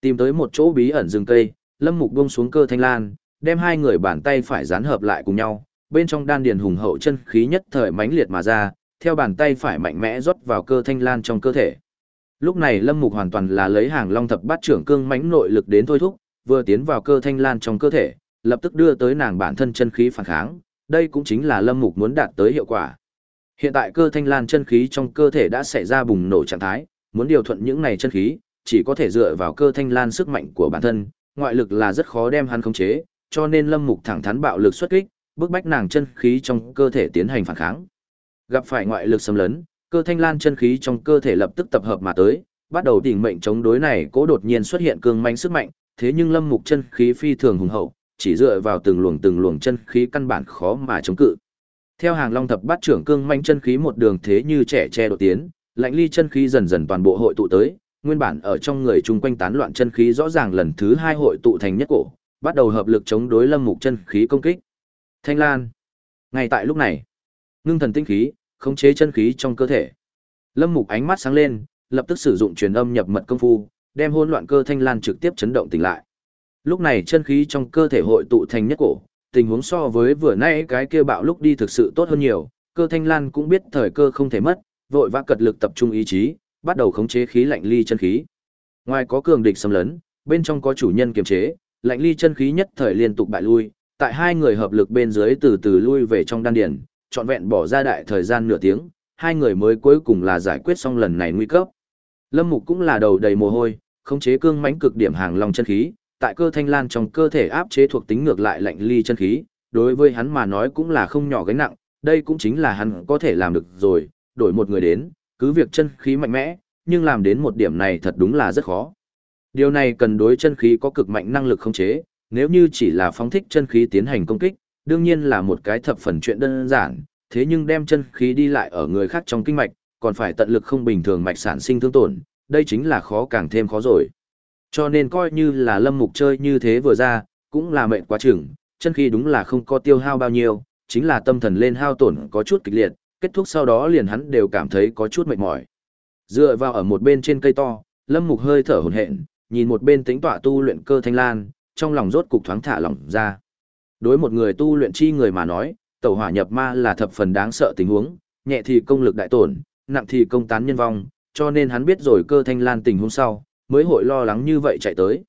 Tìm tới một chỗ bí ẩn rừng cây, lâm mục buông xuống cơ thanh lan, đem hai người bàn tay phải dán hợp lại cùng nhau, bên trong đan điền hùng hậu chân khí nhất thời mãnh liệt mà ra, theo bàn tay phải mạnh mẽ rót vào cơ thanh lan trong cơ thể. Lúc này Lâm Mục hoàn toàn là lấy hàng long thập bát trưởng cương mãnh nội lực đến thôi thúc, vừa tiến vào cơ thanh lan trong cơ thể, lập tức đưa tới nàng bản thân chân khí phản kháng, đây cũng chính là Lâm Mục muốn đạt tới hiệu quả. Hiện tại cơ thanh lan chân khí trong cơ thể đã xảy ra bùng nổ trạng thái, muốn điều thuận những này chân khí, chỉ có thể dựa vào cơ thanh lan sức mạnh của bản thân, ngoại lực là rất khó đem hắn khống chế, cho nên Lâm Mục thẳng thắn bạo lực xuất kích, bức bách nàng chân khí trong cơ thể tiến hành phản kháng. Gặp phải ngoại lực xâm lấn, cơ thanh lan chân khí trong cơ thể lập tức tập hợp mà tới, bắt đầu tỉnh mệnh chống đối này cố đột nhiên xuất hiện cường manh sức mạnh, thế nhưng Lâm Mục chân khí phi thường hùng hậu, chỉ dựa vào từng luồng từng luồng chân khí căn bản khó mà chống cự. Theo hàng long thập bát trưởng cương manh chân khí một đường thế như trẻ che đột tiến, lạnh ly chân khí dần dần toàn bộ hội tụ tới, nguyên bản ở trong người chung quanh tán loạn chân khí rõ ràng lần thứ hai hội tụ thành nhất cổ, bắt đầu hợp lực chống đối lâm mục chân khí công kích. Thanh Lan. Ngay tại lúc này, ngưng thần tinh khí, khống chế chân khí trong cơ thể. Lâm mục ánh mắt sáng lên, lập tức sử dụng truyền âm nhập mật công phu, đem hỗn loạn cơ thanh lan trực tiếp chấn động tỉnh lại. Lúc này chân khí trong cơ thể hội tụ thành nhất cổ, tình huống so với vừa nãy cái kia bạo lúc đi thực sự tốt hơn nhiều, cơ thanh lan cũng biết thời cơ không thể mất, vội vã cật lực tập trung ý chí, bắt đầu khống chế khí lạnh ly chân khí. Ngoài có cường địch xâm lấn, bên trong có chủ nhân kiềm chế, lạnh ly chân khí nhất thời liên tục bại lui, tại hai người hợp lực bên dưới từ từ lui về trong đan điền, trọn vẹn bỏ ra đại thời gian nửa tiếng, hai người mới cuối cùng là giải quyết xong lần này nguy cấp. Lâm Mục cũng là đầu đầy mồ hôi, khống chế cương mãnh cực điểm hàng long chân khí, tại cơ thanh lan trong cơ thể áp chế thuộc tính ngược lại lạnh ly chân khí, đối với hắn mà nói cũng là không nhỏ gánh nặng, đây cũng chính là hắn có thể làm được rồi, đổi một người đến, cứ việc chân khí mạnh mẽ, nhưng làm đến một điểm này thật đúng là rất khó. Điều này cần đối chân khí có cực mạnh năng lực khống chế, nếu như chỉ là phóng thích chân khí tiến hành công kích, đương nhiên là một cái thập phần chuyện đơn giản, thế nhưng đem chân khí đi lại ở người khác trong kinh mạch, còn phải tận lực không bình thường mạch sản sinh thương tổn, đây chính là khó càng thêm khó rồi. Cho nên coi như là lâm mục chơi như thế vừa ra, cũng là mệnh quá chừng, chân khí đúng là không có tiêu hao bao nhiêu, chính là tâm thần lên hao tổn có chút kịch liệt, kết thúc sau đó liền hắn đều cảm thấy có chút mệt mỏi. Dựa vào ở một bên trên cây to, lâm mục hơi thở hổn hển, nhìn một bên tính tọa tu luyện cơ thanh lan, trong lòng rốt cục thoáng thả lỏng ra. Đối một người tu luyện chi người mà nói, tẩu hỏa nhập ma là thập phần đáng sợ tình huống, nhẹ thì công lực đại tổn, nặng thì công tán nhân vong, cho nên hắn biết rồi cơ thanh lan tình huống sau, mới hội lo lắng như vậy chạy tới.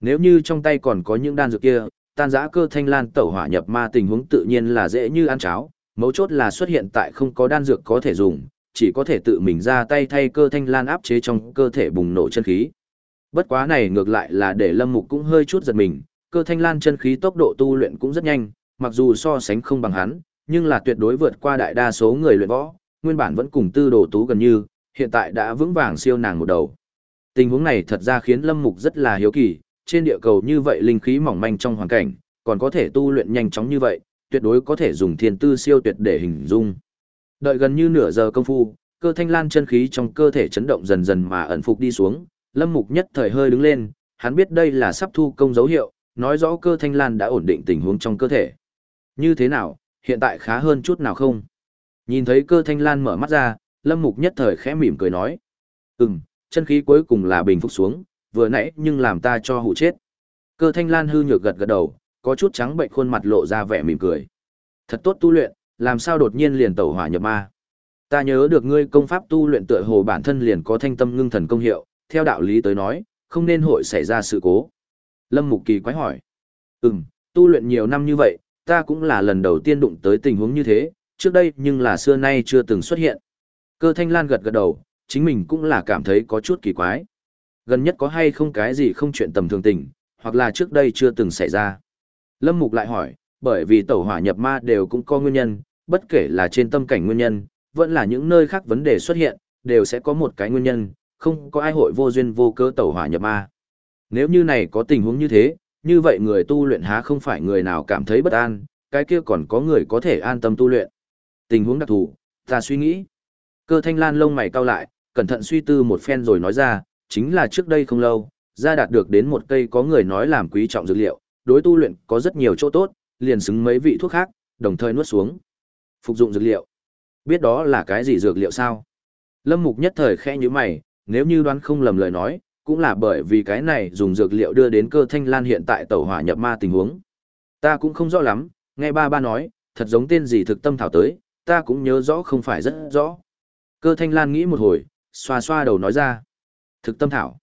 Nếu như trong tay còn có những đan dược kia, tan giã cơ thanh lan tẩu hỏa nhập ma tình huống tự nhiên là dễ như ăn cháo, mấu chốt là xuất hiện tại không có đan dược có thể dùng, chỉ có thể tự mình ra tay thay cơ thanh lan áp chế trong cơ thể bùng nổ chân khí. Bất quá này ngược lại là để Lâm Mục cũng hơi chút giật mình, cơ thanh lan chân khí tốc độ tu luyện cũng rất nhanh, mặc dù so sánh không bằng hắn, nhưng là tuyệt đối vượt qua đại đa số người luyện võ, nguyên bản vẫn cùng tư đồ tú gần như, hiện tại đã vững vàng siêu nàng một đầu. Tình huống này thật ra khiến Lâm Mục rất là hiếu kỳ, trên địa cầu như vậy linh khí mỏng manh trong hoàn cảnh, còn có thể tu luyện nhanh chóng như vậy, tuyệt đối có thể dùng thiên tư siêu tuyệt để hình dung. Đợi gần như nửa giờ công phu, cơ thanh lan chân khí trong cơ thể chấn động dần dần mà ẩn phục đi xuống, Lâm Mục nhất thời hơi đứng lên, hắn biết đây là sắp thu công dấu hiệu, nói rõ cơ thanh lan đã ổn định tình huống trong cơ thể. Như thế nào, hiện tại khá hơn chút nào không? Nhìn thấy cơ thanh lan mở mắt ra, Lâm Mục nhất thời khẽ mỉm cười nói. Ừm, chân khí cuối cùng là bình phục xuống, vừa nãy nhưng làm ta cho hụ chết. Cơ thanh lan hư nhược gật gật đầu, có chút trắng bệnh khuôn mặt lộ ra vẻ mỉm cười. Thật tốt tu luyện, làm sao đột nhiên liền tẩu hỏa nhập ma. Ta nhớ được ngươi công pháp tu luyện tựa hồ bản thân liền có thanh tâm ngưng thần công hiệu, theo đạo lý tới nói, không nên hội xảy ra sự cố. Lâm Mục Kỳ quái hỏi. Ừm, tu luyện nhiều năm như vậy, ta cũng là lần đầu tiên đụng tới tình huống như thế, trước đây nhưng là xưa nay chưa từng xuất hiện. Cơ thanh lan gật gật đầu, chính mình cũng là cảm thấy có chút kỳ quái. Gần nhất có hay không cái gì không chuyện tầm thường tình, hoặc là trước đây chưa từng xảy ra. Lâm Mục lại hỏi, bởi vì tẩu hỏa nhập ma đều cũng có nguyên nhân, bất kể là trên tâm cảnh nguyên nhân, vẫn là những nơi khác vấn đề xuất hiện, đều sẽ có một cái nguyên nhân, không có ai hội vô duyên vô cớ tẩu hỏa nhập ma. Nếu như này có tình huống như thế, như vậy người tu luyện há không phải người nào cảm thấy bất an, cái kia còn có người có thể an tâm tu luyện. Tình huống đặc thù, ta suy nghĩ. Cơ thanh lan lông mày cau lại, cẩn thận suy tư một phen rồi nói ra, chính là trước đây không lâu, gia đạt được đến một cây có người nói làm quý trọng dược liệu, đối tu luyện có rất nhiều chỗ tốt, liền xứng mấy vị thuốc khác, đồng thời nuốt xuống. Phục dụng dược liệu. Biết đó là cái gì dược liệu sao? Lâm Mục nhất thời khẽ như mày, nếu như đoán không lầm lời nói, cũng là bởi vì cái này dùng dược liệu đưa đến cơ thanh lan hiện tại tẩu hỏa nhập ma tình huống. Ta cũng không rõ lắm, nghe ba ba nói, thật giống tên gì thực tâm thảo tới, ta cũng nhớ rõ không phải rất rõ. Cơ thanh lan nghĩ một hồi, xoa xoa đầu nói ra. Thực tâm thảo.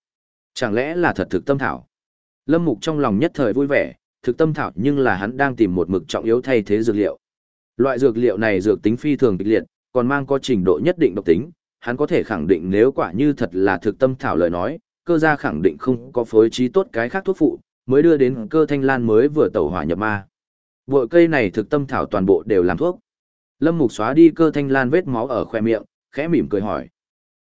Chẳng lẽ là thật thực tâm thảo? Lâm Mục trong lòng nhất thời vui vẻ, thực tâm thảo nhưng là hắn đang tìm một mực trọng yếu thay thế dược liệu. Loại dược liệu này dược tính phi thường kịch liệt, còn mang có trình độ nhất định độc tính, hắn có thể khẳng định nếu quả như thật là thực tâm thảo lời nói, cơ gia khẳng định không có phối trí tốt cái khác thuốc phụ, mới đưa đến cơ thanh lan mới vừa tẩu hỏa nhập ma. Bội cây này thực tâm thảo toàn bộ đều làm thuốc. Lâm Mục xóa đi cơ thanh lan vết máu ở khoe miệng, khẽ mỉm cười hỏi.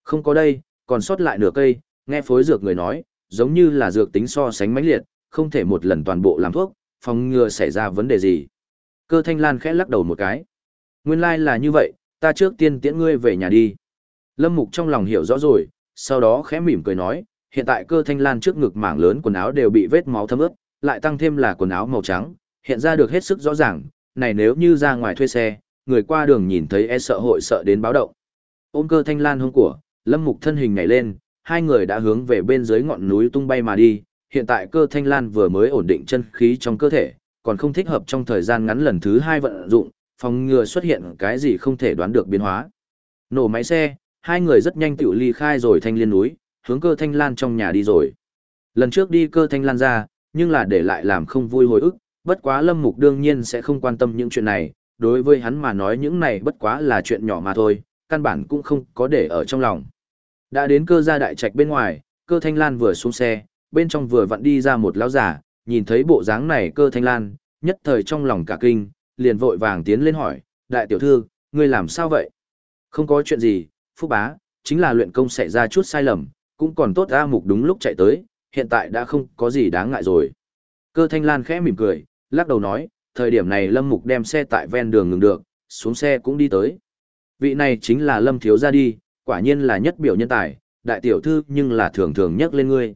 Không có đây, còn sót lại nửa cây, nghe phối dược người nói, giống như là dược tính so sánh mãnh liệt, không thể một lần toàn bộ làm thuốc, phòng ngừa xảy ra vấn đề gì. Cơ thanh lan khẽ lắc đầu một cái. Nguyên lai like là như vậy, ta trước tiên tiễn ngươi về nhà đi. Lâm Mục trong lòng hiểu rõ rồi, sau đó khẽ mỉm cười nói, hiện tại cơ thanh lan trước ngực mảng lớn quần áo đều bị vết máu thấm ướt, lại tăng thêm là quần áo màu trắng, hiện ra được hết sức rõ ràng, này nếu như ra ngoài thuê xe, người qua đường nhìn thấy e sợ hội sợ đến báo động. Ôm cơ thanh lan hông của, Lâm Mục thân hình nhảy lên, hai người đã hướng về bên dưới ngọn núi tung bay mà đi, hiện tại cơ thanh lan vừa mới ổn định chân khí trong cơ thể, còn không thích hợp trong thời gian ngắn lần thứ hai vận dụng, phòng ngừa xuất hiện cái gì không thể đoán được biến hóa. Nổ máy xe, hai người rất nhanh tự ly khai rồi thanh liên núi, hướng cơ thanh lan trong nhà đi rồi. Lần trước đi cơ thanh lan ra, nhưng là để lại làm không vui hồi ức, bất quá lâm mục đương nhiên sẽ không quan tâm những chuyện này, đối với hắn mà nói những này bất quá là chuyện nhỏ mà thôi, căn bản cũng không có để ở trong lòng. Đã đến cơ gia đại trạch bên ngoài, cơ thanh lan vừa xuống xe, bên trong vừa vặn đi ra một lão giả, nhìn thấy bộ dáng này cơ thanh lan, nhất thời trong lòng cả kinh, liền vội vàng tiến lên hỏi, đại tiểu thư, ngươi làm sao vậy? Không có chuyện gì, phúc bá, chính là luyện công xảy ra chút sai lầm, cũng còn tốt ra Mục đúng lúc chạy tới, hiện tại đã không có gì đáng ngại rồi. Cơ thanh lan khẽ mỉm cười, lắc đầu nói, thời điểm này Lâm Mục đem xe tại ven đường ngừng được, xuống xe cũng đi tới. Vị này chính là Lâm Thiếu ra đi, quả nhiên là nhất biểu nhân tài, đại tiểu thư nhưng là thường thường nhắc lên ngươi.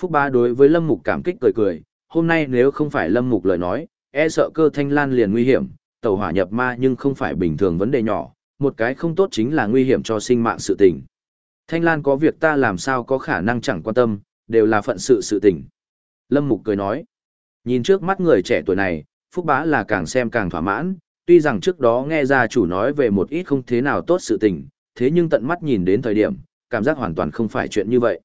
Phúc Ba đối với Lâm Mục cảm kích cười cười, hôm nay nếu không phải Lâm Mục lời nói, e sợ cơ thanh lan liền nguy hiểm, tàu hỏa nhập ma nhưng không phải bình thường vấn đề nhỏ, một cái không tốt chính là nguy hiểm cho sinh mạng sự tình. Thanh Lan có việc ta làm sao có khả năng chẳng quan tâm, đều là phận sự sự tình. Lâm Mục cười nói, nhìn trước mắt người trẻ tuổi này, Phúc Bá là càng xem càng thỏa mãn, Tuy rằng trước đó nghe gia chủ nói về một ít không thế nào tốt sự tình, thế nhưng tận mắt nhìn đến thời điểm, cảm giác hoàn toàn không phải chuyện như vậy.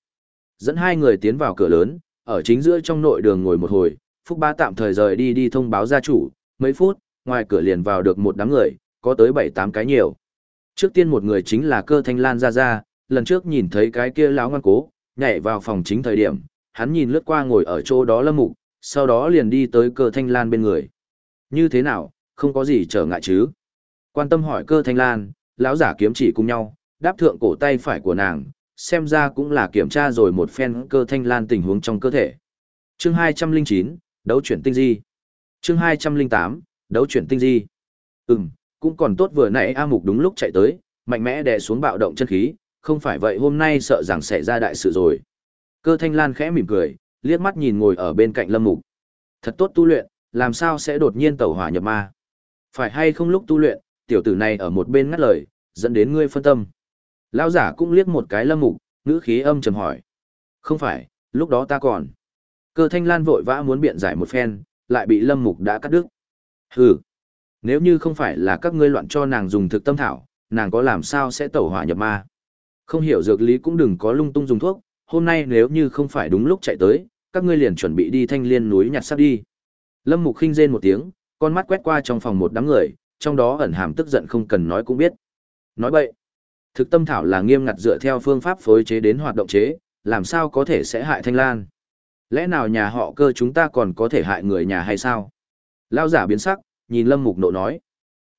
Dẫn hai người tiến vào cửa lớn, ở chính giữa trong nội đường ngồi một hồi, Phúc Ba tạm thời rời đi đi thông báo gia chủ, mấy phút, ngoài cửa liền vào được một đám người, có tới 7-8 cái nhiều. Trước tiên một người chính là cơ thanh lan ra ra, lần trước nhìn thấy cái kia lão ngoan cố, nhảy vào phòng chính thời điểm, hắn nhìn lướt qua ngồi ở chỗ đó lâm mục, sau đó liền đi tới cơ thanh lan bên người. Như thế nào, không có gì trở ngại chứ? Quan tâm hỏi cơ thanh lan, lão giả kiếm chỉ cùng nhau, đáp thượng cổ tay phải của nàng, xem ra cũng là kiểm tra rồi một phen cơ thanh lan tình huống trong cơ thể. Chương 209, đấu chuyển tinh di. Chương 208, đấu chuyển tinh di. Ừm, cũng còn tốt vừa nãy A Mục đúng lúc chạy tới, mạnh mẽ đè xuống bạo động chân khí, không phải vậy hôm nay sợ rằng sẽ ra đại sự rồi. Cơ thanh lan khẽ mỉm cười, liếc mắt nhìn ngồi ở bên cạnh lâm mục. Thật tốt tu luyện, làm sao sẽ đột nhiên tẩu hỏa nhập ma. Phải hay không lúc tu luyện, tiểu tử này ở một bên ngắt lời, dẫn đến ngươi phân tâm. Lão giả cũng liếc một cái lâm mục, ngữ khí âm trầm hỏi. Không phải, lúc đó ta còn. Cơ thanh lan vội vã muốn biện giải một phen, lại bị lâm mục đã cắt đứt. Hừ, nếu như không phải là các ngươi loạn cho nàng dùng thực tâm thảo, nàng có làm sao sẽ tẩu hỏa nhập ma. Không hiểu dược lý cũng đừng có lung tung dùng thuốc, hôm nay nếu như không phải đúng lúc chạy tới, các ngươi liền chuẩn bị đi thanh liên núi nhặt sắp đi. Lâm Mục khinh rên một tiếng, con mắt quét qua trong phòng một đám người, trong đó ẩn hàm tức giận không cần nói cũng biết. Nói bậy, thực tâm thảo là nghiêm ngặt dựa theo phương pháp phối chế đến hoạt động chế, làm sao có thể sẽ hại thanh lan. Lẽ nào nhà họ cơ chúng ta còn có thể hại người nhà hay sao? Lao giả biến sắc, nhìn Lâm Mục nộ nói.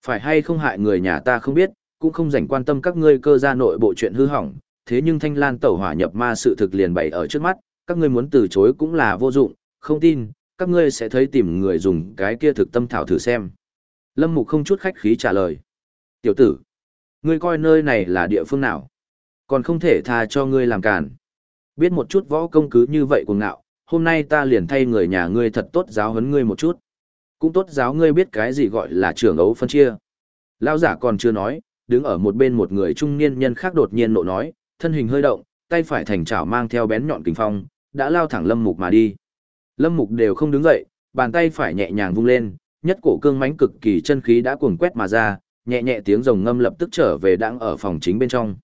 Phải hay không hại người nhà ta không biết, cũng không dành quan tâm các ngươi cơ gia nội bộ chuyện hư hỏng, thế nhưng thanh lan tẩu hỏa nhập ma sự thực liền bày ở trước mắt, các ngươi muốn từ chối cũng là vô dụng, không tin, các ngươi sẽ thấy tìm người dùng cái kia thực tâm thảo thử xem. Lâm Mục không chút khách khí trả lời. Tiểu tử, ngươi coi nơi này là địa phương nào? Còn không thể tha cho ngươi làm càn. Biết một chút võ công cứ như vậy cuồng ngạo, hôm nay ta liền thay người nhà ngươi thật tốt giáo huấn ngươi một chút. Cũng tốt giáo ngươi biết cái gì gọi là trưởng ấu phân chia. Lão giả còn chưa nói, đứng ở một bên một người trung niên nhân khác đột nhiên nộ nói, thân hình hơi động, tay phải thành chảo mang theo bén nhọn kình phong, đã lao thẳng Lâm Mục mà đi. Lâm Mục đều không đứng dậy, bàn tay phải nhẹ nhàng vung lên, nhất cổ cương mãnh cực kỳ chân khí đã cuồng quét mà ra, nhẹ nhẹ tiếng rồng ngâm lập tức trở về đang ở phòng chính bên trong.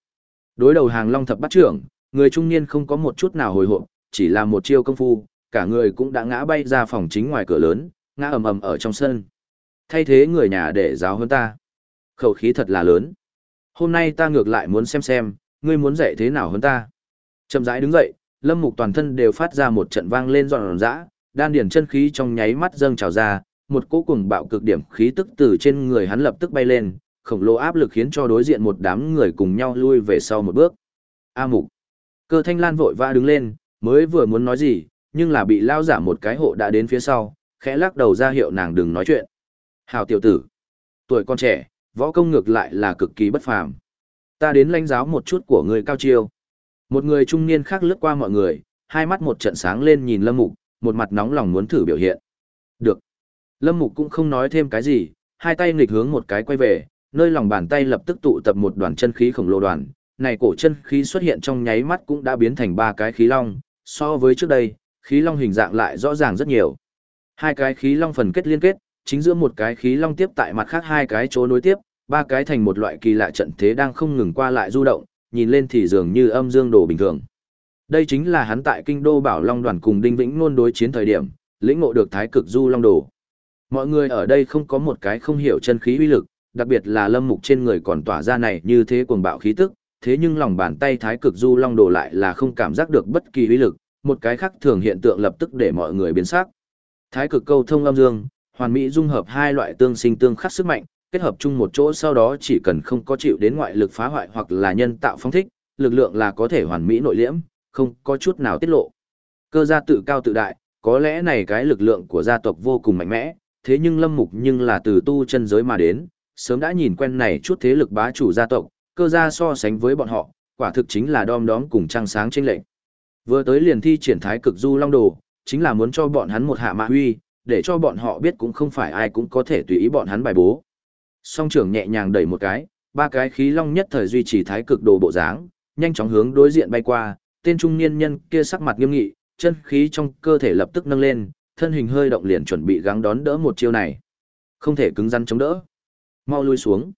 Đối đầu hàng Long thập bắt trưởng, người trung niên không có một chút nào hồi hộp, chỉ là một chiêu công phu, cả người cũng đã ngã bay ra phòng chính ngoài cửa lớn, ngã ầm ầm ở trong sân. Thay thế người nhà để giáo hơn ta. Khẩu khí thật là lớn. Hôm nay ta ngược lại muốn xem xem, ngươi muốn dạy thế nào hơn ta. Chậm rãi đứng dậy, lâm mục toàn thân đều phát ra một trận vang lên giòn giã, đan điển chân khí trong nháy mắt dâng trào ra, một cỗ cùng bạo cực điểm khí tức từ trên người hắn lập tức bay lên, khổng lồ áp lực khiến cho đối diện một đám người cùng nhau lui về sau một bước. A mục. Cơ thanh lan vội vã đứng lên, mới vừa muốn nói gì, nhưng là bị lao giả một cái hộ đã đến phía sau, khẽ lắc đầu ra hiệu nàng đừng nói chuyện. Hào tiểu tử. Tuổi con trẻ, võ công ngược lại là cực kỳ bất phàm. Ta đến lãnh giáo một chút của người cao chiêu. Một người trung niên khác lướt qua mọi người, hai mắt một trận sáng lên nhìn Lâm Mục, một mặt nóng lòng muốn thử biểu hiện. Được. Lâm Mục cũng không nói thêm cái gì, hai tay nghịch hướng một cái quay về, nơi lòng bàn tay lập tức tụ tập một đoàn chân khí khổng lồ đoàn. Này cổ chân khí xuất hiện trong nháy mắt cũng đã biến thành ba cái khí long, so với trước đây, khí long hình dạng lại rõ ràng rất nhiều. Hai cái khí long phần kết liên kết, chính giữa một cái khí long tiếp tại mặt khác hai cái chỗ nối tiếp, ba cái thành một loại kỳ lạ trận thế đang không ngừng qua lại du động, nhìn lên thì dường như âm dương đồ bình thường. Đây chính là hắn tại kinh đô bảo long đoàn cùng Đinh Vĩnh luôn đối chiến thời điểm, lĩnh ngộ được thái cực du long đồ. Mọi người ở đây không có một cái không hiểu chân khí uy lực, đặc biệt là lâm mục trên người còn tỏa ra này như thế cuồng bạo khí tức, thế nhưng lòng bàn tay thái cực du long đồ lại là không cảm giác được bất kỳ uy lực, một cái khác thường hiện tượng lập tức để mọi người biến sắc. Thái cực câu thông âm dương, hoàn mỹ dung hợp hai loại tương sinh tương khắc sức mạnh, kết hợp chung một chỗ sau đó chỉ cần không có chịu đến ngoại lực phá hoại hoặc là nhân tạo phong thích, lực lượng là có thể hoàn mỹ nội liễm, không có chút nào tiết lộ. Cơ gia tự cao tự đại, có lẽ này cái lực lượng của gia tộc vô cùng mạnh mẽ, thế nhưng lâm mục nhưng là từ tu chân giới mà đến, sớm đã nhìn quen này chút thế lực bá chủ gia tộc, cơ gia so sánh với bọn họ, quả thực chính là đom đóm cùng trăng sáng trên lệnh. Vừa tới liền thi triển thái cực du long đồ, chính là muốn cho bọn hắn một hạ mạ huy, để cho bọn họ biết cũng không phải ai cũng có thể tùy ý bọn hắn bài bố. Song trưởng nhẹ nhàng đẩy một cái, ba cái khí long nhất thời duy trì thái cực đồ bộ dáng, nhanh chóng hướng đối diện bay qua, tên trung niên nhân kia sắc mặt nghiêm nghị, chân khí trong cơ thể lập tức nâng lên, thân hình hơi động liền chuẩn bị gắng đón đỡ một chiêu này. Không thể cứng rắn chống đỡ. mau lui xuống.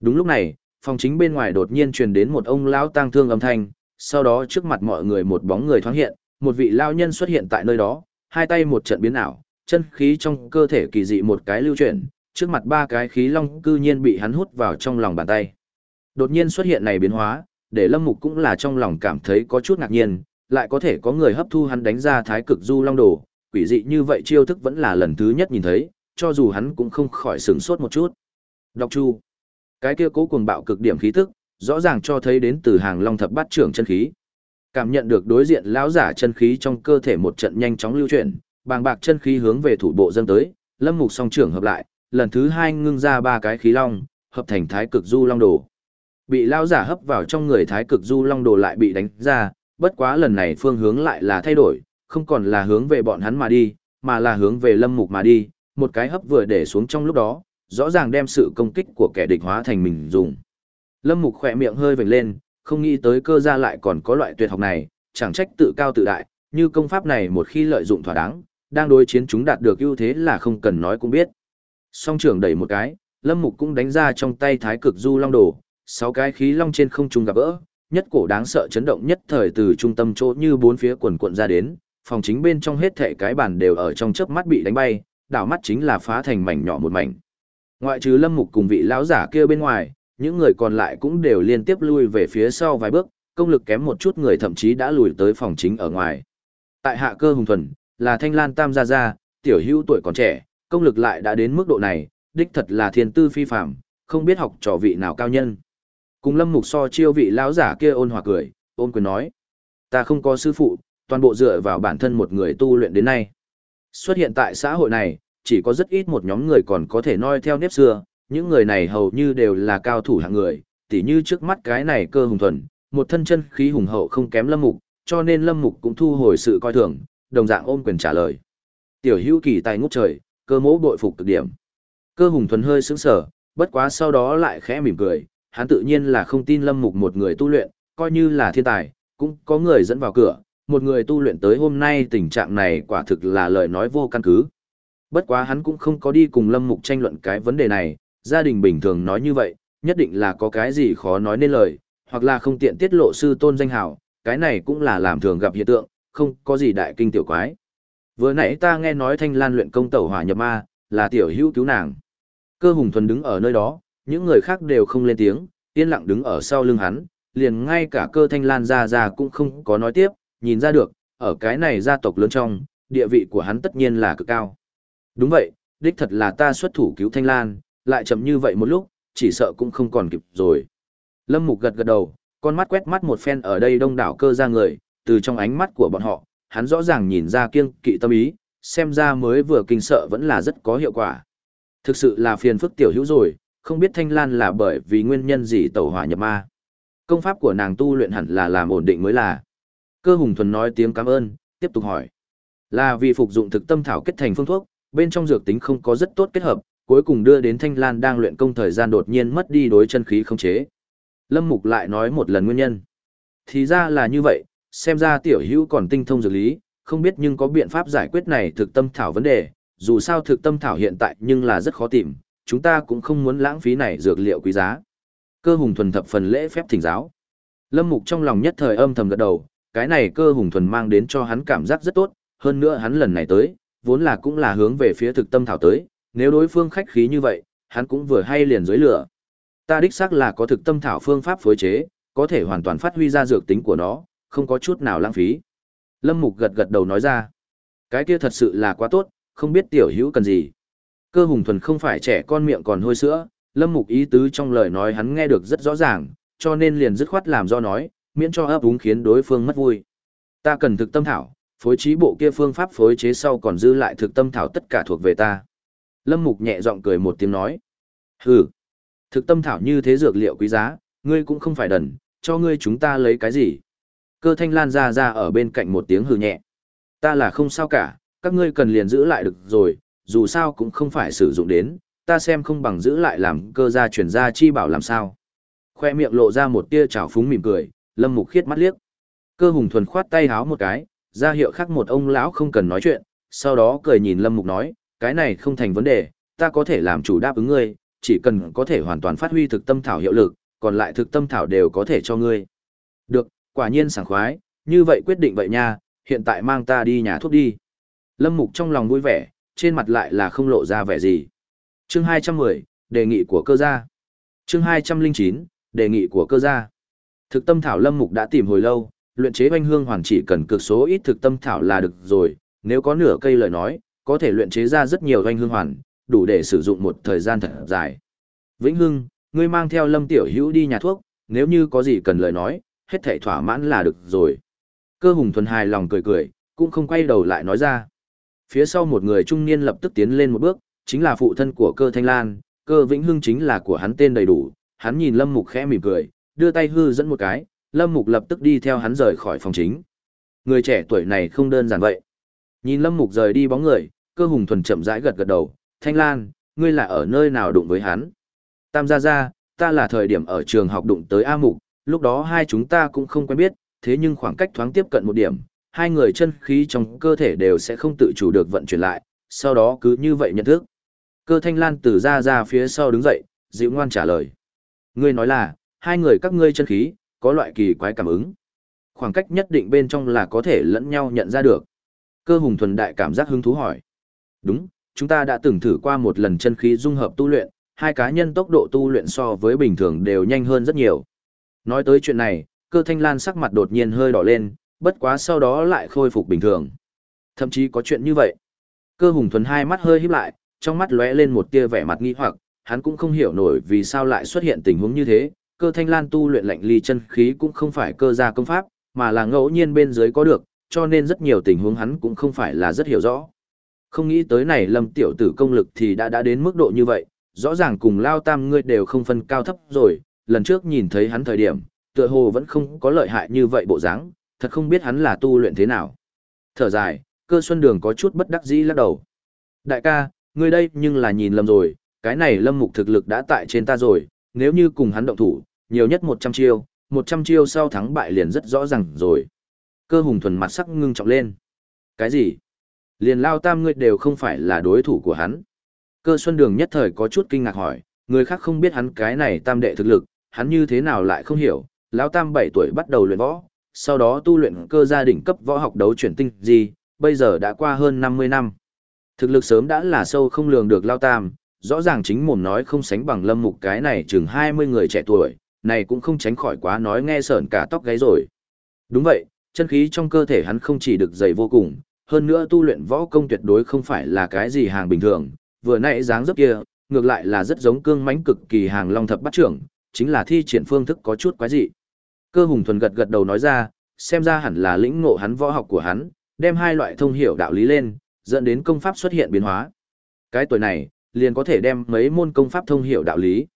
Đúng lúc này, phòng chính bên ngoài đột nhiên truyền đến một ông lão tang thương âm thanh, sau đó trước mặt mọi người một bóng người thoáng hiện, một vị lão nhân xuất hiện tại nơi đó, hai tay một trận biến ảo, chân khí trong cơ thể kỳ dị một cái lưu chuyển, trước mặt ba cái khí long cư nhiên bị hắn hút vào trong lòng bàn tay. Đột nhiên xuất hiện này biến hóa, để Lâm Mục cũng là trong lòng cảm thấy có chút ngạc nhiên, lại có thể có người hấp thu hắn đánh ra thái cực du long đồ, quỷ dị như vậy chiêu thức vẫn là lần thứ nhất nhìn thấy, cho dù hắn cũng không khỏi sửng sốt một chút. Độc Chu, cái kia cố cuồng bạo cực điểm khí tức, rõ ràng cho thấy đến từ hàng long thập bát trưởng chân khí. Cảm nhận được đối diện lão giả chân khí trong cơ thể một trận nhanh chóng lưu chuyển, bàng bạc chân khí hướng về thủ bộ dâng tới, Lâm Mục song trưởng hợp lại, lần thứ hai ngưng ra ba cái khí long, hợp thành thái cực du long đồ. Bị lão giả hấp vào trong người thái cực du long đồ lại bị đánh ra, bất quá lần này phương hướng lại là thay đổi, không còn là hướng về bọn hắn mà đi, mà là hướng về Lâm Mục mà đi, một cái hấp vừa để xuống trong lúc đó, rõ ràng đem sự công kích của kẻ địch hóa thành mình dùng. Lâm Mục khỏe miệng hơi vểnh lên, không nghĩ tới cơ gia lại còn có loại tuyệt học này, chẳng trách tự cao tự đại, như công pháp này một khi lợi dụng thỏa đáng, đang đối chiến chúng đạt được ưu thế là không cần nói cũng biết. Song trưởng đẩy một cái, Lâm Mục cũng đánh ra trong tay thái cực du long đồ, sáu cái khí long trên không trung gặp gỡ, nhất cổ đáng sợ chấn động nhất thời từ trung tâm chỗ như bốn phía quần cuộn ra đến, phòng chính bên trong hết thảy cái bàn đều ở trong chớp mắt bị đánh bay, đảo mắt chính là phá thành mảnh nhỏ một mảnh. Ngoại trừ Lâm Mục cùng vị lão giả kia bên ngoài, những người còn lại cũng đều liên tiếp lui về phía sau vài bước, công lực kém một chút người thậm chí đã lùi tới phòng chính ở ngoài. Tại hạ cơ hùng thuần, là thanh lan tam gia gia, tiểu hữu tuổi còn trẻ, công lực lại đã đến mức độ này, đích thật là thiên tư phi phàm, không biết học trò vị nào cao nhân. Cùng lâm mục so chiêu vị lão giả kia ôn hòa cười, ôn quyền nói. Ta không có sư phụ, toàn bộ dựa vào bản thân một người tu luyện đến nay. Xuất hiện tại xã hội này, chỉ có rất ít một nhóm người còn có thể noi theo nếp xưa, những người này hầu như đều là cao thủ hạng người, tỉ như trước mắt cái này cơ hùng thuần, một thân chân khí hùng hậu không kém lâm mục, cho nên lâm mục cũng thu hồi sự coi thường, đồng dạng ôm quyền trả lời. Tiểu hữu kỳ tài ngút trời, cơ mỗ bội phục cực điểm. Cơ hùng thuần hơi sững sờ, bất quá sau đó lại khẽ mỉm cười, hắn tự nhiên là không tin lâm mục một người tu luyện, coi như là thiên tài, cũng có người dẫn vào cửa, một người tu luyện tới hôm nay tình trạng này quả thực là lời nói vô căn cứ. Bất quá hắn cũng không có đi cùng lâm mục tranh luận cái vấn đề này, gia đình bình thường nói như vậy, nhất định là có cái gì khó nói nên lời, hoặc là không tiện tiết lộ sư tôn danh hào, cái này cũng là làm thường gặp hiện tượng, không có gì đại kinh tiểu quái. Vừa nãy ta nghe nói thanh lan luyện công tẩu hỏa nhập ma, là tiểu hữu cứu nàng. Cơ hùng thuần đứng ở nơi đó, những người khác đều không lên tiếng, yên lặng đứng ở sau lưng hắn, liền ngay cả cơ thanh lan ra ra cũng không có nói tiếp, nhìn ra được, ở cái này gia tộc lớn trong, địa vị của hắn tất nhiên là cực cao. Đúng vậy, đích thật là ta xuất thủ cứu thanh lan, lại chậm như vậy một lúc, chỉ sợ cũng không còn kịp rồi. Lâm Mục gật gật đầu, con mắt quét mắt một phen ở đây đông đảo cơ ra người, từ trong ánh mắt của bọn họ, hắn rõ ràng nhìn ra kiêng kỵ tâm ý, xem ra mới vừa kinh sợ vẫn là rất có hiệu quả. Thực sự là phiền phức tiểu hữu rồi, không biết Thanh Lan là bởi vì nguyên nhân gì tẩu hỏa nhập ma. Công pháp của nàng tu luyện hẳn là làm ổn định mới là. Cơ hùng thuần nói tiếng cảm ơn, tiếp tục hỏi. Là vì phục dụng thực tâm thảo kết thành phương thuốc, bên trong dược tính không có rất tốt kết hợp, cuối cùng đưa đến Thanh Lan đang luyện công thời gian đột nhiên mất đi đối chân khí không chế. Lâm Mục lại nói một lần nguyên nhân. Thì ra là như vậy, xem ra tiểu hữu còn tinh thông dược lý, không biết nhưng có biện pháp giải quyết này thực tâm thảo vấn đề, dù sao thực tâm thảo hiện tại nhưng là rất khó tìm, chúng ta cũng không muốn lãng phí này dược liệu quý giá. Cơ hùng thuần thập phần lễ phép thỉnh giáo. Lâm Mục trong lòng nhất thời âm thầm gật đầu, cái này cơ hùng thuần mang đến cho hắn cảm giác rất tốt, hơn nữa hắn lần này tới, vốn là cũng là hướng về phía thực tâm thảo tới, nếu đối phương khách khí như vậy, hắn cũng vừa hay liền dưới lửa. Ta đích xác là có thực tâm thảo phương pháp phối chế, có thể hoàn toàn phát huy ra dược tính của nó, không có chút nào lãng phí. Lâm Mục gật gật đầu nói ra, cái kia thật sự là quá tốt, không biết tiểu hữu cần gì. Cơ hùng thuần không phải trẻ con miệng còn hôi sữa, Lâm Mục ý tứ trong lời nói hắn nghe được rất rõ ràng, cho nên liền dứt khoát làm do nói, miễn cho ấp úng khiến đối phương mất vui. Ta cần thực tâm thảo, phối trí bộ kia phương pháp phối chế sau còn dư lại thực tâm thảo tất cả thuộc về ta. Lâm Mục nhẹ giọng cười một tiếng nói. Hừ, thực tâm thảo như thế dược liệu quý giá, ngươi cũng không phải đần, cho ngươi chúng ta lấy cái gì. Cơ thanh lan ra ra ở bên cạnh một tiếng hừ nhẹ. Ta là không sao cả, các ngươi cần liền giữ lại được rồi, dù sao cũng không phải sử dụng đến, ta xem không bằng giữ lại làm cơ gia chuyển gia chi bảo làm sao. Khoe miệng lộ ra một tia trào phúng mỉm cười, lâm mục khiết mắt liếc. Cơ hùng thuần khoát tay háo một cái, ra hiệu khác một ông lão không cần nói chuyện, sau đó cười nhìn lâm mục nói, cái này không thành vấn đề, ta có thể làm chủ đáp ứng ngươi, chỉ cần có thể hoàn toàn phát huy thực tâm thảo hiệu lực, còn lại thực tâm thảo đều có thể cho ngươi. Được, quả nhiên sảng khoái, như vậy quyết định vậy nha, hiện tại mang ta đi nhà thuốc đi. Lâm Mục trong lòng vui vẻ, trên mặt lại là không lộ ra vẻ gì. Chương 210, đề nghị của cơ gia. Chương 209, đề nghị của cơ gia. Thực tâm thảo Lâm Mục đã tìm hồi lâu, luyện chế oanh hương hoàn chỉ cần cực số ít thực tâm thảo là được rồi, nếu có nửa cây lời nói, có thể luyện chế ra rất nhiều oanh hương hoàn, đủ để sử dụng một thời gian thật dài. Vĩnh Hưng, ngươi mang theo Lâm Tiểu Hữu đi nhà thuốc, nếu như có gì cần lời nói, hết thảy thỏa mãn là được rồi. Cơ hùng thuần hài lòng cười cười, cũng không quay đầu lại nói ra. Phía sau một người trung niên lập tức tiến lên một bước, chính là phụ thân của cơ thanh lan, cơ vĩnh hưng chính là của hắn tên đầy đủ, hắn nhìn lâm mục khẽ mỉm cười, đưa tay hư dẫn một cái, lâm mục lập tức đi theo hắn rời khỏi phòng chính. Người trẻ tuổi này không đơn giản vậy. Nhìn lâm mục rời đi bóng người, cơ hùng thuần chậm rãi gật gật đầu, thanh lan, ngươi là ở nơi nào đụng với hắn. Tam gia gia, ta là thời điểm ở trường học đụng tới A mục, lúc đó hai chúng ta cũng không quen biết, thế nhưng khoảng cách thoáng tiếp cận một điểm, hai người chân khí trong cơ thể đều sẽ không tự chủ được vận chuyển lại, sau đó cứ như vậy nhận thức. Cơ thanh lan từ ra ra phía sau đứng dậy, dịu ngoan trả lời. Ngươi nói là, hai người các ngươi chân khí, có loại kỳ quái cảm ứng. Khoảng cách nhất định bên trong là có thể lẫn nhau nhận ra được. Cơ hùng thuần đại cảm giác hứng thú hỏi. Đúng, chúng ta đã từng thử qua một lần chân khí dung hợp tu luyện, hai cá nhân tốc độ tu luyện so với bình thường đều nhanh hơn rất nhiều. Nói tới chuyện này, cơ thanh lan sắc mặt đột nhiên hơi đỏ lên, bất quá sau đó lại khôi phục bình thường. Thậm chí có chuyện như vậy. Cơ hùng thuần hai mắt hơi híp lại, trong mắt lóe lên một tia vẻ mặt nghi hoặc, hắn cũng không hiểu nổi vì sao lại xuất hiện tình huống như thế. Cơ thanh lan tu luyện lạnh ly chân khí cũng không phải cơ gia công pháp, mà là ngẫu nhiên bên dưới có được, cho nên rất nhiều tình huống hắn cũng không phải là rất hiểu rõ. Không nghĩ tới này lâm tiểu tử công lực thì đã đã đến mức độ như vậy, rõ ràng cùng lao tam ngươi đều không phân cao thấp rồi, lần trước nhìn thấy hắn thời điểm, tựa hồ vẫn không có lợi hại như vậy bộ dáng, thật không biết hắn là tu luyện thế nào. Thở dài, cơ xuân đường có chút bất đắc dĩ lắc đầu. Đại ca, ngươi đây nhưng là nhìn lầm rồi, cái này lâm mục thực lực đã tại trên ta rồi, nếu như cùng hắn động thủ, nhiều nhất 100 chiêu, 100 chiêu sau thắng bại liền rất rõ ràng rồi. Cơ hùng thuần mặt sắc ngưng trọng lên. Cái gì? Liền lao tam ngươi đều không phải là đối thủ của hắn. Cơ xuân đường nhất thời có chút kinh ngạc hỏi, người khác không biết hắn cái này tam đệ thực lực, hắn như thế nào lại không hiểu, lão tam 7 tuổi bắt đầu luyện võ, sau đó tu luyện cơ gia đỉnh cấp võ học đấu chuyển tinh gì, bây giờ đã qua hơn 50 năm. Thực lực sớm đã là sâu không lường được lao tam, rõ ràng chính mồm nói không sánh bằng lâm mục cái này chừng 20 người trẻ tuổi, này cũng không tránh khỏi quá nói nghe sởn cả tóc gáy rồi. Đúng vậy, chân khí trong cơ thể hắn không chỉ được dày vô cùng, hơn nữa tu luyện võ công tuyệt đối không phải là cái gì hàng bình thường, vừa nãy dáng dấp kia, ngược lại là rất giống cương mãnh cực kỳ hàng long thập bắt trưởng, chính là thi triển phương thức có chút quái dị. Cơ hùng thuần gật gật đầu nói ra, xem ra hẳn là lĩnh ngộ hắn võ học của hắn, đem hai loại thông hiểu đạo lý lên, dẫn đến công pháp xuất hiện biến hóa. Cái tuổi này, liền có thể đem mấy môn công pháp thông hiểu đạo lý.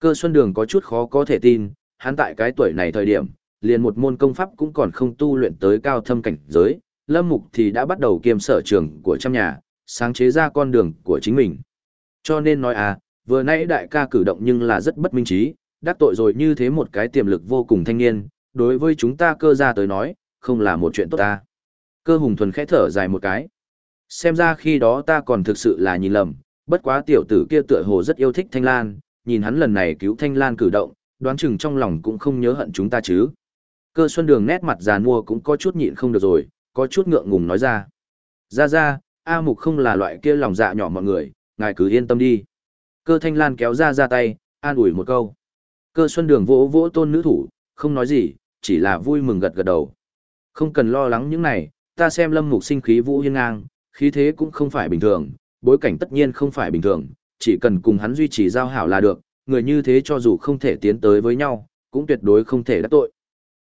Cơ Xuân Đường có chút khó có thể tin, hắn tại cái tuổi này thời điểm, liền một môn công pháp cũng còn không tu luyện tới cao thâm cảnh giới, Lâm Mục thì đã bắt đầu kiêm sở trường của trăm nhà, sáng chế ra con đường của chính mình. Cho nên nói à, vừa nãy đại ca cử động nhưng là rất bất minh trí, đắc tội rồi như thế một cái tiềm lực vô cùng thanh niên, đối với chúng ta cơ ra tới nói, không là một chuyện tốt ta. Cơ hùng thuần khẽ thở dài một cái. Xem ra khi đó ta còn thực sự là nhìn lầm, bất quá tiểu tử kia tựa hồ rất yêu thích Thanh Lan, nhìn hắn lần này cứu Thanh Lan cử động, đoán chừng trong lòng cũng không nhớ hận chúng ta chứ. Cơ xuân đường nét mặt già mua cũng có chút nhịn không được rồi, có chút ngượng ngùng nói ra. Ra ra, A Mục không là loại kia lòng dạ nhỏ mọi người, ngài cứ yên tâm đi. Cơ Thanh Lan kéo ra ra tay, an ủi một câu. Cơ Xuân Đường vỗ vỗ tôn nữ thủ, không nói gì, chỉ là vui mừng gật gật đầu. Không cần lo lắng những này, ta xem lâm mục sinh khí vũ hiên ngang, khí thế cũng không phải bình thường, bối cảnh tất nhiên không phải bình thường, chỉ cần cùng hắn duy trì giao hảo là được, người như thế cho dù không thể tiến tới với nhau, cũng tuyệt đối không thể đắc tội.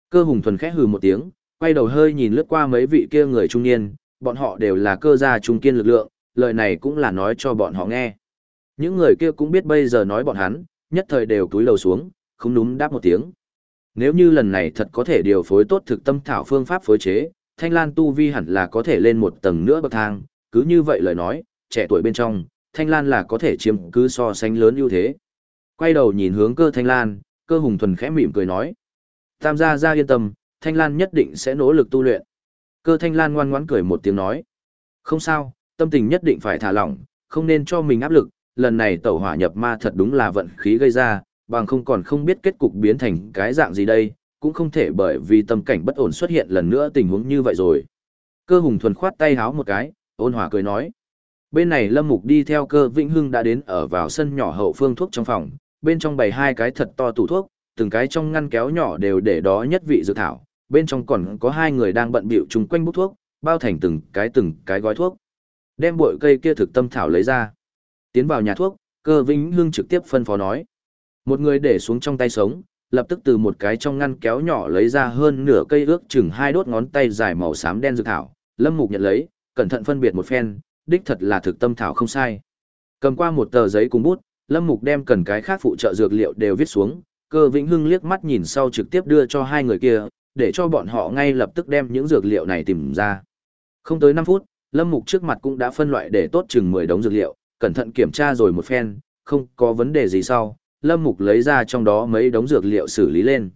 Cơ hùng thuần khẽ hừ một tiếng, quay đầu hơi nhìn lướt qua mấy vị kia người trung niên, bọn họ đều là cơ gia trung kiên lực lượng, lời này cũng là nói cho bọn họ nghe. Những người kia cũng biết bây giờ nói bọn hắn, nhất thời đều túi lầu xuống, không núm đáp một tiếng. Nếu như lần này thật có thể điều phối tốt thực tâm thảo phương pháp phối chế, Thanh Lan tu vi hẳn là có thể lên một tầng nữa bậc thang, cứ như vậy lời nói, trẻ tuổi bên trong, Thanh Lan là có thể chiếm cứ so sánh lớn ưu thế. Quay đầu nhìn hướng cơ Thanh Lan, cơ hùng thuần khẽ mỉm cười nói. Tam gia gia yên tâm, Thanh Lan nhất định sẽ nỗ lực tu luyện. Cơ Thanh Lan ngoan ngoãn cười một tiếng nói. Không sao, tâm tình nhất định phải thả lỏng, không nên cho mình áp lực, lần này tẩu hỏa nhập ma thật đúng là vận khí gây ra, bằng không còn không biết kết cục biến thành cái dạng gì đây, cũng không thể bởi vì tâm cảnh bất ổn xuất hiện lần nữa tình huống như vậy rồi. Cơ hùng thuần khoát tay háo một cái, ôn hòa cười nói. Bên này Lâm Mục đi theo cơ Vĩnh Hưng đã đến ở vào sân nhỏ hậu phương thuốc trong phòng, bên trong bày hai cái thật to tủ thuốc, từng cái trong ngăn kéo nhỏ đều để đó nhất vị dược thảo, bên trong còn có hai người đang bận bịu chung quanh bút thuốc, bao thành từng cái từng cái gói thuốc. Đem bội cây kia thực tâm thảo lấy ra. Tiến vào nhà thuốc, cơ Vĩnh Hưng trực tiếp phân phó nói. Một người để xuống trong tay sống, lập tức từ một cái trong ngăn kéo nhỏ lấy ra hơn nửa cây ước chừng hai đốt ngón tay dài màu xám đen dược thảo. Lâm Mục nhận lấy, cẩn thận phân biệt một phen, đích thật là thực tâm thảo không sai. Cầm qua một tờ giấy cùng bút, Lâm Mục đem cần cái khác phụ trợ dược liệu đều viết xuống, cơ Vĩnh Hưng liếc mắt nhìn sau trực tiếp đưa cho hai người kia, để cho bọn họ ngay lập tức đem những dược liệu này tìm ra. Không tới 5 phút, Lâm Mục trước mặt cũng đã phân loại để tốt chừng 10 đống dược liệu, cẩn thận kiểm tra rồi một phen, không có vấn đề gì sau, Lâm Mục lấy ra trong đó mấy đống dược liệu xử lý lên.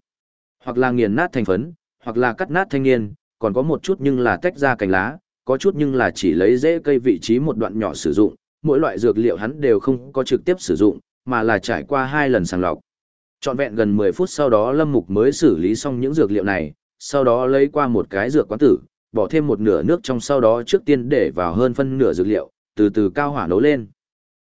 Hoặc là nghiền nát thành phấn, hoặc là cắt nát thanh niên, còn có một chút nhưng là tách ra cành lá, có chút nhưng là chỉ lấy rễ cây vị trí một đoạn nhỏ sử dụng, mỗi loại dược liệu hắn đều không có trực tiếp sử dụng, mà là trải qua hai lần sàng lọc. Trọn vẹn gần 10 phút sau đó Lâm Mục mới xử lý xong những dược liệu này, sau đó lấy qua một cái dược quán tử, bỏ thêm một nửa nước trong sau đó trước tiên để vào hơn phân nửa dược liệu, từ từ cao hỏa nấu lên.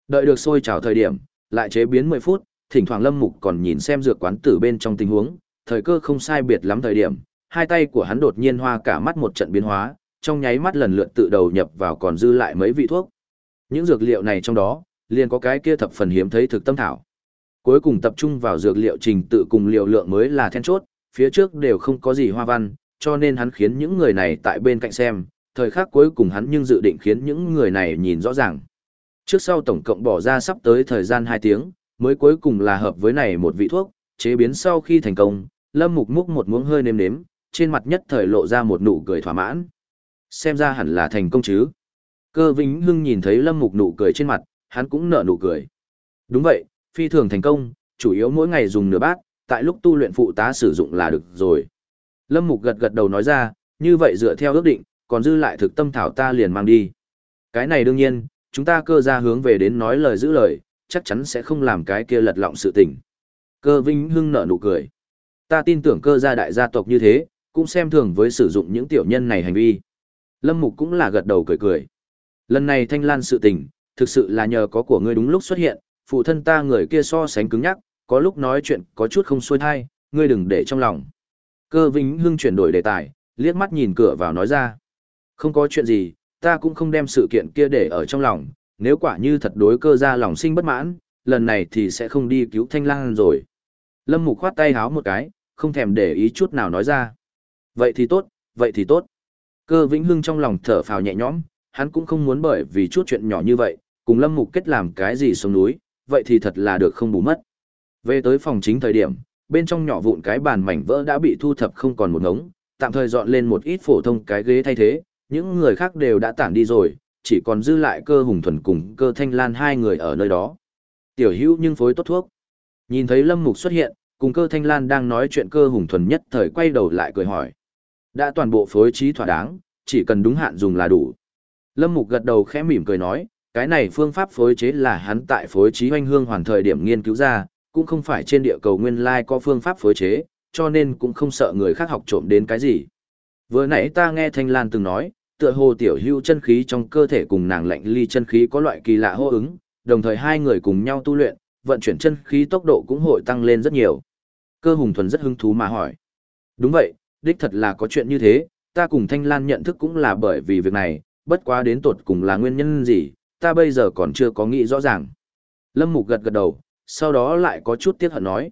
Đợi được sôi trào thời điểm, lại chế biến 10 phút, thỉnh thoảng Lâm Mục còn nhìn xem dược quán tử bên trong tình huống, thời cơ không sai biệt lắm thời điểm, hai tay của hắn đột nhiên hoa cả mắt một trận biến hóa, trong nháy mắt lần lượt tự đầu nhập vào còn dư lại mấy vị thuốc. Những dược liệu này trong đó, liền có cái kia thập phần hiếm thấy thực tâm thảo. Cuối cùng tập trung vào dược liệu trình tự cùng liều lượng mới là then chốt, phía trước đều không có gì hoa văn, cho nên hắn khiến những người này tại bên cạnh xem, thời khắc cuối cùng hắn nhưng dự định khiến những người này nhìn rõ ràng. Trước sau tổng cộng bỏ ra sắp tới thời gian 2 tiếng, mới cuối cùng là hợp với này một vị thuốc, chế biến sau khi thành công, Lâm Mục múc một muỗng hơi nêm nếm, trên mặt nhất thời lộ ra một nụ cười thỏa mãn. Xem ra hẳn là thành công chứ. Cơ Vĩnh Hưng nhìn thấy Lâm Mục nụ cười trên mặt, hắn cũng nở nụ cười. Đúng vậy, phi thường thành công, chủ yếu mỗi ngày dùng nửa bát, tại lúc tu luyện phụ tá sử dụng là được rồi. Lâm Mục gật gật đầu nói ra, như vậy dựa theo ước định, còn dư lại thực tâm thảo ta liền mang đi. Cái này đương nhiên, chúng ta cơ ra hướng về đến nói lời giữ lời, chắc chắn sẽ không làm cái kia lật lọng sự tình. Cơ Vĩnh Hưng nở nụ cười. Ta tin tưởng cơ gia đại gia tộc như thế, cũng xem thường với sử dụng những tiểu nhân này hành vi. Lâm Mục cũng là gật đầu cười cười. Lần này thanh lan sự tình, thực sự là nhờ có của ngươi đúng lúc xuất hiện, phụ thân ta người kia so sánh cứng nhắc, có lúc nói chuyện có chút không xuôi thai, ngươi đừng để trong lòng. Cơ Vĩnh Hưng chuyển đổi đề tài, liếc mắt nhìn cửa vào nói ra. Không có chuyện gì, ta cũng không đem sự kiện kia để ở trong lòng, nếu quả như thật đối cơ ra lòng sinh bất mãn, lần này thì sẽ không đi cứu thanh lan rồi. Lâm Mục khoát tay háo một cái, không thèm để ý chút nào nói ra. Vậy thì tốt, vậy thì tốt. Cơ Vĩnh Hưng trong lòng thở phào nhẹ nhõm, hắn cũng không muốn bởi vì chút chuyện nhỏ như vậy, cùng Lâm Mục kết làm cái gì xuống núi, vậy thì thật là được không bù mất. Về tới phòng chính thời điểm, bên trong nhỏ vụn cái bàn mảnh vỡ đã bị thu thập không còn một ngống, tạm thời dọn lên một ít phổ thông cái ghế thay thế, những người khác đều đã tản đi rồi, chỉ còn dư lại cơ hùng thuần cùng cơ thanh lan hai người ở nơi đó. Tiểu hữu nhưng phối tốt thuốc. Nhìn thấy Lâm Mục xuất hiện, cùng cơ thanh lan đang nói chuyện cơ hùng thuần nhất thời quay đầu lại cười hỏi. Đã toàn bộ phối trí thỏa đáng, chỉ cần đúng hạn dùng là đủ. Lâm Mục gật đầu khẽ mỉm cười nói, cái này phương pháp phối chế là hắn tại phối trí hoanh hương hoàn thời điểm nghiên cứu ra, cũng không phải trên địa cầu nguyên lai có phương pháp phối chế, cho nên cũng không sợ người khác học trộm đến cái gì. Vừa nãy ta nghe Thanh Lan từng nói, tựa hồ tiểu hưu chân khí trong cơ thể cùng nàng lạnh ly chân khí có loại kỳ lạ hô ứng, đồng thời hai người cùng nhau tu luyện, vận chuyển chân khí tốc độ cũng hội tăng lên rất nhiều. Cơ hùng thuần rất hứng thú mà hỏi. Đúng vậy, đích thật là có chuyện như thế, ta cùng Thanh Lan nhận thức cũng là bởi vì việc này, bất quá đến tột cùng là nguyên nhân gì, ta bây giờ còn chưa có nghĩ rõ ràng. Lâm Mục gật gật đầu, sau đó lại có chút tiếc hận nói.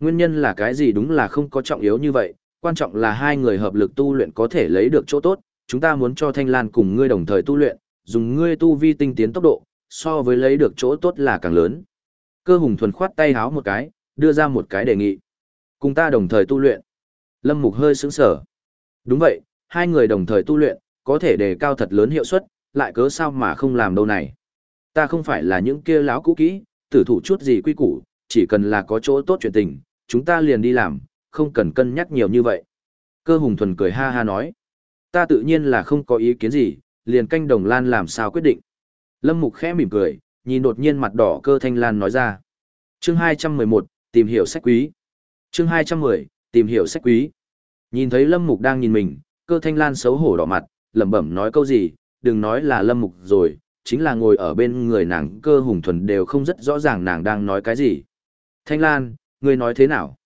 Nguyên nhân là cái gì đúng là không có trọng yếu như vậy, quan trọng là hai người hợp lực tu luyện có thể lấy được chỗ tốt, chúng ta muốn cho Thanh Lan cùng ngươi đồng thời tu luyện, dùng ngươi tu vi tinh tiến tốc độ, so với lấy được chỗ tốt là càng lớn. Cơ hùng thuần khoát tay háo một cái, đưa ra một cái đề nghị. Cùng ta đồng thời tu luyện. Lâm Mục hơi sững sở. Đúng vậy, hai người đồng thời tu luyện, có thể đề cao thật lớn hiệu suất, lại cớ sao mà không làm đâu này. Ta không phải là những kia láo cũ kỹ, tử thủ chút gì quy củ, chỉ cần là có chỗ tốt chuyện tình, chúng ta liền đi làm, không cần cân nhắc nhiều như vậy. Cơ hùng thuần cười ha ha nói. Ta tự nhiên là không có ý kiến gì, liền canh đồng lan làm sao quyết định. Lâm Mục khẽ mỉm cười, nhìn đột nhiên mặt đỏ cơ thanh lan nói ra. Chương 211, tìm hiểu sách quý. Chương 210, tìm hiểu sách quý. Nhìn thấy Lâm Mục đang nhìn mình, cơ thanh lan xấu hổ đỏ mặt, lẩm bẩm nói câu gì, đừng nói là Lâm Mục rồi, chính là ngồi ở bên người nàng cơ hùng thuần đều không rất rõ ràng nàng đang nói cái gì. Thanh Lan, ngươi nói thế nào?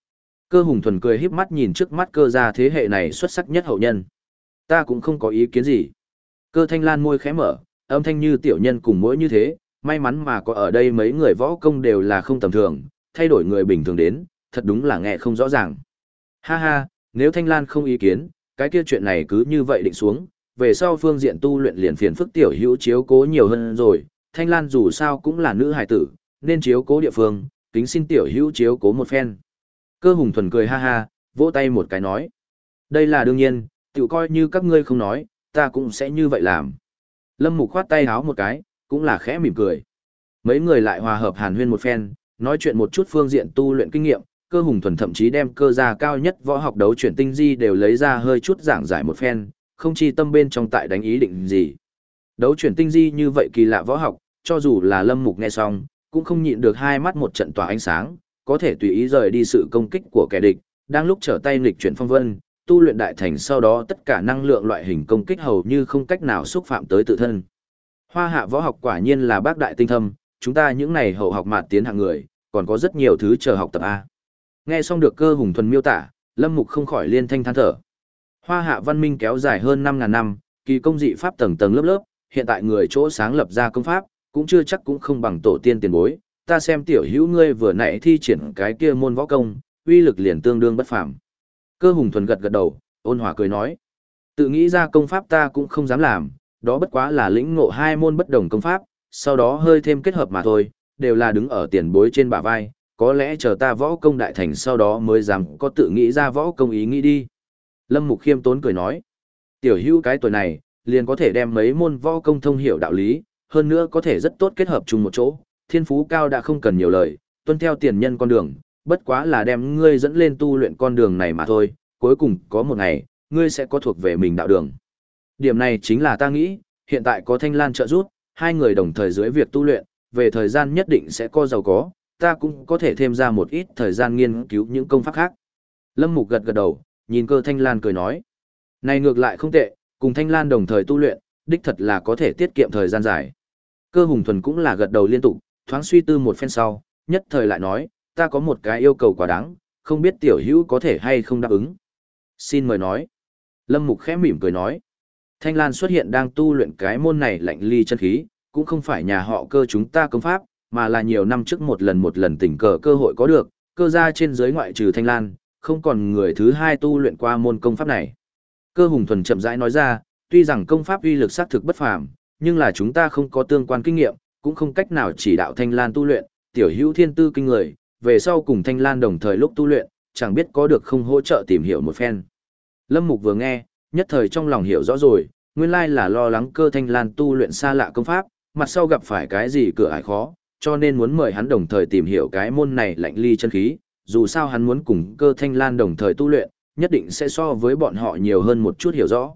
Cơ hùng thuần cười híp mắt nhìn trước mắt cơ gia thế hệ này xuất sắc nhất hậu nhân. Ta cũng không có ý kiến gì. Cơ Thanh Lan môi khẽ mở, âm thanh như tiểu nhân cùng mỗi như thế, may mắn mà có ở đây mấy người võ công đều là không tầm thường, thay đổi người bình thường đến, thật đúng là nghe không rõ ràng. Ha ha, nếu Thanh Lan không ý kiến, cái kia chuyện này cứ như vậy định xuống, về sau phương diện tu luyện liền phiền phức tiểu hữu chiếu cố nhiều hơn rồi, Thanh Lan dù sao cũng là nữ hài tử, nên chiếu cố địa phương, kính xin tiểu hữu chiếu cố một phen. Cơ hùng thuần cười ha ha, vỗ tay một cái nói. Đây là đương nhiên, tiểu coi như các ngươi không nói, ta cũng sẽ như vậy làm. Lâm Mục khoát tay háo một cái, cũng là khẽ mỉm cười. Mấy người lại hòa hợp hàn huyên một phen, nói chuyện một chút phương diện tu luyện kinh nghiệm, cơ hùng thuần thậm chí đem cơ gia cao nhất võ học đấu chuyển tinh di đều lấy ra hơi chút giảng giải một phen, không chi tâm bên trong tại đánh ý định gì. Đấu chuyển tinh di như vậy kỳ lạ võ học, cho dù là lâm mục nghe xong, cũng không nhịn được hai mắt một trận tỏa ánh sáng, có thể tùy ý rời đi sự công kích của kẻ địch, đang lúc trở tay nghịch chuyển phong vân, tu luyện đại thành sau đó tất cả năng lượng loại hình công kích hầu như không cách nào xúc phạm tới tự thân. Hoa hạ võ học quả nhiên là bác đại tinh thâm, chúng ta những này hậu học mạt tiến hạng người, còn có rất nhiều thứ chờ học tập A. Nghe xong được cơ hùng thuần miêu tả, Lâm Mục không khỏi liên thanh than thở. Hoa hạ văn minh kéo dài hơn 5.000 năm, kỳ công dị pháp tầng tầng lớp lớp, hiện tại người chỗ sáng lập ra công pháp, cũng chưa chắc cũng không bằng tổ tiên tiền bối. Ta xem tiểu hữu ngươi vừa nãy thi triển cái kia môn võ công, uy lực liền tương đương bất phàm. Cơ hùng thuần gật gật đầu, ôn hòa cười nói. Tự nghĩ ra công pháp ta cũng không dám làm, đó bất quá là lĩnh ngộ hai môn bất đồng công pháp, sau đó hơi thêm kết hợp mà thôi, đều là đứng ở tiền bối trên bả vai, có lẽ chờ ta võ công đại thành sau đó mới dám có tự nghĩ ra võ công ý nghĩ đi. Lâm Mục khiêm tốn cười nói, tiểu hữu cái tuổi này, liền có thể đem mấy môn võ công thông hiểu đạo lý, hơn nữa có thể rất tốt kết hợp chung một chỗ, thiên phú cao đã không cần nhiều lời, tuân theo tiền nhân con đường, bất quá là đem ngươi dẫn lên tu luyện con đường này mà thôi, cuối cùng có một ngày, ngươi sẽ có thuộc về mình đạo đường. Điểm này chính là ta nghĩ, hiện tại có Thanh Lan trợ giúp, hai người đồng thời dưới việc tu luyện, về thời gian nhất định sẽ có giàu có, ta cũng có thể thêm ra một ít thời gian nghiên cứu những công pháp khác. Lâm Mục gật gật đầu, nhìn cơ Thanh Lan cười nói. Này ngược lại không tệ, cùng Thanh Lan đồng thời tu luyện, đích thật là có thể tiết kiệm thời gian dài. Cơ Hùng Thuần cũng là gật đầu liên tục, thoáng suy tư một phen sau, nhất thời lại nói, ta có một cái yêu cầu quá đáng, không biết tiểu hữu có thể hay không đáp ứng. Xin mời nói. Lâm Mục khẽ mỉm cười nói. Thanh Lan xuất hiện đang tu luyện cái môn này lạnh ly chân khí, cũng không phải nhà họ cơ chúng ta công pháp, mà là nhiều năm trước một lần một lần tình cờ cơ hội có được, cơ ra trên giới ngoại trừ Thanh Lan, không còn người thứ hai tu luyện qua môn công pháp này. Cơ hùng thuần chậm rãi nói ra, tuy rằng công pháp uy lực xác thực bất phàm, nhưng là chúng ta không có tương quan kinh nghiệm, cũng không cách nào chỉ đạo Thanh Lan tu luyện, tiểu hữu thiên tư kinh người, về sau cùng Thanh Lan đồng thời lúc tu luyện, chẳng biết có được không hỗ trợ tìm hiểu một phen. Lâm Mục vừa nghe, nhất thời trong lòng hiểu rõ rồi, nguyên lai là lo lắng cơ Thanh Lan tu luyện xa lạ công pháp, mặt sau gặp phải cái gì cửa ải khó, cho nên muốn mời hắn đồng thời tìm hiểu cái môn này lạnh ly chân khí, dù sao hắn muốn cùng cơ thanh lan đồng thời tu luyện, nhất định sẽ so với bọn họ nhiều hơn một chút hiểu rõ.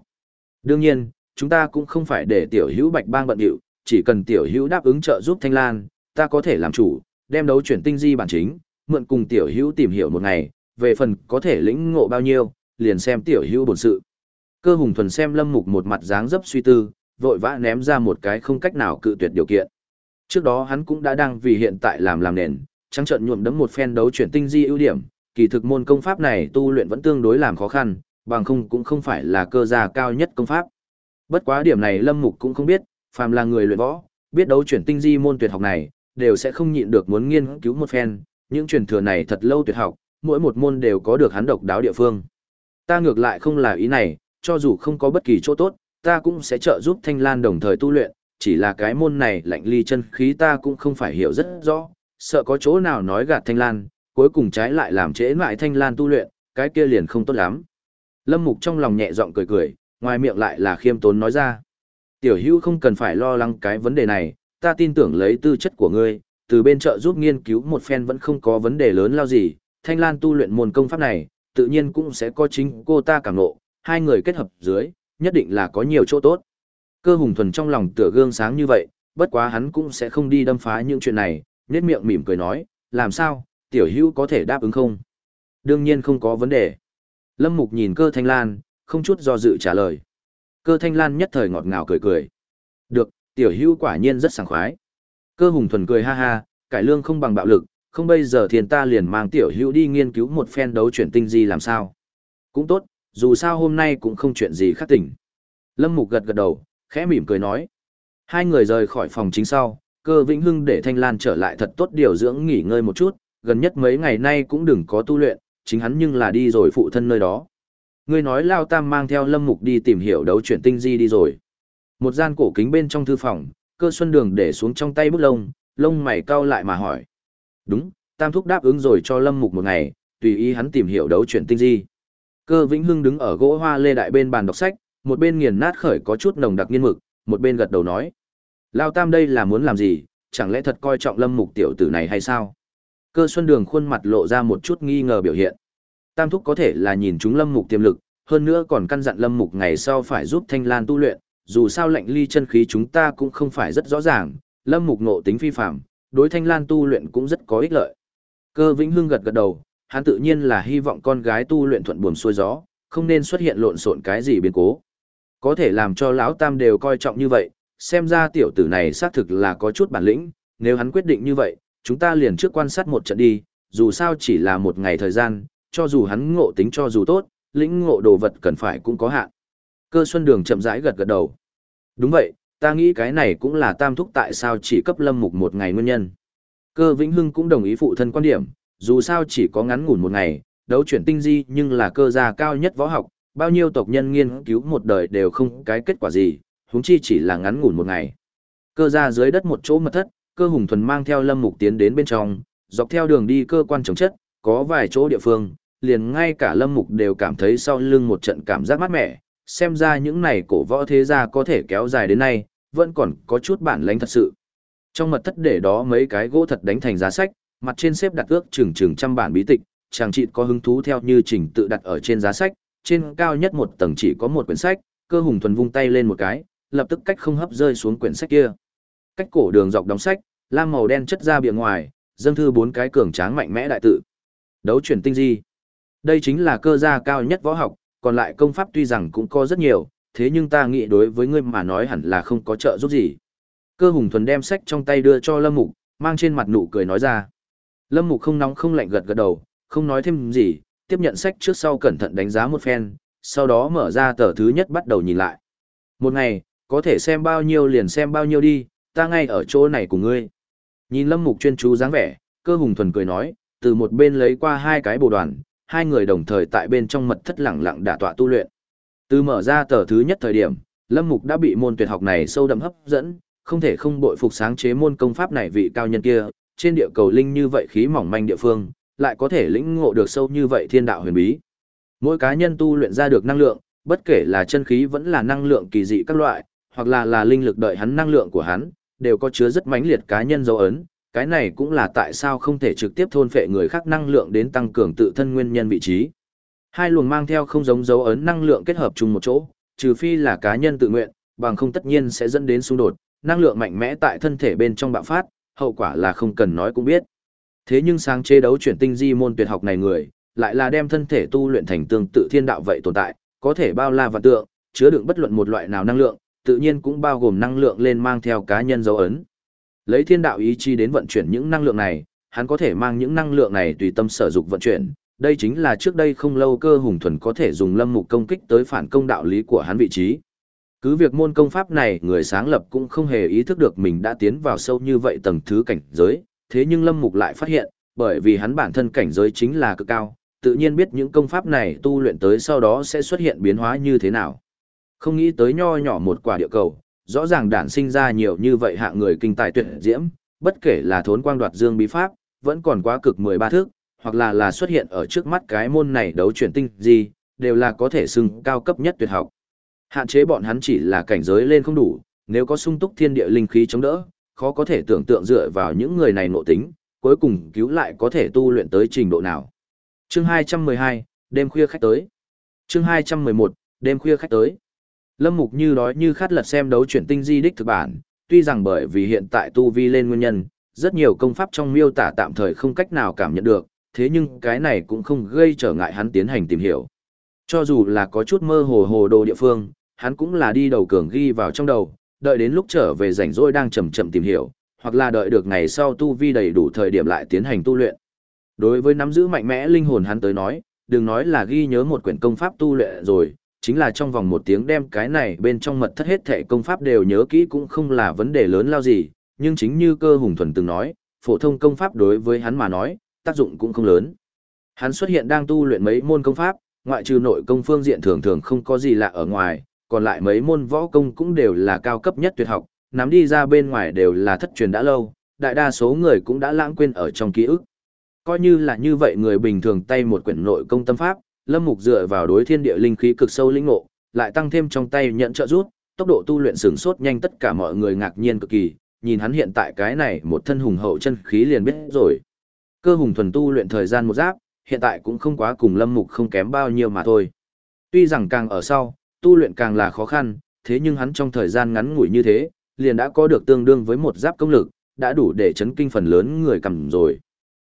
Đương nhiên, chúng ta cũng không phải để tiểu hữu bạch bang bận điệu, chỉ cần tiểu hữu đáp ứng trợ giúp thanh lan, ta có thể làm chủ, đem đấu chuyển tinh di bản chính, mượn cùng tiểu hữu tìm hiểu một ngày, về phần có thể lĩnh ngộ bao nhiêu, liền xem tiểu hữu bổn sự. Cơ hùng thuần xem lâm mục một mặt dáng dấp suy tư, vội vã ném ra một cái không cách nào cự tuyệt điều kiện. Trước đó hắn cũng đã đang vì hiện tại làm làm nền, trắng trận nhuộm đấm một phen đấu chuyển tinh di ưu điểm, kỳ thực môn công pháp này tu luyện vẫn tương đối làm khó khăn, bằng không cũng không phải là cơ gia cao nhất công pháp. Bất quá điểm này Lâm Mục cũng không biết, phàm là người luyện võ, biết đấu chuyển tinh di môn tuyệt học này, đều sẽ không nhịn được muốn nghiên cứu một phen, những truyền thừa này thật lâu tuyệt học, mỗi một môn đều có được hắn độc đáo địa phương. Ta ngược lại không là ý này, cho dù không có bất kỳ chỗ tốt, ta cũng sẽ trợ giúp Thanh Lan đồng thời tu luyện, chỉ là cái môn này lạnh ly chân khí ta cũng không phải hiểu rất rõ, sợ có chỗ nào nói gạt Thanh Lan, cuối cùng trái lại làm trễ lại Thanh Lan tu luyện, cái kia liền không tốt lắm. Lâm Mục trong lòng nhẹ giọng cười cười, ngoài miệng lại là khiêm tốn nói ra. Tiểu hữu không cần phải lo lắng cái vấn đề này, ta tin tưởng lấy tư chất của ngươi, từ bên trợ giúp nghiên cứu một phen vẫn không có vấn đề lớn lao gì, Thanh Lan tu luyện môn công pháp này, tự nhiên cũng sẽ có chính cô ta cảm ngộ, hai người kết hợp dưới, nhất định là có nhiều chỗ tốt. Cơ hùng thuần trong lòng tựa gương sáng như vậy, bất quá hắn cũng sẽ không đi đâm phá những chuyện này, Nét miệng mỉm cười nói, làm sao, tiểu hữu có thể đáp ứng không? Đương nhiên không có vấn đề. Lâm Mục nhìn cơ thanh lan, không chút do dự trả lời. Cơ thanh lan nhất thời ngọt ngào cười cười. Được, tiểu hữu quả nhiên rất sảng khoái. Cơ hùng thuần cười ha ha, cải lương không bằng bạo lực, không bây giờ thiền ta liền mang tiểu hữu đi nghiên cứu một phen đấu chuyển tinh di làm sao. Cũng tốt, dù sao hôm nay cũng không chuyện gì khác tỉnh. Lâm Mục gật gật đầu, khẽ mỉm cười nói. Hai người rời khỏi phòng chính sau, cơ vĩnh hưng để Thanh Lan trở lại thật tốt điều dưỡng nghỉ ngơi một chút, gần nhất mấy ngày nay cũng đừng có tu luyện, chính hắn nhưng là đi rồi phụ thân nơi đó. Ngươi nói Lao Tam mang theo Lâm Mục đi tìm hiểu đấu chuyển tinh di đi rồi. Một gian cổ kính bên trong thư phòng, cơ xuân đường để xuống trong tay bút lông, lông mày cau lại mà hỏi. Đúng, Tam Thúc đáp ứng rồi cho Lâm Mục một ngày, tùy ý hắn tìm hiểu đấu chuyển tinh di. Cơ Vĩnh Hưng đứng ở gỗ hoa lê đại bên bàn đọc sách, một bên nghiền nát khởi có chút nồng đặc nghiên mực, một bên gật đầu nói. Lao Tam đây là muốn làm gì, chẳng lẽ thật coi trọng Lâm Mục tiểu tử này hay sao? Cơ Xuân Đường khuôn mặt lộ ra một chút nghi ngờ biểu hiện. Tam Thúc có thể là nhìn chúng Lâm Mục tiềm lực, hơn nữa còn căn dặn Lâm Mục ngày sau phải giúp Thanh Lan tu luyện, dù sao lệnh ly chân khí chúng ta cũng không phải rất rõ ràng, Lâm Mục ngộ tính phi phạm, đối Thanh Lan tu luyện cũng rất có ích lợi. Cơ Vĩnh Hưng gật gật đầu, hắn tự nhiên là hy vọng con gái tu luyện thuận buồm xuôi gió, không nên xuất hiện lộn xộn cái gì biến cố. Có thể làm cho lão tam đều coi trọng như vậy, xem ra tiểu tử này xác thực là có chút bản lĩnh, nếu hắn quyết định như vậy, chúng ta liền trước quan sát một trận đi, dù sao chỉ là một ngày thời gian, cho dù hắn ngộ tính cho dù tốt, lĩnh ngộ đồ vật cần phải cũng có hạn. Cơ Xuân Đường chậm rãi gật gật đầu. Đúng vậy, ta nghĩ cái này cũng là tam thúc tại sao chỉ cấp lâm mục một ngày nguyên nhân. Cơ Vĩnh Hưng cũng đồng ý phụ thân quan điểm, dù sao chỉ có ngắn ngủn một ngày, đấu chuyển tinh di nhưng là cơ gia cao nhất võ học, bao nhiêu tộc nhân nghiên cứu một đời đều không cái kết quả gì, huống chi chỉ là ngắn ngủn một ngày. Cơ ra dưới đất một chỗ mật thất, cơ hùng thuần mang theo lâm mục tiến đến bên trong, dọc theo đường đi cơ quan chống chất, có vài chỗ địa phương, liền ngay cả lâm mục đều cảm thấy sau lưng một trận cảm giác mát mẻ, xem ra những này cổ võ thế gia có thể kéo dài đến nay, vẫn còn có chút bản lãnh thật sự. Trong mật thất để đó mấy cái gỗ thật đánh thành giá sách, mặt trên xếp đặt ước chừng chừng trăm bản bí tịch, chàng trị có hứng thú theo như trình tự đặt ở trên giá sách, trên cao nhất một tầng chỉ có một quyển sách, cơ hùng thuần vung tay lên một cái, lập tức cách không hấp rơi xuống quyển sách kia. Cách cổ đường dọc đóng sách, lam màu đen chất ra bìa ngoài, dâng thư bốn cái cường tráng mạnh mẽ đại tự. Đấu chuyển tinh di. Đây chính là cơ gia cao nhất võ học, còn lại công pháp tuy rằng cũng có rất nhiều, thế nhưng ta nghĩ đối với ngươi mà nói hẳn là không có trợ giúp gì. Cơ hùng thuần đem sách trong tay đưa cho Lâm Mục, mang trên mặt nụ cười nói ra. Lâm Mục không nóng không lạnh gật gật đầu, không nói thêm gì, tiếp nhận sách trước sau cẩn thận đánh giá một phen, sau đó mở ra tờ thứ nhất bắt đầu nhìn lại. Một ngày, có thể xem bao nhiêu liền xem bao nhiêu đi, ta ngay ở chỗ này cùng ngươi. Nhìn Lâm Mục chuyên chú dáng vẻ, cơ hùng thuần cười nói, từ một bên lấy qua hai cái bồ đoàn, hai người đồng thời tại bên trong mật thất lặng lặng đả tọa tu luyện. Từ mở ra tờ thứ nhất thời điểm, Lâm Mục đã bị môn tuyệt học này sâu đậm hấp dẫn, không thể không bội phục sáng chế môn công pháp này vị cao nhân kia, trên địa cầu linh như vậy khí mỏng manh địa phương, lại có thể lĩnh ngộ được sâu như vậy thiên đạo huyền bí. Mỗi cá nhân tu luyện ra được năng lượng, bất kể là chân khí vẫn là năng lượng kỳ dị các loại, hoặc là là linh lực đợi hắn năng lượng của hắn, đều có chứa rất mãnh liệt cá nhân dấu ấn, cái này cũng là tại sao không thể trực tiếp thôn phệ người khác năng lượng đến tăng cường tự thân nguyên nhân vị trí. Hai luồng mang theo không giống dấu ấn năng lượng kết hợp chung một chỗ, trừ phi là cá nhân tự nguyện, bằng không tất nhiên sẽ dẫn đến xung đột, năng lượng mạnh mẽ tại thân thể bên trong bạo phát, hậu quả là không cần nói cũng biết. Thế nhưng sáng chế đấu chuyển tinh di môn tuyệt học này người, lại là đem thân thể tu luyện thành tương tự thiên đạo vậy tồn tại, có thể bao la và tượng, chứa đựng bất luận một loại nào năng lượng, tự nhiên cũng bao gồm năng lượng lên mang theo cá nhân dấu ấn. Lấy thiên đạo ý chí đến vận chuyển những năng lượng này, hắn có thể mang những năng lượng này tùy tâm sở dục vận chuyển. Đây chính là trước đây không lâu cơ hùng thuần có thể dùng lâm mục công kích tới phản công đạo lý của hắn vị trí. Cứ việc môn công pháp này người sáng lập cũng không hề ý thức được mình đã tiến vào sâu như vậy tầng thứ cảnh giới, thế nhưng lâm mục lại phát hiện, bởi vì hắn bản thân cảnh giới chính là cực cao, tự nhiên biết những công pháp này tu luyện tới sau đó sẽ xuất hiện biến hóa như thế nào. Không nghĩ tới nho nhỏ một quả địa cầu, rõ ràng đản sinh ra nhiều như vậy hạng người kinh tài tuyệt diễm, bất kể là thốn quang đoạt dương bí pháp, vẫn còn quá cực 13 thước, hoặc là là xuất hiện ở trước mắt cái môn này đấu chuyển tinh gì, đều là có thể xưng cao cấp nhất tuyệt học. Hạn chế bọn hắn chỉ là cảnh giới lên không đủ, nếu có sung túc thiên địa linh khí chống đỡ, khó có thể tưởng tượng dựa vào những người này nội tính, cuối cùng cứu lại có thể tu luyện tới trình độ nào. Chương 212, đêm khuya khách tới. Chương 211, đêm khuya khách tới. Lâm Mục như đói như khát lật xem đấu chuyển tinh di đích thực bản, tuy rằng bởi vì hiện tại tu vi lên nguyên nhân, rất nhiều công pháp trong miêu tả tạm thời không cách nào cảm nhận được, thế nhưng cái này cũng không gây trở ngại hắn tiến hành tìm hiểu. Cho dù là có chút mơ hồ hồ đồ địa phương, hắn cũng là đi đầu cường ghi vào trong đầu, đợi đến lúc trở về rảnh rỗi đang chậm chậm tìm hiểu, hoặc là đợi được ngày sau tu vi đầy đủ thời điểm lại tiến hành tu luyện. Đối với nắm giữ mạnh mẽ linh hồn hắn tới nói, đừng nói là ghi nhớ một quyển công pháp tu luyện rồi, chính là trong vòng một tiếng đem cái này bên trong mật thất hết thệ công pháp đều nhớ kỹ cũng không là vấn đề lớn lao gì, nhưng chính như cơ hùng thuần từng nói, phổ thông công pháp đối với hắn mà nói, tác dụng cũng không lớn. Hắn xuất hiện đang tu luyện mấy môn công pháp, ngoại trừ nội công phương diện thường thường không có gì lạ ở ngoài, còn lại mấy môn võ công cũng đều là cao cấp nhất tuyệt học, nắm đi ra bên ngoài đều là thất truyền đã lâu, đại đa số người cũng đã lãng quên ở trong ký ức. Coi như là như vậy người bình thường tay một quyển nội công tâm pháp, Lâm Mục dựa vào đối thiên địa linh khí cực sâu linh ngộ, lại tăng thêm trong tay nhận trợ rút, tốc độ tu luyện sửng sốt nhanh tất cả mọi người ngạc nhiên cực kỳ, nhìn hắn hiện tại cái này một thân hùng hậu chân khí liền biết rồi. Cơ hùng thuần tu luyện thời gian một giáp, hiện tại cũng không quá cùng Lâm Mục không kém bao nhiêu mà thôi. Tuy rằng càng ở sau, tu luyện càng là khó khăn, thế nhưng hắn trong thời gian ngắn ngủi như thế, liền đã có được tương đương với một giáp công lực, đã đủ để chấn kinh phần lớn người cầm rồi.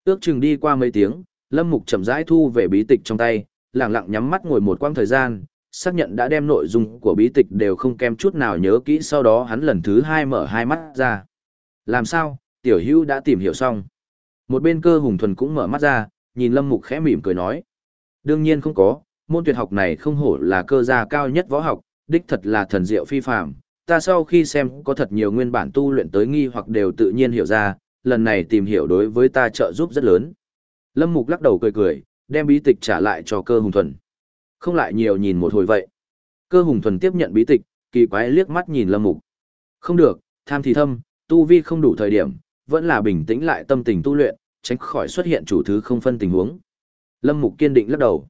Ước chừng đi qua mấy tiếng, Lâm Mục chậm rãi thu về bí tịch trong tay, lặng lặng nhắm mắt ngồi một quãng thời gian, xác nhận đã đem nội dung của bí tịch đều không kém chút nào nhớ kỹ sau đó hắn lần thứ hai mở hai mắt ra. Làm sao, tiểu hữu đã tìm hiểu xong. Một bên cơ hùng thuần cũng mở mắt ra, nhìn Lâm Mục khẽ mỉm cười nói. Đương nhiên không có, môn tuyệt học này không hổ là cơ gia cao nhất võ học, đích thật là thần diệu phi phàm. Ta sau khi xem có thật nhiều nguyên bản tu luyện tới nghi hoặc đều tự nhiên hiểu ra, lần này tìm hiểu đối với ta trợ giúp rất lớn. Lâm Mục lắc đầu cười cười, đem bí tịch trả lại cho cơ hùng thuần. Không lại nhiều nhìn một hồi vậy. Cơ hùng thuần tiếp nhận bí tịch, kỳ quái liếc mắt nhìn Lâm Mục. Không được, tham thì thâm, tu vi không đủ thời điểm, vẫn là bình tĩnh lại tâm tình tu luyện, tránh khỏi xuất hiện chủ thứ không phân tình huống. Lâm Mục kiên định lắc đầu.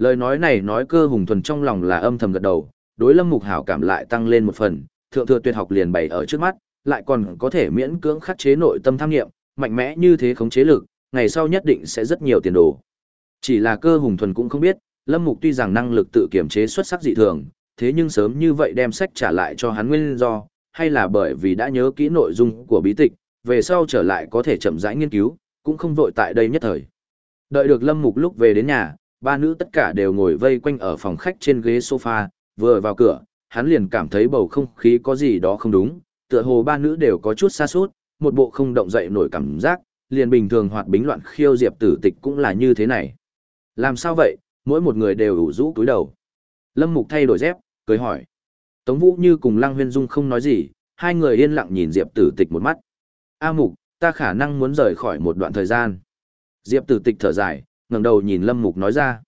Lời nói này nói cơ hùng thuần trong lòng là âm thầm gật đầu, đối Lâm Mục hảo cảm lại tăng lên một phần, thượng thừa tuyệt học liền bày ở trước mắt, lại còn có thể miễn cưỡng khắc chế nội tâm tham nghiệm, mạnh mẽ như thế khống chế lực, ngày sau nhất định sẽ rất nhiều tiền đồ. Chỉ là cơ hùng thuần cũng không biết, Lâm Mục tuy rằng năng lực tự kiểm chế xuất sắc dị thường, thế nhưng sớm như vậy đem sách trả lại cho hắn nguyên do, hay là bởi vì đã nhớ kỹ nội dung của bí tịch, về sau trở lại có thể chậm rãi nghiên cứu, cũng không vội tại đây nhất thời. Đợi được Lâm Mục lúc về đến nhà, ba nữ tất cả đều ngồi vây quanh ở phòng khách trên ghế sofa, vừa vào cửa, hắn liền cảm thấy bầu không khí có gì đó không đúng, tựa hồ ba nữ đều có chút xa sút một bộ không động dậy nổi cảm giác, liền bình thường hoạt bính loạn khiêu diệp tử tịch cũng là như thế này. Làm sao vậy, mỗi một người đều ủ rũ túi đầu. Lâm Mục thay đổi dép, cười hỏi. Tống Vũ như cùng Lăng Huyên Dung không nói gì, hai người yên lặng nhìn Diệp Tử Tịch một mắt. A Mục, ta khả năng muốn rời khỏi một đoạn thời gian. Diệp Tử Tịch thở dài, ngẩng đầu nhìn Lâm Mục nói ra.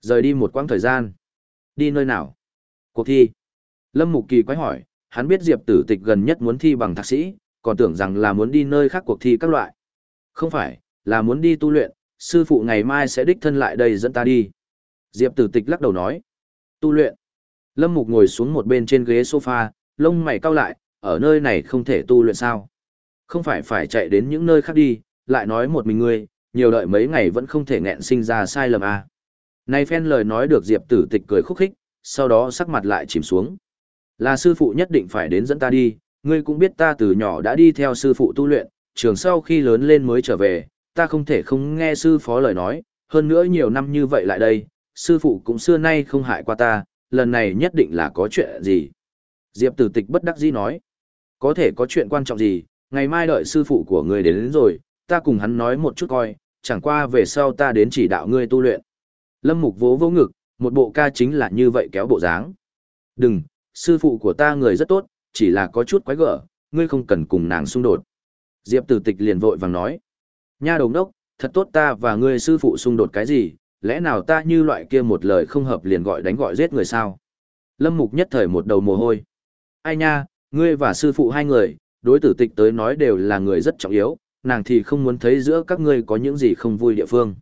Rời đi một quãng thời gian. Đi nơi nào? Cuộc thi. Lâm Mục kỳ quái hỏi, hắn biết Diệp Tử Tịch gần nhất muốn thi bằng thạc sĩ, còn tưởng rằng là muốn đi nơi khác cuộc thi các loại. Không phải, là muốn đi tu luyện, sư phụ ngày mai sẽ đích thân lại đây dẫn ta đi. Diệp Tử Tịch lắc đầu nói. Tu luyện. Lâm Mục ngồi xuống một bên trên ghế sofa, lông mày cau lại, ở nơi này không thể tu luyện sao. Không phải phải chạy đến những nơi khác đi, lại nói một mình ngươi, nhiều đợi mấy ngày vẫn không thể nghẹn sinh ra sai lầm à. Này phen lời nói được Diệp Tử Tịch cười khúc khích, sau đó sắc mặt lại chìm xuống. Là sư phụ nhất định phải đến dẫn ta đi, ngươi cũng biết ta từ nhỏ đã đi theo sư phụ tu luyện, trường sau khi lớn lên mới trở về, ta không thể không nghe sư phó lời nói, hơn nữa nhiều năm như vậy lại đây, sư phụ cũng xưa nay không hại qua ta, lần này nhất định là có chuyện gì. Diệp tử tịch bất đắc dĩ nói, có thể có chuyện quan trọng gì, ngày mai đợi sư phụ của ngươi đến, đến rồi, ta cùng hắn nói một chút coi, chẳng qua về sau ta đến chỉ đạo ngươi tu luyện. Lâm Mục vỗ vỗ ngực, một bộ ca chính là như vậy kéo bộ dáng. Đừng, sư phụ của ta người rất tốt, chỉ là có chút quái gở, ngươi không cần cùng nàng xung đột. Diệp tử tịch liền vội vàng nói. Nha đồng đốc, thật tốt ta và ngươi sư phụ xung đột cái gì, lẽ nào ta như loại kia một lời không hợp liền gọi đánh gọi giết người sao? Lâm Mục nhất thời một đầu mồ hôi. Ai nha, ngươi và sư phụ hai người, đối tử tịch tới nói đều là người rất trọng yếu, nàng thì không muốn thấy giữa các ngươi có những gì không vui địa phương.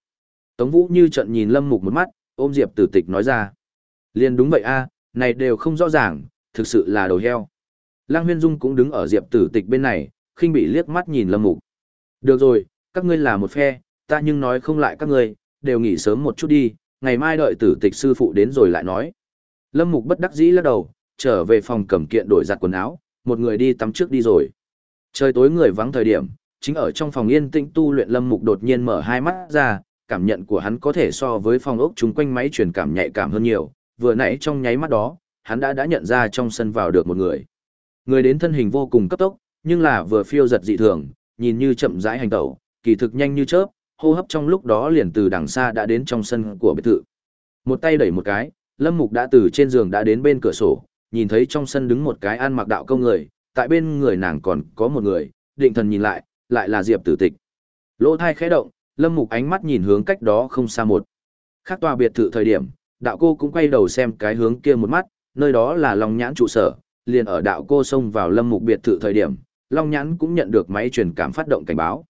Tống Vũ như trận nhìn Lâm Mục một mắt, ôm Diệp tử tịch nói ra. Liên đúng vậy a, này đều không rõ ràng, thực sự là đầu heo. Lăng Huyên Dung cũng đứng ở Diệp tử tịch bên này, khinh bị liếc mắt nhìn Lâm Mục. Được rồi, các ngươi là một phe, ta nhưng nói không lại các ngươi, đều nghỉ sớm một chút đi, ngày mai đợi tử tịch sư phụ đến rồi lại nói. Lâm Mục bất đắc dĩ lắc đầu, trở về phòng cầm kiện đổi giặt quần áo, một người đi tắm trước đi rồi. Trời tối người vắng thời điểm, chính ở trong phòng yên tĩnh tu luyện Lâm Mục đột nhiên mở hai mắt ra, cảm nhận của hắn có thể so với phòng ốc chúng quanh máy truyền cảm nhạy cảm hơn nhiều, vừa nãy trong nháy mắt đó, hắn đã đã nhận ra trong sân vào được một người. Người đến thân hình vô cùng cấp tốc, nhưng là vừa phiêu giật dị thường, nhìn như chậm rãi hành tẩu, kỳ thực nhanh như chớp, hô hấp trong lúc đó liền từ đằng xa đã đến trong sân của biệt thự. Một tay đẩy một cái, Lâm Mục đã từ trên giường đã đến bên cửa sổ, nhìn thấy trong sân đứng một cái ăn mặc đạo công người, tại bên người nàng còn có một người, định thần nhìn lại, lại là Diệp Tử Tịch. Lỗ thai khẽ động, Lâm Mục ánh mắt nhìn hướng cách đó không xa một. Khác tòa biệt thự thời điểm, đạo cô cũng quay đầu xem cái hướng kia một mắt, nơi đó là Long Nhãn trụ sở, liền ở đạo cô xông vào Lâm Mục biệt thự thời điểm, Long Nhãn cũng nhận được máy truyền cảm phát động cảnh báo.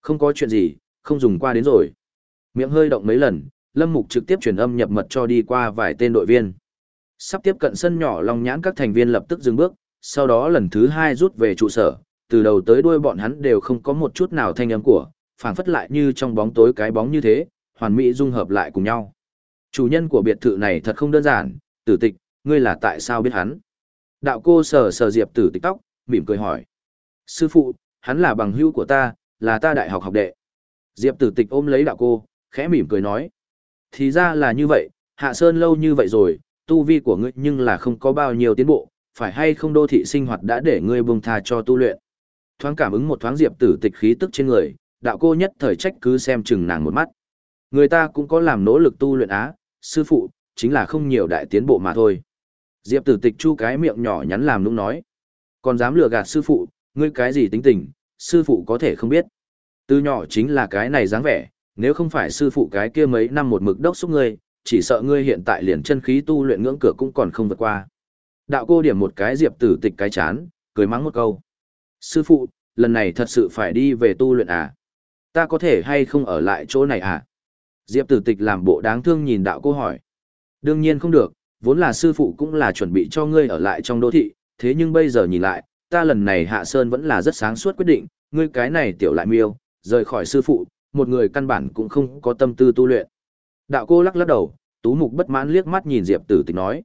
Không có chuyện gì, không dùng qua đến rồi. Miệng hơi động mấy lần, Lâm Mục trực tiếp truyền âm nhập mật cho đi qua vài tên đội viên. Sắp tiếp cận sân nhỏ Long Nhãn các thành viên lập tức dừng bước, sau đó lần thứ hai rút về trụ sở, từ đầu tới đuôi bọn hắn đều không có một chút nào thanh âm của, phảng phất lại như trong bóng tối cái bóng như thế, hoàn mỹ dung hợp lại cùng nhau. Chủ nhân của biệt thự này thật không đơn giản, tử tịch, ngươi là tại sao biết hắn? Đạo cô sờ sờ Diệp tử tịch tóc, mỉm cười hỏi. Sư phụ, hắn là bằng hữu của ta, là ta đại học học đệ. Diệp tử tịch ôm lấy đạo cô, khẽ mỉm cười nói. Thì ra là như vậy, hạ sơn lâu như vậy rồi, tu vi của ngươi nhưng là không có bao nhiêu tiến bộ, phải hay không đô thị sinh hoạt đã để ngươi buông tha cho tu luyện. Thoáng cảm ứng một thoáng diệp tử tịch khí tức trên người, đạo cô nhất thời trách cứ xem chừng nàng một mắt. Người ta cũng có làm nỗ lực tu luyện á, sư phụ, chính là không nhiều đại tiến bộ mà thôi. Diệp tử tịch chu cái miệng nhỏ nhắn làm nũng nói. Còn dám lừa gạt sư phụ, ngươi cái gì tính tình, sư phụ có thể không biết. Từ nhỏ chính là cái này dáng vẻ, nếu không phải sư phụ cái kia mấy năm một mực đốc xúc ngươi, chỉ sợ ngươi hiện tại liền chân khí tu luyện ngưỡng cửa cũng còn không vượt qua. Đạo cô điểm một cái diệp tử tịch cái chán, cười mắng một câu. Sư phụ, lần này thật sự phải đi về tu luyện à? Ta có thể hay không ở lại chỗ này à? Diệp tử tịch làm bộ đáng thương nhìn đạo cô hỏi. Đương nhiên không được, vốn là sư phụ cũng là chuẩn bị cho ngươi ở lại trong đô thị, thế nhưng bây giờ nhìn lại, ta lần này hạ sơn vẫn là rất sáng suốt quyết định, ngươi cái này tiểu lại miêu, rời khỏi sư phụ, một người căn bản cũng không có tâm tư tu luyện. Đạo cô lắc lắc đầu, tú mục bất mãn liếc mắt nhìn Diệp tử tịch nói.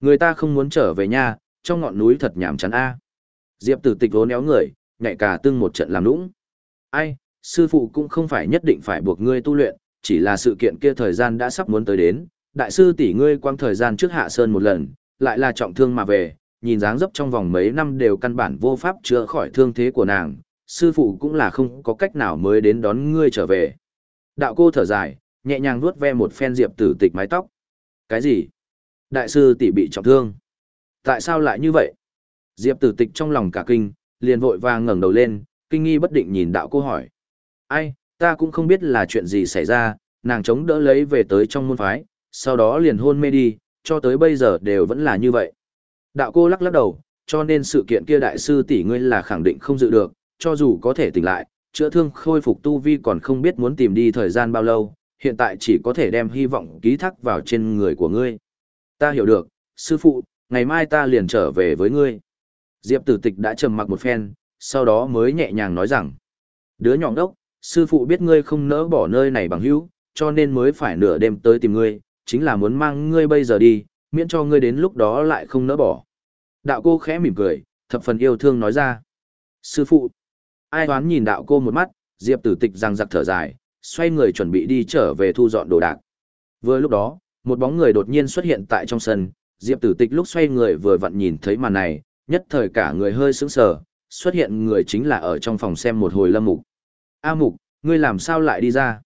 Người ta không muốn trở về nhà, trong ngọn núi thật nhảm chán a. Diệp tử tịch vốn éo người, nhạy cả tương một trận làm lũng. Ai, sư phụ cũng không phải nhất định phải buộc ngươi tu luyện, chỉ là sự kiện kia thời gian đã sắp muốn tới đến. Đại sư tỷ ngươi quang thời gian trước hạ sơn một lần, lại là trọng thương mà về, nhìn dáng dấp trong vòng mấy năm đều căn bản vô pháp chữa khỏi thương thế của nàng, sư phụ cũng là không có cách nào mới đến đón ngươi trở về. Đạo cô thở dài, nhẹ nhàng vuốt ve một phen diệp tử tịch mái tóc. Cái gì? Đại sư tỷ bị trọng thương. Tại sao lại như vậy? Diệp tử tịch trong lòng cả kinh, liền vội vàng ngẩng đầu lên, kinh nghi bất định nhìn đạo cô hỏi. Ai, ta cũng không biết là chuyện gì xảy ra, nàng chống đỡ lấy về tới trong môn phái, sau đó liền hôn mê đi, cho tới bây giờ đều vẫn là như vậy. Đạo cô lắc lắc đầu, cho nên sự kiện kia đại sư tỷ ngươi là khẳng định không dự được, cho dù có thể tỉnh lại, chữa thương khôi phục tu vi còn không biết muốn tìm đi thời gian bao lâu, hiện tại chỉ có thể đem hy vọng ký thác vào trên người của ngươi. Ta hiểu được, sư phụ, ngày mai ta liền trở về với ngươi. Diệp tử tịch đã trầm mặc một phen, sau đó mới nhẹ nhàng nói rằng, đứa nhỏ đốc, sư phụ biết ngươi không nỡ bỏ nơi này bằng hữu, cho nên mới phải nửa đêm tới tìm ngươi, chính là muốn mang ngươi bây giờ đi, miễn cho ngươi đến lúc đó lại không nỡ bỏ. Đạo cô khẽ mỉm cười, thập phần yêu thương nói ra. Sư phụ, ai đoán nhìn đạo cô một mắt, Diệp tử tịch răng giặc thở dài, xoay người chuẩn bị đi trở về thu dọn đồ đạc. Vừa lúc đó, một bóng người đột nhiên xuất hiện tại trong sân, Diệp tử tịch lúc xoay người vừa vặn nhìn thấy màn này, nhất thời cả người hơi sững sờ, xuất hiện người chính là ở trong phòng xem một hồi lâm mục. A mục, ngươi làm sao lại đi ra?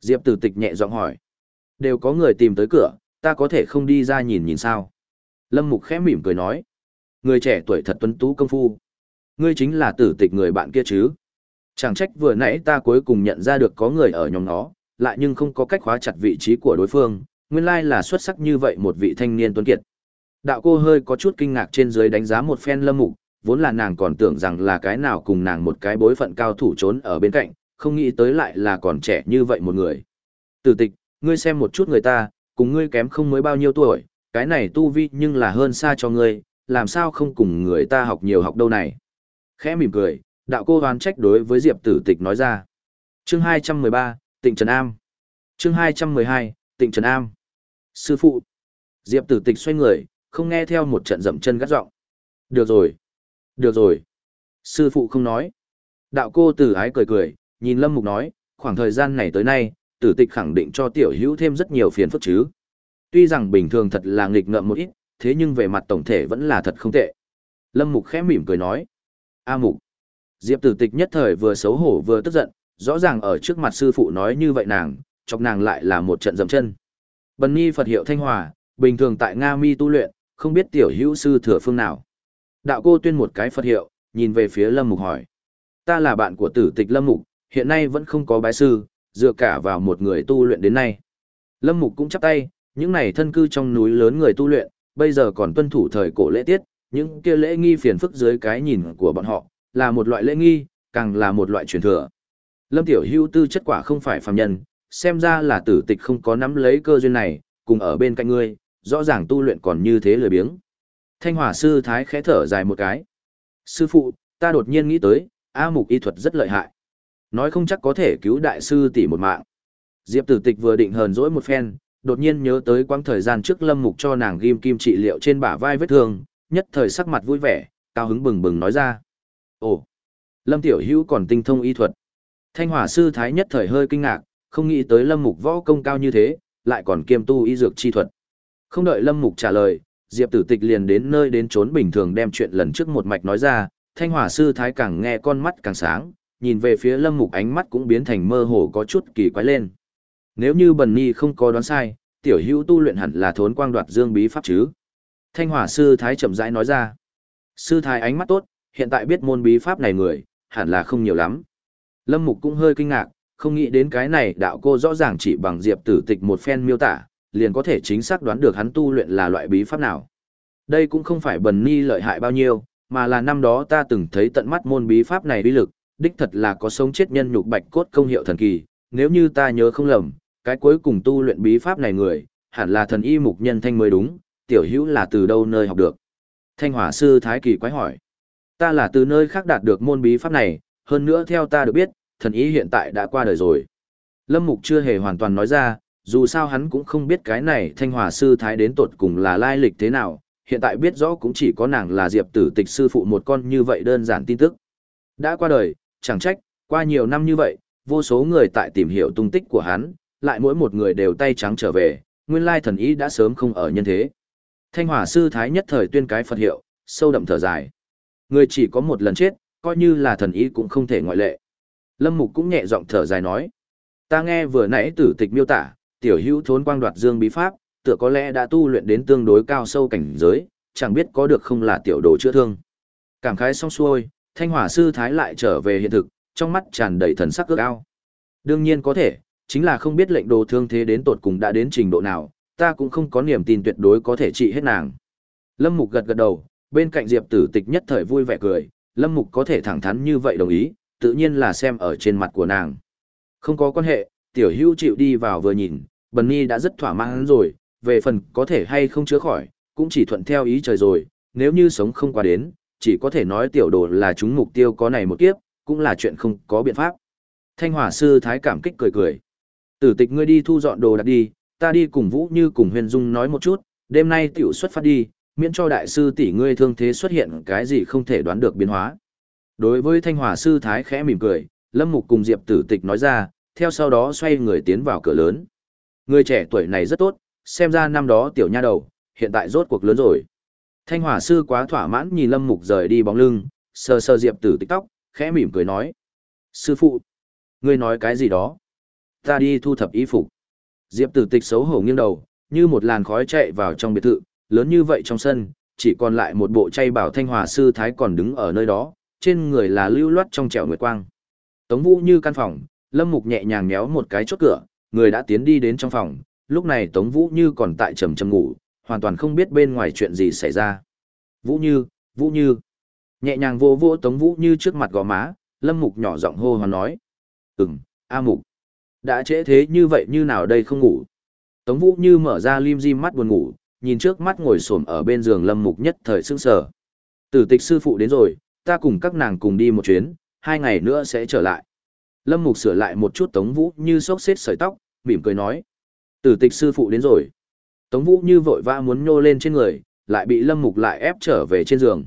Diệp tử tịch nhẹ giọng hỏi. Đều có người tìm tới cửa, ta có thể không đi ra nhìn nhìn sao? Lâm mục khẽ mỉm cười nói. Người trẻ tuổi thật tuấn tú công phu. Ngươi chính là tử tịch người bạn kia chứ? Chẳng trách vừa nãy ta cuối cùng nhận ra được có người ở nhóm nó, lại nhưng không có cách khóa chặt vị trí của đối phương, nguyên lai là xuất sắc như vậy một vị thanh niên tuấn kiệt. Đạo cô hơi có chút kinh ngạc trên dưới đánh giá một phen lâm mục, vốn là nàng còn tưởng rằng là cái nào cùng nàng một cái bối phận cao thủ trốn ở bên cạnh, không nghĩ tới lại là còn trẻ như vậy một người. Tử tịch, ngươi xem một chút người ta, cùng ngươi kém không mới bao nhiêu tuổi, cái này tu vi nhưng là hơn xa cho ngươi, làm sao không cùng người ta học nhiều học đâu này. Khẽ mỉm cười, đạo cô hoán trách đối với Diệp tử tịch nói ra. Chương 213, Tịnh Trần Am. Chương 212, Tịnh Trần Am. Sư phụ. Diệp tử tịch xoay người, không nghe theo một trận dậm chân gắt giọng. Được rồi. Được rồi. Sư phụ không nói. Đạo cô tử ái cười cười, nhìn Lâm Mục nói, khoảng thời gian này tới nay, tử tịch khẳng định cho tiểu hữu thêm rất nhiều phiền phức chứ. Tuy rằng bình thường thật là nghịch ngợm một ít, thế nhưng về mặt tổng thể vẫn là thật không tệ. Lâm Mục khẽ mỉm cười nói. A Mục. Diệp tử tịch nhất thời vừa xấu hổ vừa tức giận, rõ ràng ở trước mặt sư phụ nói như vậy nàng, chọc nàng lại là một trận dậm chân. Bần Nhi Phật hiệu Thanh Hòa, bình thường tại Nga Mi tu luyện, không biết tiểu hữu sư thừa phương nào. Đạo cô tuyên một cái Phật hiệu, nhìn về phía Lâm Mục hỏi. Ta là bạn của tử tịch Lâm Mục, hiện nay vẫn không có bái sư, dựa cả vào một người tu luyện đến nay. Lâm Mục cũng chắp tay, những này thân cư trong núi lớn người tu luyện, bây giờ còn tuân thủ thời cổ lễ tiết, những kia lễ nghi phiền phức dưới cái nhìn của bọn họ, là một loại lễ nghi, càng là một loại truyền thừa. Lâm Tiểu hữu tư chất quả không phải phàm nhân, xem ra là tử tịch không có nắm lấy cơ duyên này, cùng ở bên cạnh ngươi, rõ ràng tu luyện còn như thế lười biếng. Thanh Hỏa sư thái khẽ thở dài một cái. Sư phụ, ta đột nhiên nghĩ tới, A mục y thuật rất lợi hại. Nói không chắc có thể cứu đại sư tỷ một mạng. Diệp tử tịch vừa định hờn dỗi một phen, đột nhiên nhớ tới quãng thời gian trước lâm mục cho nàng ghim kim trị liệu trên bả vai vết thương, nhất thời sắc mặt vui vẻ, cao hứng bừng bừng nói ra. Ồ, lâm tiểu hữu còn tinh thông y thuật. Thanh hỏa sư thái nhất thời hơi kinh ngạc, không nghĩ tới lâm mục võ công cao như thế, lại còn kiêm tu y dược chi thuật. Không đợi lâm mục trả lời, Diệp tử tịch liền đến nơi đến trốn bình thường đem chuyện lần trước một mạch nói ra, thanh hỏa sư thái càng nghe con mắt càng sáng, nhìn về phía lâm mục ánh mắt cũng biến thành mơ hồ có chút kỳ quái lên. Nếu như bần nhi không có đoán sai, tiểu hữu tu luyện hẳn là thốn quang đoạt dương bí pháp chứ. Thanh hỏa sư thái chậm rãi nói ra. Sư thái ánh mắt tốt, hiện tại biết môn bí pháp này người, hẳn là không nhiều lắm. Lâm mục cũng hơi kinh ngạc, không nghĩ đến cái này đạo cô rõ ràng chỉ bằng diệp tử tịch một phen miêu tả, liền có thể chính xác đoán được hắn tu luyện là loại bí pháp nào. Đây cũng không phải bần ni lợi hại bao nhiêu, mà là năm đó ta từng thấy tận mắt môn bí pháp này uy lực, đích thật là có sống chết nhân nhục bạch cốt công hiệu thần kỳ, nếu như ta nhớ không lầm, cái cuối cùng tu luyện bí pháp này người, hẳn là thần y mục nhân thanh mới đúng, tiểu hữu là từ đâu nơi học được. Thanh hỏa sư Thái Kỳ quái hỏi, ta là từ nơi khác đạt được môn bí pháp này, hơn nữa theo ta được biết, thần y hiện tại đã qua đời rồi. Lâm Mục chưa hề hoàn toàn nói ra, dù sao hắn cũng không biết cái này thanh hòa sư thái đến tột cùng là lai lịch thế nào, hiện tại biết rõ cũng chỉ có nàng là diệp tử tịch sư phụ một con như vậy đơn giản tin tức. Đã qua đời, chẳng trách, qua nhiều năm như vậy, vô số người tại tìm hiểu tung tích của hắn, lại mỗi một người đều tay trắng trở về, nguyên lai thần ý đã sớm không ở nhân thế. Thanh Hòa sư thái nhất thời tuyên cái Phật hiệu, sâu đậm thở dài. Người chỉ có một lần chết, coi như là thần ý cũng không thể ngoại lệ. Lâm Mục cũng nhẹ giọng thở dài nói. Ta nghe vừa nãy tử tịch miêu tả, tiểu hữu thốn quang đoạt dương bí pháp, tựa có lẽ đã tu luyện đến tương đối cao sâu cảnh giới, chẳng biết có được không là tiểu đồ chữa thương. Cảm khái xong xuôi, thanh hỏa sư thái lại trở về hiện thực, trong mắt tràn đầy thần sắc ước ao. Đương nhiên có thể, chính là không biết lệnh đồ thương thế đến tột cùng đã đến trình độ nào, ta cũng không có niềm tin tuyệt đối có thể trị hết nàng. Lâm Mục gật gật đầu, bên cạnh Diệp Tử Tịch nhất thời vui vẻ cười, Lâm Mục có thể thẳng thắn như vậy đồng ý, tự nhiên là xem ở trên mặt của nàng. Không có quan hệ, tiểu hưu chịu đi vào vừa nhìn, Bần Nhi đã rất thỏa mãn rồi, về phần có thể hay không chữa khỏi, cũng chỉ thuận theo ý trời rồi, nếu như sống không qua đến, chỉ có thể nói tiểu đồ là chúng mục tiêu có này một kiếp, cũng là chuyện không có biện pháp. Thanh hỏa sư thái cảm kích cười cười. Tử tịch ngươi đi thu dọn đồ đặt đi, ta đi cùng Vũ Như cùng Huyền Dung nói một chút, đêm nay tiểu xuất phát đi, miễn cho đại sư tỷ ngươi thương thế xuất hiện cái gì không thể đoán được biến hóa. Đối với Thanh hỏa sư thái khẽ mỉm cười, Lâm Mục cùng Diệp Tử Tịch nói ra, theo sau đó xoay người tiến vào cửa lớn. Người trẻ tuổi này rất tốt, xem ra năm đó tiểu nha đầu, hiện tại rốt cuộc lớn rồi. Thanh hỏa sư quá thỏa mãn nhìn Lâm Mục rời đi bóng lưng, sờ sờ Diệp Tử Tịch tóc, khẽ mỉm cười nói. Sư phụ, ngươi nói cái gì đó? Ta đi thu thập y phục. Diệp Tử Tịch xấu hổ nghiêng đầu, như một làn khói chạy vào trong biệt thự, lớn như vậy trong sân, chỉ còn lại một bộ chay bảo thanh hòa sư thái còn đứng ở nơi đó, trên người là lưu loát trong trẻo nguyệt quang. Tống Vũ như căn phòng, Lâm Mục nhẹ nhàng méo một cái chốt cửa, người đã tiến đi đến trong phòng, lúc này Tống Vũ như còn tại trầm trầm ngủ, hoàn toàn không biết bên ngoài chuyện gì xảy ra. Vũ Như, Vũ Như. Nhẹ nhàng vô vô Tống Vũ Như trước mặt gò má, Lâm Mục nhỏ giọng hô hoán nói. Ừm, A Mục. Đã trễ thế như vậy như nào đây không ngủ. Tống Vũ Như mở ra lim di mắt buồn ngủ, nhìn trước mắt ngồi xổm ở bên giường Lâm Mục nhất thời sững sờ. Tử tịch sư phụ đến rồi, ta cùng các nàng cùng đi một chuyến, hai ngày nữa sẽ trở lại. Lâm Mục sửa lại một chút Tống Vũ Như sốc xếp sợi tóc, mỉm cười nói. Tử tịch sư phụ đến rồi. Tống Vũ Như vội vã muốn nhô lên trên người, lại bị Lâm Mục lại ép trở về trên giường.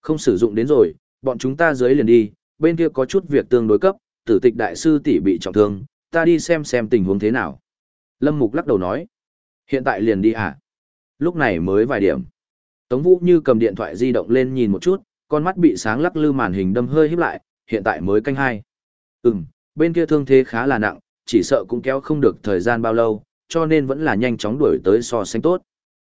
Không sử dụng đến rồi, bọn chúng ta dưới liền đi, bên kia có chút việc tương đối cấp, tử tịch đại sư tỷ bị trọng thương, ta đi xem xem tình huống thế nào. Lâm Mục lắc đầu nói, hiện tại liền đi à? Lúc này mới vài điểm. Tống Vũ như cầm điện thoại di động lên nhìn một chút, con mắt bị sáng lắc lư màn hình đâm hơi híp lại, hiện tại mới canh hai. Ừm, bên kia thương thế khá là nặng, chỉ sợ cũng kéo không được thời gian bao lâu, cho nên vẫn là nhanh chóng đuổi tới so sánh tốt.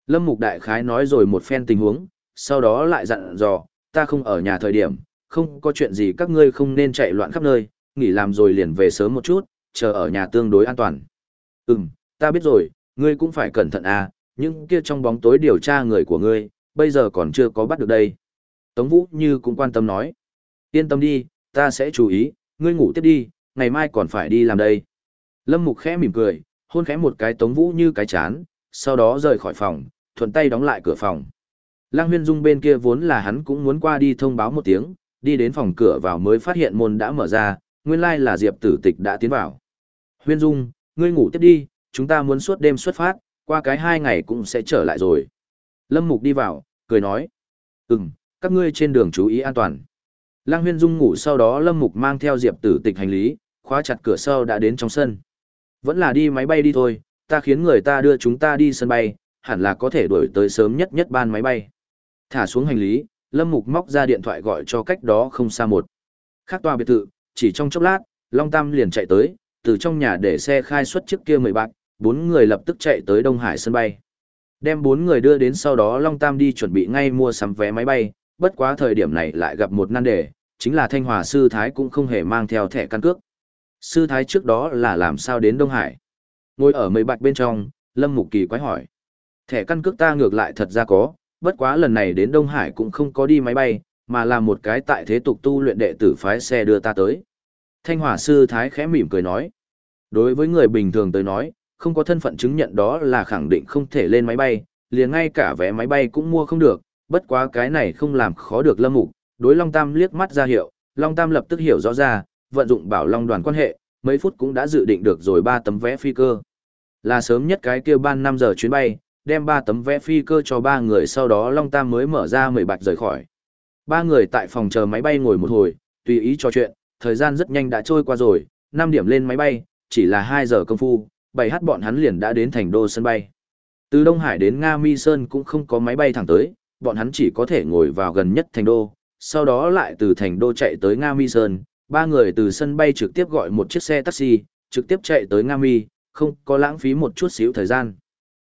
Lâm Mục Đại Khái nói rồi một phen tình huống, sau đó lại dặn dò, ta không ở nhà thời điểm, không có chuyện gì các ngươi không nên chạy loạn khắp nơi, nghỉ làm rồi liền về sớm một chút, chờ ở nhà tương đối an toàn. Ừm, ta biết rồi, ngươi cũng phải cẩn thận à, những kia trong bóng tối điều tra người của ngươi, bây giờ còn chưa có bắt được đây. Tống Vũ như cũng quan tâm nói. Yên tâm đi, ta sẽ chú ý, ngươi ngủ tiếp đi, ngày mai còn phải đi làm đây. Lâm Mục khẽ mỉm cười, hôn khẽ một cái Tống Vũ như cái chán, sau đó rời khỏi phòng, thuận tay đóng lại cửa phòng. Lăng Huyên Dung bên kia vốn là hắn cũng muốn qua đi thông báo một tiếng, đi đến phòng cửa vào mới phát hiện môn đã mở ra, nguyên lai là Diệp Tử Tịch đã tiến vào. Huyên Dung, ngươi ngủ tiếp đi, chúng ta muốn suốt đêm xuất phát, qua cái hai ngày cũng sẽ trở lại rồi. Lâm Mục đi vào, cười nói. Ừm, các ngươi trên đường chú ý an toàn. Lăng Huyên Dung ngủ sau đó Lâm Mục mang theo Diệp Tử Tịch hành lý, khóa chặt cửa sau đã đến trong sân. Vẫn là đi máy bay đi thôi, ta khiến người ta đưa chúng ta đi sân bay, hẳn là có thể đuổi tới sớm nhất nhất ban máy bay. Thả xuống hành lý, Lâm Mục móc ra điện thoại gọi cho cách đó không xa một. Khác tòa biệt thự, chỉ trong chốc lát, Long Tam liền chạy tới, từ trong nhà để xe khai xuất trước kia mười bạc, bốn người lập tức chạy tới Đông Hải sân bay. Đem bốn người đưa đến sau đó Long Tam đi chuẩn bị ngay mua sắm vé máy bay, bất quá thời điểm này lại gặp một nan đề, chính là Thanh Hòa Sư Thái cũng không hề mang theo thẻ căn cước. Sư Thái trước đó là làm sao đến Đông Hải? Ngồi ở mấy bạch bên trong, Lâm Mục Kỳ quái hỏi. Thẻ căn cước ta ngược lại thật ra có, bất quá lần này đến Đông Hải cũng không có đi máy bay, mà là một cái tại thế tục tu luyện đệ tử phái xe đưa ta tới. Thanh Hòa Sư Thái khẽ mỉm cười nói. Đối với người bình thường tới nói, không có thân phận chứng nhận đó là khẳng định không thể lên máy bay, liền ngay cả vé máy bay cũng mua không được, bất quá cái này không làm khó được Lâm Mục, đối Long Tam liếc mắt ra hiệu, Long Tam lập tức hiểu rõ ra, vận dụng bảo Long đoàn quan hệ, mấy phút cũng đã dự định được rồi ba tấm vé phi cơ. Là sớm nhất cái kia ban 5 giờ chuyến bay, đem ba tấm vé phi cơ cho ba người sau đó Long Tam mới mở ra mười bạch rời khỏi. Ba người tại phòng chờ máy bay ngồi một hồi, tùy ý trò chuyện, thời gian rất nhanh đã trôi qua rồi, 5 điểm lên máy bay, chỉ là 2 giờ công phu, 7h bọn hắn liền đã đến thành đô sân bay. Từ Đông Hải đến Nga Mi Sơn cũng không có máy bay thẳng tới, bọn hắn chỉ có thể ngồi vào gần nhất thành đô, sau đó lại từ thành đô chạy tới Nga Mi Sơn, ba người từ sân bay trực tiếp gọi một chiếc xe taxi, trực tiếp chạy tới Nga Mi, không có lãng phí một chút xíu thời gian.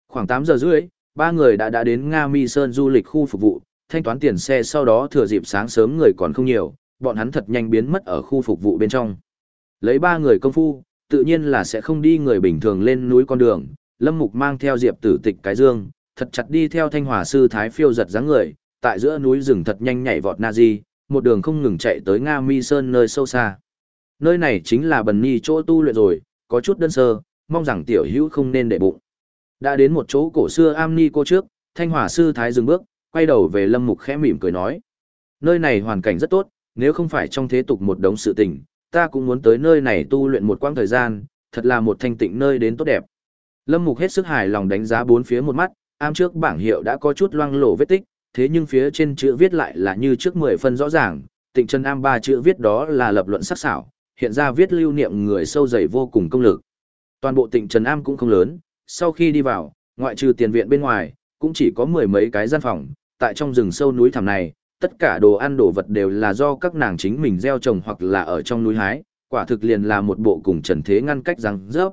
Khoảng 8 giờ rưỡi, ba người đã đã đến Nga Mi Sơn du lịch khu phục vụ, thanh toán tiền xe sau đó thừa dịp sáng sớm người còn không nhiều, bọn hắn thật nhanh biến mất ở khu phục vụ bên trong. Lấy ba người công phu, tự nhiên là sẽ không đi người bình thường lên núi con đường, Lâm Mục mang theo Diệp Tử Tịch cái dương, thật chặt đi theo Thanh Hòa sư thái phiêu giật dáng người, tại giữa núi rừng thật nhanh nhảy vọt na di, một đường không ngừng chạy tới Nga Mi Sơn nơi sâu xa. Nơi này chính là Bần Ni chỗ tu luyện rồi, có chút đơn sơ, mong rằng tiểu hữu không nên để bụng. Đã đến một chỗ cổ xưa am ni cô trước, Thanh Hòa sư thái dừng bước, quay đầu về Lâm Mục khẽ mỉm cười nói: "Nơi này hoàn cảnh rất tốt, nếu không phải trong thế tục một đống sự tình, ta cũng muốn tới nơi này tu luyện một quãng thời gian, thật là một thanh tịnh nơi đến tốt đẹp." Lâm Mục hết sức hài lòng đánh giá bốn phía một mắt, am trước bảng hiệu đã có chút loang lổ vết tích, thế nhưng phía trên chữ viết lại là như trước 10 phân rõ ràng, Tịnh Trần Am ba chữ viết đó là lập luận sắc sảo, hiện ra viết lưu niệm người sâu dày vô cùng công lực. Toàn bộ Tịnh Trần Am cũng không lớn, sau khi đi vào, ngoại trừ tiền viện bên ngoài, cũng chỉ có mười mấy cái gian phòng, tại trong rừng sâu núi thẳm này, tất cả đồ ăn đồ vật đều là do các nàng chính mình gieo trồng hoặc là ở trong núi hái, quả thực liền là một bộ cùng trần thế ngăn cách răng rớp.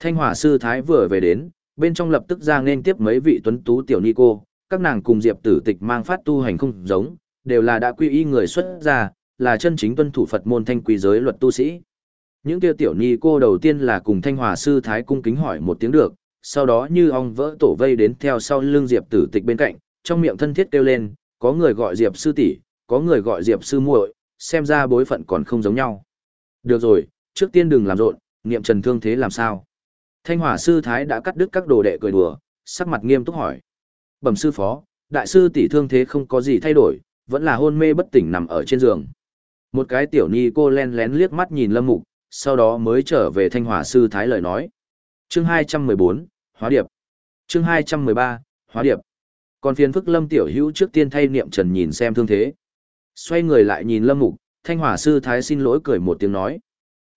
Thanh Hỏa sư thái vừa về đến, bên trong lập tức ra nên tiếp mấy vị tuấn tú tiểu ni cô, các nàng cùng Diệp Tử Tịch mang phát tu hành không giống, đều là đã quy y người xuất gia, là chân chính tuân thủ Phật môn thanh quý giới luật tu sĩ. Những kia tiểu ni cô đầu tiên là cùng Thanh Hòa sư thái cung kính hỏi một tiếng được, sau đó như ong vỡ tổ vây đến theo sau lưng Diệp Tử Tịch bên cạnh, trong miệng thân thiết kêu lên, có người gọi Diệp sư tỷ, có người gọi Diệp sư muội, xem ra bối phận còn không giống nhau. Được rồi, trước tiên đừng làm rộn, niệm trần thương thế làm sao? Thanh Hỏa sư thái đã cắt đứt các đồ đệ cười đùa, sắc mặt nghiêm túc hỏi. Bẩm sư phó, đại sư tỷ thương thế không có gì thay đổi, vẫn là hôn mê bất tỉnh nằm ở trên giường. Một cái tiểu ni cô len lén liếc mắt nhìn Lâm Mục, sau đó mới trở về Thanh Hỏa sư thái lời nói. Chương 214, Hóa điệp. Chương 213, Hóa điệp. Còn phiền phức Lâm tiểu hữu trước tiên thay niệm trần nhìn xem thương thế, Xoay người lại nhìn Lâm Mục, Thanh Hỏa sư thái xin lỗi cười một tiếng nói.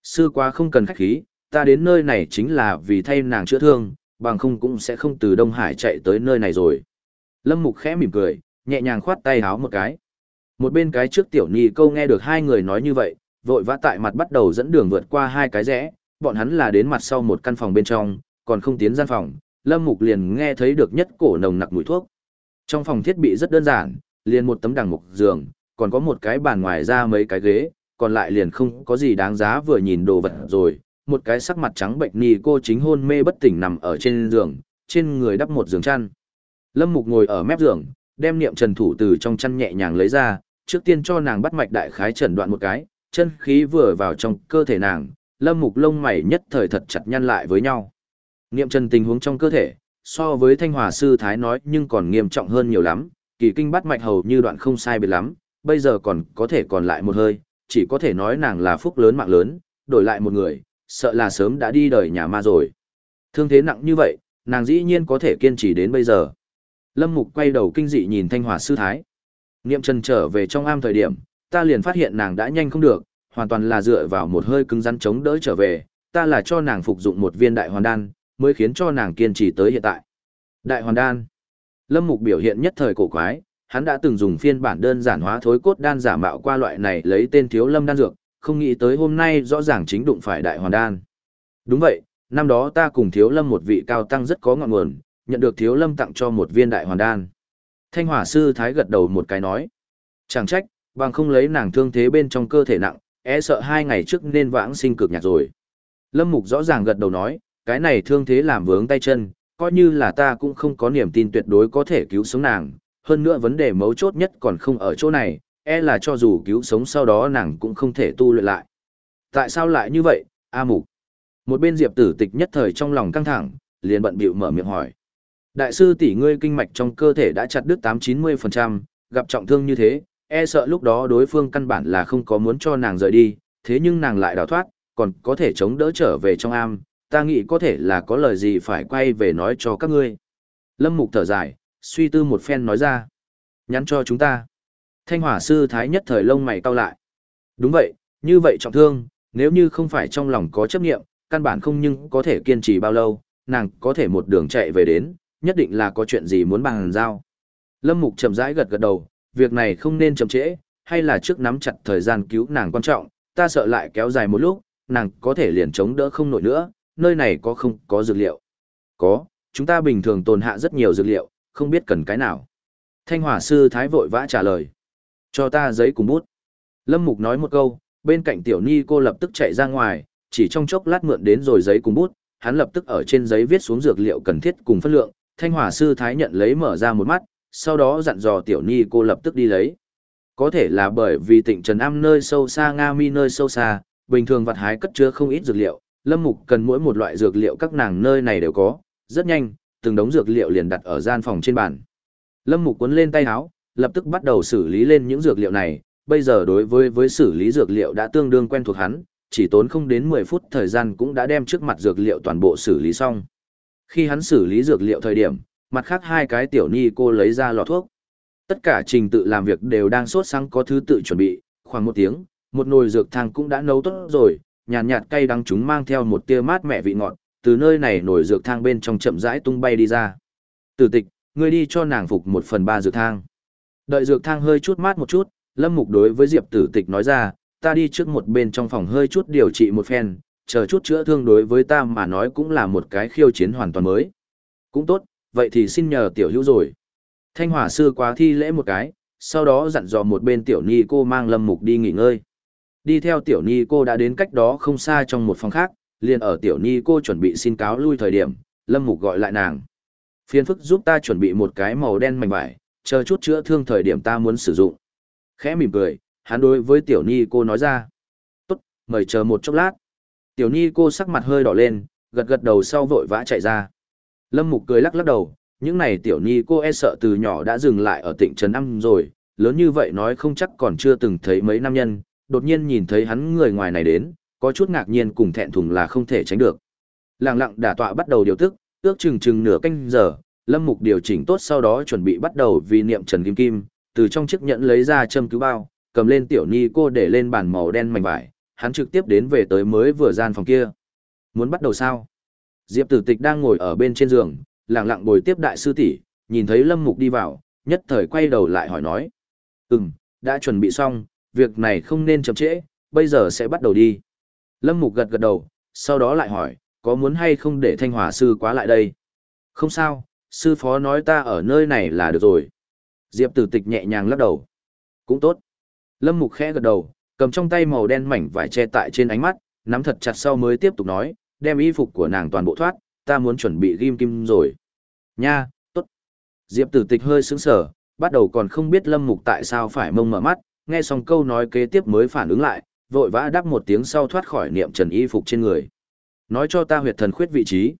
Sư quá không cần khách khí, ta đến nơi này chính là vì thay nàng chữa thương, bằng không cũng sẽ không từ Đông Hải chạy tới nơi này rồi. Lâm Mục khẽ mỉm cười, nhẹ nhàng khoát tay háo một cái. Một bên cái trước tiểu nhi câu nghe được hai người nói như vậy, vội vã tại mặt bắt đầu dẫn đường vượt qua hai cái rẽ, bọn hắn là đến mặt sau một căn phòng bên trong, còn không tiến gian phòng, Lâm Mục liền nghe thấy được nhất cổ nồng nặc mùi thuốc. Trong phòng thiết bị rất đơn giản, liền một tấm đằng mục giường, còn có một cái bàn ngoài ra mấy cái ghế, còn lại liền không có gì đáng giá vừa nhìn đồ vật rồi. Một cái sắc mặt trắng bệnh nì cô chính hôn mê bất tỉnh nằm ở trên giường, trên người đắp một giường chăn. Lâm Mục ngồi ở mép giường, đem niệm trần thủ từ trong chăn nhẹ nhàng lấy ra, trước tiên cho nàng bắt mạch đại khái trần đoạn một cái, chân khí vừa vào trong cơ thể nàng, Lâm Mục lông mày nhất thời thật chặt nhăn lại với nhau. Niệm trần tình huống trong cơ thể, so với Thanh Hòa sư thái nói nhưng còn nghiêm trọng hơn nhiều lắm, kỳ kinh bắt mạch hầu như đoạn không sai biệt lắm, bây giờ còn có thể còn lại một hơi, chỉ có thể nói nàng là phúc lớn mạng lớn, đổi lại một người, sợ là sớm đã đi đời nhà ma rồi. Thương thế nặng như vậy, nàng dĩ nhiên có thể kiên trì đến bây giờ. Lâm Mục quay đầu kinh dị nhìn Thanh Hòa sư thái. Niệm Trần trở về trong am thời điểm, ta liền phát hiện nàng đã nhanh không được, hoàn toàn là dựa vào một hơi cứng rắn chống đỡ trở về, ta là cho nàng phục dụng một viên đại hoàn đan, mới khiến cho nàng kiên trì tới hiện tại. Đại hoàn đan. Lâm Mục biểu hiện nhất thời cổ quái, hắn đã từng dùng phiên bản đơn giản hóa thối cốt đan giả mạo qua loại này lấy tên thiếu lâm đan dược, không nghĩ tới hôm nay rõ ràng chính đụng phải đại hoàn đan. Đúng vậy, năm đó ta cùng thiếu lâm một vị cao tăng rất có ngọn nguồn, nhận được thiếu lâm tặng cho một viên đại hoàn đan. Thanh hỏa sư thái gật đầu một cái nói. Chẳng trách, bằng không lấy nàng thương thế bên trong cơ thể nặng, e sợ hai ngày trước nên vãng sinh cực nhạt rồi. Lâm Mục rõ ràng gật đầu nói, cái này thương thế làm vướng tay chân, coi như là ta cũng không có niềm tin tuyệt đối có thể cứu sống nàng, hơn nữa vấn đề mấu chốt nhất còn không ở chỗ này, e là cho dù cứu sống sau đó nàng cũng không thể tu luyện lại. Tại sao lại như vậy, A Mục? Một bên Diệp tử tịch nhất thời trong lòng căng thẳng, liền bận bịu mở miệng hỏi. Đại sư tỷ ngươi kinh mạch trong cơ thể đã chặt đứt 8-90%, gặp trọng thương như thế, e sợ lúc đó đối phương căn bản là không có muốn cho nàng rời đi, thế nhưng nàng lại đào thoát, còn có thể chống đỡ trở về trong am, ta nghĩ có thể là có lời gì phải quay về nói cho các ngươi. Lâm Mục thở dài, suy tư một phen nói ra. Nhắn cho chúng ta. Thanh hỏa sư thái nhất thời lông mày cau lại. Đúng vậy, như vậy trọng thương, nếu như không phải trong lòng có chấp nghiệm, căn bản không nhưng có thể kiên trì bao lâu, nàng có thể một đường chạy về đến, nhất định là có chuyện gì muốn bằng giao. Lâm Mục chậm rãi gật gật đầu, việc này không nên chậm trễ, hay là trước nắm chặt thời gian cứu nàng quan trọng, ta sợ lại kéo dài một lúc, nàng có thể liền chống đỡ không nổi nữa, nơi này có không có dược liệu? Có, chúng ta bình thường tồn hạ rất nhiều dược liệu, không biết cần cái nào. Thanh hỏa sư thái vội vã trả lời. Cho ta giấy cùng bút. Lâm Mục nói một câu, bên cạnh tiểu ni cô lập tức chạy ra ngoài, chỉ trong chốc lát mượn đến rồi giấy cùng bút, hắn lập tức ở trên giấy viết xuống dược liệu cần thiết cùng phân lượng, thanh hỏa sư thái nhận lấy mở ra một mắt, sau đó dặn dò tiểu ni cô lập tức đi lấy. Có thể là bởi vì tỉnh Trần Am nơi sâu xa Nga mi nơi sâu xa, bình thường vặt hái cất chứa không ít dược liệu, lâm mục cần mỗi một loại dược liệu các nàng nơi này đều có, rất nhanh, từng đống dược liệu liền đặt ở gian phòng trên bàn. Lâm mục cuốn lên tay áo, lập tức bắt đầu xử lý lên những dược liệu này, bây giờ đối với với xử lý dược liệu đã tương đương quen thuộc hắn, chỉ tốn không đến 10 phút thời gian cũng đã đem trước mặt dược liệu toàn bộ xử lý xong. Khi hắn xử lý dược liệu thời điểm, mặt khác hai cái tiểu ni cô lấy ra lọ thuốc. Tất cả trình tự làm việc đều đang sốt sáng có thứ tự chuẩn bị, khoảng một tiếng, một nồi dược thang cũng đã nấu tốt rồi, nhàn nhạt, nhạt cay đắng chúng mang theo một tia mát mẻ vị ngọt, từ nơi này nồi dược thang bên trong chậm rãi tung bay đi ra. Tử tịch, ngươi đi cho nàng phục một phần ba dược thang. Đợi dược thang hơi chút mát một chút, Lâm Mục đối với Diệp Tử Tịch nói ra, ta đi trước một bên trong phòng hơi chút điều trị một phen, chờ chút chữa thương đối với ta mà nói cũng là một cái khiêu chiến hoàn toàn mới. Cũng tốt, vậy thì xin nhờ tiểu hữu rồi. Thanh hỏa sư quá thi lễ một cái, sau đó dặn dò một bên tiểu ni cô mang Lâm Mục đi nghỉ ngơi. Đi theo tiểu ni cô đã đến cách đó không xa trong một phòng khác, liền ở tiểu ni cô chuẩn bị xin cáo lui thời điểm, Lâm Mục gọi lại nàng. Phiên phức giúp ta chuẩn bị một cái màu đen mảnh vải, chờ chút chữa thương thời điểm ta muốn sử dụng. Khẽ mỉm cười, hắn đối với tiểu ni cô nói ra. Tốt, mời chờ một chốc lát. Tiểu ni cô sắc mặt hơi đỏ lên, gật gật đầu sau vội vã chạy ra. Lâm Mục cười lắc lắc đầu, những này tiểu ni cô e sợ từ nhỏ đã dừng lại ở tỉnh Trấn Âm rồi, lớn như vậy nói không chắc còn chưa từng thấy mấy nam nhân, đột nhiên nhìn thấy hắn người ngoài này đến, có chút ngạc nhiên cùng thẹn thùng là không thể tránh được. Lặng lặng đả tọa bắt đầu điều tức, ước chừng chừng nửa canh giờ, Lâm Mục điều chỉnh tốt sau đó chuẩn bị bắt đầu vì niệm Trần Kim Kim, từ trong chiếc nhẫn lấy ra châm cứu bao, cầm lên tiểu ni cô để lên bàn màu đen mảnh vải, hắn trực tiếp đến về tới mới vừa gian phòng kia. Muốn bắt đầu sao? Diệp tử tịch đang ngồi ở bên trên giường, lặng lặng bồi tiếp đại sư tỷ, nhìn thấy Lâm Mục đi vào, nhất thời quay đầu lại hỏi nói. Ừm, đã chuẩn bị xong, việc này không nên chậm trễ, bây giờ sẽ bắt đầu đi. Lâm Mục gật gật đầu, sau đó lại hỏi, có muốn hay không để Thanh Hòa sư quá lại đây? Không sao, sư phó nói ta ở nơi này là được rồi. Diệp tử tịch nhẹ nhàng lắc đầu. Cũng tốt. Lâm Mục khẽ gật đầu, cầm trong tay màu đen mảnh vải che tại trên ánh mắt, nắm thật chặt sau mới tiếp tục nói, đem y phục của nàng toàn bộ thoát, ta muốn chuẩn bị ghim kim rồi. Nha, tốt. Diệp tử tịch hơi sững sờ, bắt đầu còn không biết Lâm Mục tại sao phải mông mở mắt, nghe xong câu nói kế tiếp mới phản ứng lại, vội vã đáp một tiếng sau thoát khỏi niệm trần y phục trên người. Nói cho ta huyệt thần khuyết vị trí.